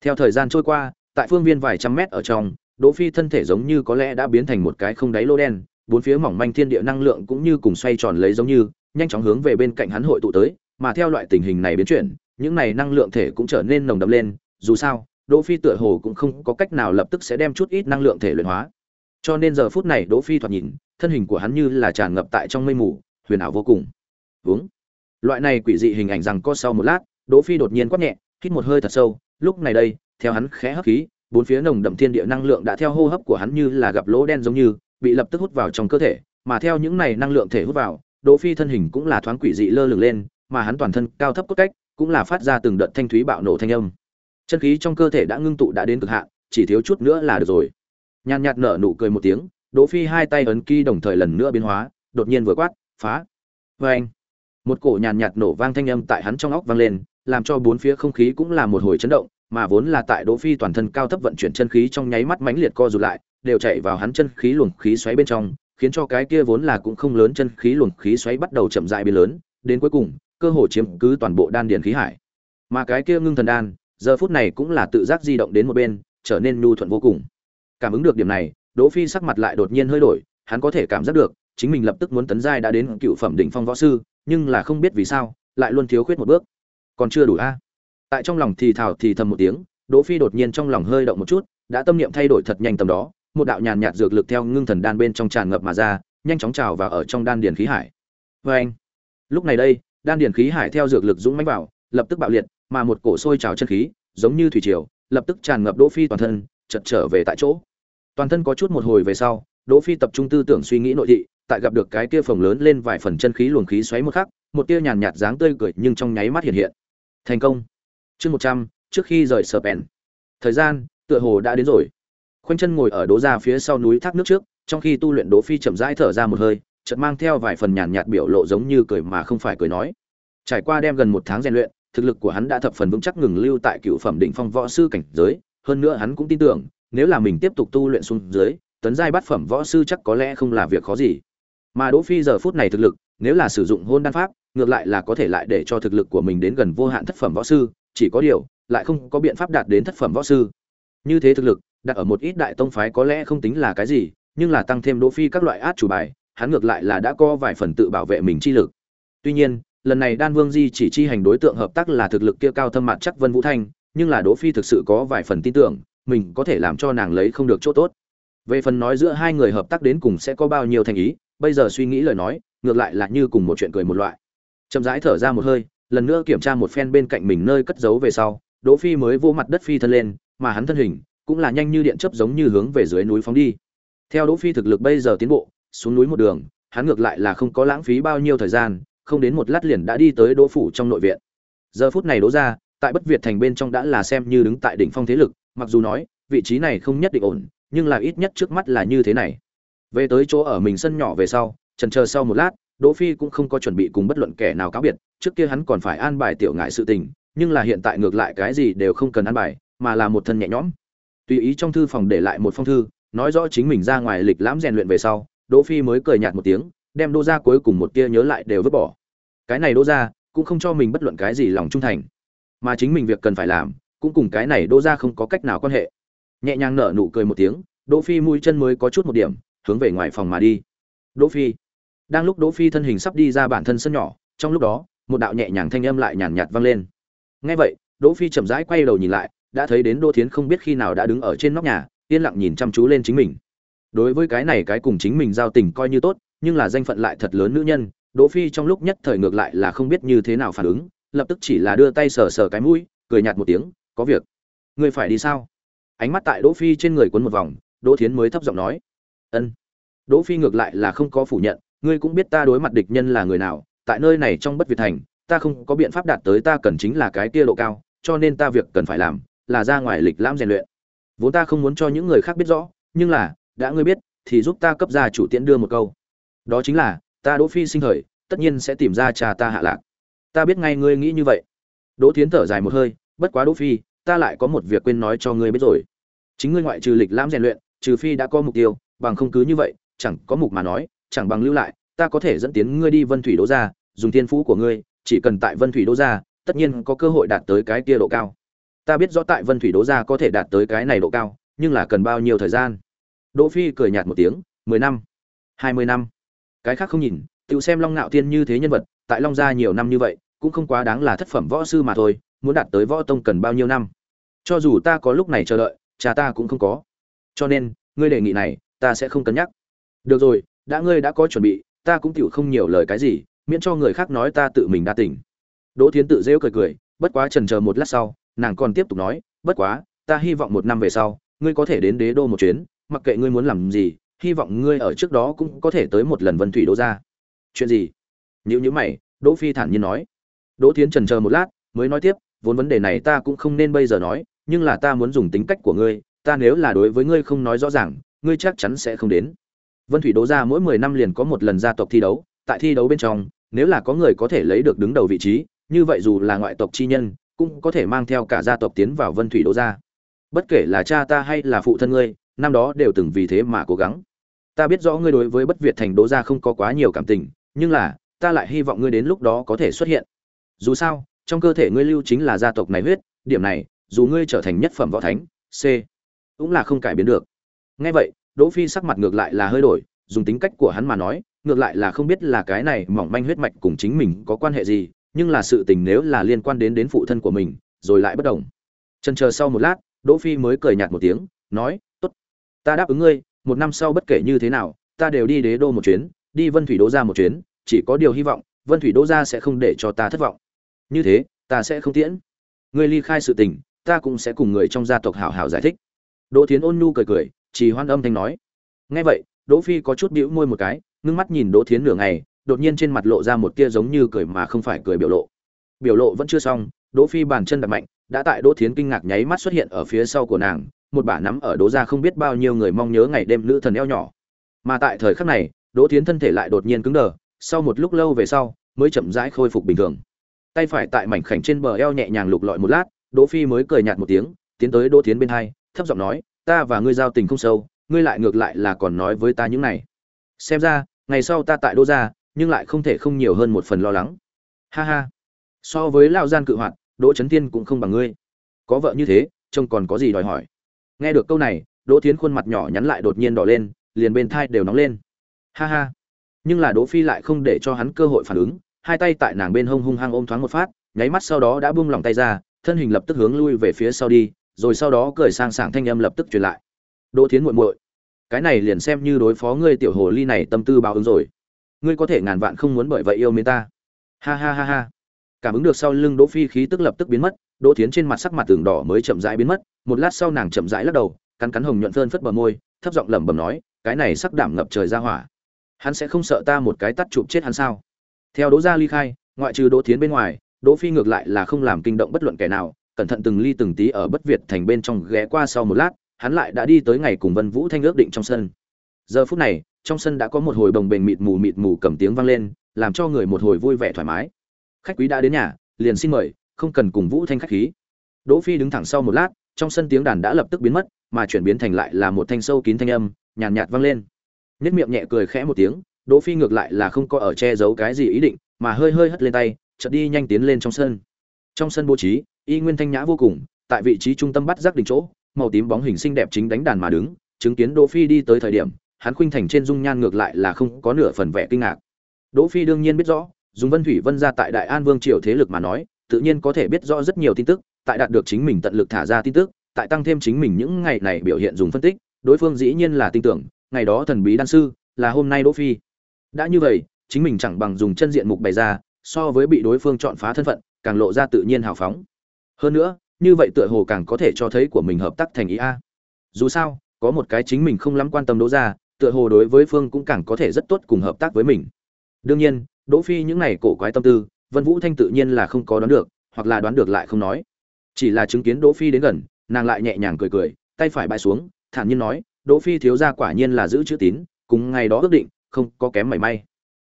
Theo thời gian trôi qua, tại phương viên vài trăm mét ở trong đỗ phi thân thể giống như có lẽ đã biến thành một cái không đáy lô đen, bốn phía mỏng manh thiên địa năng lượng cũng như cùng xoay tròn lấy giống như, nhanh chóng hướng về bên cạnh hắn hội tụ tới, mà theo loại tình hình này biến chuyển, những này năng lượng thể cũng trở nên nồng đậm lên, dù sao đỗ phi tựa hồ cũng không có cách nào lập tức sẽ đem chút ít năng lượng thể luyện hóa. Cho nên giờ phút này đỗ phi thoạt nhìn, thân hình của hắn như là tràn ngập tại trong mây mù, huyền ảo vô cùng. Vướng loại này quỷ dị hình ảnh rằng có sau một lát, đỗ phi đột nhiên quát nhẹ, hít một hơi thật sâu, lúc này đây, theo hắn khẽ hấp khí, bốn phía nồng đậm thiên địa năng lượng đã theo hô hấp của hắn như là gặp lỗ đen giống như, bị lập tức hút vào trong cơ thể, mà theo những này năng lượng thể hút vào, đỗ phi thân hình cũng là thoáng quỷ dị lơ lửng lên, mà hắn toàn thân cao thấp cốt cách cũng là phát ra từng đợt thanh thúy bạo nổ thanh âm. Chân khí trong cơ thể đã ngưng tụ đã đến cực hạn, chỉ thiếu chút nữa là được rồi. Nhàn nhạt nở nụ cười một tiếng, đỗ phi hai tay ấn ký đồng thời lần nữa biến hóa, đột nhiên vừa quát, phá! Với anh một cổ nhàn nhạt nổ vang thanh âm tại hắn trong óc vang lên, làm cho bốn phía không khí cũng là một hồi chấn động, mà vốn là tại đỗ phi toàn thân cao thấp vận chuyển chân khí trong nháy mắt mãnh liệt co rụt lại, đều chạy vào hắn chân khí luồng khí xoáy bên trong, khiến cho cái kia vốn là cũng không lớn chân khí luồng khí xoáy bắt đầu chậm rãi biến lớn, đến cuối cùng, cơ hồ chiếm cứ toàn bộ đan điền khí hải. Mà cái kia ngưng thần đan, giờ phút này cũng là tự giác di động đến một bên, trở nên nhu thuận vô cùng. Cảm ứng được điểm này, đỗ phi sắc mặt lại đột nhiên hơi đổi, hắn có thể cảm giác được, chính mình lập tức muốn tấn giai đã đến cựu phẩm đỉnh phong võ sư nhưng là không biết vì sao, lại luôn thiếu khuyết một bước. Còn chưa đủ a? Tại trong lòng thì thào thì thầm một tiếng, đỗ phi đột nhiên trong lòng hơi động một chút, đã tâm niệm thay đổi thật nhanh tầm đó, một đạo nhàn nhạt dược lực theo ngưng thần đan bên trong tràn ngập mà ra, nhanh chóng trào vào ở trong đan điền khí hải. Với anh, lúc này đây, đan điền khí hải theo dược lực dũng mãnh vào, lập tức bạo liệt, mà một cổ sôi trào chân khí, giống như thủy triều, lập tức tràn ngập đỗ phi toàn thân chợt trở về tại chỗ. Toàn thân có chút một hồi về sau đỗ phi tập trung tư tưởng suy nghĩ nội thị tại gặp được cái kia phồng lớn lên vài phần chân khí luồng khí xoáy một khắc một tia nhàn nhạt dáng tươi cười nhưng trong nháy mắt hiện hiện. Thành công. Chương một trăm trước khi rời Serpent, thời gian tựa hồ đã đến rồi. Khoanh chân ngồi ở đố ra phía sau núi thác nước trước trong khi tu luyện đỗ phi chậm rãi thở ra một hơi chợt mang theo vài phần nhàn nhạt biểu lộ giống như cười mà không phải cười nói. Trải qua đem gần một tháng rèn luyện thực lực của hắn đã thập phần vững chắc ngừng lưu tại cựu phẩm đỉnh phong võ sư cảnh giới hơn nữa hắn cũng tin tưởng nếu là mình tiếp tục tu luyện xuống dưới tấn giai bát phẩm võ sư chắc có lẽ không là việc khó gì. Mà đỗ phi giờ phút này thực lực, nếu là sử dụng hôn đan pháp, ngược lại là có thể lại để cho thực lực của mình đến gần vô hạn thất phẩm võ sư, chỉ có điều, lại không có biện pháp đạt đến thất phẩm võ sư. Như thế thực lực, đặt ở một ít đại tông phái có lẽ không tính là cái gì, nhưng là tăng thêm đỗ phi các loại át chủ bài, hắn ngược lại là đã có vài phần tự bảo vệ mình chi lực. Tuy nhiên, lần này đan vương di chỉ chi hành đối tượng hợp tác là thực lực kia cao thâm mặt chắc vân vũ thanh, nhưng là đỗ phi thực sự có vài phần tin tưởng, mình có thể làm cho nàng lấy không được chỗ tốt về phần nói giữa hai người hợp tác đến cùng sẽ có bao nhiêu thành ý, bây giờ suy nghĩ lời nói, ngược lại là như cùng một chuyện cười một loại. Chậm rãi thở ra một hơi, lần nữa kiểm tra một phen bên cạnh mình nơi cất giấu về sau, đỗ phi mới vô mặt đất phi thân lên, mà hắn thân hình cũng là nhanh như điện chớp giống như hướng về dưới núi phóng đi. Theo đỗ phi thực lực bây giờ tiến bộ, xuống núi một đường, hắn ngược lại là không có lãng phí bao nhiêu thời gian, không đến một lát liền đã đi tới đỗ phủ trong nội viện. Giờ phút này đỗ ra tại bất việt thành bên trong đã là xem như đứng tại đỉnh phong thế lực, mặc dù nói, vị trí này không nhất định ổn nhưng là ít nhất trước mắt là như thế này. Về tới chỗ ở mình sân nhỏ về sau trần chờ sau một lát, đỗ phi cũng không có chuẩn bị cùng bất luận kẻ nào cáo biệt, trước kia hắn còn phải an bài tiểu ngại sự tình, nhưng là hiện tại ngược lại cái gì đều không cần an bài, mà là một thân nhẹ nhõm. Tùy ý trong thư phòng để lại một phong thư, nói rõ chính mình ra ngoài lịch lãm rèn luyện về sau, đỗ phi mới cười nhạt một tiếng, đem đô gia cuối cùng một tia nhớ lại đều vứt bỏ. Cái này đô gia cũng không cho mình bất luận cái gì lòng trung thành, mà chính mình việc cần phải làm, cũng cùng cái này đô gia không có cách nào quan hệ nhẹ nhàng nở nụ cười một tiếng, đỗ phi mũi chân mới có chút một điểm, hướng về ngoài phòng mà đi. Đỗ phi. Đang lúc đỗ phi thân hình sắp đi ra bản thân sân nhỏ, trong lúc đó, một đạo nhẹ nhàng thanh âm lại nhàn nhạt vang lên. Nghe vậy, đỗ phi chậm rãi quay đầu nhìn lại, đã thấy đến đỗ thiến không biết khi nào đã đứng ở trên nóc nhà, yên lặng nhìn chăm chú lên chính mình. Đối với cái này cái cùng chính mình giao tình coi như tốt, nhưng là danh phận lại thật lớn nữ nhân, đỗ phi trong lúc nhất thời ngược lại là không biết như thế nào phản ứng, lập tức chỉ là đưa tay sờ sờ cái mũi, cười nhạt một tiếng, có việc. Ngươi phải đi sao? Ánh mắt tại đỗ phi trên người quấn một vòng, đỗ thiến mới thấp giọng nói, ân. Đỗ phi ngược lại là không có phủ nhận, ngươi cũng biết ta đối mặt địch nhân là người nào, tại nơi này trong bất việt thành, ta không có biện pháp đạt tới ta cần chính là cái kia độ cao, cho nên ta việc cần phải làm là ra ngoài lịch lãm rèn luyện. Vốn ta không muốn cho những người khác biết rõ, nhưng là, đã ngươi biết, thì giúp ta cấp ra chủ tiễn đưa một câu. Đó chính là, ta đỗ phi sinh thời, tất nhiên sẽ tìm ra cha ta hạ lạc. Ta biết ngay ngươi nghĩ như vậy. Đỗ Thiến thở dài một hơi, bất quá đỗ phi ta lại có một việc quên nói cho ngươi biết rồi. Chính ngươi ngoại trừ lịch lãm rèn luyện, trừ phi đã có mục tiêu, bằng không cứ như vậy, chẳng có mục mà nói, chẳng bằng lưu lại, ta có thể dẫn tiến ngươi đi vân thủy đỗ ra dùng thiên phú của ngươi, chỉ cần tại vân thủy đỗ ra tất nhiên có cơ hội đạt tới cái kia độ cao. Ta biết rõ tại vân thủy đỗ ra có thể đạt tới cái này độ cao, nhưng là cần bao nhiêu thời gian? Đỗ phi cười nhạt một tiếng, mười năm, hai mươi năm. Cái khác không nhìn, tự xem long ngạo thiên như thế nhân vật, tại long gia nhiều năm như vậy, cũng không quá đáng là thất phẩm võ sư mà thôi muốn đạt tới võ tông cần bao nhiêu năm. Cho dù ta có lúc này chờ đợi, cha ta cũng không có. Cho nên, ngươi đề nghị này, ta sẽ không cân nhắc. Được rồi, đã ngươi đã có chuẩn bị, ta cũng chịu không nhiều lời cái gì, miễn cho người khác nói ta tự mình đa tỉnh đỗ thiến tự rêu cười cười, bất quá trần chờ một lát sau, nàng còn tiếp tục nói, bất quá, ta hy vọng một năm về sau, ngươi có thể đến đế đô một chuyến, mặc kệ ngươi muốn làm gì, hy vọng ngươi ở trước đó cũng có thể tới một lần vân thủy đỗ ra. Chuyện gì? Nhữ nhữ mày, đỗ phi thản nhiên nói. Đỗ thiến trần chờ một lát, mới nói tiếp vốn vấn đề này ta cũng không nên bây giờ nói, nhưng là ta muốn dùng tính cách của ngươi, ta nếu là đối với ngươi không nói rõ ràng, ngươi chắc chắn sẽ không đến. Vân thủy đố ra mỗi mười năm liền có một lần gia tộc thi đấu, tại thi đấu bên trong, nếu là có người có thể lấy được đứng đầu vị trí, như vậy dù là ngoại tộc chi nhân, cũng có thể mang theo cả gia tộc tiến vào vân thủy đố ra bất kể là cha ta hay là phụ thân ngươi, năm đó đều từng vì thế mà cố gắng. Ta biết rõ ngươi đối với bất việt thành đố gia không có quá nhiều cảm tình, nhưng là, ta lại hy vọng ngươi đến lúc đó có thể xuất hiện. Dù sao trong cơ thể ngươi lưu chính là gia tộc này huyết, điểm này, dù ngươi trở thành nhất phẩm võ thánh, c, cũng là không cải biến được. Nghe vậy, đỗ phi sắc mặt ngược lại là hơi đổi, dùng tính cách của hắn mà nói, ngược lại là không biết là cái này mỏng manh huyết mạch cùng chính mình có quan hệ gì, nhưng là sự tình nếu là liên quan đến đến phụ thân của mình, rồi lại bất đồng. Chần chờ sau một lát, đỗ phi mới cười nhạt một tiếng, nói, tốt, ta đáp ứng ngươi, một năm sau bất kể như thế nào, ta đều đi đế đô một chuyến, đi vân thủy đỗ ra một chuyến, chỉ có điều hy vọng, vân thủy đỗ ra sẽ không để cho ta thất vọng như thế, ta sẽ không tiễn. Ngươi ly khai sự tình, ta cũng sẽ cùng người trong gia tộc hảo hảo giải thích. Đỗ thiến ôn nhu cười cười chỉ hoan âm thanh nói. Nghe vậy, đỗ phi có chút bĩu môi một cái, ngưng mắt nhìn đỗ thiến nửa ngày, đột nhiên trên mặt lộ ra một tia giống như cười mà không phải cười biểu lộ. Biểu lộ vẫn chưa xong, đỗ phi bàn chân đập mạnh, đã tại đỗ thiến kinh ngạc nháy mắt xuất hiện ở phía sau của nàng, một bả nắm ở đỗ gia không biết bao nhiêu người mong nhớ ngày đêm nữ thần eo nhỏ. Mà tại thời khắc này, đỗ thiến thân thể lại đột nhiên cứng đờ, sau một lúc lâu về sau, mới chậm rãi khôi phục bình thường tay phải tại mảnh khảnh trên bờ eo nhẹ nhàng lục lọi một lát, đỗ phi mới cười nhạt một tiếng, tiến tới đỗ thiến bên hai, thấp giọng nói, ta và ngươi giao tình không sâu, ngươi lại ngược lại là còn nói với ta những này. Xem ra, ngày sau ta tại đỗ gia, nhưng lại không thể không nhiều hơn một phần lo lắng. Ha ha. So với lão gian cự hoạt, đỗ trấn thiên cũng không bằng ngươi. Có vợ như thế, trông còn có gì đòi hỏi? Nghe được câu này, đỗ tiến khuôn mặt nhỏ nhắn lại đột nhiên đỏ lên, liền bên thai đều nóng lên. Ha ha. Nhưng là đỗ phi lại không để cho hắn cơ hội phản ứng hai tay tại nàng bên hông hung hăng ôm thoáng một phát, nháy mắt sau đó đã buông lòng tay ra, thân hình lập tức hướng lui về phía sau đi, rồi sau đó cười sang sảng thanh âm lập tức truyền lại. Đỗ thiến muội muội, cái này liền xem như đối phó ngươi tiểu hồ ly này tâm tư báo ứng rồi. Ngươi có thể ngàn vạn không muốn bởi vậy yêu mến ta. Ha ha ha ha. Cảm ứng được sau lưng đỗ phi khí tức lập tức biến mất, đỗ thiến trên mặt sắc mặt tường đỏ mới chậm rãi biến mất, một lát sau nàng chậm rãi lắc đầu, cắn cắn hồng nhuận phơn phất bờ môi, thấp giọng lẩm bẩm nói, cái này sắc đảm ngập trời ra hỏa. Hắn sẽ không sợ ta một cái tắt chụp chết hắn sao? Theo đỗ gia ly khai ngoại trừ đỗ thiến bên ngoài đỗ phi ngược lại là không làm kinh động bất luận kẻ nào cẩn thận từng ly từng tí ở bất việt thành bên trong ghé qua sau một lát hắn lại đã đi tới ngày cùng vân vũ thanh ước định trong sân. Giờ phút này trong sân đã có một hồi đồng bền mịt mù mịt mù cầm tiếng vang lên làm cho người một hồi vui vẻ thoải mái. Khách quý đã đến nhà liền xin mời không cần cùng vũ thanh khách khí. Đỗ phi đứng thẳng sau một lát trong sân tiếng đàn đã lập tức biến mất mà chuyển biến thành lại là một thanh sâu kín thanh âm nhàn nhạt, nhạt vang lên. Nhất miệng nhẹ cười khẽ một tiếng đỗ phi ngược lại là không có ở che giấu cái gì ý định, mà hơi hơi hất lên tay, chợt đi nhanh tiến lên trong sân. Trong sân bố trí, y nguyên thanh nhã vô cùng, tại vị trí trung tâm bắt giác đỉnh chỗ, màu tím bóng hình xinh đẹp chính đánh đàn mà đứng, chứng kiến đỗ phi đi tới thời điểm, hắn khuynh thành trên dung nhan ngược lại là không có nửa phần vẻ kinh ngạc. Đỗ phi đương nhiên biết rõ, dùng vân thủy vân ra tại đại an vương triều thế lực mà nói, tự nhiên có thể biết rõ rất nhiều tin tức, tại đạt được chính mình tận lực thả ra tin tức, tại tăng thêm chính mình những ngày này biểu hiện dùng phân tích, đối phương dĩ nhiên là tin tưởng, ngày đó thần bí đan sư, là hôm nay đỗ phi đã như vậy, chính mình chẳng bằng dùng chân diện mục bày ra, so với bị đối phương chọn phá thân phận, càng lộ ra tự nhiên hào phóng. Hơn nữa, như vậy tựa hồ càng có thể cho thấy của mình hợp tác thành ý a. Dù sao, có một cái chính mình không lắm quan tâm đỗ ra, tựa hồ đối với phương cũng càng có thể rất tốt cùng hợp tác với mình. Đương nhiên, đỗ phi những này cổ quái tâm tư, vân vũ thanh tự nhiên là không có đoán được, hoặc là đoán được lại không nói. Chỉ là chứng kiến đỗ phi đến gần, nàng lại nhẹ nhàng cười cười, tay phải bãi xuống, thản nhiên nói, đỗ phi thiếu gia quả nhiên là giữ chữ tín, cùng ngày đó ước định không có kém mảy may.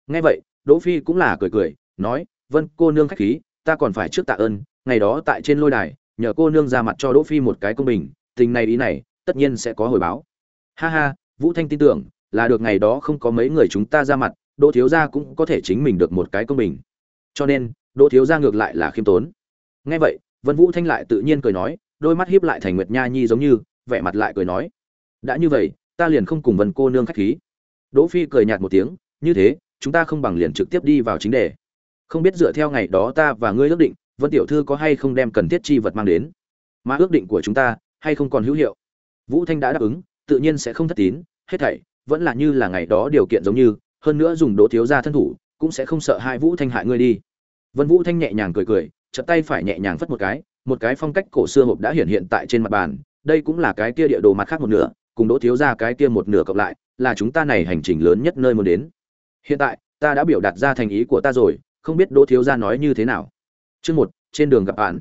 Nghe vậy, đỗ phi cũng là cười cười, nói, vân, cô nương khách khí, ta còn phải trước tạ ơn, ngày đó tại trên lôi đài, nhờ cô nương ra mặt cho đỗ phi một cái công bình, tình này ý này, tất nhiên sẽ có hồi báo. Ha ha, vũ thanh tin tưởng, là được ngày đó không có mấy người chúng ta ra mặt, đỗ thiếu gia cũng có thể chính mình được một cái công bình. Cho nên, đỗ thiếu gia ngược lại là khiêm tốn. Nghe vậy, vân vũ thanh lại tự nhiên cười nói, đôi mắt hiếp lại thành nguyệt nha nhi giống như, vẻ mặt lại cười nói, đã như vậy, ta liền không cùng vân cô nương khách khí đỗ phi cười nhạt một tiếng, như thế, chúng ta không bằng liền trực tiếp đi vào chính đề. Không biết dựa theo ngày đó ta và ngươi ước định, vân tiểu thư có hay không đem cần thiết chi vật mang đến? Mà ước định của chúng ta, hay không còn hữu hiệu? Vũ thanh đã đáp ứng, tự nhiên sẽ không thất tín, hết thảy vẫn là như là ngày đó điều kiện giống như, hơn nữa dùng đỗ thiếu gia thân thủ, cũng sẽ không sợ hai vũ thanh hại ngươi đi. Vân vũ thanh nhẹ nhàng cười cười, chợt tay phải nhẹ nhàng phất một cái một cái phong cách cổ xưa hộp đã hiện hiện tại trên mặt bàn, đây cũng là cái kia địa đồ mặt khác một nửa, cùng đỗ thiếu gia cái kia một nửa cộng lại là chúng ta này hành trình lớn nhất nơi muốn đến. Hiện tại, ta đã biểu đạt ra thành ý của ta rồi, không biết đỗ thiếu gia nói như thế nào. Chương một, trên đường gặp bạn.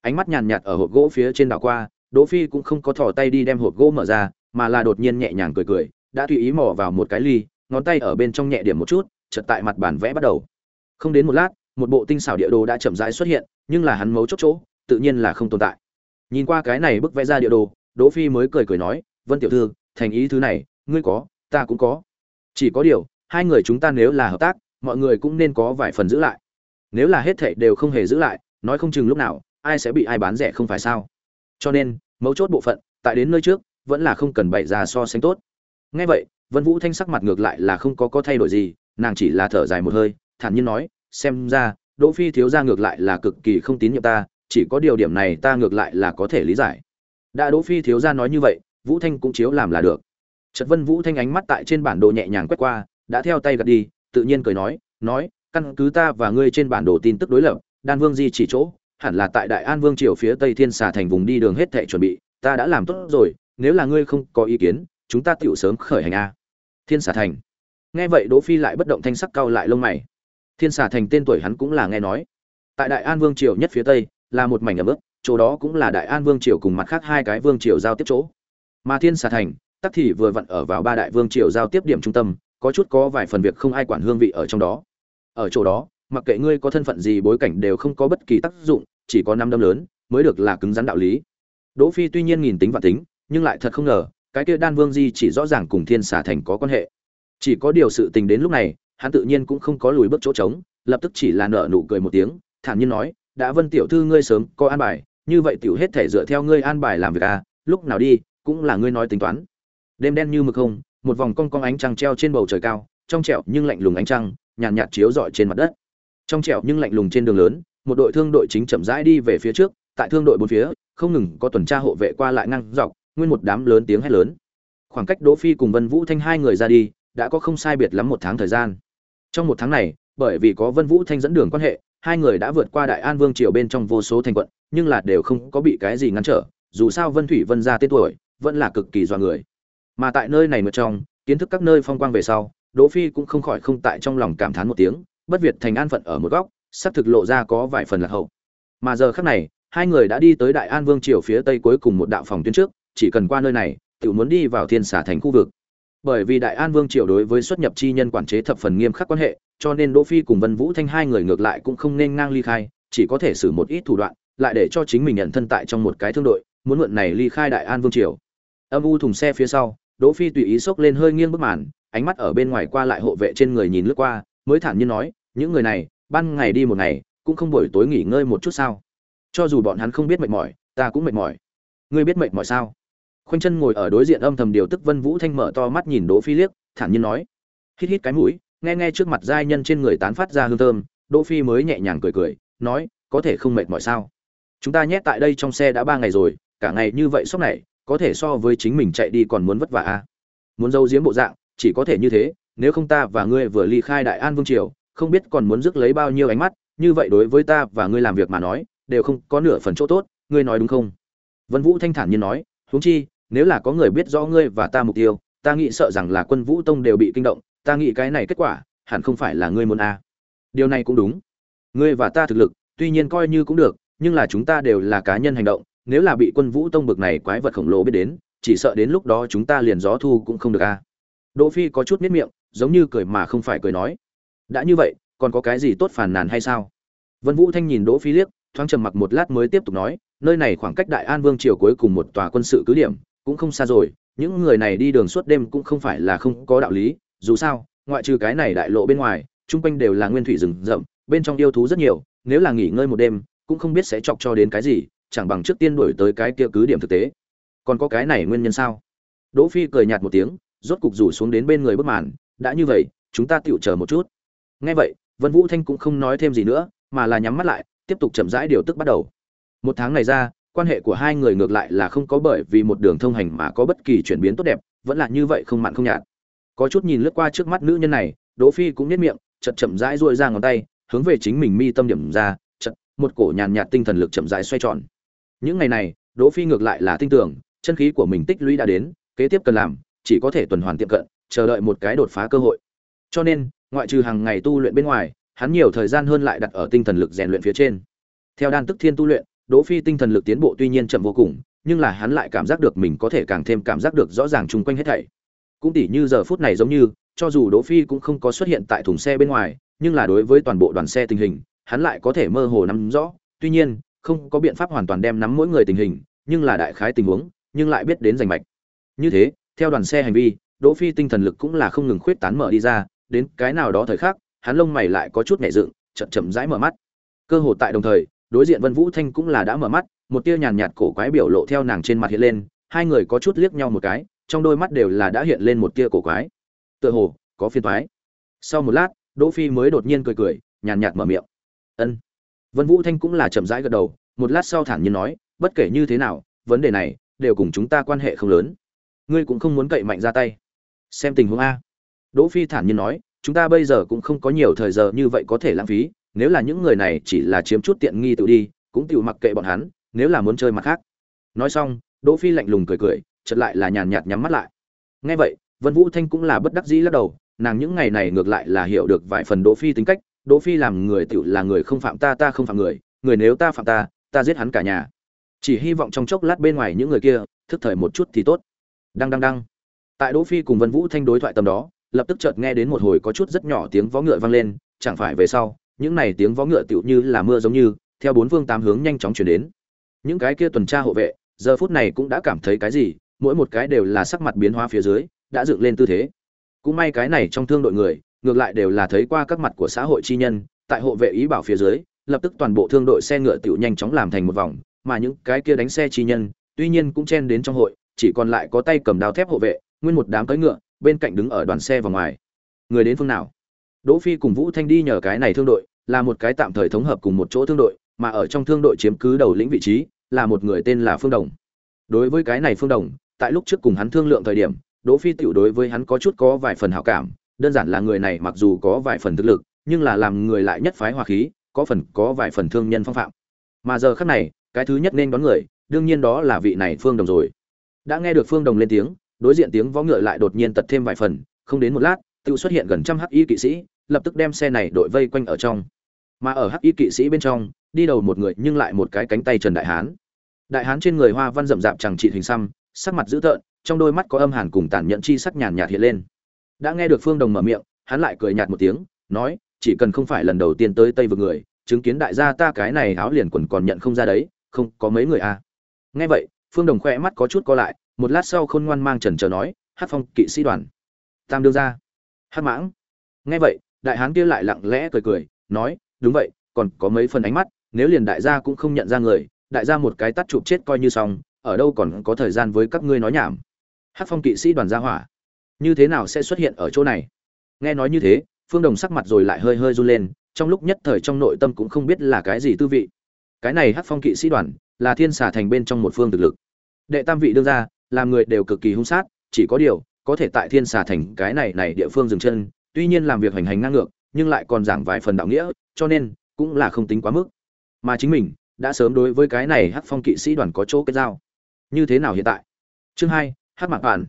Ánh mắt nhàn nhạt ở hộp gỗ phía trên đảo qua, đỗ phi cũng không có thò tay đi đem hộp gỗ mở ra, mà là đột nhiên nhẹ nhàng cười cười, đã tùy ý mò vào một cái ly, ngón tay ở bên trong nhẹ điểm một chút, chợt tại mặt bàn vẽ bắt đầu. Không đến một lát, một bộ tinh xảo địa đồ đã chậm rãi xuất hiện, nhưng là hắn mấu chốt chỗ, tự nhiên là không tồn tại. Nhìn qua cái này bức vẽ ra địa đồ, đỗ phi mới cười cười nói, vân tiểu thư, thành ý thứ này ngươi có, ta cũng có. Chỉ có điều, hai người chúng ta nếu là hợp tác, mọi người cũng nên có vài phần giữ lại. Nếu là hết thảy đều không hề giữ lại, nói không chừng lúc nào, ai sẽ bị ai bán rẻ không phải sao? Cho nên, mấu chốt bộ phận, tại đến nơi trước, vẫn là không cần bày ra so sánh tốt. Ngay vậy, vân vũ thanh sắc mặt ngược lại là không có có thay đổi gì, nàng chỉ là thở dài một hơi, thản nhiên nói, xem ra, đỗ phi thiếu gia ngược lại là cực kỳ không tín nhiệm ta, chỉ có điều điểm này ta ngược lại là có thể lý giải. Đã đỗ phi thiếu gia nói như vậy, vũ thanh cũng chiếu làm là được trật vân vũ thanh ánh mắt tại trên bản đồ nhẹ nhàng quét qua, đã theo tay gật đi, tự nhiên cười nói nói, căn cứ ta và ngươi trên bản đồ tin tức đối lập, đan vương di chỉ chỗ, hẳn là tại đại an vương triều phía tây thiên xà thành vùng đi đường hết thảy chuẩn bị, ta đã làm tốt rồi, nếu là ngươi không có ý kiến, chúng ta tiểu sớm khởi hành a. Thiên xà thành. Nghe vậy đỗ phi lại bất động thanh sắc cau lại lông mày. Thiên xà thành tên tuổi hắn cũng là nghe nói. Tại đại an vương triều nhất phía tây, là một mảnh ẩm ướt, chỗ đó cũng là đại an vương triều cùng mặt khác hai cái vương triều giao tiếp chỗ. Mà thiên xà thành tắc thì vừa vặn ở vào ba đại vương triều giao tiếp điểm trung tâm, có chút có vài phần việc không ai quản hương vị ở trong đó. Ở chỗ đó, mặc kệ ngươi có thân phận gì bối cảnh đều không có bất kỳ tác dụng, chỉ có năm đâm lớn mới được là cứng rắn đạo lý. Đỗ phi tuy nhiên nghìn tính và tính, nhưng lại thật không ngờ, cái kia đan vương di chỉ rõ ràng cùng thiên xà thành có quan hệ. Chỉ có điều sự tình đến lúc này, hắn tự nhiên cũng không có lùi bước chỗ trống, lập tức chỉ là nở nụ cười một tiếng, thản nhiên nói, đã vân tiểu thư ngươi sớm có an bài, như vậy tiểu hết thể dựa theo ngươi an bài làm việc à lúc nào đi, cũng là ngươi nói tính toán đêm đen như mực không một vòng cong cong ánh trăng treo trên bầu trời cao trong trẻo nhưng lạnh lùng ánh trăng nhàn nhạt, nhạt chiếu rọi trên mặt đất. Trong trẻo nhưng lạnh lùng trên đường lớn một đội thương đội chính chậm rãi đi về phía trước tại thương đội bốn phía không ngừng có tuần tra hộ vệ qua lại ngang dọc nguyên một đám lớn tiếng hét lớn. Khoảng cách đỗ phi cùng vân vũ thanh hai người ra đi đã có không sai biệt lắm một tháng thời gian. Trong một tháng này bởi vì có vân vũ thanh dẫn đường quan hệ hai người đã vượt qua đại an vương triều bên trong vô số thành quận nhưng là đều không có bị cái gì ngăn trở dù sao vân thủy vân ra tên tuổi vẫn là cực kỳ do người mà tại nơi này một trong, kiến thức các nơi phong quang về sau, đỗ phi cũng không khỏi không tại trong lòng cảm thán một tiếng, bất việt thành an phận ở một góc sắp thực lộ ra có vài phần là hậu. Mà giờ khắc này, hai người đã đi tới đại an vương triều phía tây cuối cùng một đạo phòng tuyến trước, chỉ cần qua nơi này tự muốn đi vào thiên xả thành khu vực. Bởi vì đại an vương triều đối với xuất nhập chi nhân quản chế thập phần nghiêm khắc quan hệ, cho nên đỗ phi cùng vân vũ thanh hai người ngược lại cũng không nên ngang ly khai, chỉ có thể xử một ít thủ đoạn, lại để cho chính mình nhận thân tại trong một cái thương đội, muốn mượn này ly khai đại an vương triều. Âm u thùng xe phía sau đỗ phi tùy ý xốc lên hơi nghiêng bức màn, ánh mắt ở bên ngoài qua lại hộ vệ trên người nhìn lướt qua, mới thản nhiên nói, những người này, ban ngày đi một ngày, cũng không buổi tối nghỉ ngơi một chút sao? Cho dù bọn hắn không biết mệt mỏi, ta cũng mệt mỏi. Ngươi biết mệt mỏi sao? Khuynh chân ngồi ở đối diện âm thầm điều tức vân vũ thanh mở to mắt nhìn đỗ phi liếc, thản nhiên nói, hít hít cái mũi, nghe nghe trước mặt giai nhân trên người tán phát ra hương thơm. Đỗ phi mới nhẹ nhàng cười cười, nói, có thể không mệt mỏi sao? Chúng ta nhét tại đây trong xe đã ba ngày rồi, cả ngày như vậy sốc này có thể so với chính mình chạy đi còn muốn vất vả à? Muốn giấu giếm bộ dạng, chỉ có thể như thế, nếu không ta và ngươi vừa ly khai đại an vương triều, không biết còn muốn rước lấy bao nhiêu ánh mắt, như vậy đối với ta và ngươi làm việc mà nói, đều không có nửa phần chỗ tốt, ngươi nói đúng không? Vân vũ thanh thản nhiên nói, huống chi, nếu là có người biết rõ ngươi và ta mục tiêu, ta nghĩ sợ rằng là quân vũ tông đều bị kinh động, ta nghĩ cái này kết quả, hẳn không phải là ngươi muốn a điều này cũng đúng. Ngươi và ta thực lực, tuy nhiên coi như cũng được, nhưng là chúng ta đều là cá nhân hành động nếu là bị quân vũ tông bực này quái vật khổng lồ biết đến, chỉ sợ đến lúc đó chúng ta liền gió thu cũng không được a. À. Đỗ phi có chút miết miệng, giống như cười mà không phải cười nói. Đã như vậy, còn có cái gì tốt phàn nàn hay sao? Vân vũ thanh nhìn đỗ phi liếc, thoáng trầm mặc một lát mới tiếp tục nói, nơi này khoảng cách đại an vương triều cuối cùng một tòa quân sự cứ điểm, cũng không xa rồi, những người này đi đường suốt đêm cũng không phải là không có đạo lý, dù sao, ngoại trừ cái này đại lộ bên ngoài, chung quanh đều là nguyên thủy rừng rậm, bên trong yêu thú rất nhiều, nếu là nghỉ ngơi một đêm, cũng không biết sẽ chọc cho đến cái gì chẳng bằng trước tiên đuổi tới cái kia cứ điểm thực tế. Còn có cái này nguyên nhân sao? Đỗ phi cười nhạt một tiếng, rốt cục rủ xuống đến bên người bất màn, đã như vậy, chúng ta tựu chờ một chút. Nghe vậy, vân vũ thanh cũng không nói thêm gì nữa, mà là nhắm mắt lại, tiếp tục chậm rãi điều tức bắt đầu. Một tháng này ra, quan hệ của hai người ngược lại là không có bởi vì một đường thông hành mà có bất kỳ chuyển biến tốt đẹp, vẫn là như vậy không mặn không nhạt. Có chút nhìn lướt qua trước mắt nữ nhân này, đỗ phi cũng nhếch miệng, chậm chậm rãi duỗi ra ngón tay, hướng về chính mình mi tâm điểm ra, chậm, một cổ nhàn nhạt tinh thần lực chậm rãi xoay tròn những ngày này, đỗ phi ngược lại là tin tưởng, chân khí của mình tích lũy đã đến, kế tiếp cần làm, chỉ có thể tuần hoàn tiệm cận, chờ đợi một cái đột phá cơ hội. Cho nên, ngoại trừ hàng ngày tu luyện bên ngoài, hắn nhiều thời gian hơn lại đặt ở tinh thần lực rèn luyện phía trên. Theo đan tức thiên tu luyện, đỗ phi tinh thần lực tiến bộ tuy nhiên chậm vô cùng, nhưng là hắn lại cảm giác được mình có thể càng thêm cảm giác được rõ ràng chung quanh hết thảy. Cũng tỉ như giờ phút này giống như, cho dù đỗ phi cũng không có xuất hiện tại thùng xe bên ngoài, nhưng là đối với toàn bộ đoàn xe tình hình, hắn lại có thể mơ hồ nắm rõ. Tuy nhiên không có biện pháp hoàn toàn đem nắm mỗi người tình hình, nhưng là đại khái tình huống, nhưng lại biết đến rành mạch. Như thế, theo đoàn xe hành vi, đỗ phi tinh thần lực cũng là không ngừng khuyết tán mở đi ra, đến cái nào đó thời khắc, hắn lông mày lại có chút nhẹ dựng, chậm chậm rãi mở mắt. Cơ hồ tại đồng thời, đối diện vân vũ thanh cũng là đã mở mắt, một tia nhàn nhạt cổ quái biểu lộ theo nàng trên mặt hiện lên, hai người có chút liếc nhau một cái, trong đôi mắt đều là đã hiện lên một tia cổ quái. Tựa hồ, có phiền toái. Sau một lát, đỗ phi mới đột nhiên cười cười, nhàn nhạt mở miệng. Ân vân vũ thanh cũng là chậm rãi gật đầu, một lát sau thản nhiên nói, bất kể như thế nào, vấn đề này đều cùng chúng ta quan hệ không lớn. Ngươi cũng không muốn cậy mạnh ra tay. Xem tình huống a. Đỗ phi thản nhiên nói, chúng ta bây giờ cũng không có nhiều thời giờ như vậy có thể lãng phí, nếu là những người này chỉ là chiếm chút tiện nghi tự đi, cũng tự mặc kệ bọn hắn, nếu là muốn chơi mặt khác. Nói xong, đỗ phi lạnh lùng cười cười, chợt lại là nhàn nhạt nhắm mắt lại. Nghe vậy, vân vũ thanh cũng là bất đắc dĩ lắc đầu, nàng những ngày này ngược lại là hiểu được vài phần đỗ phi tính cách đỗ phi làm người tiểu là người không phạm ta ta không phạm người người nếu ta phạm ta ta giết hắn cả nhà. Chỉ hy vọng trong chốc lát bên ngoài những người kia, thức thời một chút thì tốt. Đăng đăng đăng. Tại đỗ phi cùng vân vũ thanh đối thoại tầm đó, lập tức chợt nghe đến một hồi có chút rất nhỏ tiếng vó ngựa vang lên, chẳng phải về sau, những này tiếng vó ngựa tựu như là mưa giống như, theo bốn phương tám hướng nhanh chóng chuyển đến. Những cái kia tuần tra hộ vệ, giờ phút này cũng đã cảm thấy cái gì, mỗi một cái đều là sắc mặt biến hóa phía dưới, đã dựng lên tư thế. Cũng may cái này trong thương đội người ngược lại đều là thấy qua các mặt của xã hội chi nhân, tại hộ vệ ý bảo phía dưới, lập tức toàn bộ thương đội xe ngựa tiểu nhanh chóng làm thành một vòng, mà những cái kia đánh xe chi nhân, tuy nhiên cũng chen đến trong hội, chỉ còn lại có tay cầm đao thép hộ vệ, nguyên một đám cưỡi ngựa, bên cạnh đứng ở đoàn xe vào ngoài. Người đến phương nào? Đỗ phi cùng vũ thanh đi nhờ cái này thương đội, là một cái tạm thời thống hợp cùng một chỗ thương đội, mà ở trong thương đội chiếm cứ đầu lĩnh vị trí, là một người tên là phương đồng. Đối với cái này phương đồng, tại lúc trước cùng hắn thương lượng thời điểm, đỗ phi tiểu đối với hắn có chút có vài phần hảo cảm đơn giản là người này mặc dù có vài phần thực lực, nhưng là làm người lại nhất phái hòa khí, có phần có vài phần thương nhân phong phạm. Mà giờ khắc này, cái thứ nhất nên đón người, đương nhiên đó là vị này phương đồng rồi. Đã nghe được phương đồng lên tiếng, đối diện tiếng võ ngựa lại đột nhiên tật thêm vài phần, không đến một lát tự xuất hiện gần trăm hắc y kỵ sĩ, lập tức đem xe này đội vây quanh ở trong. Mà ở hắc y kỵ sĩ bên trong, đi đầu một người nhưng lại một cái cánh tay trần đại hán. Đại hán trên người hoa văn rậm rạp chẳng trị hình xăm, sắc mặt dữ tợn, trong đôi mắt có âm hàn cùng tàn nhẫn chi sắc nhàn nhạt hiện lên đã nghe được phương đồng mở miệng, hắn lại cười nhạt một tiếng, nói, chỉ cần không phải lần đầu tiên tới tây vực người, chứng kiến đại gia ta cái này áo liền quần còn nhận không ra đấy, không có mấy người à. Nghe vậy, phương đồng khoe mắt có chút co lại, một lát sau khôn ngoan mang trần chờ nói, hát phong kỵ sĩ đoàn. Tam đương ra hát mãng. Nghe vậy, đại hán kia lại lặng lẽ cười cười, nói, đúng vậy, còn có mấy phần ánh mắt, nếu liền đại gia cũng không nhận ra người, đại gia một cái tắt chụp chết coi như xong, ở đâu còn có thời gian với các ngươi nói nhảm. Hát phong kỵ sĩ đoàn gia hỏa như thế nào sẽ xuất hiện ở chỗ này? Nghe nói như thế, phương đồng sắc mặt rồi lại hơi hơi run lên, trong lúc nhất thời trong nội tâm cũng không biết là cái gì tư vị. Cái này hát phong kỵ sĩ đoàn là thiên xà thành bên trong một phương thực lực. Đệ tam vị đương ra làm người đều cực kỳ hung sát, chỉ có điều, có thể tại thiên xà thành cái này này địa phương dừng chân, tuy nhiên làm việc hành hành ngang ngược, nhưng lại còn giảng vài phần đạo nghĩa, cho nên cũng là không tính quá mức. Mà chính mình đã sớm đối với cái này Hát phong kỵ sĩ đoàn có chỗ kết giao. Như thế nào hiện tại? Chương hai Hát mạc bản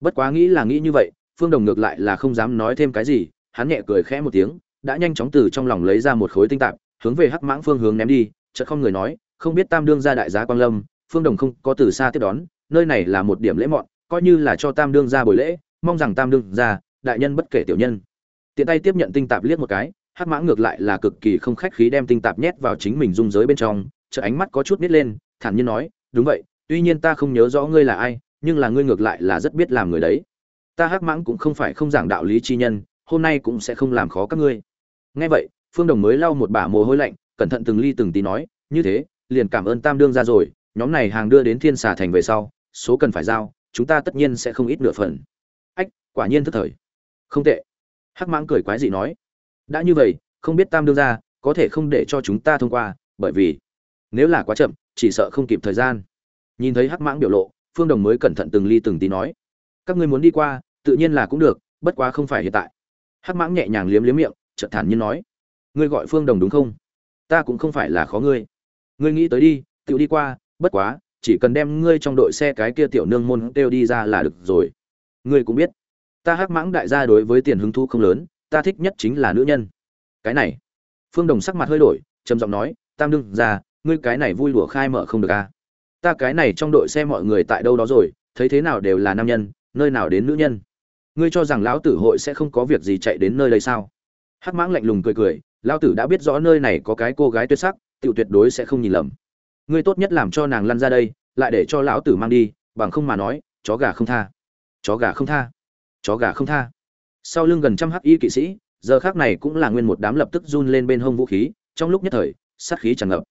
bất quá nghĩ là nghĩ như vậy, phương đồng ngược lại là không dám nói thêm cái gì, hắn nhẹ cười khẽ một tiếng, đã nhanh chóng từ trong lòng lấy ra một khối tinh tạp, hướng về hắc mãng phương hướng ném đi, chợt không người nói, không biết tam đương gia đại giá quang lâm, phương đồng không có từ xa tiếp đón, nơi này là một điểm lễ mọn, coi như là cho tam đương gia buổi lễ, mong rằng tam đương gia, đại nhân bất kể tiểu nhân. Tiện tay tiếp nhận tinh tạp liếc một cái, hắc mãng ngược lại là cực kỳ không khách khí đem tinh tạp nhét vào chính mình dung giới bên trong chợ ánh mắt có chút nít lên, thản nhiên nói, đúng vậy, tuy nhiên ta không nhớ rõ ngươi là ai nhưng là ngươi ngược lại là rất biết làm người đấy. Ta hắc mãng cũng không phải không giảng đạo lý chi nhân, hôm nay cũng sẽ không làm khó các ngươi. Nghe vậy, phương đồng mới lau một bả mồ hôi lạnh, cẩn thận từng ly từng tí nói, như thế, liền cảm ơn tam đương ra rồi, nhóm này hàng đưa đến thiên xà thành về sau, số cần phải giao, chúng ta tất nhiên sẽ không ít nửa phần. Ách, quả nhiên thất thời. Không tệ. Hắc mãng cười quái dị nói. Đã như vậy, không biết tam đương ra có thể không để cho chúng ta thông qua, bởi vì nếu là quá chậm, chỉ sợ không kịp thời gian. Nhìn thấy hắc mãng biểu lộ phương đồng mới cẩn thận từng ly từng tí nói, các ngươi muốn đi qua, tự nhiên là cũng được, bất quá không phải hiện tại. Hắc mãng nhẹ nhàng liếm liếm miệng, chợt thản nhiên nói, ngươi gọi phương đồng đúng không? Ta cũng không phải là khó ngươi. Ngươi nghĩ tới đi tự đi qua, bất quá, chỉ cần đem ngươi trong đội xe cái kia tiểu nương môn kêu đi ra là được rồi. Ngươi cũng biết, ta hắc mãng đại gia đối với tiền hứng thu không lớn, ta thích nhất chính là nữ nhân. Cái này, phương đồng sắc mặt hơi đổi, trầm giọng nói, tam đương, ra, ngươi cái này vui đùa khai mở không được à? Ta cái này trong đội xe mọi người tại đâu đó rồi, thấy thế nào đều là nam nhân, nơi nào đến nữ nhân. Ngươi cho rằng lão tử hội sẽ không có việc gì chạy đến nơi đây sao? Hắc mãng lạnh lùng cười cười, lão tử đã biết rõ nơi này có cái cô gái tuyệt sắc tự tuyệt đối sẽ không nhìn lầm. Ngươi tốt nhất làm cho nàng lăn ra đây, lại để cho lão tử mang đi, bằng không mà nói, chó gà không tha. Chó gà không tha. Chó gà không tha. Sau lưng gần trăm hắc y kỵ sĩ, giờ khác này cũng là nguyên một đám lập tức run lên bên hông vũ khí, trong lúc nhất thời, sát khí tràn ngập.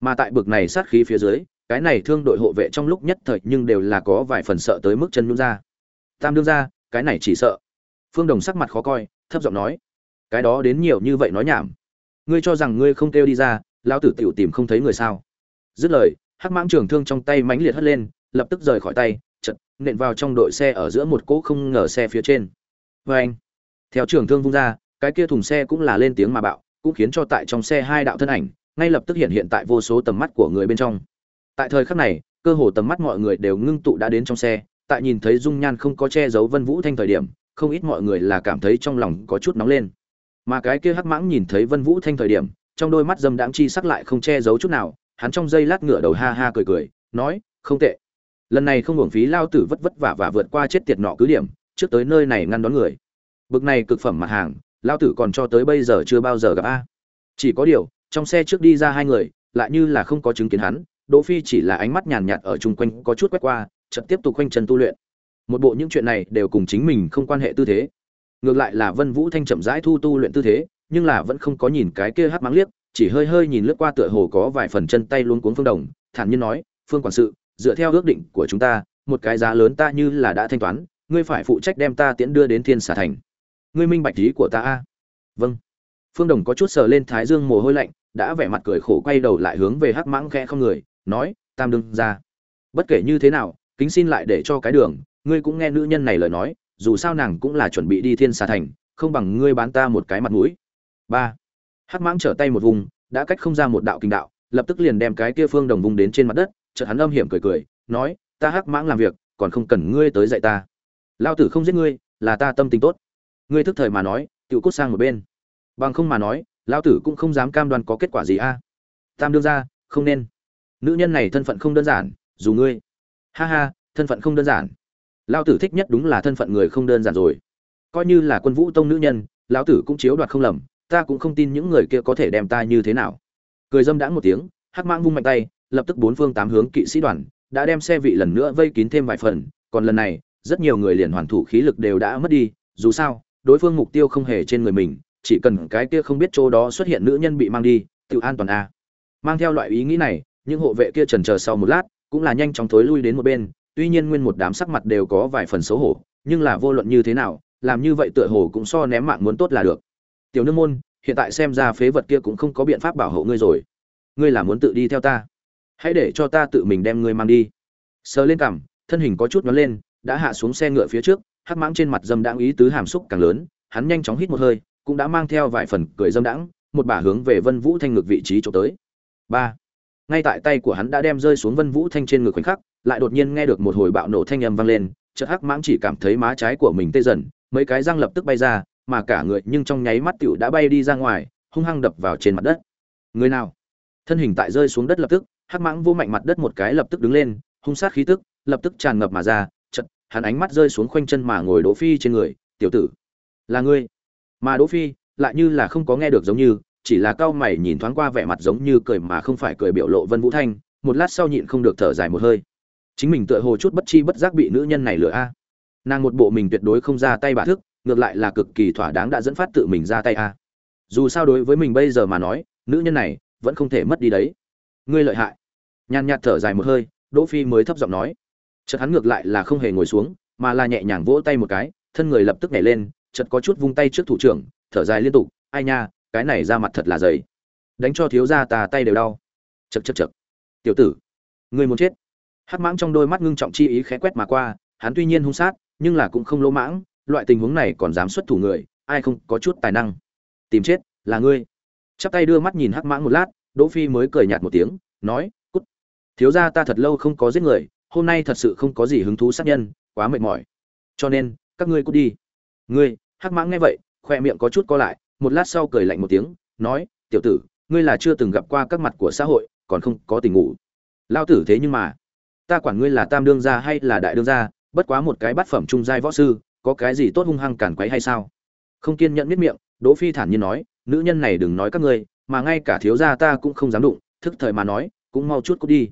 Mà tại bực này sát khí phía dưới cái này thương đội hộ vệ trong lúc nhất thời nhưng đều là có vài phần sợ tới mức chân nhún ra. Tam đương ra, cái này chỉ sợ. Phương đồng sắc mặt khó coi, thấp giọng nói. Cái đó đến nhiều như vậy nói nhảm. Ngươi cho rằng ngươi không kêu đi ra, lão tử tiểu tìm không thấy người sao? Dứt lời, hắc mãng trường thương trong tay mãnh liệt hất lên, lập tức rời khỏi tay chật nện vào trong đội xe ở giữa một cỗ không ngờ xe phía trên. Vê anh, theo trường thương vung ra, cái kia thùng xe cũng là lên tiếng mà bạo, cũng khiến cho tại trong xe hai đạo thân ảnh, ngay lập tức hiện hiện tại vô số tầm mắt của người bên trong tại thời khắc này, cơ hồ tầm mắt mọi người đều ngưng tụ đã đến trong xe, tại nhìn thấy dung nhan không có che giấu vân vũ thanh thời điểm, không ít mọi người là cảm thấy trong lòng có chút nóng lên. Mà cái kia hắc mãng nhìn thấy vân vũ thanh thời điểm, trong đôi mắt dâm đãng chi sắc lại không che giấu chút nào, hắn trong giây lát ngửa đầu ha ha cười cười, nói, không tệ. Lần này không hưởng phí lao tử vất vất vả và vượt qua chết tiệt nọ cứ điểm, trước tới nơi này ngăn đón người. Bực này cực phẩm mặt hàng, lao tử còn cho tới bây giờ chưa bao giờ gặp a. Chỉ có điều, trong xe trước đi ra hai người, lại như là không có chứng kiến hắn đỗ phi chỉ là ánh mắt nhàn nhạt ở chung quanh, có chút quét qua, chợt tiếp tục quanh chân tu luyện. Một bộ những chuyện này đều cùng chính mình không quan hệ tư thế. Ngược lại là vân vũ thanh chậm rãi thu tu luyện tư thế, nhưng là vẫn không có nhìn cái kia hắc mãng liếc, chỉ hơi hơi nhìn lướt qua tựa hồ có vài phần chân tay luôn cuốn phương đồng, thản nhiên nói, phương quản sự, dựa theo ước định của chúng ta, một cái giá lớn ta như là đã thanh toán, ngươi phải phụ trách đem ta tiễn đưa đến thiên xà thành. Ngươi minh bạch ý của ta a? Vâng. Phương đồng có chút sờ lên thái dương mồ hôi lạnh, đã vẻ mặt cười khổ quay đầu lại hướng về hắc mãng khẽ không người nói, tam đương ra. Bất kể như thế nào, kính xin lại để cho cái đường, ngươi cũng nghe nữ nhân này lời nói, dù sao nàng cũng là chuẩn bị đi thiên xà thành, không bằng ngươi bán ta một cái mặt mũi. Ba. Hắc mãng trở tay một vùng, đã cách không ra một đạo kinh đạo, lập tức liền đem cái kia phương đồng vùng đến trên mặt đất, chợt hắn âm hiểm cười cười, nói, ta hắc mãng làm việc, còn không cần ngươi tới dạy ta. Lao tử không giết ngươi, là ta tâm tình tốt. Ngươi thức thời mà nói tự cút sang một bên. Bằng không mà nói, lao tử cũng không dám cam đoan có kết quả gì a. Tam đương ra, không nên nữ nhân này thân phận không đơn giản, dù ngươi. Ha ha, thân phận không đơn giản. Lao tử thích nhất đúng là thân phận người không đơn giản rồi. Coi như là quân vũ tông nữ nhân, lão tử cũng chiếu đoạt không lầm, ta cũng không tin những người kia có thể đem ta như thế nào. Cười dâm đãng một tiếng, hắc mãng vung mạnh tay, lập tức bốn phương tám hướng kỵ sĩ đoàn đã đem xe vị lần nữa vây kín thêm vài phần, còn lần này, rất nhiều người liền hoàn thủ khí lực đều đã mất đi, dù sao, đối phương mục tiêu không hề trên người mình, chỉ cần cái kia không biết chỗ đó xuất hiện nữ nhân bị mang đi, tự an toàn a. Mang theo loại ý nghĩ này những hộ vệ kia trần chờ sau một lát, cũng là nhanh chóng thối lui đến một bên. Tuy nhiên nguyên một đám sắc mặt đều có vài phần xấu hổ, nhưng là vô luận như thế nào, làm như vậy tựa hồ cũng so ném mạng muốn tốt là được. Tiểu nương môn, hiện tại xem ra phế vật kia cũng không có biện pháp bảo hộ ngươi rồi. Ngươi là muốn tự đi theo ta. Hãy để cho ta tự mình đem ngươi mang đi. Sờ lên cằm, thân hình có chút nhón lên, đã hạ xuống xe ngựa phía trước, hắc mãng trên mặt dâm đãng ý tứ hàm xúc càng lớn, hắn nhanh chóng hít một hơi, cũng đã mang theo vài phần cười dâm đãng, một bà hướng về vân vũ thanh ngược vị trí chỗ tới. Ba ngay tại tay của hắn đã đem rơi xuống vân vũ thanh trên ngực khoảnh khắc, lại đột nhiên nghe được một hồi bạo nổ thanh âm vang lên, chợt hắc mãng chỉ cảm thấy má trái của mình tê dần, mấy cái răng lập tức bay ra, mà cả người nhưng trong nháy mắt tiểu đã bay đi ra ngoài, hung hăng đập vào trên mặt đất. Người nào? Thân hình tại rơi xuống đất lập tức, hắc mãng vô mạnh mặt đất một cái lập tức đứng lên, hung sát khí tức, lập tức tràn ngập mà ra, Chợt, hắn ánh mắt rơi xuống khoanh chân mà ngồi đỗ phi trên người, tiểu tử, là ngươi. Mà đỗ phi lại như là không có nghe được giống như chỉ là cao mày nhìn thoáng qua vẻ mặt giống như cười mà không phải cười biểu lộ vân vũ thanh, một lát sau nhịn không được thở dài một hơi. Chính mình tựa hồ chút bất chi bất giác bị nữ nhân này lừa a. Nàng một bộ mình tuyệt đối không ra tay bà thức, ngược lại là cực kỳ thỏa đáng đã dẫn phát tự mình ra tay a. Dù sao đối với mình bây giờ mà nói, nữ nhân này vẫn không thể mất đi đấy. Ngươi lợi hại. Nhàn nhạt thở dài một hơi, đỗ phi mới thấp giọng nói. Chợt hắn ngược lại là không hề ngồi xuống, mà là nhẹ nhàng vỗ tay một cái, thân người lập tức nhảy lên, chợt có chút vung tay trước thủ trưởng, thở dài liên tục. Ai nha cái này ra mặt thật là dày. Đánh cho thiếu gia ta tay đều đau. Chật chật chật tiểu tử, ngươi muốn chết. Hắc mãng trong đôi mắt ngưng trọng chi ý khẽ quét mà qua, hắn tuy nhiên hung sát, nhưng là cũng không lỗ mãng, loại tình huống này còn dám xuất thủ người, ai không có chút tài năng. Tìm chết, là ngươi. Chắp tay đưa mắt nhìn hắc mãng một lát, đỗ phi mới cười nhạt một tiếng, nói, cút. Thiếu gia ta thật lâu không có giết người, hôm nay thật sự không có gì hứng thú sát nhân, quá mệt mỏi. Cho nên, các ngươi cút đi. Ngươi? Hắc mãng nghe vậy, khoe miệng có chút co lại một lát sau cười lạnh một tiếng, nói, tiểu tử, ngươi là chưa từng gặp qua các mặt của xã hội, còn không có tình ngủ. Lao tử thế nhưng mà, ta quản ngươi là tam đương gia hay là đại đương gia, bất quá một cái bát phẩm trung giai võ sư, có cái gì tốt hung hăng cản quấy hay sao? Không kiên nhẫn biết miệng, đỗ phi thản nhiên nói, nữ nhân này đừng nói các ngươi, mà ngay cả thiếu gia ta cũng không dám đụng, thức thời mà nói, cũng mau chút cút đi.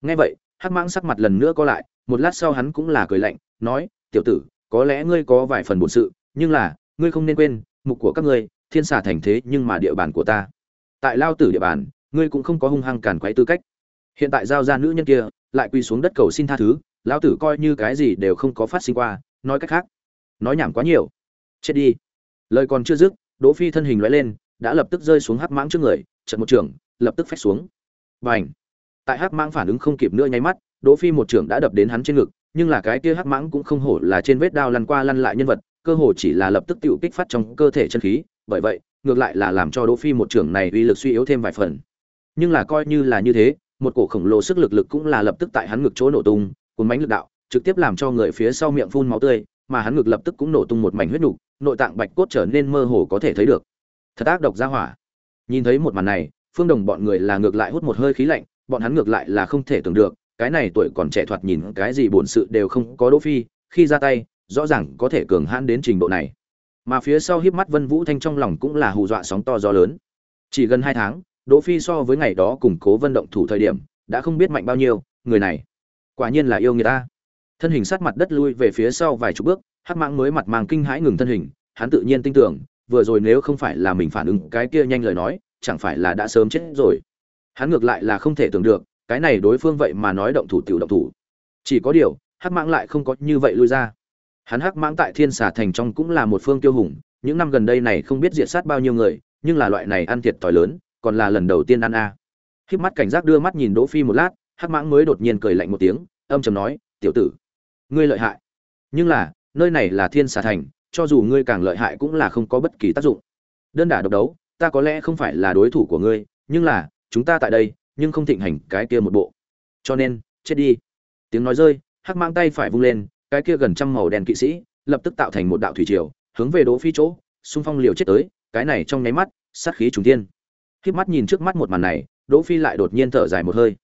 Nghe vậy, hắc mãng sắc mặt lần nữa có lại, một lát sau hắn cũng là cười lạnh, nói, tiểu tử, có lẽ ngươi có vài phần bổn sự, nhưng là, ngươi không nên quên, mục của các ngươi thiên xà thành thế nhưng mà địa bàn của ta. Tại lao tử địa bàn, ngươi cũng không có hung hăng càn quấy tư cách. Hiện tại giao ra nữ nhân kia, lại quỳ xuống đất cầu xin tha thứ lão tử coi như cái gì đều không có phát sinh qua, nói cách khác, nói nhảm quá nhiều. Chết đi. Lời còn chưa dứt, đỗ phi thân hình lóe lên, đã lập tức rơi xuống hắc mãng trước người trận một trường, lập tức phách xuống. Bành! Tại hắc mãng phản ứng không kịp nữa nháy mắt, đỗ phi một trường đã đập đến hắn trên ngực, nhưng là cái kia hắc mãng cũng không hổ là trên vết đao lăn qua lăn lại nhân vật, cơ hồ chỉ là lập tức tiêu kích phát trong cơ thể chân khí bởi vậy, ngược lại là làm cho đỗ phi một trưởng này uy lực suy yếu thêm vài phần. Nhưng là coi như là như thế, một cổ khổng lồ sức lực lực cũng là lập tức tại hắn ngực chỗ nổ tung, cuốn bánh lực đạo, trực tiếp làm cho người phía sau miệng phun máu tươi, mà hắn ngực lập tức cũng nổ tung một mảnh huyết nục, nội tạng bạch cốt trở nên mơ hồ có thể thấy được. Thật ác độc ra hỏa. Nhìn thấy một màn này, phương đồng bọn người là ngược lại hút một hơi khí lạnh, bọn hắn ngược lại là không thể tưởng được, cái này tuổi còn trẻ thoạt nhìn cái gì buồn sự đều không có đỗ phi, khi ra tay, rõ ràng có thể cường hãn đến trình độ này mà phía sau híp mắt vân vũ thanh trong lòng cũng là hù dọa sóng to gió lớn. Chỉ gần hai tháng, đỗ phi so với ngày đó củng cố vân động thủ thời điểm, đã không biết mạnh bao nhiêu, người này, quả nhiên là yêu người ta. Thân hình sát mặt đất lui về phía sau vài chục bước, hắc mãng mới mặt mang kinh hãi ngừng thân hình, hắn tự nhiên tin tưởng, vừa rồi nếu không phải là mình phản ứng cái kia nhanh lời nói, chẳng phải là đã sớm chết rồi. Hắn ngược lại là không thể tưởng được, cái này đối phương vậy mà nói động thủ tiểu động thủ. Chỉ có điều, hắc mãng lại không có như vậy lui ra hắn hắc mãng tại thiên xà thành trong cũng là một phương tiêu hùng, những năm gần đây này không biết diệt sát bao nhiêu người, nhưng là loại này ăn thiệt thòi lớn, còn là lần đầu tiên ăn a. À. mắt cảnh giác đưa mắt nhìn đỗ phi một lát, hắc mãng mới đột nhiên cười lạnh một tiếng, âm trầm nói, tiểu tử, ngươi lợi hại. Nhưng là, nơi này là thiên xà thành, cho dù ngươi càng lợi hại cũng là không có bất kỳ tác dụng. Đơn đả độc đấu, ta có lẽ không phải là đối thủ của ngươi, nhưng là, chúng ta tại đây, nhưng không thịnh hành cái kia một bộ. Cho nên, chết đi. Tiếng nói rơi, hắc mang tay phải vung lên cái kia gần trăm màu đen kỵ sĩ, lập tức tạo thành một đạo thủy triều, hướng về đỗ phi chỗ, xung phong liều chết tới, cái này trong nháy mắt, sát khí trùng thiên. Khiếp mắt nhìn trước mắt một màn này, đỗ phi lại đột nhiên thở dài một hơi.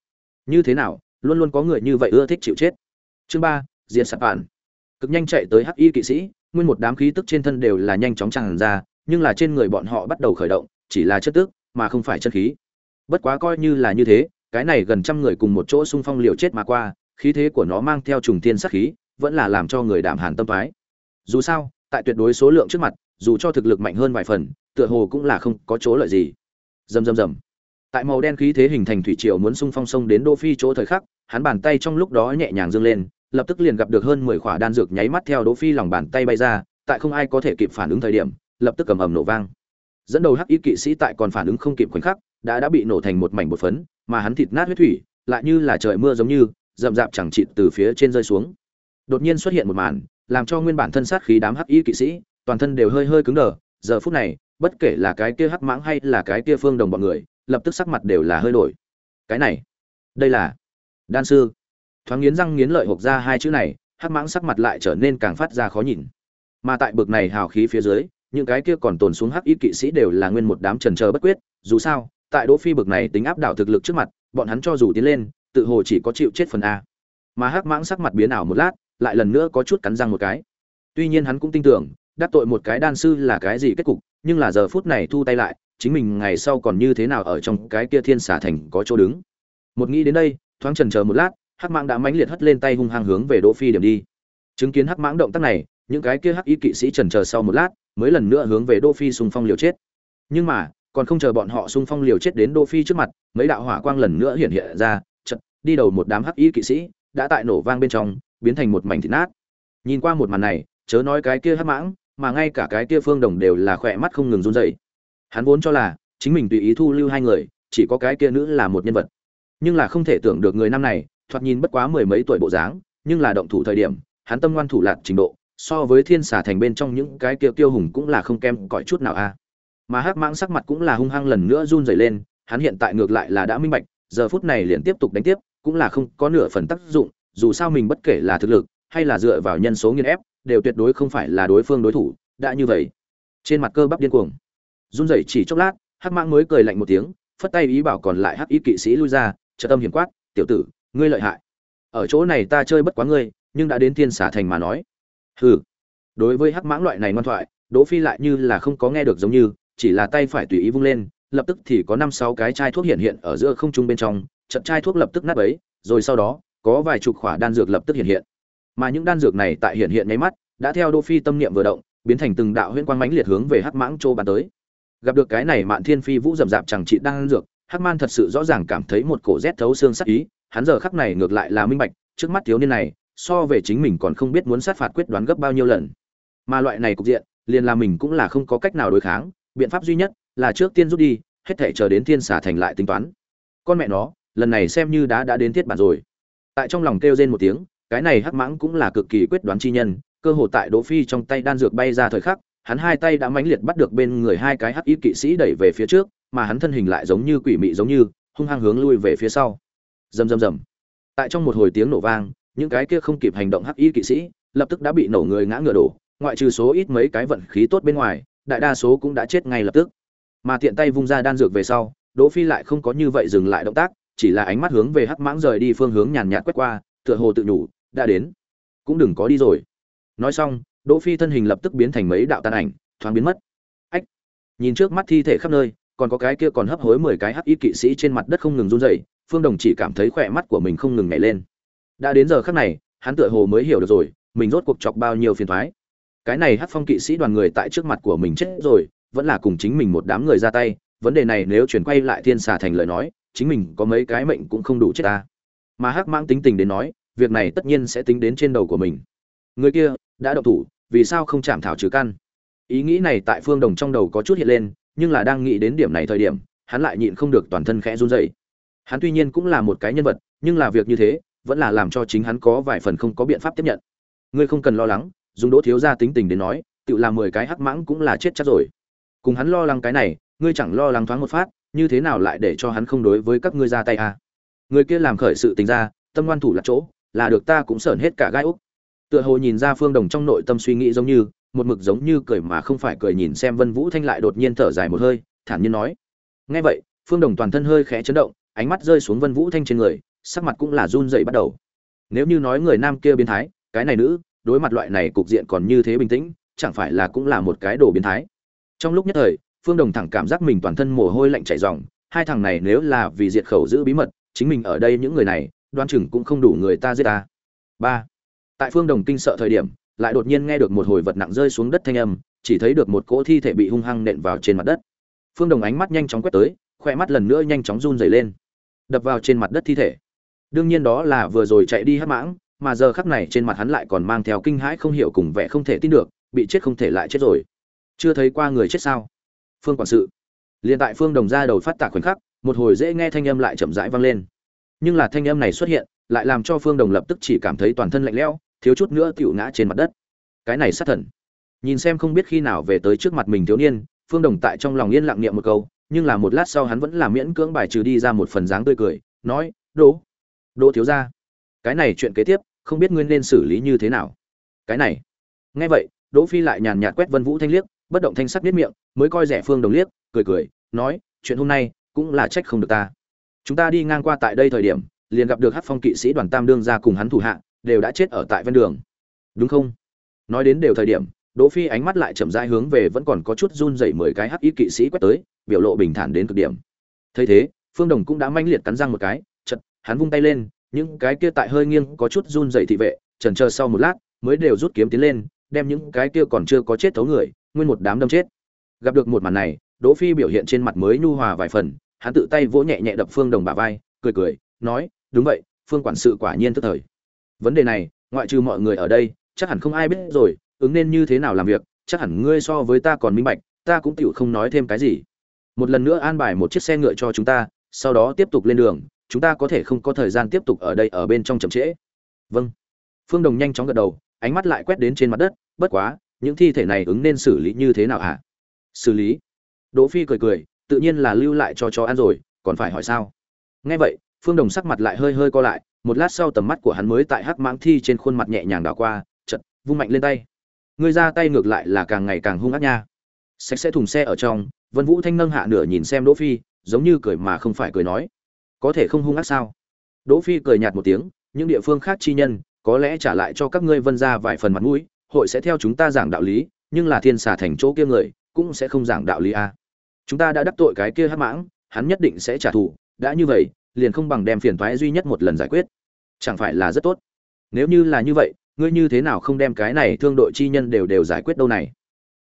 Như thế nào, luôn luôn có người như vậy ưa thích chịu chết? Chương ba diện sạp bản. Cực nhanh chạy tới hắc y kỵ sĩ, nguyên một đám khí tức trên thân đều là nhanh chóng tràn ra, nhưng là trên người bọn họ bắt đầu khởi động, chỉ là chất tức, mà không phải chân khí. Bất quá coi như là như thế, cái này gần trăm người cùng một chỗ xung phong liều chết mà qua, khí thế của nó mang theo trùng thiên sát khí vẫn là làm cho người đảm hàn tâm thái dù sao, tại tuyệt đối số lượng trước mặt, dù cho thực lực mạnh hơn vài phần, tựa hồ cũng là không có chỗ lợi gì. Rầm rầm rầm. Tại màu đen khí thế hình thành thủy triều muốn xung phong sông đến đô phi chỗ thời khắc, hắn bàn tay trong lúc đó nhẹ nhàng dâng lên, lập tức liền gặp được hơn mười khỏa đan dược nháy mắt theo đỗ phi lòng bàn tay bay ra, tại không ai có thể kịp phản ứng thời điểm, lập tức cầm ầm nổ vang. Dẫn đầu hắc y kỵ sĩ tại còn phản ứng không kịp khoảnh khắc, đã đã bị nổ thành một mảnh bột phấn, mà hắn thịt nát huyết thủy, lại như là trời mưa giống như, rậm rạp chẳng chịt từ phía trên rơi xuống đột nhiên xuất hiện một màn, làm cho nguyên bản thân sát khí đám hắc y kỵ sĩ, toàn thân đều hơi hơi cứng đờ, giờ phút này, bất kể là cái kia hắc mãng hay là cái kia phương đồng bọn người, lập tức sắc mặt đều là hơi đổi. Cái này, đây là đan sư. Thoáng nghiến răng nghiến lợi hộp ra hai chữ này, hắc mãng sắc mặt lại trở nên càng phát ra khó nhìn. Mà tại bực này hào khí phía dưới, những cái kia còn tồn xuống hắc y kỵ sĩ đều là nguyên một đám trần chờ bất quyết, dù sao, tại đỗ phi bực này tính áp đảo thực lực trước mặt, bọn hắn cho dù tiến lên, tự hồ chỉ có chịu chết phần a. Mà hắc mãng sắc mặt biến ảo một lát lại lần nữa có chút cắn răng một cái. Tuy nhiên hắn cũng tin tưởng, đắc tội một cái đan sư là cái gì kết cục, nhưng là giờ phút này thu tay lại, chính mình ngày sau còn như thế nào ở trong cái kia thiên xả thành có chỗ đứng. Một nghĩ đến đây, thoáng chần chờ một lát, hắc mãng đã mãnh liệt hất lên tay hung hăng hướng về đỗ phi điểm đi. Chứng kiến hắc mãng động tác này, những cái kia hắc y kỵ sĩ chần chờ sau một lát, mới lần nữa hướng về đỗ phi xung phong liều chết. Nhưng mà, còn không chờ bọn họ xung phong liều chết đến đỗ phi trước mặt, mấy đạo hỏa quang lần nữa hiện hiện ra chật đi đầu một đám hắc y kỵ sĩ, đã tại nổ vang bên trong biến thành một mảnh thịt nát. Nhìn qua một màn này, chớ nói cái kia hắc mãng, mà ngay cả cái kia phương đồng đều là khỏe mắt không ngừng run rẩy. Hắn vốn cho là, chính mình tùy ý thu lưu hai người, chỉ có cái kia nữ là một nhân vật. Nhưng là không thể tưởng được người năm này, thoạt nhìn bất quá mười mấy tuổi bộ dáng, nhưng là động thủ thời điểm, hắn tâm ngoan thủ lạt trình độ, so với thiên xà thành bên trong những cái kia tiêu hùng cũng là không kém cỏi chút nào a. Mà hắc mãng sắc mặt cũng là hung hăng lần nữa run rẩy lên, hắn hiện tại ngược lại là đã minh bạch, giờ phút này liền tiếp tục đánh tiếp, cũng là không có nửa phần tác dụng dù sao mình bất kể là thực lực, hay là dựa vào nhân số nghiên ép, đều tuyệt đối không phải là đối phương đối thủ, đã như vậy. Trên mặt cơ bắp điên cuồng. Run rẩy chỉ chốc lát, hắc mãng mới cười lạnh một tiếng, phất tay ý bảo còn lại hắc ý kỵ sĩ lui ra trợ tâm hiểm quát, tiểu tử, ngươi lợi hại. Ở chỗ này ta chơi bất quá ngươi, nhưng đã đến thiên xả thành mà nói. Hừ. Đối với hắc mãng loại này ngoan thoại, đỗ phi lại như là không có nghe được giống như, chỉ là tay phải tùy ý vung lên, lập tức thì có năm sáu cái chai thuốc hiện hiện ở giữa không trung bên trong trận chai thuốc lập tức nát bấy, rồi sau đó có vài chục khỏa đan dược lập tức hiện hiện. Mà những đan dược này tại hiện hiện nháy mắt, đã theo Đô phi tâm niệm vừa động, biến thành từng đạo huyễn quang mãnh liệt hướng về hắc mãng Châu bắn tới. Gặp được cái này mạn thiên phi vũ rậm rạp chẳng trị đan dược, hắc man thật sự rõ ràng cảm thấy một cổ rét thấu xương sắc ý, hắn giờ khắc này ngược lại là minh bạch, trước mắt thiếu niên này, so về chính mình còn không biết muốn sát phạt quyết đoán gấp bao nhiêu lần. Mà loại này cục diện, liền là mình cũng là không có cách nào đối kháng, biện pháp duy nhất là trước tiên rút đi, hết thể chờ đến thiên xả thành lại tính toán. Con mẹ nó, lần này xem như đã đã đến thiết bản rồi tại trong lòng kêu rên một tiếng, cái này hắc mãng cũng là cực kỳ quyết đoán chi nhân, cơ hội tại đỗ phi trong tay đan dược bay ra thời khắc, hắn hai tay đã mãnh liệt bắt được bên người hai cái hắc y kỵ sĩ đẩy về phía trước, mà hắn thân hình lại giống như quỷ mị giống như, hung hăng hướng lui về phía sau. Rầm rầm rầm. Tại trong một hồi tiếng nổ vang, những cái kia không kịp hành động hắc y kỵ sĩ, lập tức đã bị nổ người ngã ngựa đổ, ngoại trừ số ít mấy cái vận khí tốt bên ngoài, đại đa số cũng đã chết ngay lập tức. Mà tiện tay vung ra đan dược về sau, đỗ phi lại không có như vậy dừng lại động tác chỉ là ánh mắt hướng về hắc mãng rời đi phương hướng nhàn nhạt quét qua, tựa hồ tự nhủ, đã đến, cũng đừng có đi rồi. Nói xong, đỗ phi thân hình lập tức biến thành mấy đạo tàn ảnh, thoáng biến mất. Ách, nhìn trước mắt thi thể khắp nơi, còn có cái kia còn hấp hối mười cái hắc y kỵ sĩ trên mặt đất không ngừng run rẩy, phương đồng chỉ cảm thấy khỏe mắt của mình không ngừng nhảy lên. Đã đến giờ khắc này, hắn tựa hồ mới hiểu được rồi, mình rốt cuộc chọc bao nhiêu phiền toái. Cái này hắc phong kỵ sĩ đoàn người tại trước mặt của mình chết rồi, vẫn là cùng chính mình một đám người ra tay, vấn đề này nếu chuyển quay lại thiên xà thành lời nói chính mình có mấy cái mệnh cũng không đủ chết ta. Mà hắc mãng tính tình đến nói, việc này tất nhiên sẽ tính đến trên đầu của mình. Người kia, đã độc thủ, vì sao không chạm thảo trừ căn? Ý nghĩ này tại phương đồng trong đầu có chút hiện lên, nhưng là đang nghĩ đến điểm này thời điểm, hắn lại nhịn không được toàn thân khẽ run rẩy. Hắn tuy nhiên cũng là một cái nhân vật, nhưng là việc như thế, vẫn là làm cho chính hắn có vài phần không có biện pháp tiếp nhận. Ngươi không cần lo lắng, dùng đỗ thiếu gia tính tình đến nói, tự làm mười cái hắc mãng cũng là chết chắc rồi. Cùng hắn lo lắng cái này, ngươi chẳng lo lắng thoáng một phát như thế nào lại để cho hắn không đối với các ngươi ra tay à? người kia làm khởi sự tình ra, tâm ngoan thủ là chỗ, là được ta cũng sởn hết cả gai úc. Tựa hồ nhìn ra phương đồng trong nội tâm suy nghĩ giống như, một mực giống như cười mà không phải cười nhìn xem vân vũ thanh lại đột nhiên thở dài một hơi, thản nhiên nói. Nghe vậy, phương đồng toàn thân hơi khẽ chấn động, ánh mắt rơi xuống vân vũ thanh trên người, sắc mặt cũng là run dậy bắt đầu. Nếu như nói người nam kia biến thái, cái này nữ, đối mặt loại này cục diện còn như thế bình tĩnh, chẳng phải là cũng là một cái đồ biến thái. Trong lúc nhất thời phương đồng thẳng cảm giác mình toàn thân mồ hôi lạnh chảy ròng, hai thằng này nếu là vì diệt khẩu giữ bí mật, chính mình ở đây những người này, đoan chừng cũng không đủ người ta giết ta. Ba, tại phương đồng kinh sợ thời điểm, lại đột nhiên nghe được một hồi vật nặng rơi xuống đất thanh âm, chỉ thấy được một cỗ thi thể bị hung hăng nện vào trên mặt đất. Phương đồng ánh mắt nhanh chóng quét tới khoe mắt lần nữa nhanh chóng run dày lên. Đập vào trên mặt đất thi thể. Đương nhiên đó là vừa rồi chạy đi hắc mãng, mà giờ khắc này trên mặt hắn lại còn mang theo kinh hãi không hiểu cùng vẻ không thể tin được, bị chết không thể lại chết rồi. Chưa thấy qua người chết sao? Phương quản sự. Liền tại phương đồng ra đầu phát tạc khoảnh khắc, một hồi dễ nghe thanh âm lại chậm rãi vang lên. Nhưng là thanh âm này xuất hiện, lại làm cho phương đồng lập tức chỉ cảm thấy toàn thân lạnh lẽo, thiếu chút nữa tựu ngã trên mặt đất. Cái này sát thần. Nhìn xem không biết khi nào về tới trước mặt mình thiếu niên, phương đồng tại trong lòng yên lặng niệm một câu, nhưng là một lát sau hắn vẫn là miễn cưỡng bài trừ đi ra một phần dáng tươi cười, nói, đỗ đỗ thiếu ra cái này chuyện kế tiếp, không biết nguyên nên xử lý như thế nào? Cái này. Nghe vậy, đỗ phi lại nhàn nhạt quét vân vũ thanh liếc bất động thanh sắc biết miệng, mới coi rẻ phương đồng liếc, cười cười, nói, chuyện hôm nay cũng là trách không được ta. Chúng ta đi ngang qua tại đây thời điểm, liền gặp được hát phong kỵ sĩ đoàn tam đương ra cùng hắn thủ hạ, đều đã chết ở tại ven đường. Đúng không? Nói đến đều thời điểm, đỗ phi ánh mắt lại chậm rãi hướng về vẫn còn có chút run rẩy mười cái hắc y kỵ sĩ quét tới, biểu lộ bình thản đến cực điểm. Thấy thế, phương đồng cũng đã manh liệt cắn răng một cái chật hắn vung tay lên, những cái kia tại hơi nghiêng có chút run rẩy thị vệ, chần chờ sau một lát, mới đều rút kiếm tiến lên, đem những cái kia còn chưa có chết thấu người nguyên một đám đâm chết. Gặp được một màn này, đỗ phi biểu hiện trên mặt mới nhu hòa vài phần, hắn tự tay vỗ nhẹ nhẹ đập phương đồng bả vai, cười cười, nói, đúng vậy, phương quản sự quả nhiên tức thời. Vấn đề này, ngoại trừ mọi người ở đây, chắc hẳn không ai biết rồi, ứng nên như thế nào làm việc, chắc hẳn ngươi so với ta còn minh bạch, ta cũng tiểu không nói thêm cái gì. Một lần nữa an bài một chiếc xe ngựa cho chúng ta, sau đó tiếp tục lên đường, chúng ta có thể không có thời gian tiếp tục ở đây ở bên trong chậm trễ. Vâng. Phương đồng nhanh chóng gật đầu, ánh mắt lại quét đến trên mặt đất, bất quá những thi thể này ứng nên xử lý như thế nào hả? Xử lý? Đỗ phi cười cười, tự nhiên là lưu lại cho chó ăn rồi, còn phải hỏi sao? Nghe vậy, phương đồng sắc mặt lại hơi hơi co lại, một lát sau tầm mắt của hắn mới tại hắc mãng thi trên khuôn mặt nhẹ nhàng đảo qua chật vung mạnh lên tay. Ngươi ra tay ngược lại là càng ngày càng hung ác nha. Sạch sẽ thùng xe ở trong, vân vũ thanh nâng hạ nửa nhìn xem đỗ phi, giống như cười mà không phải cười nói. Có thể không hung ác sao? Đỗ phi cười nhạt một tiếng, những địa phương khác chi nhân, có lẽ trả lại cho các ngươi vân ra vài phần mặt mũi hội sẽ theo chúng ta giảng đạo lý, nhưng là thiên xà thành chỗ kia người cũng sẽ không giảng đạo lý a. Chúng ta đã đắc tội cái kia hắc mãng, hắn nhất định sẽ trả thù, đã như vậy, liền không bằng đem phiền thoái duy nhất một lần giải quyết. Chẳng phải là rất tốt? Nếu như là như vậy, ngươi như thế nào không đem cái này thương đội chi nhân đều đều giải quyết đâu này?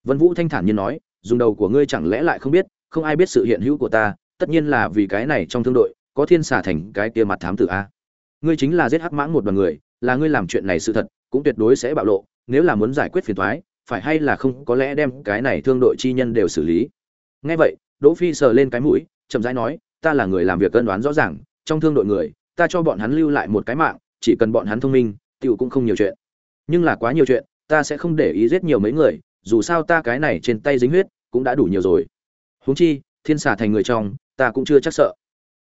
Vân vũ thanh thản nhiên nói, dùng đầu của ngươi chẳng lẽ lại không biết, không ai biết sự hiện hữu của ta, tất nhiên là vì cái này trong thương đội, có thiên xà thành cái kia mặt thám tử a. Ngươi chính là giết hắc mãng một đoàn người, là ngươi làm chuyện này sự thật, cũng tuyệt đối sẽ bạo lộ nếu là muốn giải quyết phiền toái phải hay là không có lẽ đem cái này thương đội chi nhân đều xử lý. Nghe vậy, đỗ phi sờ lên cái mũi, chậm rãi nói, ta là người làm việc cân đoán rõ ràng, trong thương đội người, ta cho bọn hắn lưu lại một cái mạng, chỉ cần bọn hắn thông minh, tiểu cũng không nhiều chuyện. Nhưng là quá nhiều chuyện, ta sẽ không để ý giết nhiều mấy người, dù sao ta cái này trên tay dính huyết, cũng đã đủ nhiều rồi. Huống chi, thiên xà thành người trong, ta cũng chưa chắc sợ.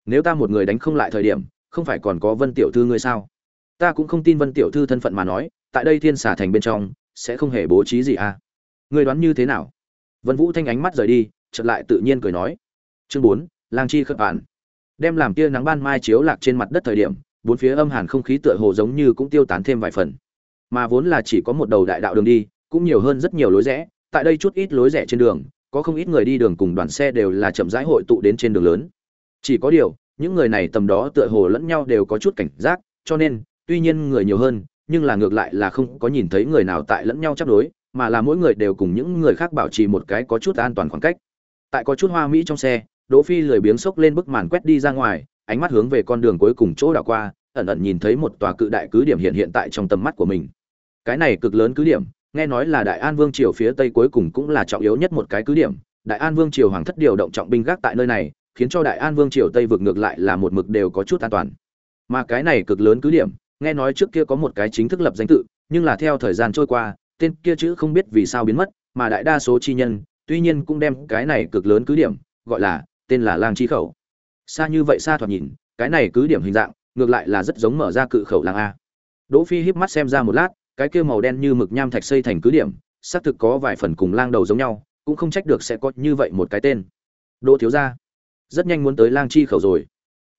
Nếu ta một người đánh không lại thời điểm, không phải còn có vân tiểu thư ngươi sao? Ta cũng không tin vân tiểu thư thân phận mà nói tại đây thiên xà thành bên trong, sẽ không hề bố trí gì à? Ngươi đoán như thế nào? Vân vũ thanh ánh mắt rời đi, chợt lại tự nhiên cười nói. Chương bốn, lang chi khất bản đem làm tia nắng ban mai chiếu lạc trên mặt đất thời điểm, bốn phía âm hàn không khí tựa hồ giống như cũng tiêu tán thêm vài phần. Mà vốn là chỉ có một đầu đại đạo đường đi, cũng nhiều hơn rất nhiều lối rẽ, tại đây chút ít lối rẽ trên đường, có không ít người đi đường cùng đoàn xe đều là chậm rãi hội tụ đến trên đường lớn. Chỉ có điều, những người này tầm đó tựa hồ lẫn nhau đều có chút cảnh giác, cho nên, tuy nhiên người nhiều hơn nhưng là ngược lại là không có nhìn thấy người nào tại lẫn nhau chấp đối, mà là mỗi người đều cùng những người khác bảo trì một cái có chút an toàn khoảng cách. Tại có chút hoa mỹ trong xe, đỗ phi lười biếng xốc lên bức màn quét đi ra ngoài, ánh mắt hướng về con đường cuối cùng chỗ đảo qua, ẩn ẩn nhìn thấy một tòa cự đại cứ điểm hiện hiện tại trong tầm mắt của mình. Cái này cực lớn cứ điểm, nghe nói là đại an vương triều phía tây cuối cùng cũng là trọng yếu nhất một cái cứ điểm. Đại an vương triều hoàng thất điều động trọng binh gác tại nơi này, khiến cho đại an vương triều tây vực ngược lại là một mực đều có chút an toàn. Mà cái này cực lớn cứ điểm nghe nói trước kia có một cái chính thức lập danh tự, nhưng là theo thời gian trôi qua, tên kia chữ không biết vì sao biến mất, mà đại đa số chi nhân, tuy nhiên cũng đem cái này cực lớn cứ điểm, gọi là, tên là lang chi khẩu. Xa như vậy xa thoạt nhìn, cái này cứ điểm hình dạng, ngược lại là rất giống mở ra cự khẩu lang a. Đỗ phi híp mắt xem ra một lát, cái kia màu đen như mực nham thạch xây thành cứ điểm, xác thực có vài phần cùng lang đầu giống nhau, cũng không trách được sẽ có như vậy một cái tên. Đỗ thiếu gia, rất nhanh muốn tới lang chi khẩu rồi.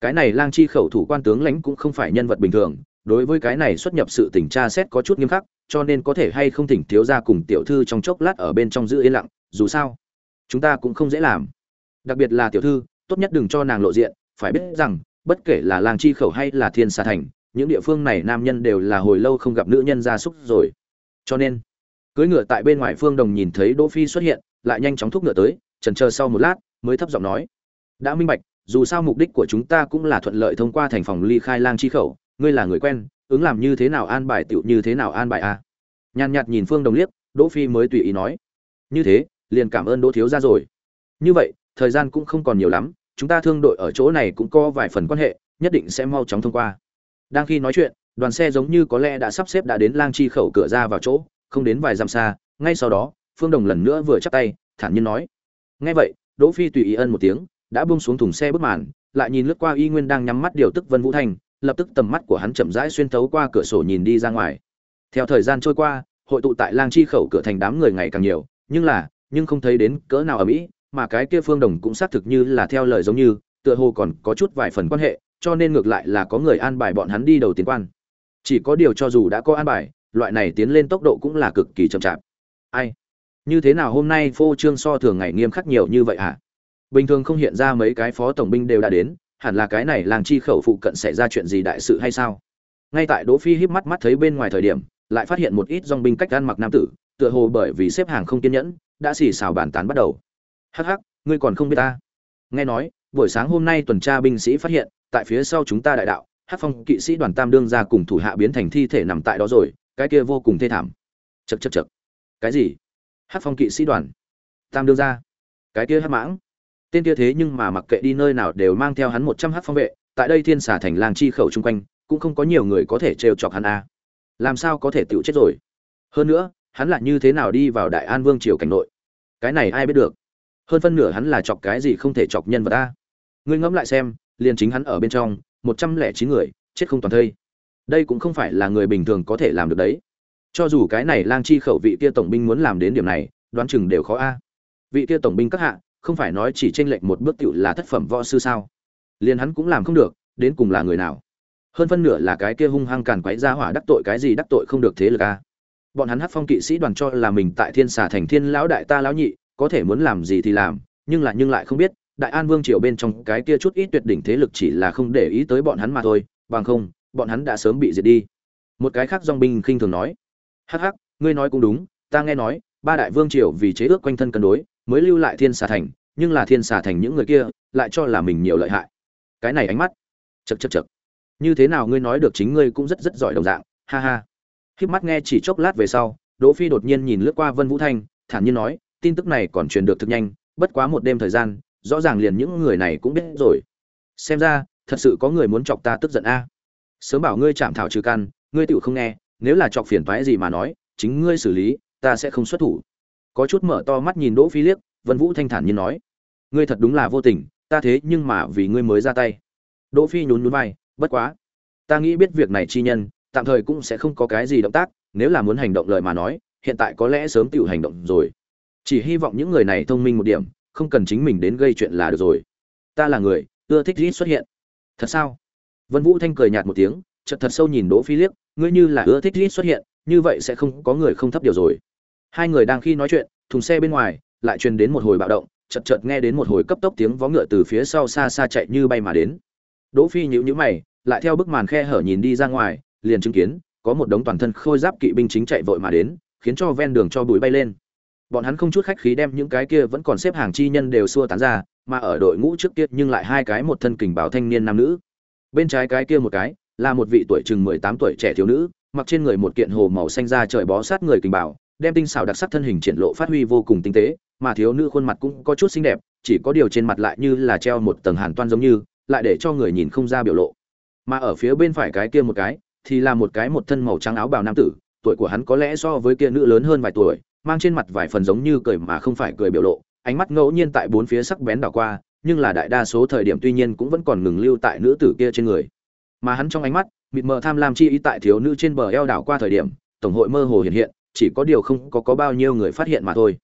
Cái này lang chi khẩu thủ quan tướng lãnh cũng không phải nhân vật bình thường đối với cái này xuất nhập sự tình tra xét có chút nghiêm khắc, cho nên có thể hay không thỉnh thiếu gia cùng tiểu thư trong chốc lát ở bên trong giữ yên lặng, dù sao, chúng ta cũng không dễ làm. Đặc biệt là tiểu thư, tốt nhất đừng cho nàng lộ diện, phải biết rằng, bất kể là lang chi khẩu hay là thiên xà thành, những địa phương này nam nhân đều là hồi lâu không gặp nữ nhân gia súc rồi. Cho nên cưỡi ngựa tại bên ngoài phương đồng nhìn thấy đỗ phi xuất hiện, lại nhanh chóng thúc ngựa tới, chần chờ sau một lát, mới thấp giọng nói, đã minh bạch, dù sao mục đích của chúng ta cũng là thuận lợi thông qua thành phòng ly khai lang chi khẩu ngươi là người quen, ứng làm như thế nào an bài tựu như thế nào an bài a à? nhàn nhạt nhìn phương đồng liếc, đỗ phi mới tùy ý nói. Như thế, liền cảm ơn đỗ thiếu gia rồi. Như vậy, thời gian cũng không còn nhiều lắm, chúng ta thương đội ở chỗ này cũng có vài phần quan hệ, nhất định sẽ mau chóng thông qua. Đang khi nói chuyện, đoàn xe giống như có lẽ đã sắp xếp đã đến lang chi khẩu cửa ra vào chỗ, không đến vài dặm xa, ngay sau đó, phương đồng lần nữa vừa chắp tay, thản nhiên nói. Nghe vậy, đỗ phi tùy ý ân một tiếng, đã buông xuống thùng xe bước màn, lại nhìn lướt qua y nguyên đang nhắm mắt điều tức vân vũ thanh lập tức tầm mắt của hắn chậm rãi xuyên thấu qua cửa sổ nhìn đi ra ngoài. Theo thời gian trôi qua, hội tụ tại lang chi khẩu cửa thành đám người ngày càng nhiều, nhưng là, nhưng không thấy đến cỡ nào ở mỹ mà cái kia phương đồng cũng xác thực như là theo lời giống như, tựa hồ còn có chút vài phần quan hệ, cho nên ngược lại là có người an bài bọn hắn đi đầu tiến quan. Chỉ có điều cho dù đã có an bài, loại này tiến lên tốc độ cũng là cực kỳ chậm chạp. Ai? Như thế nào hôm nay phô trương so thường ngày nghiêm khắc nhiều như vậy hả? Bình thường không hiện ra mấy cái phó tổng binh đều đã đến hẳn là cái này làng chi khẩu phụ cận xảy ra chuyện gì đại sự hay sao? Ngay tại đỗ phi híp mắt mắt thấy bên ngoài thời điểm, lại phát hiện một ít dòng binh cách gan mặc nam tử, tựa hồ bởi vì xếp hàng không kiên nhẫn, đã xì xào bàn tán bắt đầu. Hắc hắc, ngươi còn không biết ta? Nghe nói, buổi sáng hôm nay tuần tra binh sĩ phát hiện, tại phía sau chúng ta đại đạo, hắc phong kỵ sĩ đoàn tam đương ra cùng thủ hạ biến thành thi thể nằm tại đó rồi, cái kia vô cùng thê thảm. Chật chật chật cái gì? Hắc phong kỵ sĩ đoàn. Tam đương ra cái kia hắc mãng tên kia thế nhưng mà mặc kệ đi nơi nào đều mang theo hắn một trăm hát phong vệ, tại đây thiên xà thành làng chi khẩu chung quanh, cũng không có nhiều người có thể trêu chọc hắn a. À. làm sao có thể tựu chết rồi? Hơn nữa, hắn là như thế nào đi vào đại an vương triều cảnh nội? Cái này ai biết được? Hơn phân nửa hắn là chọc cái gì không thể chọc nhân vật ta ngươi ngẫm lại xem, liền chính hắn ở bên trong, một trăm lẻ chín người, chết không toàn thây. Đây cũng không phải là người bình thường có thể làm được đấy. Cho dù cái này lang chi khẩu vị kia tổng binh muốn làm đến điểm này, đoán chừng đều khó a. Vị kia tổng binh các hạ không phải nói chỉ tranh lệch một bước tiểu là thất phẩm võ sư sao? Liền hắn cũng làm không được, đến cùng là người nào? Hơn phân nửa là cái kia hung hăng càn quấy ra hỏa đắc tội cái gì đắc tội không được thế lực a bọn hắn Hắc phong kỵ sĩ đoàn cho là mình tại thiên xà thành thiên lão đại ta lão nhị, có thể muốn làm gì thì làm, nhưng là nhưng lại không biết, đại an vương triều bên trong cái kia chút ít tuyệt đỉnh thế lực chỉ là không để ý tới bọn hắn mà thôi, bằng không, bọn hắn đã sớm bị diệt đi. Một cái khác dong binh khinh thường nói, hắc hắc, ngươi nói cũng đúng, ta nghe nói, ba đại vương triều vì chế ước quanh thân cân đối mới lưu lại thiên xà thành, nhưng là thiên xà thành những người kia lại cho là mình nhiều lợi hại. Cái này ánh mắt. Chật chật chật như thế nào ngươi nói được chính ngươi cũng rất rất giỏi đồng dạng, ha ha. Khiếp mắt nghe chỉ chốc lát về sau, đỗ phi đột nhiên nhìn lướt qua vân vũ thanh, thản nhiên nói, tin tức này còn truyền được thực nhanh, bất quá một đêm thời gian, rõ ràng liền những người này cũng biết rồi. Xem ra, thật sự có người muốn chọc ta tức giận a. Sớm bảo ngươi chạm thảo trừ căn, ngươi tựu không nghe, nếu là chọc phiền toái gì mà nói, chính ngươi xử lý, ta sẽ không xuất thủ có chút mở to mắt nhìn đỗ phi liếc vân vũ thanh thản nhiên nói, ngươi thật đúng là vô tình, ta thế nhưng mà vì ngươi mới ra tay. Đỗ phi nhún nhún vai, bất quá, ta nghĩ biết việc này chi nhân, tạm thời cũng sẽ không có cái gì động tác, nếu là muốn hành động lời mà nói, hiện tại có lẽ sớm tự hành động rồi. Chỉ hy vọng những người này thông minh một điểm, không cần chính mình đến gây chuyện là được rồi. Ta là người, ưa thích rít xuất hiện. Thật sao? Vân vũ thanh cười nhạt một tiếng, chợt thật sâu nhìn đỗ phi liếc ngươi như là ưa thích rít xuất hiện, như vậy sẽ không có người không thấp điều rồi hai người đang khi nói chuyện, thùng xe bên ngoài lại truyền đến một hồi bạo động chật chật nghe đến một hồi cấp tốc tiếng vó ngựa từ phía sau xa xa chạy như bay mà đến. Đỗ phi nhíu nhíu mày, lại theo bức màn khe hở nhìn đi ra ngoài, liền chứng kiến, có một đống toàn thân khôi giáp kỵ binh chính chạy vội mà đến, khiến cho ven đường cho bụi bay lên. Bọn hắn không chút khách khí đem những cái kia vẫn còn xếp hàng chi nhân đều xua tán ra, mà ở đội ngũ trước kia nhưng lại hai cái một thân kình bảo thanh niên nam nữ. Bên trái cái kia một cái, là một vị tuổi chừng mười tám tuổi trẻ thiếu nữ, mặc trên người một kiện hồ màu xanh da trời bó sát người kình bảo đem tinh xảo đặc sắc thân hình triển lộ phát huy vô cùng tinh tế, mà thiếu nữ khuôn mặt cũng có chút xinh đẹp, chỉ có điều trên mặt lại như là treo một tầng hàn toan giống như, lại để cho người nhìn không ra biểu lộ. Mà ở phía bên phải cái kia một cái, thì là một cái một thân màu trắng áo bào nam tử, tuổi của hắn có lẽ so với kia nữ lớn hơn vài tuổi, mang trên mặt vài phần giống như cười mà không phải cười biểu lộ, ánh mắt ngẫu nhiên tại bốn phía sắc bén đảo qua, nhưng là đại đa số thời điểm tuy nhiên cũng vẫn còn ngừng lưu tại nữ tử kia trên người. Mà hắn trong ánh mắt, mịt mờ tham lam chi ý tại thiếu nữ trên bờ eo đảo qua thời điểm, tổng hội mơ hồ hiện hiện chỉ có điều không có có bao nhiêu người phát hiện mà thôi.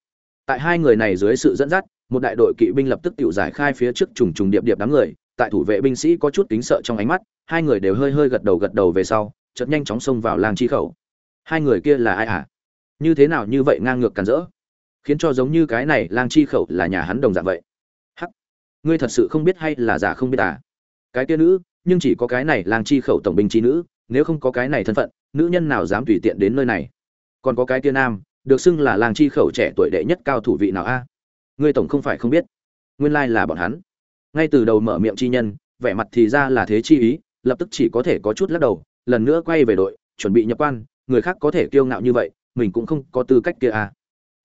Tại hai người này dưới sự dẫn dắt, một đại đội kỵ binh lập tức tự giải khai phía trước trùng trùng điệp điệp đám người, tại thủ vệ binh sĩ có chút kính sợ trong ánh mắt, hai người đều hơi hơi gật đầu gật đầu về sau, chợt nhanh chóng xông vào làng chi khẩu. Hai người kia là ai à như thế nào như vậy ngang ngược càn rỡ? Khiến cho giống như cái này lang chi khẩu là nhà hắn đồng dạng vậy. Hắc! Ngươi thật sự không biết hay là giả không biết à? Cái kia nữ, nhưng chỉ có cái này lang chi khẩu tổng binh chi nữ, nếu không có cái này thân phận, nữ nhân nào dám tùy tiện đến nơi này? Còn có cái tia nam, được xưng là làng chi khẩu trẻ tuổi đệ nhất cao thủ vị nào a? Ngươi tổng không phải không biết. Nguyên lai là bọn hắn. Ngay từ đầu mở miệng chi nhân, vẻ mặt thì ra là thế chi ý, lập tức chỉ có thể có chút lắc đầu, lần nữa quay về đội, chuẩn bị nhập quan, người khác có thể kiêu ngạo như vậy, mình cũng không có tư cách kia à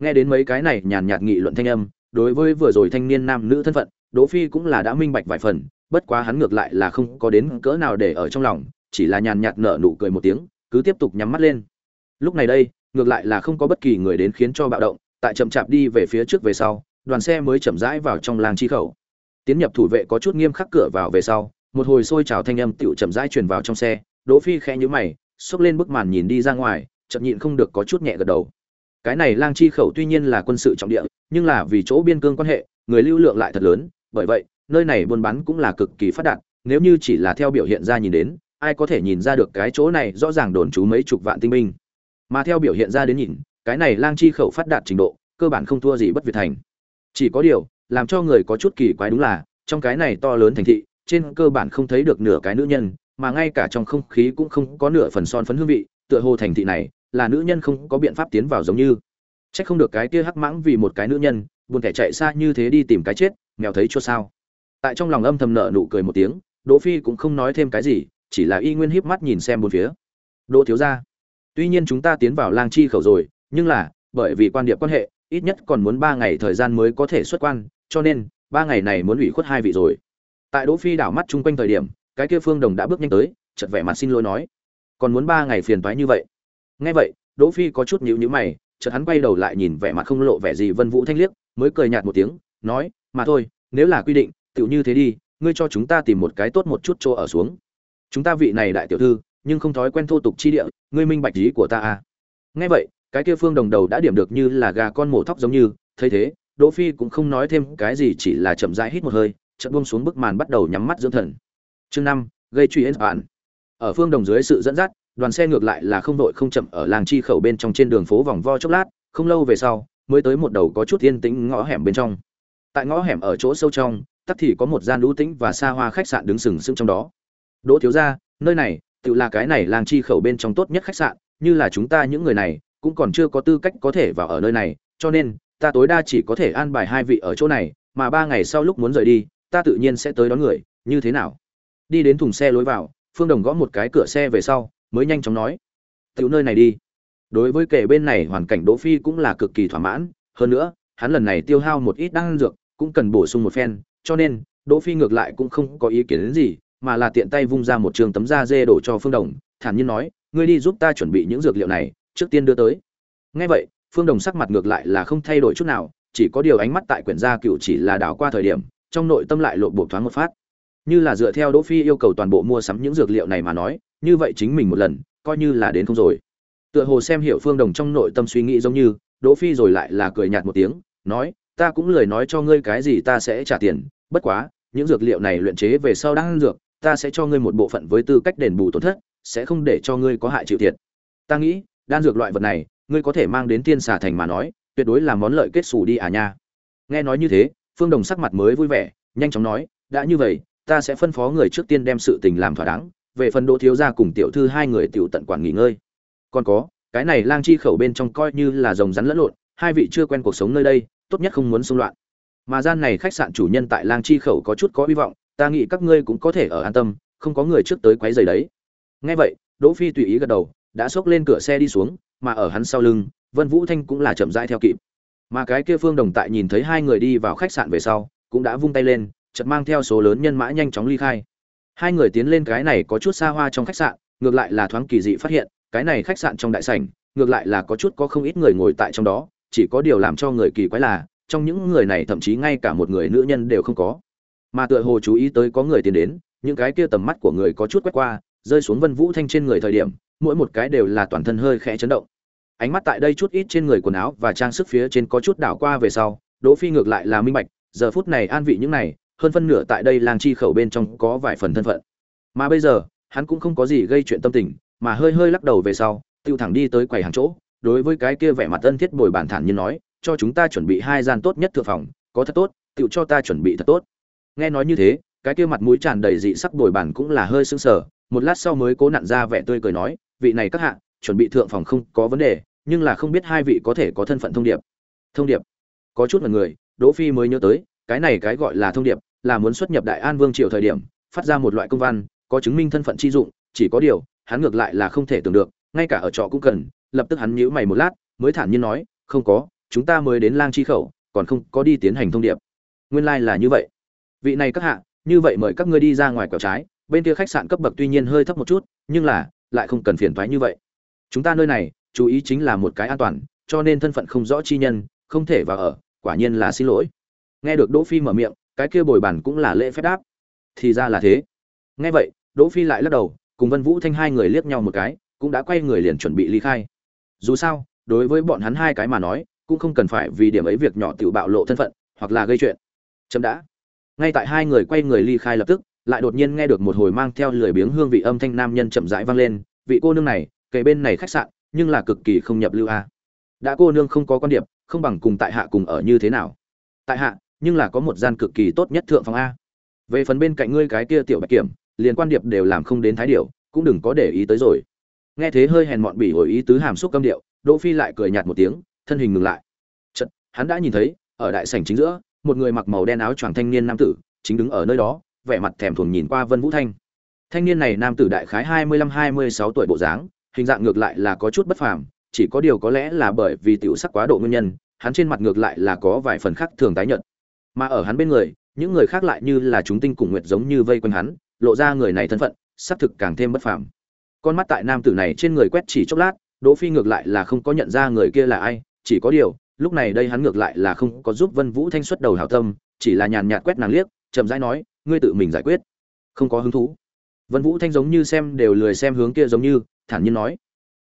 nghe đến mấy cái này nhàn nhạt nghị luận thanh âm, đối với vừa rồi thanh niên nam nữ thân phận, đỗ phi cũng là đã minh bạch vài phần, bất quá hắn ngược lại là không có đến cỡ nào để ở trong lòng, chỉ là nhàn nhạt nở nụ cười một tiếng, cứ tiếp tục nhắm mắt lên. Lúc này đây ngược lại là không có bất kỳ người đến khiến cho bạo động, tại chậm chạp đi về phía trước về sau, đoàn xe mới chậm rãi vào trong làng chi khẩu. Tiến nhập thủ vệ có chút nghiêm khắc cửa vào về sau, một hồi xôi trào thanh âm tựu chậm rãi truyền vào trong xe, đỗ phi khẽ nhíu mày, xốc lên bức màn nhìn đi ra ngoài, chậm nhịn không được có chút nhẹ gật đầu. Cái này lang chi khẩu tuy nhiên là quân sự trọng địa, nhưng là vì chỗ biên cương quan hệ, người lưu lượng lại thật lớn, bởi vậy, nơi này buôn bán cũng là cực kỳ phát đạt, nếu như chỉ là theo biểu hiện ra nhìn đến, ai có thể nhìn ra được cái chỗ này rõ ràng đồn trú mấy chục vạn tinh binh mà theo biểu hiện ra đến nhìn, cái này lang chi khẩu phát đạt trình độ, cơ bản không thua gì bất việt thành. Chỉ có điều, làm cho người có chút kỳ quái đúng là, trong cái này to lớn thành thị, trên cơ bản không thấy được nửa cái nữ nhân, mà ngay cả trong không khí cũng không có nửa phần son phấn hương vị, tựa hồ thành thị này, là nữ nhân không có biện pháp tiến vào giống như. Trách không được cái kia hắc mãng vì một cái nữ nhân, buồn kẻ chạy xa như thế đi tìm cái chết nghèo thấy cho sao. Tại trong lòng âm thầm nợ nụ cười một tiếng, đỗ phi cũng không nói thêm cái gì, chỉ là y nguyên híp mắt nhìn xem bốn phía. Đỗ thiếu gia tuy nhiên chúng ta tiến vào lang chi khẩu rồi, nhưng là, bởi vì quan điểm quan hệ, ít nhất còn muốn ba ngày thời gian mới có thể xuất quan, cho nên, ba ngày này muốn ủy khuất hai vị rồi. Tại đỗ phi đảo mắt chung quanh thời điểm, cái kia phương đồng đã bước nhanh tới, chợt vẻ mặt xin lỗi nói. Còn muốn ba ngày phiền toái như vậy? Nghe vậy, đỗ phi có chút nhíu nhíu mày, chợt hắn quay đầu lại nhìn vẻ mặt không lộ vẻ gì vân vũ thanh liếc, mới cười nhạt một tiếng, nói, mà thôi, nếu là quy định, tựu như thế đi, ngươi cho chúng ta tìm một cái tốt một chút chỗ ở xuống. Chúng ta vị này đại tiểu thư nhưng không thói quen thô tục chi địa, ngươi minh bạch ý của ta à. Nghe vậy, cái kia phương đồng đầu đã điểm được như là gà con mổ thóc giống như, thấy thế, đỗ phi cũng không nói thêm cái gì, chỉ là chậm rãi hít một hơi, chợt buông xuống bức màn bắt đầu nhắm mắt dưỡng thần. Chương năm, gây truy hết bạn. Ở phương đồng dưới sự dẫn dắt, đoàn xe ngược lại là không đội không chậm ở làng chi khẩu bên trong trên đường phố vòng vo chốc lát, không lâu về sau, mới tới một đầu có chút yên tĩnh ngõ hẻm bên trong. Tại ngõ hẻm ở chỗ sâu trong, tắc thì có một gian lũ tĩnh và xa hoa khách sạn đứng sừng sững trong đó. Đỗ thiếu gia, nơi này tự là cái này làng chi khẩu bên trong tốt nhất khách sạn, như là chúng ta những người này, cũng còn chưa có tư cách có thể vào ở nơi này, cho nên, ta tối đa chỉ có thể an bài hai vị ở chỗ này, mà ba ngày sau lúc muốn rời đi, ta tự nhiên sẽ tới đón người, như thế nào? Đi đến thùng xe lối vào, phương đồng gõ một cái cửa xe về sau, mới nhanh chóng nói, tiểu nơi này đi. Đối với kẻ bên này, hoàn cảnh đỗ phi cũng là cực kỳ thỏa mãn, hơn nữa, hắn lần này tiêu hao một ít đan dược, cũng cần bổ sung một phen, cho nên, đỗ phi ngược lại cũng không có ý kiến đến gì mà là tiện tay vung ra một trường tấm da dê đổ cho phương đồng, thản nhiên nói, ngươi đi giúp ta chuẩn bị những dược liệu này, trước tiên đưa tới. Nghe vậy, phương đồng sắc mặt ngược lại là không thay đổi chút nào, chỉ có điều ánh mắt tại quyển gia cựu chỉ là đảo qua thời điểm, trong nội tâm lại lộ bộ thoáng một phát. Như là dựa theo đỗ phi yêu cầu toàn bộ mua sắm những dược liệu này mà nói, như vậy chính mình một lần, coi như là đến không rồi. Tựa hồ xem hiểu phương đồng trong nội tâm suy nghĩ giống như, đỗ phi rồi lại là cười nhạt một tiếng, nói, ta cũng lời nói cho ngươi cái gì ta sẽ trả tiền, bất quá, những dược liệu này luyện chế về sau đang ăn dược ta sẽ cho ngươi một bộ phận với tư cách đền bù tổn thất, sẽ không để cho ngươi có hại chịu thiệt. Ta nghĩ, đan dược loại vật này, ngươi có thể mang đến tiên xà thành mà nói, tuyệt đối là món lợi kết xù đi à nha. Nghe nói như thế, phương đồng sắc mặt mới vui vẻ, nhanh chóng nói, đã như vậy, ta sẽ phân phó người trước tiên đem sự tình làm thỏa đáng, về phần đỗ thiếu gia cùng tiểu thư hai người tiểu tận quản nghỉ ngơi. Còn có, cái này lang chi khẩu bên trong coi như là rồng rắn lẫn lộn, hai vị chưa quen cuộc sống nơi đây, tốt nhất không muốn xung loạn. Mà gian này khách sạn chủ nhân tại lang chi khẩu có chút có hy vọng ta nghĩ các ngươi cũng có thể ở an tâm, không có người trước tới quấy giày đấy. Nghe vậy, đỗ phi tùy ý gật đầu, đã xốc lên cửa xe đi xuống, mà ở hắn sau lưng, vân vũ thanh cũng là chậm rãi theo kịp. Mà cái kia phương đồng tại nhìn thấy hai người đi vào khách sạn về sau, cũng đã vung tay lên, chợt mang theo số lớn nhân mã nhanh chóng ly khai. Hai người tiến lên cái này có chút xa hoa trong khách sạn, ngược lại là thoáng kỳ dị phát hiện, cái này khách sạn trong đại sảnh, ngược lại là có chút có không ít người ngồi tại trong đó, chỉ có điều làm cho người kỳ quái là, trong những người này thậm chí ngay cả một người nữ nhân đều không có mà tựa hồ chú ý tới có người tiến đến, những cái kia tầm mắt của người có chút quét qua, rơi xuống vân vũ thanh trên người thời điểm, mỗi một cái đều là toàn thân hơi khẽ chấn động. Ánh mắt tại đây chút ít trên người quần áo và trang sức phía trên có chút đảo qua về sau, đỗ phi ngược lại là minh bạch, giờ phút này an vị những này, hơn phân nửa tại đây làng chi khẩu bên trong có vài phần thân phận. Mà bây giờ, hắn cũng không có gì gây chuyện tâm tình, mà hơi hơi lắc đầu về sau, tiêu thẳng đi tới quầy hàng chỗ, đối với cái kia vẻ mặt ân thiết bồi bản thản như nói, cho chúng ta chuẩn bị hai gian tốt nhất thượng phòng, có thật tốt, tiêu cho ta chuẩn bị thật tốt nghe nói như thế, cái kia mặt mũi tràn đầy dị sắc bồi bản cũng là hơi sưng sờ. Một lát sau mới cố nặn ra vẻ tươi cười nói, vị này các hạ, chuẩn bị thượng phòng không có vấn đề, nhưng là không biết hai vị có thể có thân phận thông điệp. Thông điệp? Có chút là người, đỗ phi mới nhớ tới, cái này cái gọi là thông điệp, là muốn xuất nhập đại an vương triều thời điểm, phát ra một loại công văn, có chứng minh thân phận chi dụng, chỉ có điều, hắn ngược lại là không thể tưởng được, ngay cả ở trọ cũng cần, lập tức hắn nhíu mày một lát, mới thản nhiên nói, không có, chúng ta mới đến lang chi khẩu, còn không có đi tiến hành thông điệp. Nguyên lai like là như vậy vị này các hạ, như vậy mời các ngươi đi ra ngoài quẹo trái, bên kia khách sạn cấp bậc tuy nhiên hơi thấp một chút, nhưng là, lại không cần phiền thoái như vậy. Chúng ta nơi này, chú ý chính là một cái an toàn, cho nên thân phận không rõ chi nhân, không thể vào ở, quả nhiên là xin lỗi. Nghe được đỗ phi mở miệng, cái kia bồi bàn cũng là lễ phép đáp. Thì ra là thế. Nghe vậy, đỗ phi lại lắc đầu, cùng vân vũ thanh hai người liếc nhau một cái, cũng đã quay người liền chuẩn bị ly khai. Dù sao, đối với bọn hắn hai cái mà nói, cũng không cần phải vì điểm ấy việc nhỏ tiểu bạo lộ thân phận, hoặc là gây chuyện. Chậm đã ngay tại hai người quay người ly khai lập tức, lại đột nhiên nghe được một hồi mang theo lười biếng hương vị âm thanh nam nhân chậm rãi vang lên, vị cô nương này, kể bên này khách sạn, nhưng là cực kỳ không nhập lưu a. Đã cô nương không có quan điểm, không bằng cùng tại hạ cùng ở như thế nào? Tại hạ, nhưng là có một gian cực kỳ tốt nhất thượng phòng a. Về phần bên cạnh ngươi cái kia tiểu bạch kiểm, liền quan điệp đều làm không đến thái điệu cũng đừng có để ý tới rồi. Nghe thế hơi hèn mọn bỉ hồi ý tứ hàm xúc câm điệu, đỗ phi lại cười nhạt một tiếng, thân hình ngừng lại. Chật hắn đã nhìn thấy, ở đại sảnh chính giữa một người mặc màu đen áo choàng thanh niên nam tử, chính đứng ở nơi đó, vẻ mặt thèm thuồng nhìn qua vân vũ thanh. Thanh niên này nam tử đại khái hai mươi lăm, hai mươi sáu tuổi bộ dáng, hình dạng ngược lại là có chút bất phàm, chỉ có điều có lẽ là bởi vì tiểu sắc quá độ nguyên nhân, hắn trên mặt ngược lại là có vài phần khác thường tái nhợt. Mà ở hắn bên người, những người khác lại như là chúng tinh cùng nguyệt giống như vây quanh hắn, lộ ra người này thân phận, xác thực càng thêm bất phàm. Con mắt tại nam tử này trên người quét chỉ chốc lát, đỗ phi ngược lại là không có nhận ra người kia là ai, chỉ có điều lúc này đây hắn ngược lại là không có giúp vân vũ thanh xuất đầu hảo tâm, chỉ là nhàn nhạt quét nàng liếc, chậm rãi nói, ngươi tự mình giải quyết. Không có hứng thú. Vân vũ thanh giống như xem đều lười xem hướng kia giống như, thản nhiên nói.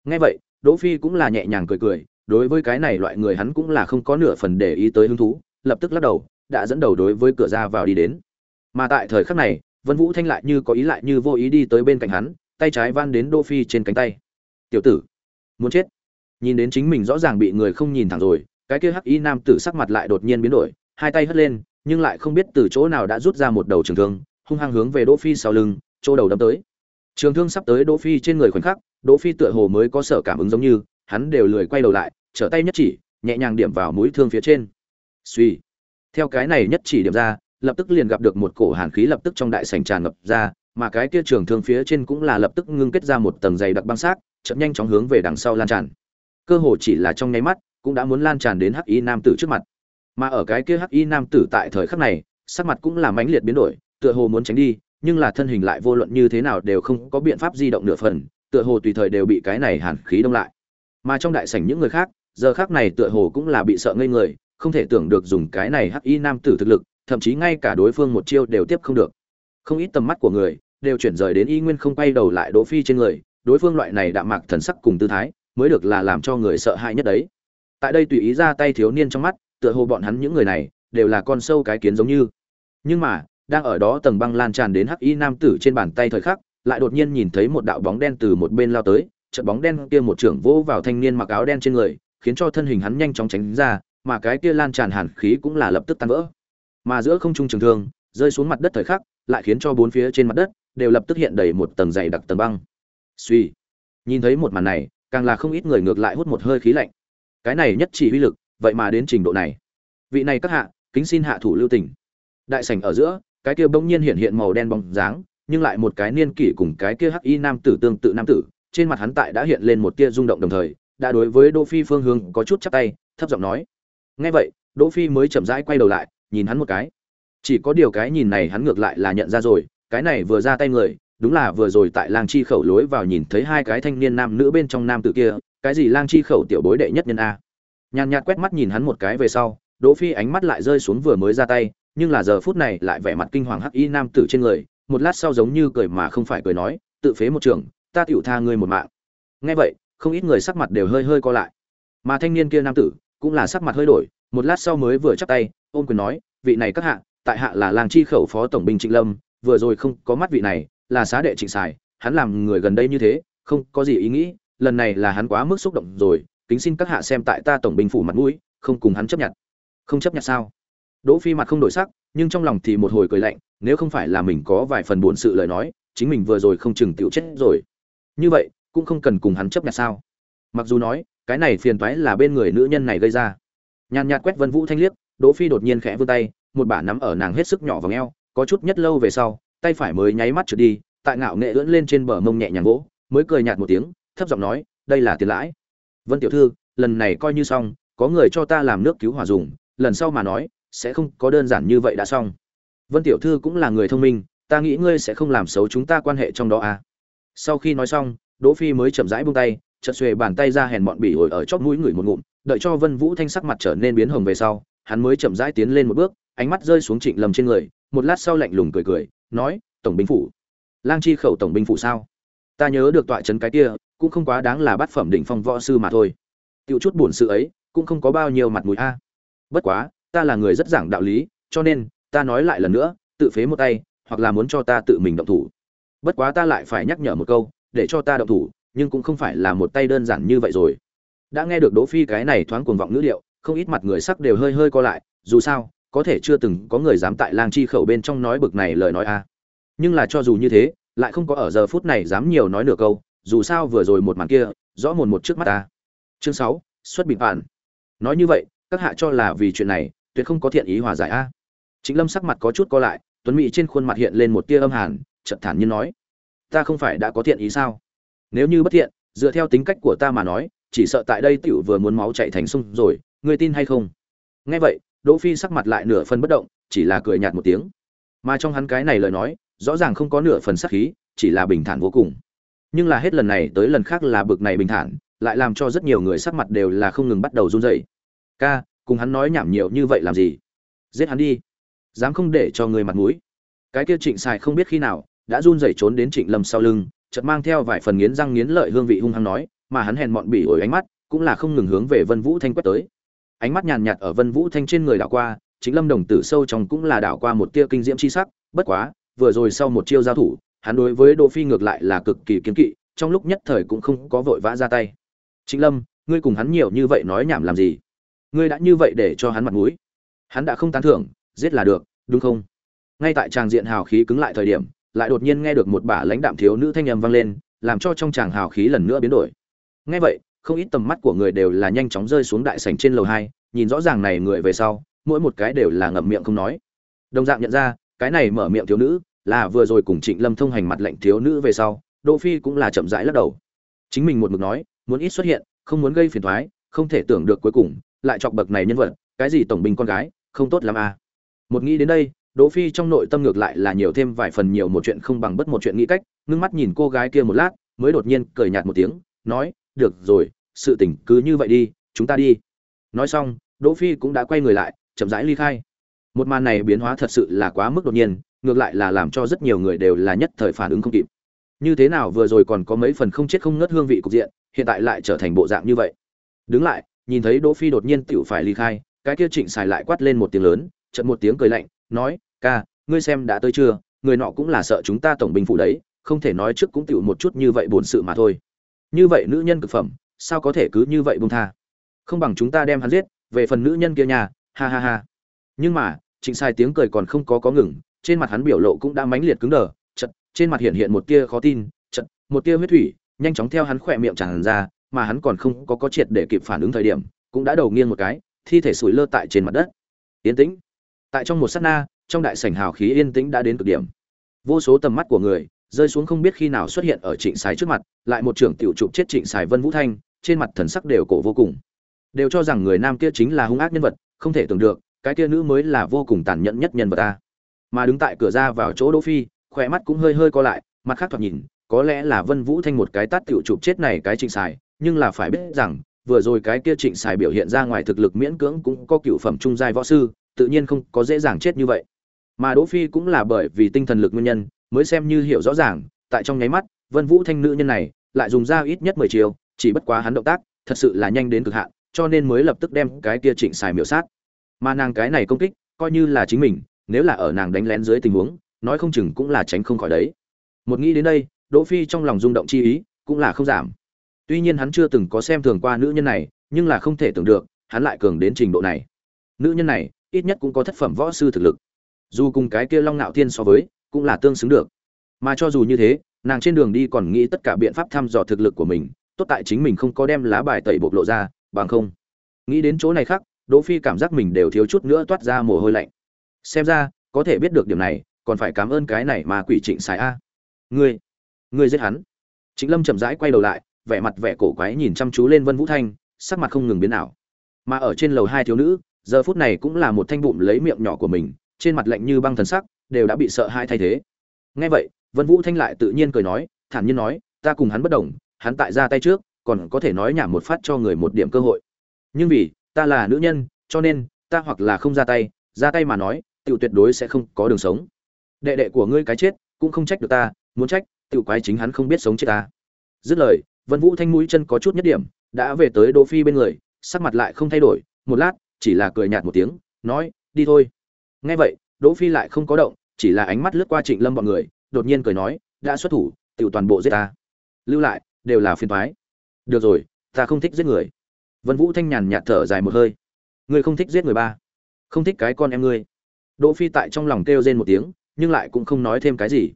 Nghe vậy, đỗ phi cũng là nhẹ nhàng cười cười, đối với cái này loại người hắn cũng là không có nửa phần để ý tới hứng thú, lập tức lắc đầu, đã dẫn đầu đối với cửa ra vào đi đến. Mà tại thời khắc này, vân vũ thanh lại như có ý lại như vô ý đi tới bên cạnh hắn, tay trái van đến đỗ phi trên cánh tay. Tiểu tử, muốn chết. Nhìn đến chính mình rõ ràng bị người không nhìn thẳng rồi cái kia hắc y nam tử sắc mặt lại đột nhiên biến đổi, hai tay hất lên, nhưng lại không biết từ chỗ nào đã rút ra một đầu trường thương, hung hăng hướng về đỗ phi sau lưng, chỗ đầu đâm tới. Trường thương sắp tới đỗ phi trên người khoảnh khắc, đỗ phi tựa hồ mới có sở cảm ứng giống như, hắn đều lười quay đầu lại, trở tay nhất chỉ, nhẹ nhàng điểm vào mũi thương phía trên. Suy theo cái này nhất chỉ điểm ra, lập tức liền gặp được một cổ hàn khí lập tức trong đại sảnh tràn ngập ra, mà cái kia trường thương phía trên cũng là lập tức ngưng kết ra một tầng dày đặc băng xác, chậm nhanh chóng hướng về đằng sau lan tràn. Cơ hồ chỉ là trong nháy mắt cũng đã muốn lan tràn đến hắc y nam tử trước mặt. Mà ở cái kia hắc y nam tử tại thời khắc này, sắc mặt cũng là mãnh liệt biến đổi, tựa hồ muốn tránh đi, nhưng là thân hình lại vô luận như thế nào đều không có biện pháp di động nửa phần, tựa hồ tùy thời đều bị cái này hàn khí đông lại. Mà trong đại sảnh những người khác, giờ khác này tựa hồ cũng là bị sợ ngây người, không thể tưởng được dùng cái này hắc y nam tử thực lực, thậm chí ngay cả đối phương một chiêu đều tiếp không được. Không ít tầm mắt của người đều chuyển rời đến y nguyên không quay đầu lại đỗ phi trên người, đối phương loại này đạm mạc thần sắc cùng tư thái mới được là làm cho người sợ hãi nhất đấy tại đây tùy ý ra tay thiếu niên trong mắt, tựa hồ bọn hắn những người này đều là con sâu cái kiến giống như. Nhưng mà, đang ở đó tầng băng lan tràn đến hắc y nam tử trên bàn tay thời khắc, lại đột nhiên nhìn thấy một đạo bóng đen từ một bên lao tới trận bóng đen kia một trưởng vỗ vào thanh niên mặc áo đen trên người, khiến cho thân hình hắn nhanh chóng tránh ra, mà cái kia lan tràn hàn khí cũng là lập tức tan vỡ. Mà giữa không trung trường thương, rơi xuống mặt đất thời khắc, lại khiến cho bốn phía trên mặt đất đều lập tức hiện đầy một tầng dày đặc tầng băng. Suy nhìn thấy một màn này, càng là không ít người ngược lại hút một hơi khí lạnh cái này nhất chỉ uy lực, vậy mà đến trình độ này. Vị này các hạ, kính xin hạ thủ lưu tình. Đại sảnh ở giữa, cái kia bỗng nhiên hiện hiện màu đen bóng dáng, nhưng lại một cái niên kỷ cùng cái kia hắc y nam tử tương tự nam tử, trên mặt hắn tại đã hiện lên một tia rung động đồng thời, đã đối với đỗ phi phương hướng có chút chắp tay, thấp giọng nói. Nghe vậy, đỗ phi mới chậm rãi quay đầu lại, nhìn hắn một cái. Chỉ có điều cái nhìn này hắn ngược lại là nhận ra rồi, cái này vừa ra tay người, đúng là vừa rồi tại lang chi khẩu lối vào nhìn thấy hai cái thanh niên nam nữ bên trong nam tử kia cái gì lang chi khẩu tiểu bối đệ nhất nhân a? Nhàn nhạt quét mắt nhìn hắn một cái về sau, đỗ phi ánh mắt lại rơi xuống vừa mới ra tay, nhưng là giờ phút này lại vẻ mặt kinh hoàng hắc y nam tử trên người, một lát sau giống như cười mà không phải cười nói, tự phế một trường, ta tiểu tha ngươi một mạng. Nghe vậy, không ít người sắc mặt đều hơi hơi co lại. Mà thanh niên kia nam tử cũng là sắc mặt hơi đổi, một lát sau mới vừa chắp tay, ôm quyền nói, vị này các hạ, tại hạ là làng chi khẩu phó tổng binh trịnh lâm, vừa rồi không có mắt vị này, là xá đệ trịnh xài hắn làm người gần đây như thế, không có gì ý nghĩ lần này là hắn quá mức xúc động rồi, kính xin các hạ xem tại ta tổng binh phủ mặt mũi, không cùng hắn chấp nhận. Không chấp nhận sao? Đỗ phi mặt không đổi sắc, nhưng trong lòng thì một hồi cười lạnh, nếu không phải là mình có vài phần buồn sự lời nói, chính mình vừa rồi không chừng tiểu chết rồi. Như vậy, cũng không cần cùng hắn chấp nhận sao? Mặc dù nói, cái này phiền toái là bên người nữ nhân này gây ra. Nhàn nhạt quét vân vũ thanh liếc, đỗ phi đột nhiên khẽ vươn tay, một bả nắm ở nàng hết sức nhỏ vào eo, có chút nhất lâu về sau, tay phải mới nháy mắt trượt đi, tại ngạo nghệ ưỡn lên trên bờ mông nhẹ nhàng gỗ, mới cười nhạt một tiếng thấp giọng nói, đây là tiền lãi. Vân tiểu thư, lần này coi như xong, có người cho ta làm nước cứu hỏa dùng, lần sau mà nói, sẽ không có đơn giản như vậy đã xong. Vân tiểu thư cũng là người thông minh, ta nghĩ ngươi sẽ không làm xấu chúng ta quan hệ trong đó à. Sau khi nói xong, đỗ phi mới chậm rãi buông tay, chợt xuề bàn tay ra hèn bọn bỉ ổi ở chóp mũi người một ngụm, đợi cho vân vũ thanh sắc mặt trở nên biến hồng về sau, hắn mới chậm rãi tiến lên một bước, ánh mắt rơi xuống trịnh lầm trên người, một lát sau lạnh lùng cười cười, nói, tổng binh phủ, lang chi khẩu tổng binh phủ sao? Ta nhớ được tọa trấn cái kia cũng không quá đáng là bát phẩm đỉnh phong võ sư mà thôi. Tiêu chút buồn sự ấy, cũng không có bao nhiêu mặt mũi a. Bất quá, ta là người rất giảng đạo lý, cho nên, ta nói lại lần nữa, tự phế một tay, hoặc là muốn cho ta tự mình động thủ. Bất quá ta lại phải nhắc nhở một câu, để cho ta động thủ, nhưng cũng không phải là một tay đơn giản như vậy rồi. Đã nghe được đỗ phi cái này thoáng cuồng vọng ngữ điệu, không ít mặt người sắc đều hơi hơi co lại, dù sao, có thể chưa từng có người dám tại lang chi khẩu bên trong nói bực này lời nói a. Nhưng là cho dù như thế, lại không có ở giờ phút này dám nhiều nói nửa câu dù sao vừa rồi một màn kia, rõ mồn một trước mắt ta. Chương sáu, xuất bình phản nói như vậy, các hạ cho là vì chuyện này, tuyệt không có thiện ý hòa giải a. Chính lâm sắc mặt có chút co lại, tuấn mỹ trên khuôn mặt hiện lên một tia âm hàn, chợt thản nhiên nói, ta không phải đã có thiện ý sao? Nếu như bất thiện, dựa theo tính cách của ta mà nói, chỉ sợ tại đây tiểu vừa muốn máu chạy thành sông rồi, ngươi tin hay không? Nghe vậy, đỗ phi sắc mặt lại nửa phần bất động, chỉ là cười nhạt một tiếng. Mà trong hắn cái này lời nói, rõ ràng không có nửa phần sắc khí, chỉ là bình thản vô cùng nhưng là hết lần này tới lần khác là bực này bình thản, lại làm cho rất nhiều người sắc mặt đều là không ngừng bắt đầu run rẩy. Ca, cùng hắn nói nhảm nhiều như vậy làm gì? Giết hắn đi. Dám không để cho người mặt mũi. Cái kia trịnh xài không biết khi nào đã run rẩy trốn đến trịnh lâm sau lưng, chợt mang theo vài phần nghiến răng nghiến lợi hương vị hung hăng nói, mà hắn hèn mọn bỉ ổi ánh mắt, cũng là không ngừng hướng về vân vũ thanh quét tới. Ánh mắt nhàn nhạt ở vân vũ thanh trên người đảo qua chính lâm đồng tử sâu trong cũng là đảo qua một tia kinh diễm chi sắc, bất quá, vừa rồi sau một chiêu giao thủ hắn đối với đỗ phi ngược lại là cực kỳ kiên kỵ, trong lúc nhất thời cũng không có vội vã ra tay. Trịnh lâm, ngươi cùng hắn nhiều như vậy nói nhảm làm gì? Ngươi đã như vậy để cho hắn mặt mũi. Hắn đã không tán thưởng, giết là được, đúng không? Ngay tại tràng diện hào khí cứng lại thời điểm, lại đột nhiên nghe được một bả lãnh đạm thiếu nữ thanh âm vang lên, làm cho trong tràng hào khí lần nữa biến đổi. Nghe vậy, không ít tầm mắt của người đều là nhanh chóng rơi xuống đại sảnh trên lầu hai, nhìn rõ ràng này người về sau, mỗi một cái đều là ngậm miệng không nói. Đồng dạng nhận ra, cái này mở miệng thiếu nữ là vừa rồi cùng trịnh lâm thông hành mặt lệnh thiếu nữ về sau, đỗ phi cũng là chậm rãi lắc đầu. Chính mình một mực nói, muốn ít xuất hiện, không muốn gây phiền toái, không thể tưởng được cuối cùng, lại chọc bậc này nhân vật, cái gì tổng binh con gái, không tốt lắm à. Một nghĩ đến đây, đỗ phi trong nội tâm ngược lại là nhiều thêm vài phần nhiều một chuyện không bằng bất một chuyện nghĩ cách, ngưng mắt nhìn cô gái kia một lát, mới đột nhiên cười nhạt một tiếng, nói, được rồi, sự tình cứ như vậy đi, chúng ta đi. Nói xong, đỗ phi cũng đã quay người lại, chậm rãi ly khai. Một màn này biến hóa thật sự là quá mức đột nhiên ngược lại là làm cho rất nhiều người đều là nhất thời phản ứng không kịp. Như thế nào vừa rồi còn có mấy phần không chết không ngất hương vị cục diện, hiện tại lại trở thành bộ dạng như vậy? Đứng lại, nhìn thấy đỗ phi đột nhiên tựu phải ly khai, cái kia trịnh xài lại quát lên một tiếng lớn, chợt một tiếng cười lạnh, nói, ca, ngươi xem đã tới chưa? Người nọ cũng là sợ chúng ta tổng binh phủ đấy, không thể nói trước cũng tựu một chút như vậy buồn sự mà thôi. Như vậy nữ nhân cực phẩm, sao có thể cứ như vậy buông tha? Không bằng chúng ta đem hắn giết, về phần nữ nhân kia nhà, ha ha ha. Nhưng mà, trịnh sai tiếng cười còn không có có ngừng trên mặt hắn biểu lộ cũng đã mãnh liệt cứng đờ chật trên mặt hiện hiện một tia khó tin chật một tia huyết thủy, nhanh chóng theo hắn khỏe miệng tràn ra, mà hắn còn không có có triệt để kịp phản ứng thời điểm, cũng đã đầu nghiêng một cái, thi thể sủi lơ tại trên mặt đất. Yên tĩnh. Tại trong một sát na, trong đại sảnh hào khí yên tĩnh đã đến cực điểm. Vô số tầm mắt của người rơi xuống không biết khi nào xuất hiện ở trịnh sài trước mặt, lại một trưởng tiểu chụp chết trịnh sài vân vũ thanh, trên mặt thần sắc đều cổ vô cùng. Đều cho rằng người nam kia chính là hung ác nhân vật, không thể tưởng được, cái kia nữ mới là vô cùng tàn nhẫn nhất nhân vật ta mà đứng tại cửa ra vào chỗ đỗ phi khỏe mắt cũng hơi hơi co lại, mặt khác thoạt nhìn, có lẽ là vân vũ thanh một cái tát tiểu chụp chết này cái trịnh sài nhưng là phải biết rằng, vừa rồi cái kia trịnh sài biểu hiện ra ngoài thực lực miễn cưỡng cũng có cựu phẩm trung giai võ sư, tự nhiên không có dễ dàng chết như vậy. Mà đỗ phi cũng là bởi vì tinh thần lực nguyên nhân, mới xem như hiểu rõ ràng, tại trong nháy mắt, vân vũ thanh nữ nhân này lại dùng ra ít nhất mười chiều chỉ bất quá hắn động tác thật sự là nhanh đến cực hạn, cho nên mới lập tức đem cái kia trịnh xài miểu sát. Mà nàng cái này công kích coi như là chính mình nếu là ở nàng đánh lén dưới tình huống, nói không chừng cũng là tránh không khỏi đấy. Một nghĩ đến đây, đỗ phi trong lòng rung động chi ý, cũng là không giảm. Tuy nhiên hắn chưa từng có xem thường qua nữ nhân này, nhưng là không thể tưởng được, hắn lại cường đến trình độ này. Nữ nhân này, ít nhất cũng có thất phẩm võ sư thực lực. Dù cùng cái kia long nạo thiên so với, cũng là tương xứng được. Mà cho dù như thế, nàng trên đường đi còn nghĩ tất cả biện pháp thăm dò thực lực của mình, tốt tại chính mình không có đem lá bài tẩy bộc lộ ra, bằng không. Nghĩ đến chỗ này khác, đỗ phi cảm giác mình đều thiếu chút nữa toát ra mồ hôi lạnh xem ra, có thể biết được điểm này, còn phải cảm ơn cái này mà quỷ trịnh xài a. Ngươi ngươi giết hắn. Trịnh lâm chậm rãi quay đầu lại, vẻ mặt vẻ cổ quái nhìn chăm chú lên vân vũ thanh, sắc mặt không ngừng biến nào mà ở trên lầu hai thiếu nữ, giờ phút này cũng là một thanh bụng lấy miệng nhỏ của mình, trên mặt lạnh như băng thần sắc, đều đã bị sợ hai thay thế. Nghe vậy, vân vũ thanh lại tự nhiên cười nói, thản nhiên nói, ta cùng hắn bất đồng, hắn tại ra tay trước, còn có thể nói nhảm một phát cho người một điểm cơ hội. Nhưng vì, ta là nữ nhân, cho nên, ta hoặc là không ra tay ra tay mà nói Tiểu tuyệt đối sẽ không có đường sống. Đệ đệ của ngươi cái chết, cũng không trách được ta, muốn trách, tiểu quái chính hắn không biết sống chết ta. Dứt lời, vân vũ thanh mũi chân có chút nhất điểm, đã về tới đỗ phi bên người, sắc mặt lại không thay đổi, một lát, chỉ là cười nhạt một tiếng, nói, đi thôi. Nghe vậy, đỗ phi lại không có động, chỉ là ánh mắt lướt qua trịnh lâm bọn người, đột nhiên cười nói, đã xuất thủ, tiểu toàn bộ giết ta. Lưu lại, đều là phiền toái. Được rồi, ta không thích giết người. Vân vũ thanh nhàn nhạt thở dài một hơi. Ngươi không thích giết người ba. Không thích cái con em ngươi đỗ phi tại trong lòng kêu rên một tiếng, nhưng lại cũng không nói thêm cái gì.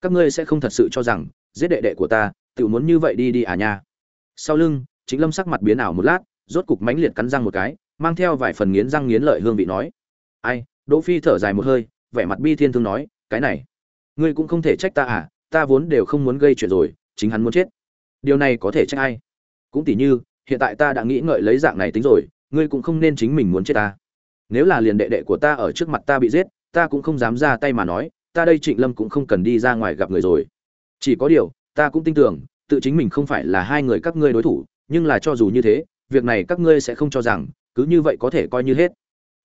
Các ngươi sẽ không thật sự cho rằng, giết đệ đệ của ta tự muốn như vậy đi đi à nha. Sau lưng, chính lâm sắc mặt biến ảo một lát, rốt cục mãnh liệt cắn răng một cái, mang theo vài phần nghiến răng nghiến lợi hương vị nói. Ai, đỗ phi thở dài một hơi, vẻ mặt bi thiên thương nói, cái này, ngươi cũng không thể trách ta à ta vốn đều không muốn gây chuyện rồi, chính hắn muốn chết. Điều này có thể trách ai? Cũng tỉ như, hiện tại ta đã nghĩ ngợi lấy dạng này tính rồi, ngươi cũng không nên chính mình muốn chết ta nếu là liền đệ đệ của ta ở trước mặt ta bị giết, ta cũng không dám ra tay mà nói, ta đây trịnh lâm cũng không cần đi ra ngoài gặp người rồi. Chỉ có điều, ta cũng tin tưởng, tự chính mình không phải là hai người các ngươi đối thủ, nhưng là cho dù như thế, việc này các ngươi sẽ không cho rằng, cứ như vậy có thể coi như hết.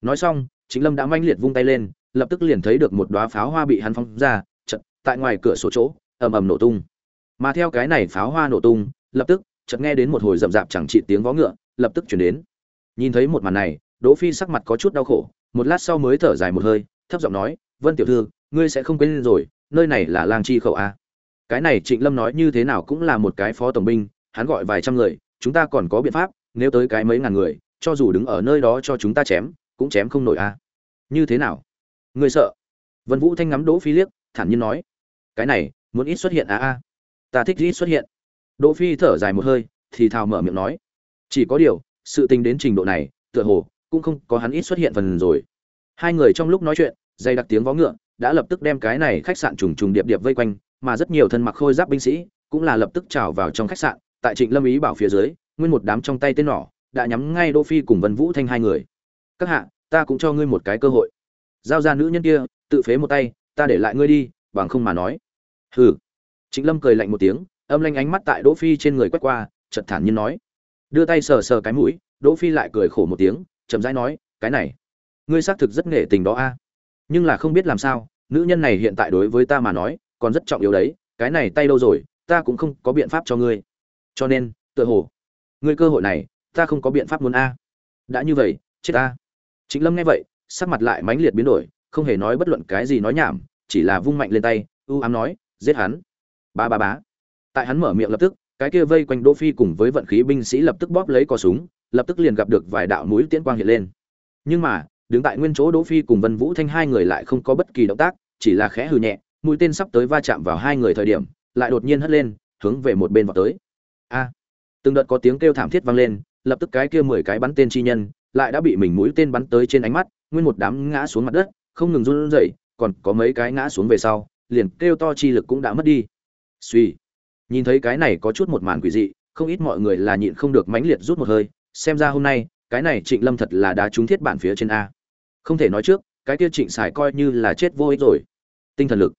Nói xong chính lâm đã manh liệt vung tay lên, lập tức liền thấy được một đóa pháo hoa bị hắn phóng ra chật tại ngoài cửa sổ chỗ, ầm ầm nổ tung. Mà theo cái này pháo hoa nổ tung, lập tức, chợt nghe đến một hồi rậm rạp chẳng trị tiếng vó ngựa, lập tức chuyển đến. Nhìn thấy một màn này đỗ phi sắc mặt có chút đau khổ, một lát sau mới thở dài một hơi, thấp giọng nói, vân tiểu thư, ngươi sẽ không quên rồi, nơi này là lang chi khẩu a cái này trịnh lâm nói như thế nào cũng là một cái phó tổng binh, hắn gọi vài trăm người, chúng ta còn có biện pháp, nếu tới cái mấy ngàn người, cho dù đứng ở nơi đó cho chúng ta chém, cũng chém không nổi a như thế nào? Ngươi sợ? Vân vũ thanh ngắm đỗ phi liếc, thản nhiên nói, cái này, muốn ít xuất hiện a a? Ta thích ít xuất hiện. Đỗ phi thở dài một hơi, thì thào mở miệng nói, chỉ có điều, sự tình đến trình độ này, tựa hồ cũng không có hắn ít xuất hiện phần rồi. Hai người trong lúc nói chuyện, dây đặc tiếng vó ngựa, đã lập tức đem cái này khách sạn trùng trùng điệp điệp vây quanh, mà rất nhiều thân mặc khôi giáp binh sĩ cũng là lập tức trào vào trong khách sạn, tại trịnh lâm ý bảo phía dưới, nguyên một đám trong tay tên nỏ đã nhắm ngay đỗ phi cùng vân vũ thanh hai người. Các hạ, ta cũng cho ngươi một cái cơ hội. Giao ra nữ nhân kia, tự phế một tay, ta để lại ngươi đi, bằng không mà nói. Hừ. Trịnh lâm cười lạnh một tiếng, âm lanh ánh mắt tại đỗ phi trên người quét qua, chợt thản nhiên nói. Đưa tay sờ sờ cái mũi, đỗ phi lại cười khổ một tiếng chậm rãi nói, cái này, ngươi xác thực rất nghệ tình đó a. Nhưng là không biết làm sao, nữ nhân này hiện tại đối với ta mà nói, còn rất trọng yếu đấy, cái này tay đâu rồi, ta cũng không có biện pháp cho ngươi. Cho nên, tựa hồ, ngươi cơ hội này, ta không có biện pháp muốn a. Đã như vậy, chết ta. Chính lâm nghe vậy, sắc mặt lại mãnh liệt biến đổi, không hề nói bất luận cái gì nói nhảm, chỉ là vung mạnh lên tay ưu ám nói, giết hắn. Ba ba bá tại hắn mở miệng lập tức cái kia vây quanh đỗ phi cùng với vận khí binh sĩ lập tức bóp lấy cò súng, lập tức liền gặp được vài đạo mũi tiễn quang hiện lên. Nhưng mà, đứng tại nguyên chỗ đỗ phi cùng vân vũ thanh hai người lại không có bất kỳ động tác, chỉ là khẽ hừ nhẹ, mũi tên sắp tới va chạm vào hai người thời điểm, lại đột nhiên hất lên, hướng về một bên vọt tới. A! Từng đợt có tiếng kêu thảm thiết vang lên, lập tức cái kia mười cái bắn tên chi nhân lại đã bị mình mũi tên bắn tới trên ánh mắt, nguyên một đám ngã xuống mặt đất, không ngừng run rẩy, còn có mấy cái ngã xuống về sau, liền kêu to chi lực cũng đã mất đi. Suy nhìn thấy cái này có chút một màn quỷ dị, không ít mọi người là nhịn không được mãnh liệt rút một hơi, xem ra hôm nay, cái này trịnh lâm thật là đá trúng thiết bản phía trên a. Không thể nói trước, cái kia trịnh xài coi như là chết vô ích rồi. Tinh thần lực.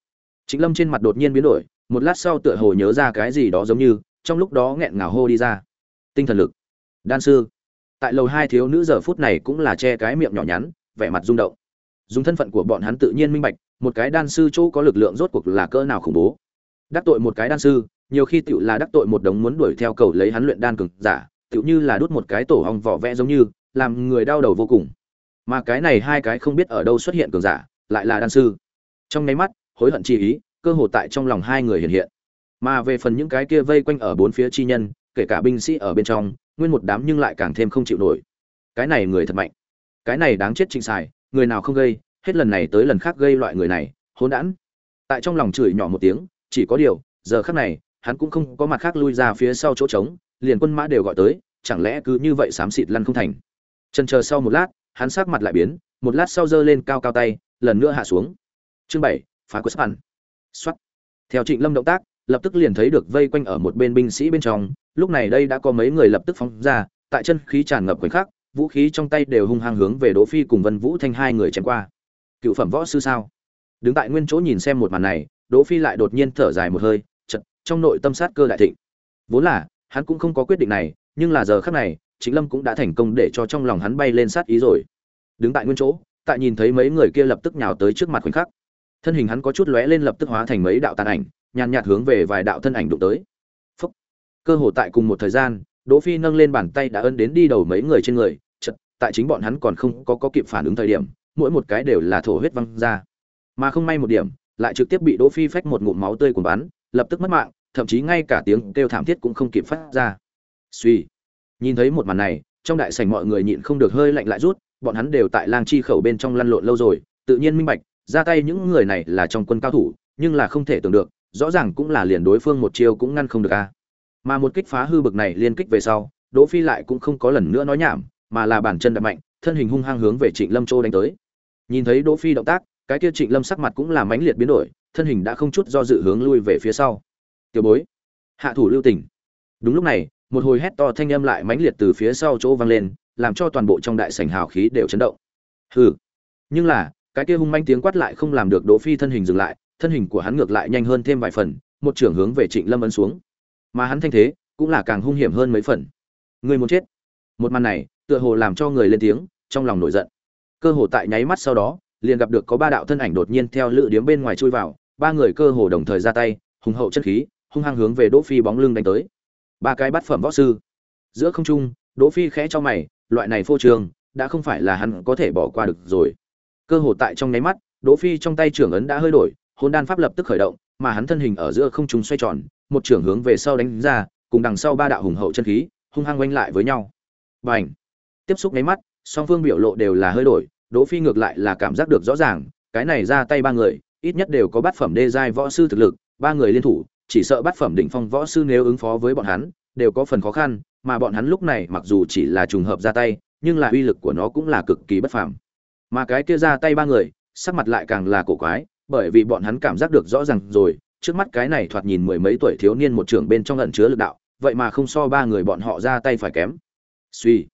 Trịnh lâm trên mặt đột nhiên biến đổi, một lát sau tựa hồ nhớ ra cái gì đó giống như, trong lúc đó nghẹn ngào hô đi ra. Tinh thần lực. Đan sư. Tại lầu hai thiếu nữ giờ phút này cũng là che cái miệng nhỏ nhắn, vẻ mặt rung động. Dùng thân phận của bọn hắn tự nhiên minh bạch, một cái đan sư chỗ có lực lượng rốt cuộc là cỡ nào khủng bố. Đắc tội một cái đan sư nhiều khi tựu là đắc tội một đống muốn đuổi theo cầu lấy hắn luyện đan cường giả tựu như là đút một cái tổ hong vỏ vẽ giống như, làm người đau đầu vô cùng. Mà cái này hai cái không biết ở đâu xuất hiện cường giả, lại là đan sư. Trong nháy mắt, hối hận chi ý, cơ hồ tại trong lòng hai người hiện hiện. Mà về phần những cái kia vây quanh ở bốn phía chi nhân, kể cả binh sĩ ở bên trong, nguyên một đám nhưng lại càng thêm không chịu nổi. Cái này người thật mạnh. Cái này đáng chết trịnh xài người nào không gây, hết lần này tới lần khác gây loại người này, hỗn đản. Tại trong lòng chửi nhỏ một tiếng, chỉ có điều, giờ khắc này hắn cũng không có mặt khác lui ra phía sau chỗ trống, liền quân mã đều gọi tới, chẳng lẽ cứ như vậy xám xịt lăn không thành? Chần chờ sau một lát, hắn sắc mặt lại biến, một lát sau giơ lên cao cao tay, lần nữa hạ xuống. Chương bảy, phá quất span xuất theo trịnh lâm động tác, lập tức liền thấy được vây quanh ở một bên binh sĩ bên trong, lúc này đây đã có mấy người lập tức phóng ra, tại chân khí tràn ngập khoảnh khắc, vũ khí trong tay đều hung hăng hướng về đỗ phi cùng vân vũ thanh hai người chém qua. Cựu phẩm võ sư sao? Đứng tại nguyên chỗ nhìn xem một màn này, đỗ phi lại đột nhiên thở dài một hơi trong nội tâm sát cơ đại thịnh. Vốn là, hắn cũng không có quyết định này, nhưng là giờ khắc này chính lâm cũng đã thành công để cho trong lòng hắn bay lên sát ý rồi. Đứng tại nguyên chỗ, tại nhìn thấy mấy người kia lập tức nhào tới trước mặt khoảnh khắc. Thân hình hắn có chút lóe lên lập tức hóa thành mấy đạo tàn ảnh, nhàn nhạt hướng về vài đạo thân ảnh đụng tới. Phúc. cơ hồ tại cùng một thời gian, đỗ phi nâng lên bàn tay đã ấn đến đi đầu mấy người trên người chật tại chính bọn hắn còn không có có kịp phản ứng thời điểm, mỗi một cái đều là thổ huyết văng ra. Mà không may một điểm, lại trực tiếp bị đỗ phi phách một ngụm máu tươi của bắn lập tức mất mạng, thậm chí ngay cả tiếng kêu thảm thiết cũng không kịp phát ra. Suy nhìn thấy một màn này, trong đại sảnh mọi người nhịn không được hơi lạnh lại rút, bọn hắn đều tại lang chi khẩu bên trong lăn lộn lâu rồi, tự nhiên minh bạch, ra tay những người này là trong quân cao thủ, nhưng là không thể tưởng được, rõ ràng cũng là liền đối phương một chiêu cũng ngăn không được a. Mà một kích phá hư bực này liên kích về sau, đỗ phi lại cũng không có lần nữa nói nhảm, mà là bàn chân đập mạnh, thân hình hung hăng hướng về trịnh lâm châu đánh tới. Nhìn thấy đỗ phi động tác, cái kia trịnh lâm sắc mặt cũng là mãnh liệt biến đổi thân hình đã không chút do dự hướng lui về phía sau. Tiểu bối. Hạ thủ lưu tình đúng lúc này, một hồi hét to thanh âm lại mãnh liệt từ phía sau chỗ vang lên, làm cho toàn bộ trong đại sảnh hào khí đều chấn động. Hừ. Nhưng là, cái kia hung manh tiếng quát lại không làm được đỗ phi thân hình dừng lại, thân hình của hắn ngược lại nhanh hơn thêm vài phần, một trưởng hướng về trịnh lâm ấn xuống. Mà hắn thanh thế cũng là càng hung hiểm hơn mấy phần. Người muốn chết? Một màn này, tựa hồ làm cho người lên tiếng, trong lòng nổi giận. Cơ hồ tại nháy mắt sau đó, liền gặp được có ba đạo thân ảnh đột nhiên theo lự điếm bên ngoài chui vào ba người cơ hồ đồng thời ra tay, hùng hậu chất khí, hung hăng hướng về đỗ phi bóng lưng đánh tới. Ba cái bắt phẩm võ sư. Giữa không trung, đỗ phi khẽ cho mày, loại này phô trường đã không phải là hắn có thể bỏ qua được rồi. Cơ hồ tại trong nháy mắt, đỗ phi trong tay trưởng ấn đã hơi đổi hồn đan pháp lập tức khởi động, mà hắn thân hình ở giữa không trung xoay tròn, một trưởng hướng về sau đánh ra, cùng đằng sau ba đạo hùng hậu chân khí, hung hăng quanh lại với nhau. Bành! Tiếp xúc nháy mắt, song phương biểu lộ đều là hơi đổi, đỗ phi ngược lại là cảm giác được rõ ràng, cái này ra tay ba người ít nhất đều có bát phẩm đê giai võ sư thực lực, ba người liên thủ, chỉ sợ bát phẩm đỉnh phong võ sư nếu ứng phó với bọn hắn, đều có phần khó khăn, mà bọn hắn lúc này mặc dù chỉ là trùng hợp ra tay, nhưng là uy lực của nó cũng là cực kỳ bất phàm. Mà cái kia ra tay ba người, sắc mặt lại càng là cổ quái, bởi vì bọn hắn cảm giác được rõ ràng rồi, trước mắt cái này thoạt nhìn mười mấy tuổi thiếu niên một trưởng bên trong ẩn chứa lực đạo, vậy mà không so ba người bọn họ ra tay phải kém. Suy.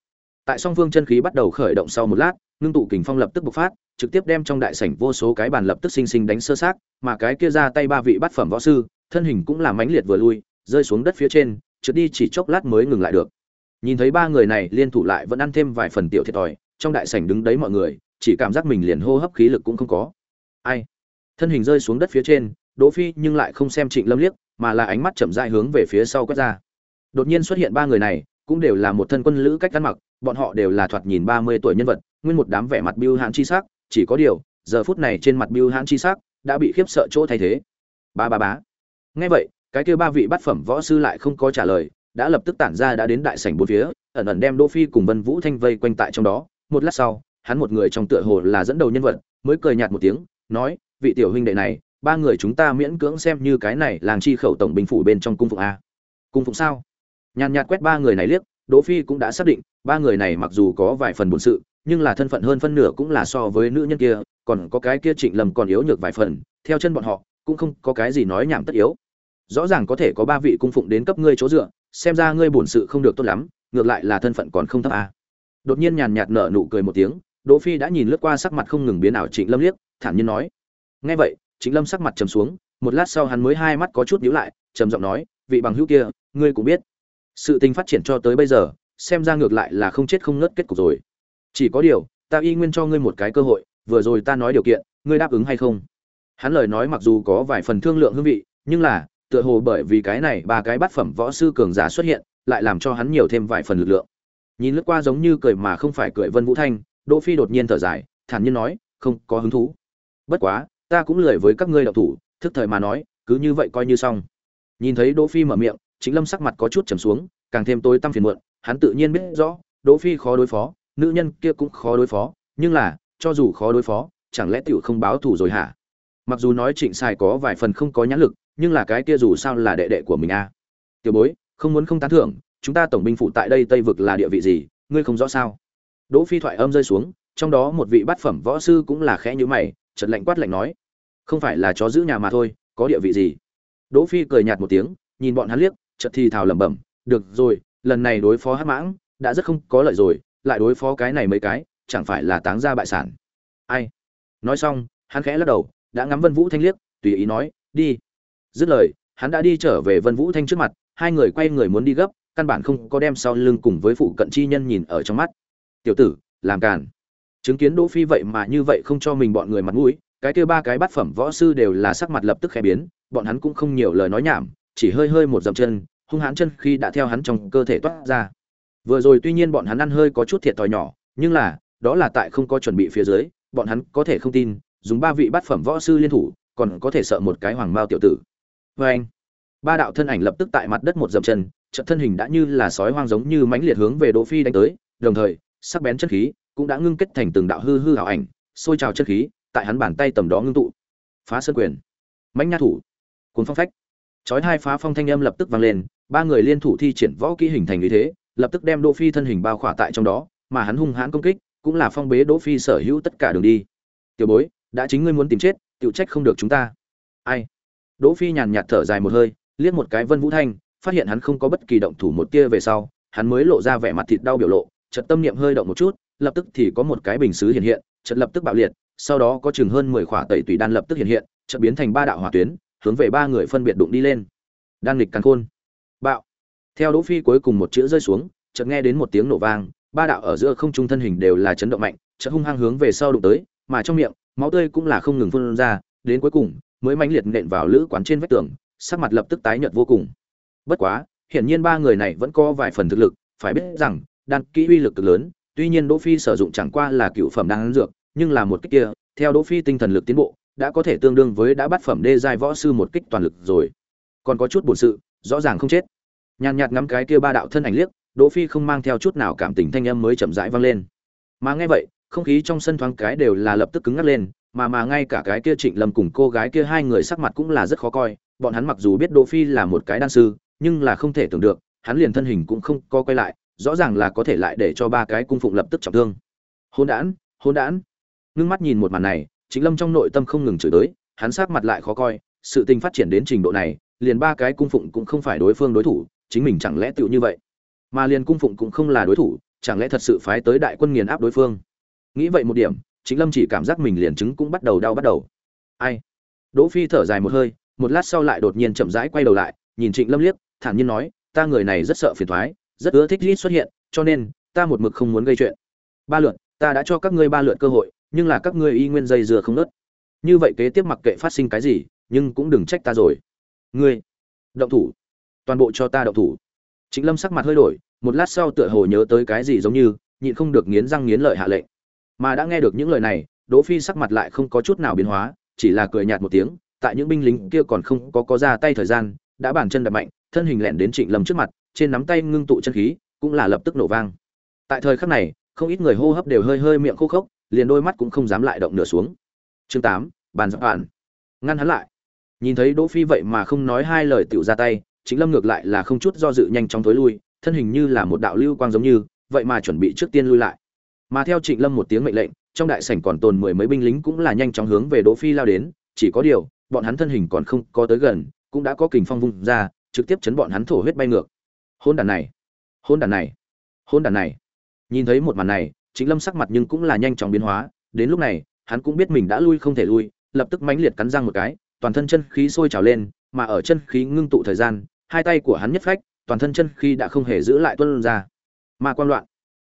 Tại song phương chân khí bắt đầu khởi động sau một lát ngưng tụ kình phong lập tức bộc phát, trực tiếp đem trong đại sảnh vô số cái bàn lập tức sinh sinh đánh sơ xác, mà cái kia ra tay ba vị bát phẩm võ sư, thân hình cũng là mãnh liệt vừa lui, rơi xuống đất phía trên, trượt đi chỉ chốc lát mới ngừng lại được. Nhìn thấy ba người này, liên thủ lại vẫn ăn thêm vài phần tiểu thiệt thòi, trong đại sảnh đứng đấy mọi người, chỉ cảm giác mình liền hô hấp khí lực cũng không có. Ai? Thân hình rơi xuống đất phía trên, đỗ phi nhưng lại không xem trịnh lâm liếc, mà là ánh mắt chậm rãi hướng về phía sau quét ra. Đột nhiên xuất hiện ba người này cũng đều là một thân quân lữ cách ăn mặc, bọn họ đều là thoạt nhìn ba mươi tuổi nhân vật, nguyên một đám vẻ mặt biêu hãn chi sắc, chỉ có điều, giờ phút này trên mặt biêu hãn chi sắc đã bị khiếp sợ chỗ thay thế. Ba ba bá nghe vậy, cái kia ba vị bát phẩm võ sư lại không có trả lời, đã lập tức tản ra đã đến đại sảnh bốn phía, ẩn ẩn đem đỗ phi cùng vân vũ thanh vây quanh tại trong đó. Một lát sau, hắn một người trong tựa hồ là dẫn đầu nhân vật, mới cười nhạt một tiếng, nói, vị tiểu huynh đệ này, ba người chúng ta miễn cưỡng xem như cái này làng chi khẩu tổng binh phủ bên trong cung phụng a. Cung phụng sao? Nhàn nhạt quét ba người này liếc, đỗ phi cũng đã xác định, ba người này mặc dù có vài phần buồn sự, nhưng là thân phận hơn phân nửa cũng là so với nữ nhân kia, còn có cái kia trịnh lầm còn yếu nhược vài phần, theo chân bọn họ, cũng không có cái gì nói nhảm tất yếu. Rõ ràng có thể có ba vị cung phụng đến cấp ngươi chỗ dựa, xem ra ngươi bổn sự không được tốt lắm, ngược lại là thân phận còn không thấp à? đột nhiên nhàn nhạt nở nụ cười một tiếng, đỗ phi đã nhìn lướt qua sắc mặt không ngừng biến ảo trịnh lâm liếc, thản nhiên nói. Nghe vậy, trịnh lâm sắc mặt trầm xuống, một lát sau hắn mới hai mắt có chút nhíu lại, trầm giọng nói, vị bằng hữu kia, ngươi cũng biết sự tình phát triển cho tới bây giờ, xem ra ngược lại là không chết không ngớt kết cục rồi. Chỉ có điều, ta y nguyên cho ngươi một cái cơ hội, vừa rồi ta nói điều kiện, ngươi đáp ứng hay không? Hắn lời nói mặc dù có vài phần thương lượng hương vị, nhưng là, tựa hồ bởi vì cái này ba cái bát phẩm võ sư cường giả xuất hiện, lại làm cho hắn nhiều thêm vài phần lực lượng. Nhìn lướt qua giống như cười mà không phải cười vân vũ thanh, đỗ phi đột nhiên thở dài, thản nhiên nói, không có hứng thú. Bất quá, ta cũng lười với các ngươi đạo thủ, thức thời mà nói, cứ như vậy coi như xong. Nhìn thấy đỗ phi mở miệng chính lâm sắc mặt có chút trầm xuống, càng thêm tối tăm phiền muộn, hắn tự nhiên biết rõ, đỗ phi khó đối phó, nữ nhân kia cũng khó đối phó, nhưng là, cho dù khó đối phó, chẳng lẽ tiểu không báo thù rồi hả? Mặc dù nói trịnh sài có vài phần không có nhãn lực, nhưng là cái kia dù sao là đệ đệ của mình a tiểu bối, không muốn không tán thưởng, chúng ta tổng binh phụ tại đây tây vực là địa vị gì, ngươi không rõ sao? Đỗ phi thoại âm rơi xuống, trong đó một vị bát phẩm võ sư cũng là khẽ như mày, chợt lạnh quát lạnh nói, không phải là chó giữ nhà mà thôi, có địa vị gì? Đỗ phi cười nhạt một tiếng, nhìn bọn hắn liếc chợt thì thào lẩm bẩm, được rồi, lần này đối phó hắc mãng đã rất không có lợi rồi, lại đối phó cái này mấy cái, chẳng phải là táng ra bại sản. Ai? Nói xong, hắn khẽ lắc đầu, đã ngắm vân vũ thanh liếc, tùy ý nói, đi. Dứt lời, hắn đã đi trở về vân vũ thanh trước mặt, hai người quay người muốn đi gấp, căn bản không có đem sau lưng cùng với phụ cận chi nhân nhìn ở trong mắt. Tiểu tử, làm càn. Chứng kiến đỗ phi vậy mà như vậy không cho mình bọn người mặt mũi, cái kia ba cái bát phẩm võ sư đều là sắc mặt lập tức khẽ biến, bọn hắn cũng không nhiều lời nói nhảm chỉ hơi hơi một dậm chân, hung hãn chân khi đã theo hắn trong cơ thể toát ra. Vừa rồi tuy nhiên bọn hắn ăn hơi có chút thiệt thòi nhỏ, nhưng là, đó là tại không có chuẩn bị phía dưới, bọn hắn có thể không tin, dùng ba vị bát phẩm võ sư liên thủ, còn có thể sợ một cái hoàng mao tiểu tử. Vê anh, ba đạo thân ảnh lập tức tại mặt đất một dậm chân trận thân hình đã như là sói hoang giống như mãnh liệt hướng về đỗ phi đánh tới, đồng thời, sắc bén chân khí cũng đã ngưng kết thành từng đạo hư hư ảo ảnh sôi trào chân khí tại hắn bàn tay tầm đó ngưng tụ. Phá sơn quyền. Mãnh nha thủ. Cuốn phong phách chói hai phá phong thanh âm lập tức vang lên, ba người liên thủ thi triển võ kỹ hình thành như thế, lập tức đem đỗ phi thân hình bao khỏa tại trong đó, mà hắn hung hãn công kích, cũng là phong bế đỗ phi sở hữu tất cả đường đi. Tiểu bối, đã chính ngươi muốn tìm chết, tiểu trách không được chúng ta. Ai? Đỗ phi nhàn nhạt thở dài một hơi, liếc một cái vân vũ thanh, phát hiện hắn không có bất kỳ động thủ một tia về sau, hắn mới lộ ra vẻ mặt thịt đau biểu lộ, chợt tâm niệm hơi động một chút, lập tức thì có một cái bình sứ hiện hiện, chợt lập tức bạo liệt, sau đó có chừng hơn mười khỏa tẩy tùy đan lập tức hiện hiện, chợt biến thành ba đạo hỏa tuyến hướng về ba người phân biệt đụng đi lên. Đan lịch càn khôn. Bạo. Theo đỗ phi cuối cùng một chữ rơi xuống, chợt nghe đến một tiếng nổ vang, ba đạo ở giữa không trung thân hình đều là chấn động mạnh, chợt hung hăng hướng về sau đụng tới, mà trong miệng, máu tươi cũng là không ngừng phun ra, đến cuối cùng, mới mãnh liệt nện vào lữ quán trên vách tường, sắc mặt lập tức tái nhợt vô cùng. Bất quá, hiển nhiên ba người này vẫn có vài phần thực lực, phải biết rằng, đan kỹ uy lực cực lớn, tuy nhiên đỗ phi sử dụng chẳng qua là cựu phẩm đan dược, nhưng là một kích kia, theo đỗ phi tinh thần lực tiến bộ đã có thể tương đương với đã bắt phẩm đê giai võ sư một kích toàn lực rồi. Còn có chút buồn sự, rõ ràng không chết. Nhàn nhạt ngắm cái kia ba đạo thân ảnh liếc, đỗ phi không mang theo chút nào cảm tình thanh âm mới chậm rãi vang lên. Mà nghe vậy, không khí trong sân thoáng cái đều là lập tức cứng ngắc lên, mà mà ngay cả cái kia trịnh lâm cùng cô gái kia hai người sắc mặt cũng là rất khó coi. Bọn hắn mặc dù biết đỗ phi là một cái đan sư, nhưng là không thể tưởng được, hắn liền thân hình cũng không có quay lại, rõ ràng là có thể lại để cho ba cái cung phụng lập tức trọng thương. Hỗn đản hỗn đản. Ngưng mắt nhìn một màn này trịnh lâm trong nội tâm không ngừng chửi tới, hắn sắc mặt lại khó coi, sự tình phát triển đến trình độ này, liền ba cái cung phụng cũng không phải đối phương đối thủ, chính mình chẳng lẽ tựu như vậy? Mà liền cung phụng cũng không là đối thủ, chẳng lẽ thật sự phái tới đại quân nghiền áp đối phương? Nghĩ vậy một điểm, chính lâm chỉ cảm giác mình liền chứng cũng bắt đầu đau bắt đầu. Ai? Đỗ phi thở dài một hơi, một lát sau lại đột nhiên chậm rãi quay đầu lại, nhìn trịnh lâm liếc, thản nhiên nói, ta người này rất sợ phiền toái, rất ưa thích rít xuất hiện, cho nên ta một mực không muốn gây chuyện. Ba lượt, ta đã cho các ngươi ba lượt cơ hội nhưng là các ngươi y nguyên dây dừa không nớt như vậy kế tiếp mặc kệ phát sinh cái gì nhưng cũng đừng trách ta rồi ngươi động thủ toàn bộ cho ta động thủ Trịnh Lâm sắc mặt hơi đổi, một lát sau tựa hồ nhớ tới cái gì giống như, nhịn không được nghiến răng nghiến lợi hạ lệnh. Mà đã nghe được những lời này, Đỗ Phi sắc mặt lại không có chút nào biến hóa, chỉ là cười nhạt một tiếng, tại những binh lính kia còn không có có ra tay thời gian, đã bàn chân đập mạnh, thân hình lẹn đến Trịnh Lâm trước mặt, trên nắm tay ngưng tụ chân khí, cũng là lập tức nổ vang. Tại thời khắc này, không ít người hô hấp đều hơi hơi miệng khô khốc, liền đôi mắt cũng không dám lại động nửa xuống. Chương 8, bàn giáp bạn. Ngăn hắn lại. Nhìn thấy Đỗ Phi vậy mà không nói hai lời tiểu ra tay, chính lâm ngược lại là không chút do dự nhanh chóng tối lui thân hình như là một đạo lưu quang giống như vậy mà chuẩn bị trước tiên lui lại mà theo trịnh lâm một tiếng mệnh lệnh trong đại sảnh còn tồn mười mấy binh lính cũng là nhanh chóng hướng về đỗ phi lao đến chỉ có điều bọn hắn thân hình còn không có tới gần cũng đã có kình phong vung ra trực tiếp chấn bọn hắn thổ huyết bay ngược hôn đàn này hôn đàn này hôn đàn này nhìn thấy một màn này trịnh lâm sắc mặt nhưng cũng là nhanh chóng biến hóa, đến lúc này, hắn cũng biết mình đã lui không thể lui, lập tức mãnh liệt cắn răng một cái, toàn thân chân khí sôi trào lên, mà ở chân khí ngưng tụ thời gian, hai tay của hắn nhất phách, toàn thân chân khí đã không hề giữ lại tuân ra. Mà quan loạn.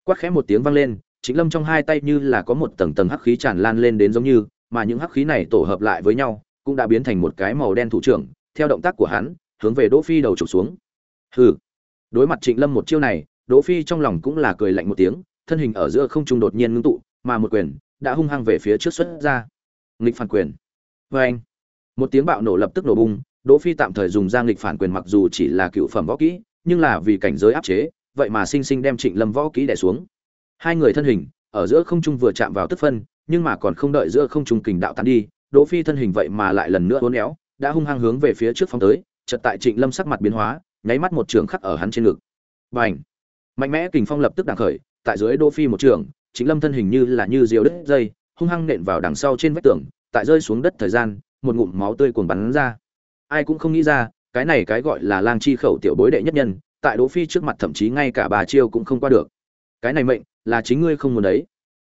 Quát khẽ một tiếng vang lên, chính lâm trong hai tay như là có một tầng tầng hắc khí tràn lan lên đến giống như, mà những hắc khí này tổ hợp lại với nhau, cũng đã biến thành một cái màu đen thủ trưởng, theo động tác của hắn, hướng về đỗ phi đầu trục xuống. Hừ. Đối mặt trịnh lâm một chiêu này, đỗ phi trong lòng cũng là cười lạnh một tiếng thân hình ở giữa không trung đột nhiên ngưng tụ mà một quyền đã hung hăng về phía trước xuất ra nghịch phản quyền với anh một tiếng bạo nổ lập tức nổ bung Đỗ Phi tạm thời dùng giang lịch phản quyền mặc dù chỉ là cựu phẩm võ kỹ, nhưng là vì cảnh giới áp chế, vậy mà sinh sinh đem Trịnh Lâm võ kỹ đè xuống. Hai người thân hình ở giữa không trung vừa chạm vào tức phân, nhưng mà còn không đợi giữa không trung kình đạo tán đi, Đỗ Phi thân hình vậy mà lại lần nữa uốn éo, đã hung hăng hướng về phía trước phóng tới, chợt tại Trịnh Lâm sắc mặt biến hóa, nháy mắt một trường khắc ở hắn trên ngực. Bành! Mạnh mẽ kình phong lập tức đằng khởi, tại dưới Đỗ Phi một trường, Trịnh Lâm thân hình như là như diều đứt dây, hung hăng nện vào đằng sau trên vách tường, tại rơi xuống đất thời gian, một ngụm máu tươi cuồn bắn ra. Ai cũng không nghĩ ra cái này cái gọi là lang chi khẩu tiểu bối đệ nhất nhân tại đỗ phi trước mặt thậm chí ngay cả bà chiêu cũng không qua được. Cái này mệnh là chính ngươi không muốn đấy.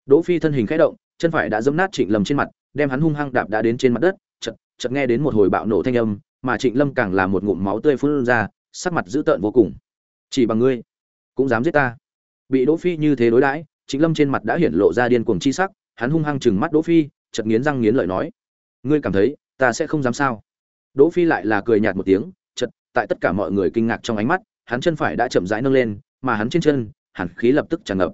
Đỗ phi thân hình khẽ động chân phải đã giẫm nát trịnh lâm trên mặt đem hắn hung hăng đạp đã đến trên mặt đất chợt chợt nghe đến một hồi bạo nổ thanh âm mà trịnh lâm càng là một ngụm máu tươi phun ra sắc mặt dữ tợn vô cùng. Chỉ bằng ngươi cũng dám giết ta bị đỗ phi như thế đối đãi trịnh lâm trên mặt đã hiển lộ ra điên cuồng chi sắc hắn hung hăng chừng mắt đỗ phi chợt nghiến răng nghiến lợi nói ngươi cảm thấy ta sẽ không dám sao? Đỗ Phi lại là cười nhạt một tiếng, chợt tại tất cả mọi người kinh ngạc trong ánh mắt hắn chân phải đã chậm rãi nâng lên mà hắn trên chân hàn khí lập tức tràn ngập.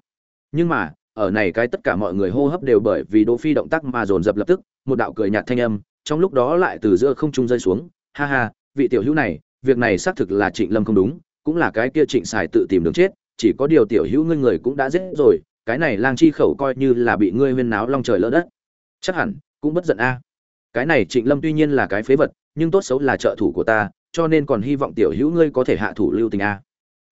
Nhưng mà ở này cái tất cả mọi người hô hấp đều bởi vì đỗ phi động tác mà dồn dập lập tức một đạo cười nhạt thanh âm trong lúc đó lại từ giữa không trung rơi xuống ha ha vị tiểu hữu này việc này xác thực là trịnh lâm không đúng cũng là cái kia trịnh xài tự tìm đường chết chỉ có điều tiểu hữu ngươi người cũng đã giết rồi, cái này lang chi khẩu coi như là bị ngươi huyên náo long trời lỡ đất. Chắc hẳn, cũng bất giận a. Cái này trịnh lâm tuy nhiên là cái phế vật, nhưng tốt xấu là trợ thủ của ta, cho nên còn hy vọng tiểu hữu ngươi có thể hạ thủ lưu tình a.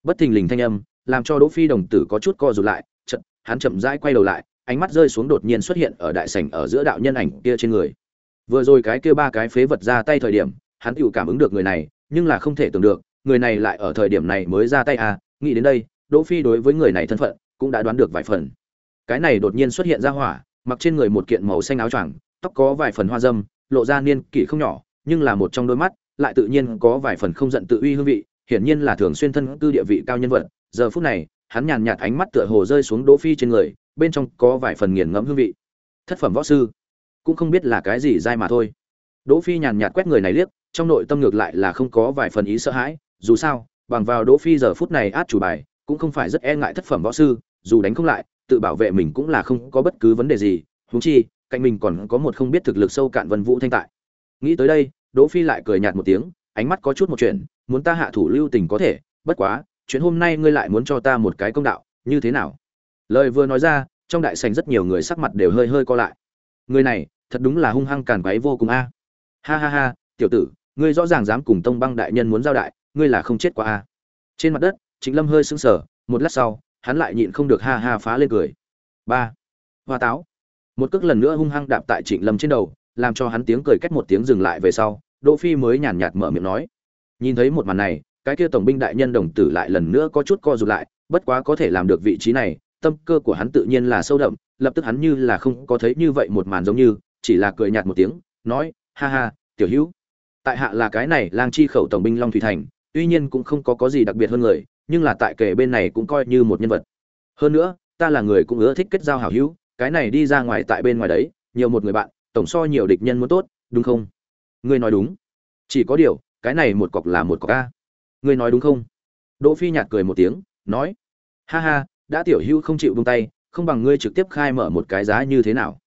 Bất thình lình thanh âm, làm cho đỗ phi đồng tử có chút co rụt lại, chợt, hắn chậm rãi quay đầu lại, ánh mắt rơi xuống đột nhiên xuất hiện ở đại sảnh ở giữa đạo nhân ảnh kia trên người. Vừa rồi cái kia ba cái phế vật ra tay thời điểm, hắn tự cảm ứng được người này, nhưng là không thể tưởng được, người này lại ở thời điểm này mới ra tay à nghĩ đến đây đỗ phi đối với người này thân phận cũng đã đoán được vài phần. Cái này đột nhiên xuất hiện ra hỏa, mặc trên người một kiện màu xanh áo choàng, tóc có vài phần hoa dâm, lộ ra niên kỷ không nhỏ, nhưng là một trong đôi mắt, lại tự nhiên có vài phần không giận tự uy hương vị, hiển nhiên là thường xuyên thân cư địa vị cao nhân vật. Giờ phút này, hắn nhàn nhạt ánh mắt tựa hồ rơi xuống đỗ phi trên người, bên trong có vài phần nghiền ngẫm hương vị. Thất phẩm võ sư, cũng không biết là cái gì dai mà thôi. Đỗ phi nhàn nhạt quét người này liếc, trong nội tâm ngược lại là không có vài phần ý sợ hãi, dù sao, bằng vào đỗ phi giờ phút này át chủ bài cũng không phải rất e ngại thất phẩm võ sư, dù đánh không lại, tự bảo vệ mình cũng là không có bất cứ vấn đề gì, huống chi, cạnh mình còn có một không biết thực lực sâu cạn vân vũ thanh tại. Nghĩ tới đây, đỗ phi lại cười nhạt một tiếng, ánh mắt có chút một chuyện, muốn ta hạ thủ lưu tình có thể, bất quá, chuyện hôm nay ngươi lại muốn cho ta một cái công đạo, như thế nào? Lời vừa nói ra, trong đại sảnh rất nhiều người sắc mặt đều hơi hơi co lại. Người này, thật đúng là hung hăng càn quấy vô cùng a. Ha ha ha, tiểu tử, ngươi rõ ràng dám cùng tông băng đại nhân muốn giao đại, ngươi là không chết qua a. Trên mặt đất trịnh lâm hơi sững sờ, một lát sau, hắn lại nhịn không được ha ha phá lên cười. Ba. Hoa táo. Một cước lần nữa hung hăng đạp tại trịnh lâm trên đầu, làm cho hắn tiếng cười cách một tiếng dừng lại về sau, đỗ phi mới nhàn nhạt mở miệng nói. Nhìn thấy một màn này, cái kia tổng binh đại nhân đồng tử lại lần nữa có chút co rụt lại, bất quá có thể làm được vị trí này, tâm cơ của hắn tự nhiên là sâu đậm, lập tức hắn như là không có thấy như vậy một màn giống như, chỉ là cười nhạt một tiếng, nói, ha ha, tiểu hữu. Tại hạ là cái này lang chi khẩu tổng binh long thủy thành, tuy nhiên cũng không có có gì đặc biệt hơn người nhưng là tại kể bên này cũng coi như một nhân vật. Hơn nữa, ta là người cũng ưa thích kết giao hảo hữu, cái này đi ra ngoài tại bên ngoài đấy, nhiều một người bạn, tổng so nhiều địch nhân muốn tốt, đúng không? Ngươi nói đúng. Chỉ có điều, cái này một cọc là một cọc a. Ngươi nói đúng không? Đỗ phi nhạt cười một tiếng, nói, ha ha, đã tiểu hữu không chịu buông tay, không bằng ngươi trực tiếp khai mở một cái giá như thế nào.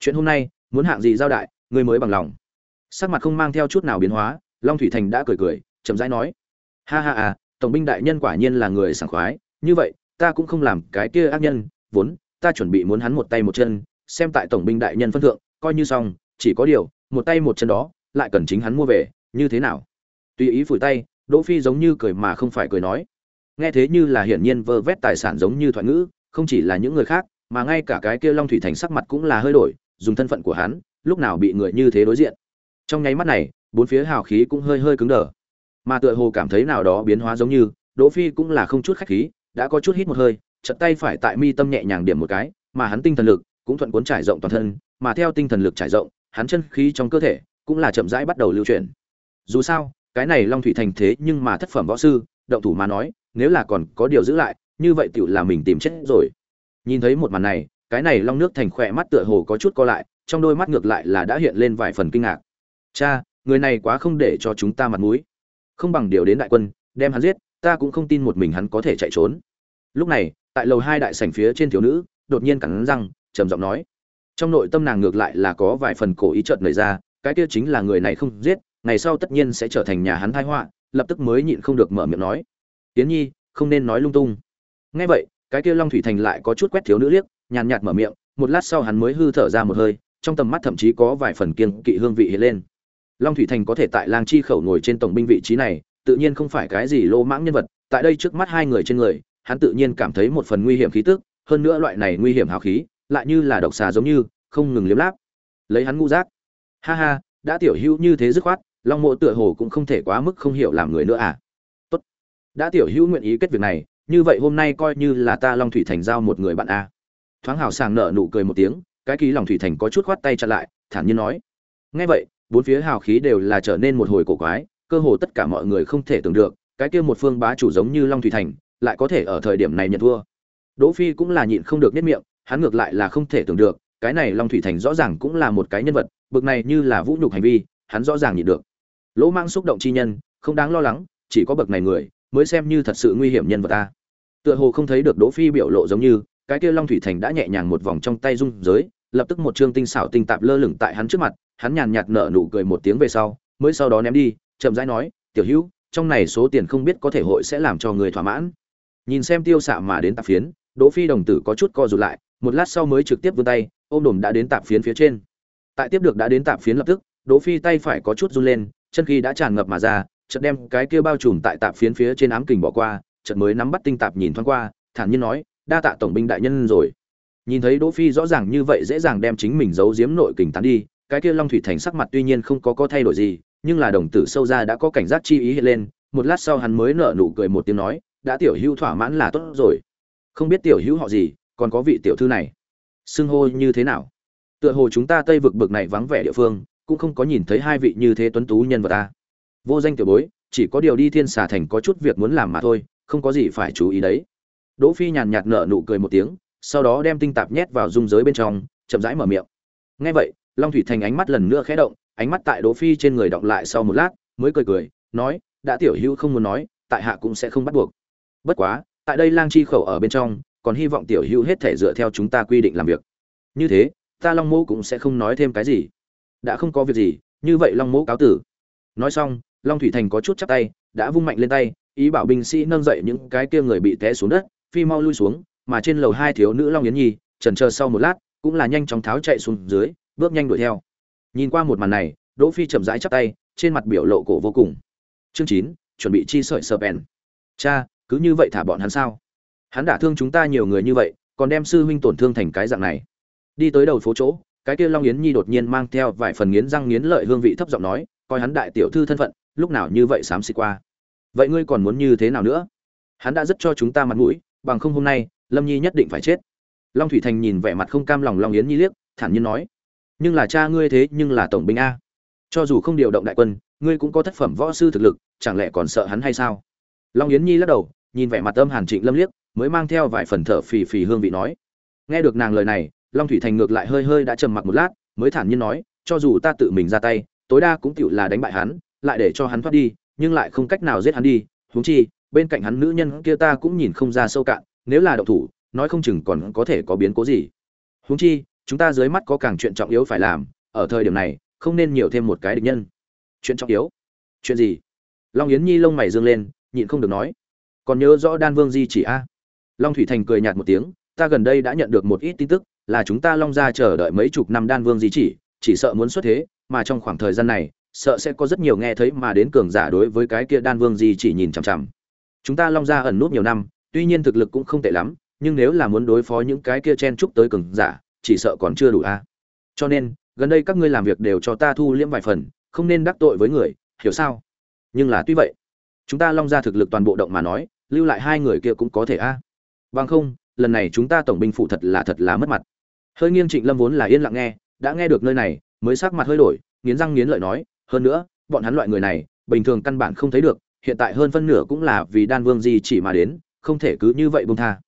Chuyện hôm nay, muốn hạng gì giao đại, ngươi mới bằng lòng. Sắc mặt không mang theo chút nào biến hóa, long thủy thành đã cười cười, chậm rãi nói, ha ha à tổng binh đại nhân quả nhiên là người sảng khoái, như vậy, ta cũng không làm cái kia ác nhân, vốn, ta chuẩn bị muốn hắn một tay một chân, xem tại tổng binh đại nhân phân thượng, coi như xong, chỉ có điều, một tay một chân đó, lại cần chính hắn mua về, như thế nào? Tùy ý phủi tay, đỗ phi giống như cười mà không phải cười nói. Nghe thế như là hiển nhiên vơ vét tài sản giống như thoại ngữ, không chỉ là những người khác, mà ngay cả cái kia long thủy thành sắc mặt cũng là hơi đổi, dùng thân phận của hắn, lúc nào bị người như thế đối diện. Trong nháy mắt này, bốn phía hào khí cũng hơi hơi cứng đờ mà tựa hồ cảm thấy nào đó biến hóa giống như, đỗ phi cũng là không chút khách khí, đã có chút hít một hơi chật tay phải tại mi tâm nhẹ nhàng điểm một cái, mà hắn tinh thần lực cũng thuận cuốn trải rộng toàn thân, mà theo tinh thần lực trải rộng, hắn chân khí trong cơ thể cũng là chậm rãi bắt đầu lưu chuyển. Dù sao, cái này long thủy thành thế nhưng mà thất phẩm võ sư, động thủ mà nói, nếu là còn có điều giữ lại, như vậy tựu là mình tìm chết rồi. Nhìn thấy một màn này, cái này long nước thành khỏe mắt tựa hồ có chút co lại, trong đôi mắt ngược lại là đã hiện lên vài phần kinh ngạc. Cha, người này quá không để cho chúng ta mặt mũi không bằng điều đến đại quân, đem hắn giết, ta cũng không tin một mình hắn có thể chạy trốn. Lúc này, tại lầu hai đại sảnh phía trên thiếu nữ, đột nhiên cắn răng, trầm giọng nói. Trong nội tâm nàng ngược lại là có vài phần cổ ý chợt nảy ra, cái kia chính là người này không giết, ngày sau tất nhiên sẽ trở thành nhà hắn tai họa, lập tức mới nhịn không được mở miệng nói. Tiến nhi, không nên nói lung tung. Nghe vậy, cái kia long thủy thành lại có chút quét thiếu nữ liếc, nhàn nhạt mở miệng, một lát sau hắn mới hư thở ra một hơi, trong tầm mắt thậm chí có vài phần kiêng kỵ hương vị hiện lên long thủy thành có thể tại lang chi khẩu ngồi trên tổng binh vị trí này, tự nhiên không phải cái gì lô mãng nhân vật, tại đây trước mắt hai người trên người, hắn tự nhiên cảm thấy một phần nguy hiểm khí tức, hơn nữa loại này nguy hiểm hào khí, lại như là độc xà giống như, không ngừng liếm láp. Lấy hắn ngu giác ha ha, đã tiểu hữu như thế dứt khoát, long mộ tựa hồ cũng không thể quá mức không hiểu làm người nữa à. Tốt. Đã tiểu hữu nguyện ý kết việc này, như vậy hôm nay coi như là ta long thủy thành giao một người bạn a à. thoáng hào sàng nở nụ cười một tiếng, cái ký lòng thủy thành có chút khoát tay chặn lại, thản nhiên nói. Nghe vậy bốn phía hào khí đều là trở nên một hồi cổ quái, cơ hồ tất cả mọi người không thể tưởng được, cái kia một phương bá chủ giống như long thủy thành, lại có thể ở thời điểm này nhận thua. Đỗ phi cũng là nhịn không được nhếch miệng, hắn ngược lại là không thể tưởng được, cái này long thủy thành rõ ràng cũng là một cái nhân vật, bực này như là vũ nhục hành vi, hắn rõ ràng nhịn được. Lỗ mang xúc động chi nhân, không đáng lo lắng, chỉ có bậc này người, mới xem như thật sự nguy hiểm nhân vật ta. Tựa hồ không thấy được đỗ phi biểu lộ giống như, cái kia long thủy thành đã nhẹ nhàng một vòng trong tay rung giới lập tức một trương tinh xảo tinh tạp lơ lửng tại hắn trước mặt hắn nhàn nhạt nở nụ cười một tiếng về sau, mới sau đó ném đi, chậm rãi nói, tiểu hữu, trong này số tiền không biết có thể hội sẽ làm cho người thỏa mãn. Nhìn xem tiêu xạ mà đến tạp phiến, đỗ phi đồng tử có chút co rụt lại, một lát sau mới trực tiếp vươn tay, ôm đồm đã đến tạp phiến phía trên. Tại tiếp được đã đến tạp phiến lập tức, đỗ phi tay phải có chút run lên, chân khí đã tràn ngập mà ra, chợt đem cái kia bao trùm tại tạp phiến phía trên ám kình bỏ qua, chợt mới nắm bắt tinh tạp nhìn thoáng qua, thản nhiên nói, đa tạ tổng binh đại nhân rồi. Nhìn thấy đỗ phi rõ ràng như vậy dễ dàng đem chính mình giấu giếm nội kình tán đi cái kia long thủy thành sắc mặt tuy nhiên không có có thay đổi gì, nhưng là đồng tử sâu ra đã có cảnh giác chi ý hiện lên, một lát sau hắn mới nở nụ cười một tiếng nói, đã tiểu hữu thỏa mãn là tốt rồi. Không biết tiểu hữu họ gì, còn có vị tiểu thư này. Xưng hô như thế nào? Tựa hồ chúng ta tây vực bực này vắng vẻ địa phương, cũng không có nhìn thấy hai vị như thế tuấn tú nhân vật ta. Vô danh tiểu bối, chỉ có điều đi thiên xà thành có chút việc muốn làm mà thôi, không có gì phải chú ý đấy. Đỗ phi nhàn nhạt nở nụ cười một tiếng, sau đó đem tinh tạp nhét vào dung giới bên trong, chậm rãi mở miệng. Nghe vậy long thủy thành ánh mắt lần nữa khẽ động, ánh mắt tại đỗ phi trên người động lại sau một lát, mới cười cười, nói, đã tiểu hữu không muốn nói, tại hạ cũng sẽ không bắt buộc. Bất quá, tại đây lang chi khẩu ở bên trong, còn hy vọng tiểu hữu hết thể dựa theo chúng ta quy định làm việc. Như thế, ta long mẫu cũng sẽ không nói thêm cái gì. Đã không có việc gì, như vậy long mẫu cáo tử. Nói xong, long thủy thành có chút chắp tay, đã vung mạnh lên tay, ý bảo binh sĩ nâng dậy những cái kia người bị té xuống đất, phi mau lui xuống, mà trên lầu hai thiếu nữ long yến nhi trần chờ sau một lát, cũng là nhanh chóng tháo chạy xuống dưới bước nhanh đuổi theo. Nhìn qua một màn này, đỗ phi chậm rãi chắp tay, trên mặt biểu lộ cổ vô cùng. Chương chín, chuẩn bị chi sợi sờ bèn. Cha, cứ như vậy thả bọn hắn sao? Hắn đã thương chúng ta nhiều người như vậy, còn đem sư huynh tổn thương thành cái dạng này. Đi tới đầu phố chỗ, cái kia long yến nhi đột nhiên mang theo vài phần nghiến răng nghiến lợi hương vị thấp giọng nói, coi hắn đại tiểu thư thân phận, lúc nào như vậy xám xịt qua. Vậy ngươi còn muốn như thế nào nữa? Hắn đã rất cho chúng ta mặt mũi, bằng không hôm nay, lâm nhi nhất định phải chết. Long thủy thành nhìn vẻ mặt không cam lòng long yến nhi liếc, thản nhiên nói nhưng là cha ngươi thế nhưng là tổng binh a. Cho dù không điều động đại quân, ngươi cũng có thất phẩm võ sư thực lực, chẳng lẽ còn sợ hắn hay sao? Long yến nhi lắc đầu, nhìn vẻ mặt âm hàn trịnh lâm liếc, mới mang theo vài phần thở phì phì hương vị nói. Nghe được nàng lời này, long thủy thành ngược lại hơi hơi đã trầm mặc một lát, mới thản nhiên nói, cho dù ta tự mình ra tay, tối đa cũng tựu là đánh bại hắn, lại để cho hắn thoát đi, nhưng lại không cách nào giết hắn đi. Huống chi, bên cạnh hắn nữ nhân kia ta cũng nhìn không ra sâu cạn, nếu là động thủ, nói không chừng còn có thể có biến cố gì. Huống chi chúng ta dưới mắt có càng chuyện trọng yếu phải làm, ở thời điểm này, không nên nhiều thêm một cái địch nhân. Chuyện trọng yếu? Chuyện gì? Long yến nhi lông mày dương lên, nhịn không được nói. Còn nhớ rõ đan vương di chỉ a? Long thủy thành cười nhạt một tiếng, ta gần đây đã nhận được một ít tin tức, là chúng ta long gia chờ đợi mấy chục năm đan vương di chỉ chỉ sợ muốn xuất thế, mà trong khoảng thời gian này, sợ sẽ có rất nhiều nghe thấy mà đến cường giả đối với cái kia đan vương di chỉ nhìn chằm chằm. Chúng ta long gia ẩn nút nhiều năm, tuy nhiên thực lực cũng không tệ lắm, nhưng nếu là muốn đối phó những cái kia chen chúc tới cường giả chỉ sợ còn chưa đủ a. Cho nên, gần đây các ngươi làm việc đều cho ta thu liễm vài phần, không nên đắc tội với người, hiểu sao? Nhưng là tuy vậy, chúng ta long ra thực lực toàn bộ động mà nói, lưu lại hai người kia cũng có thể a. Bằng không, lần này chúng ta tổng binh phụ thật là thật là mất mặt. Hơi nghiêng trịnh lâm vốn là yên lặng nghe, đã nghe được nơi này, mới sắc mặt hơi đổi, nghiến răng nghiến lợi nói, hơn nữa, bọn hắn loại người này, bình thường căn bản không thấy được, hiện tại hơn phân nửa cũng là vì đan vương gì chỉ mà đến, không thể cứ như vậy buông tha.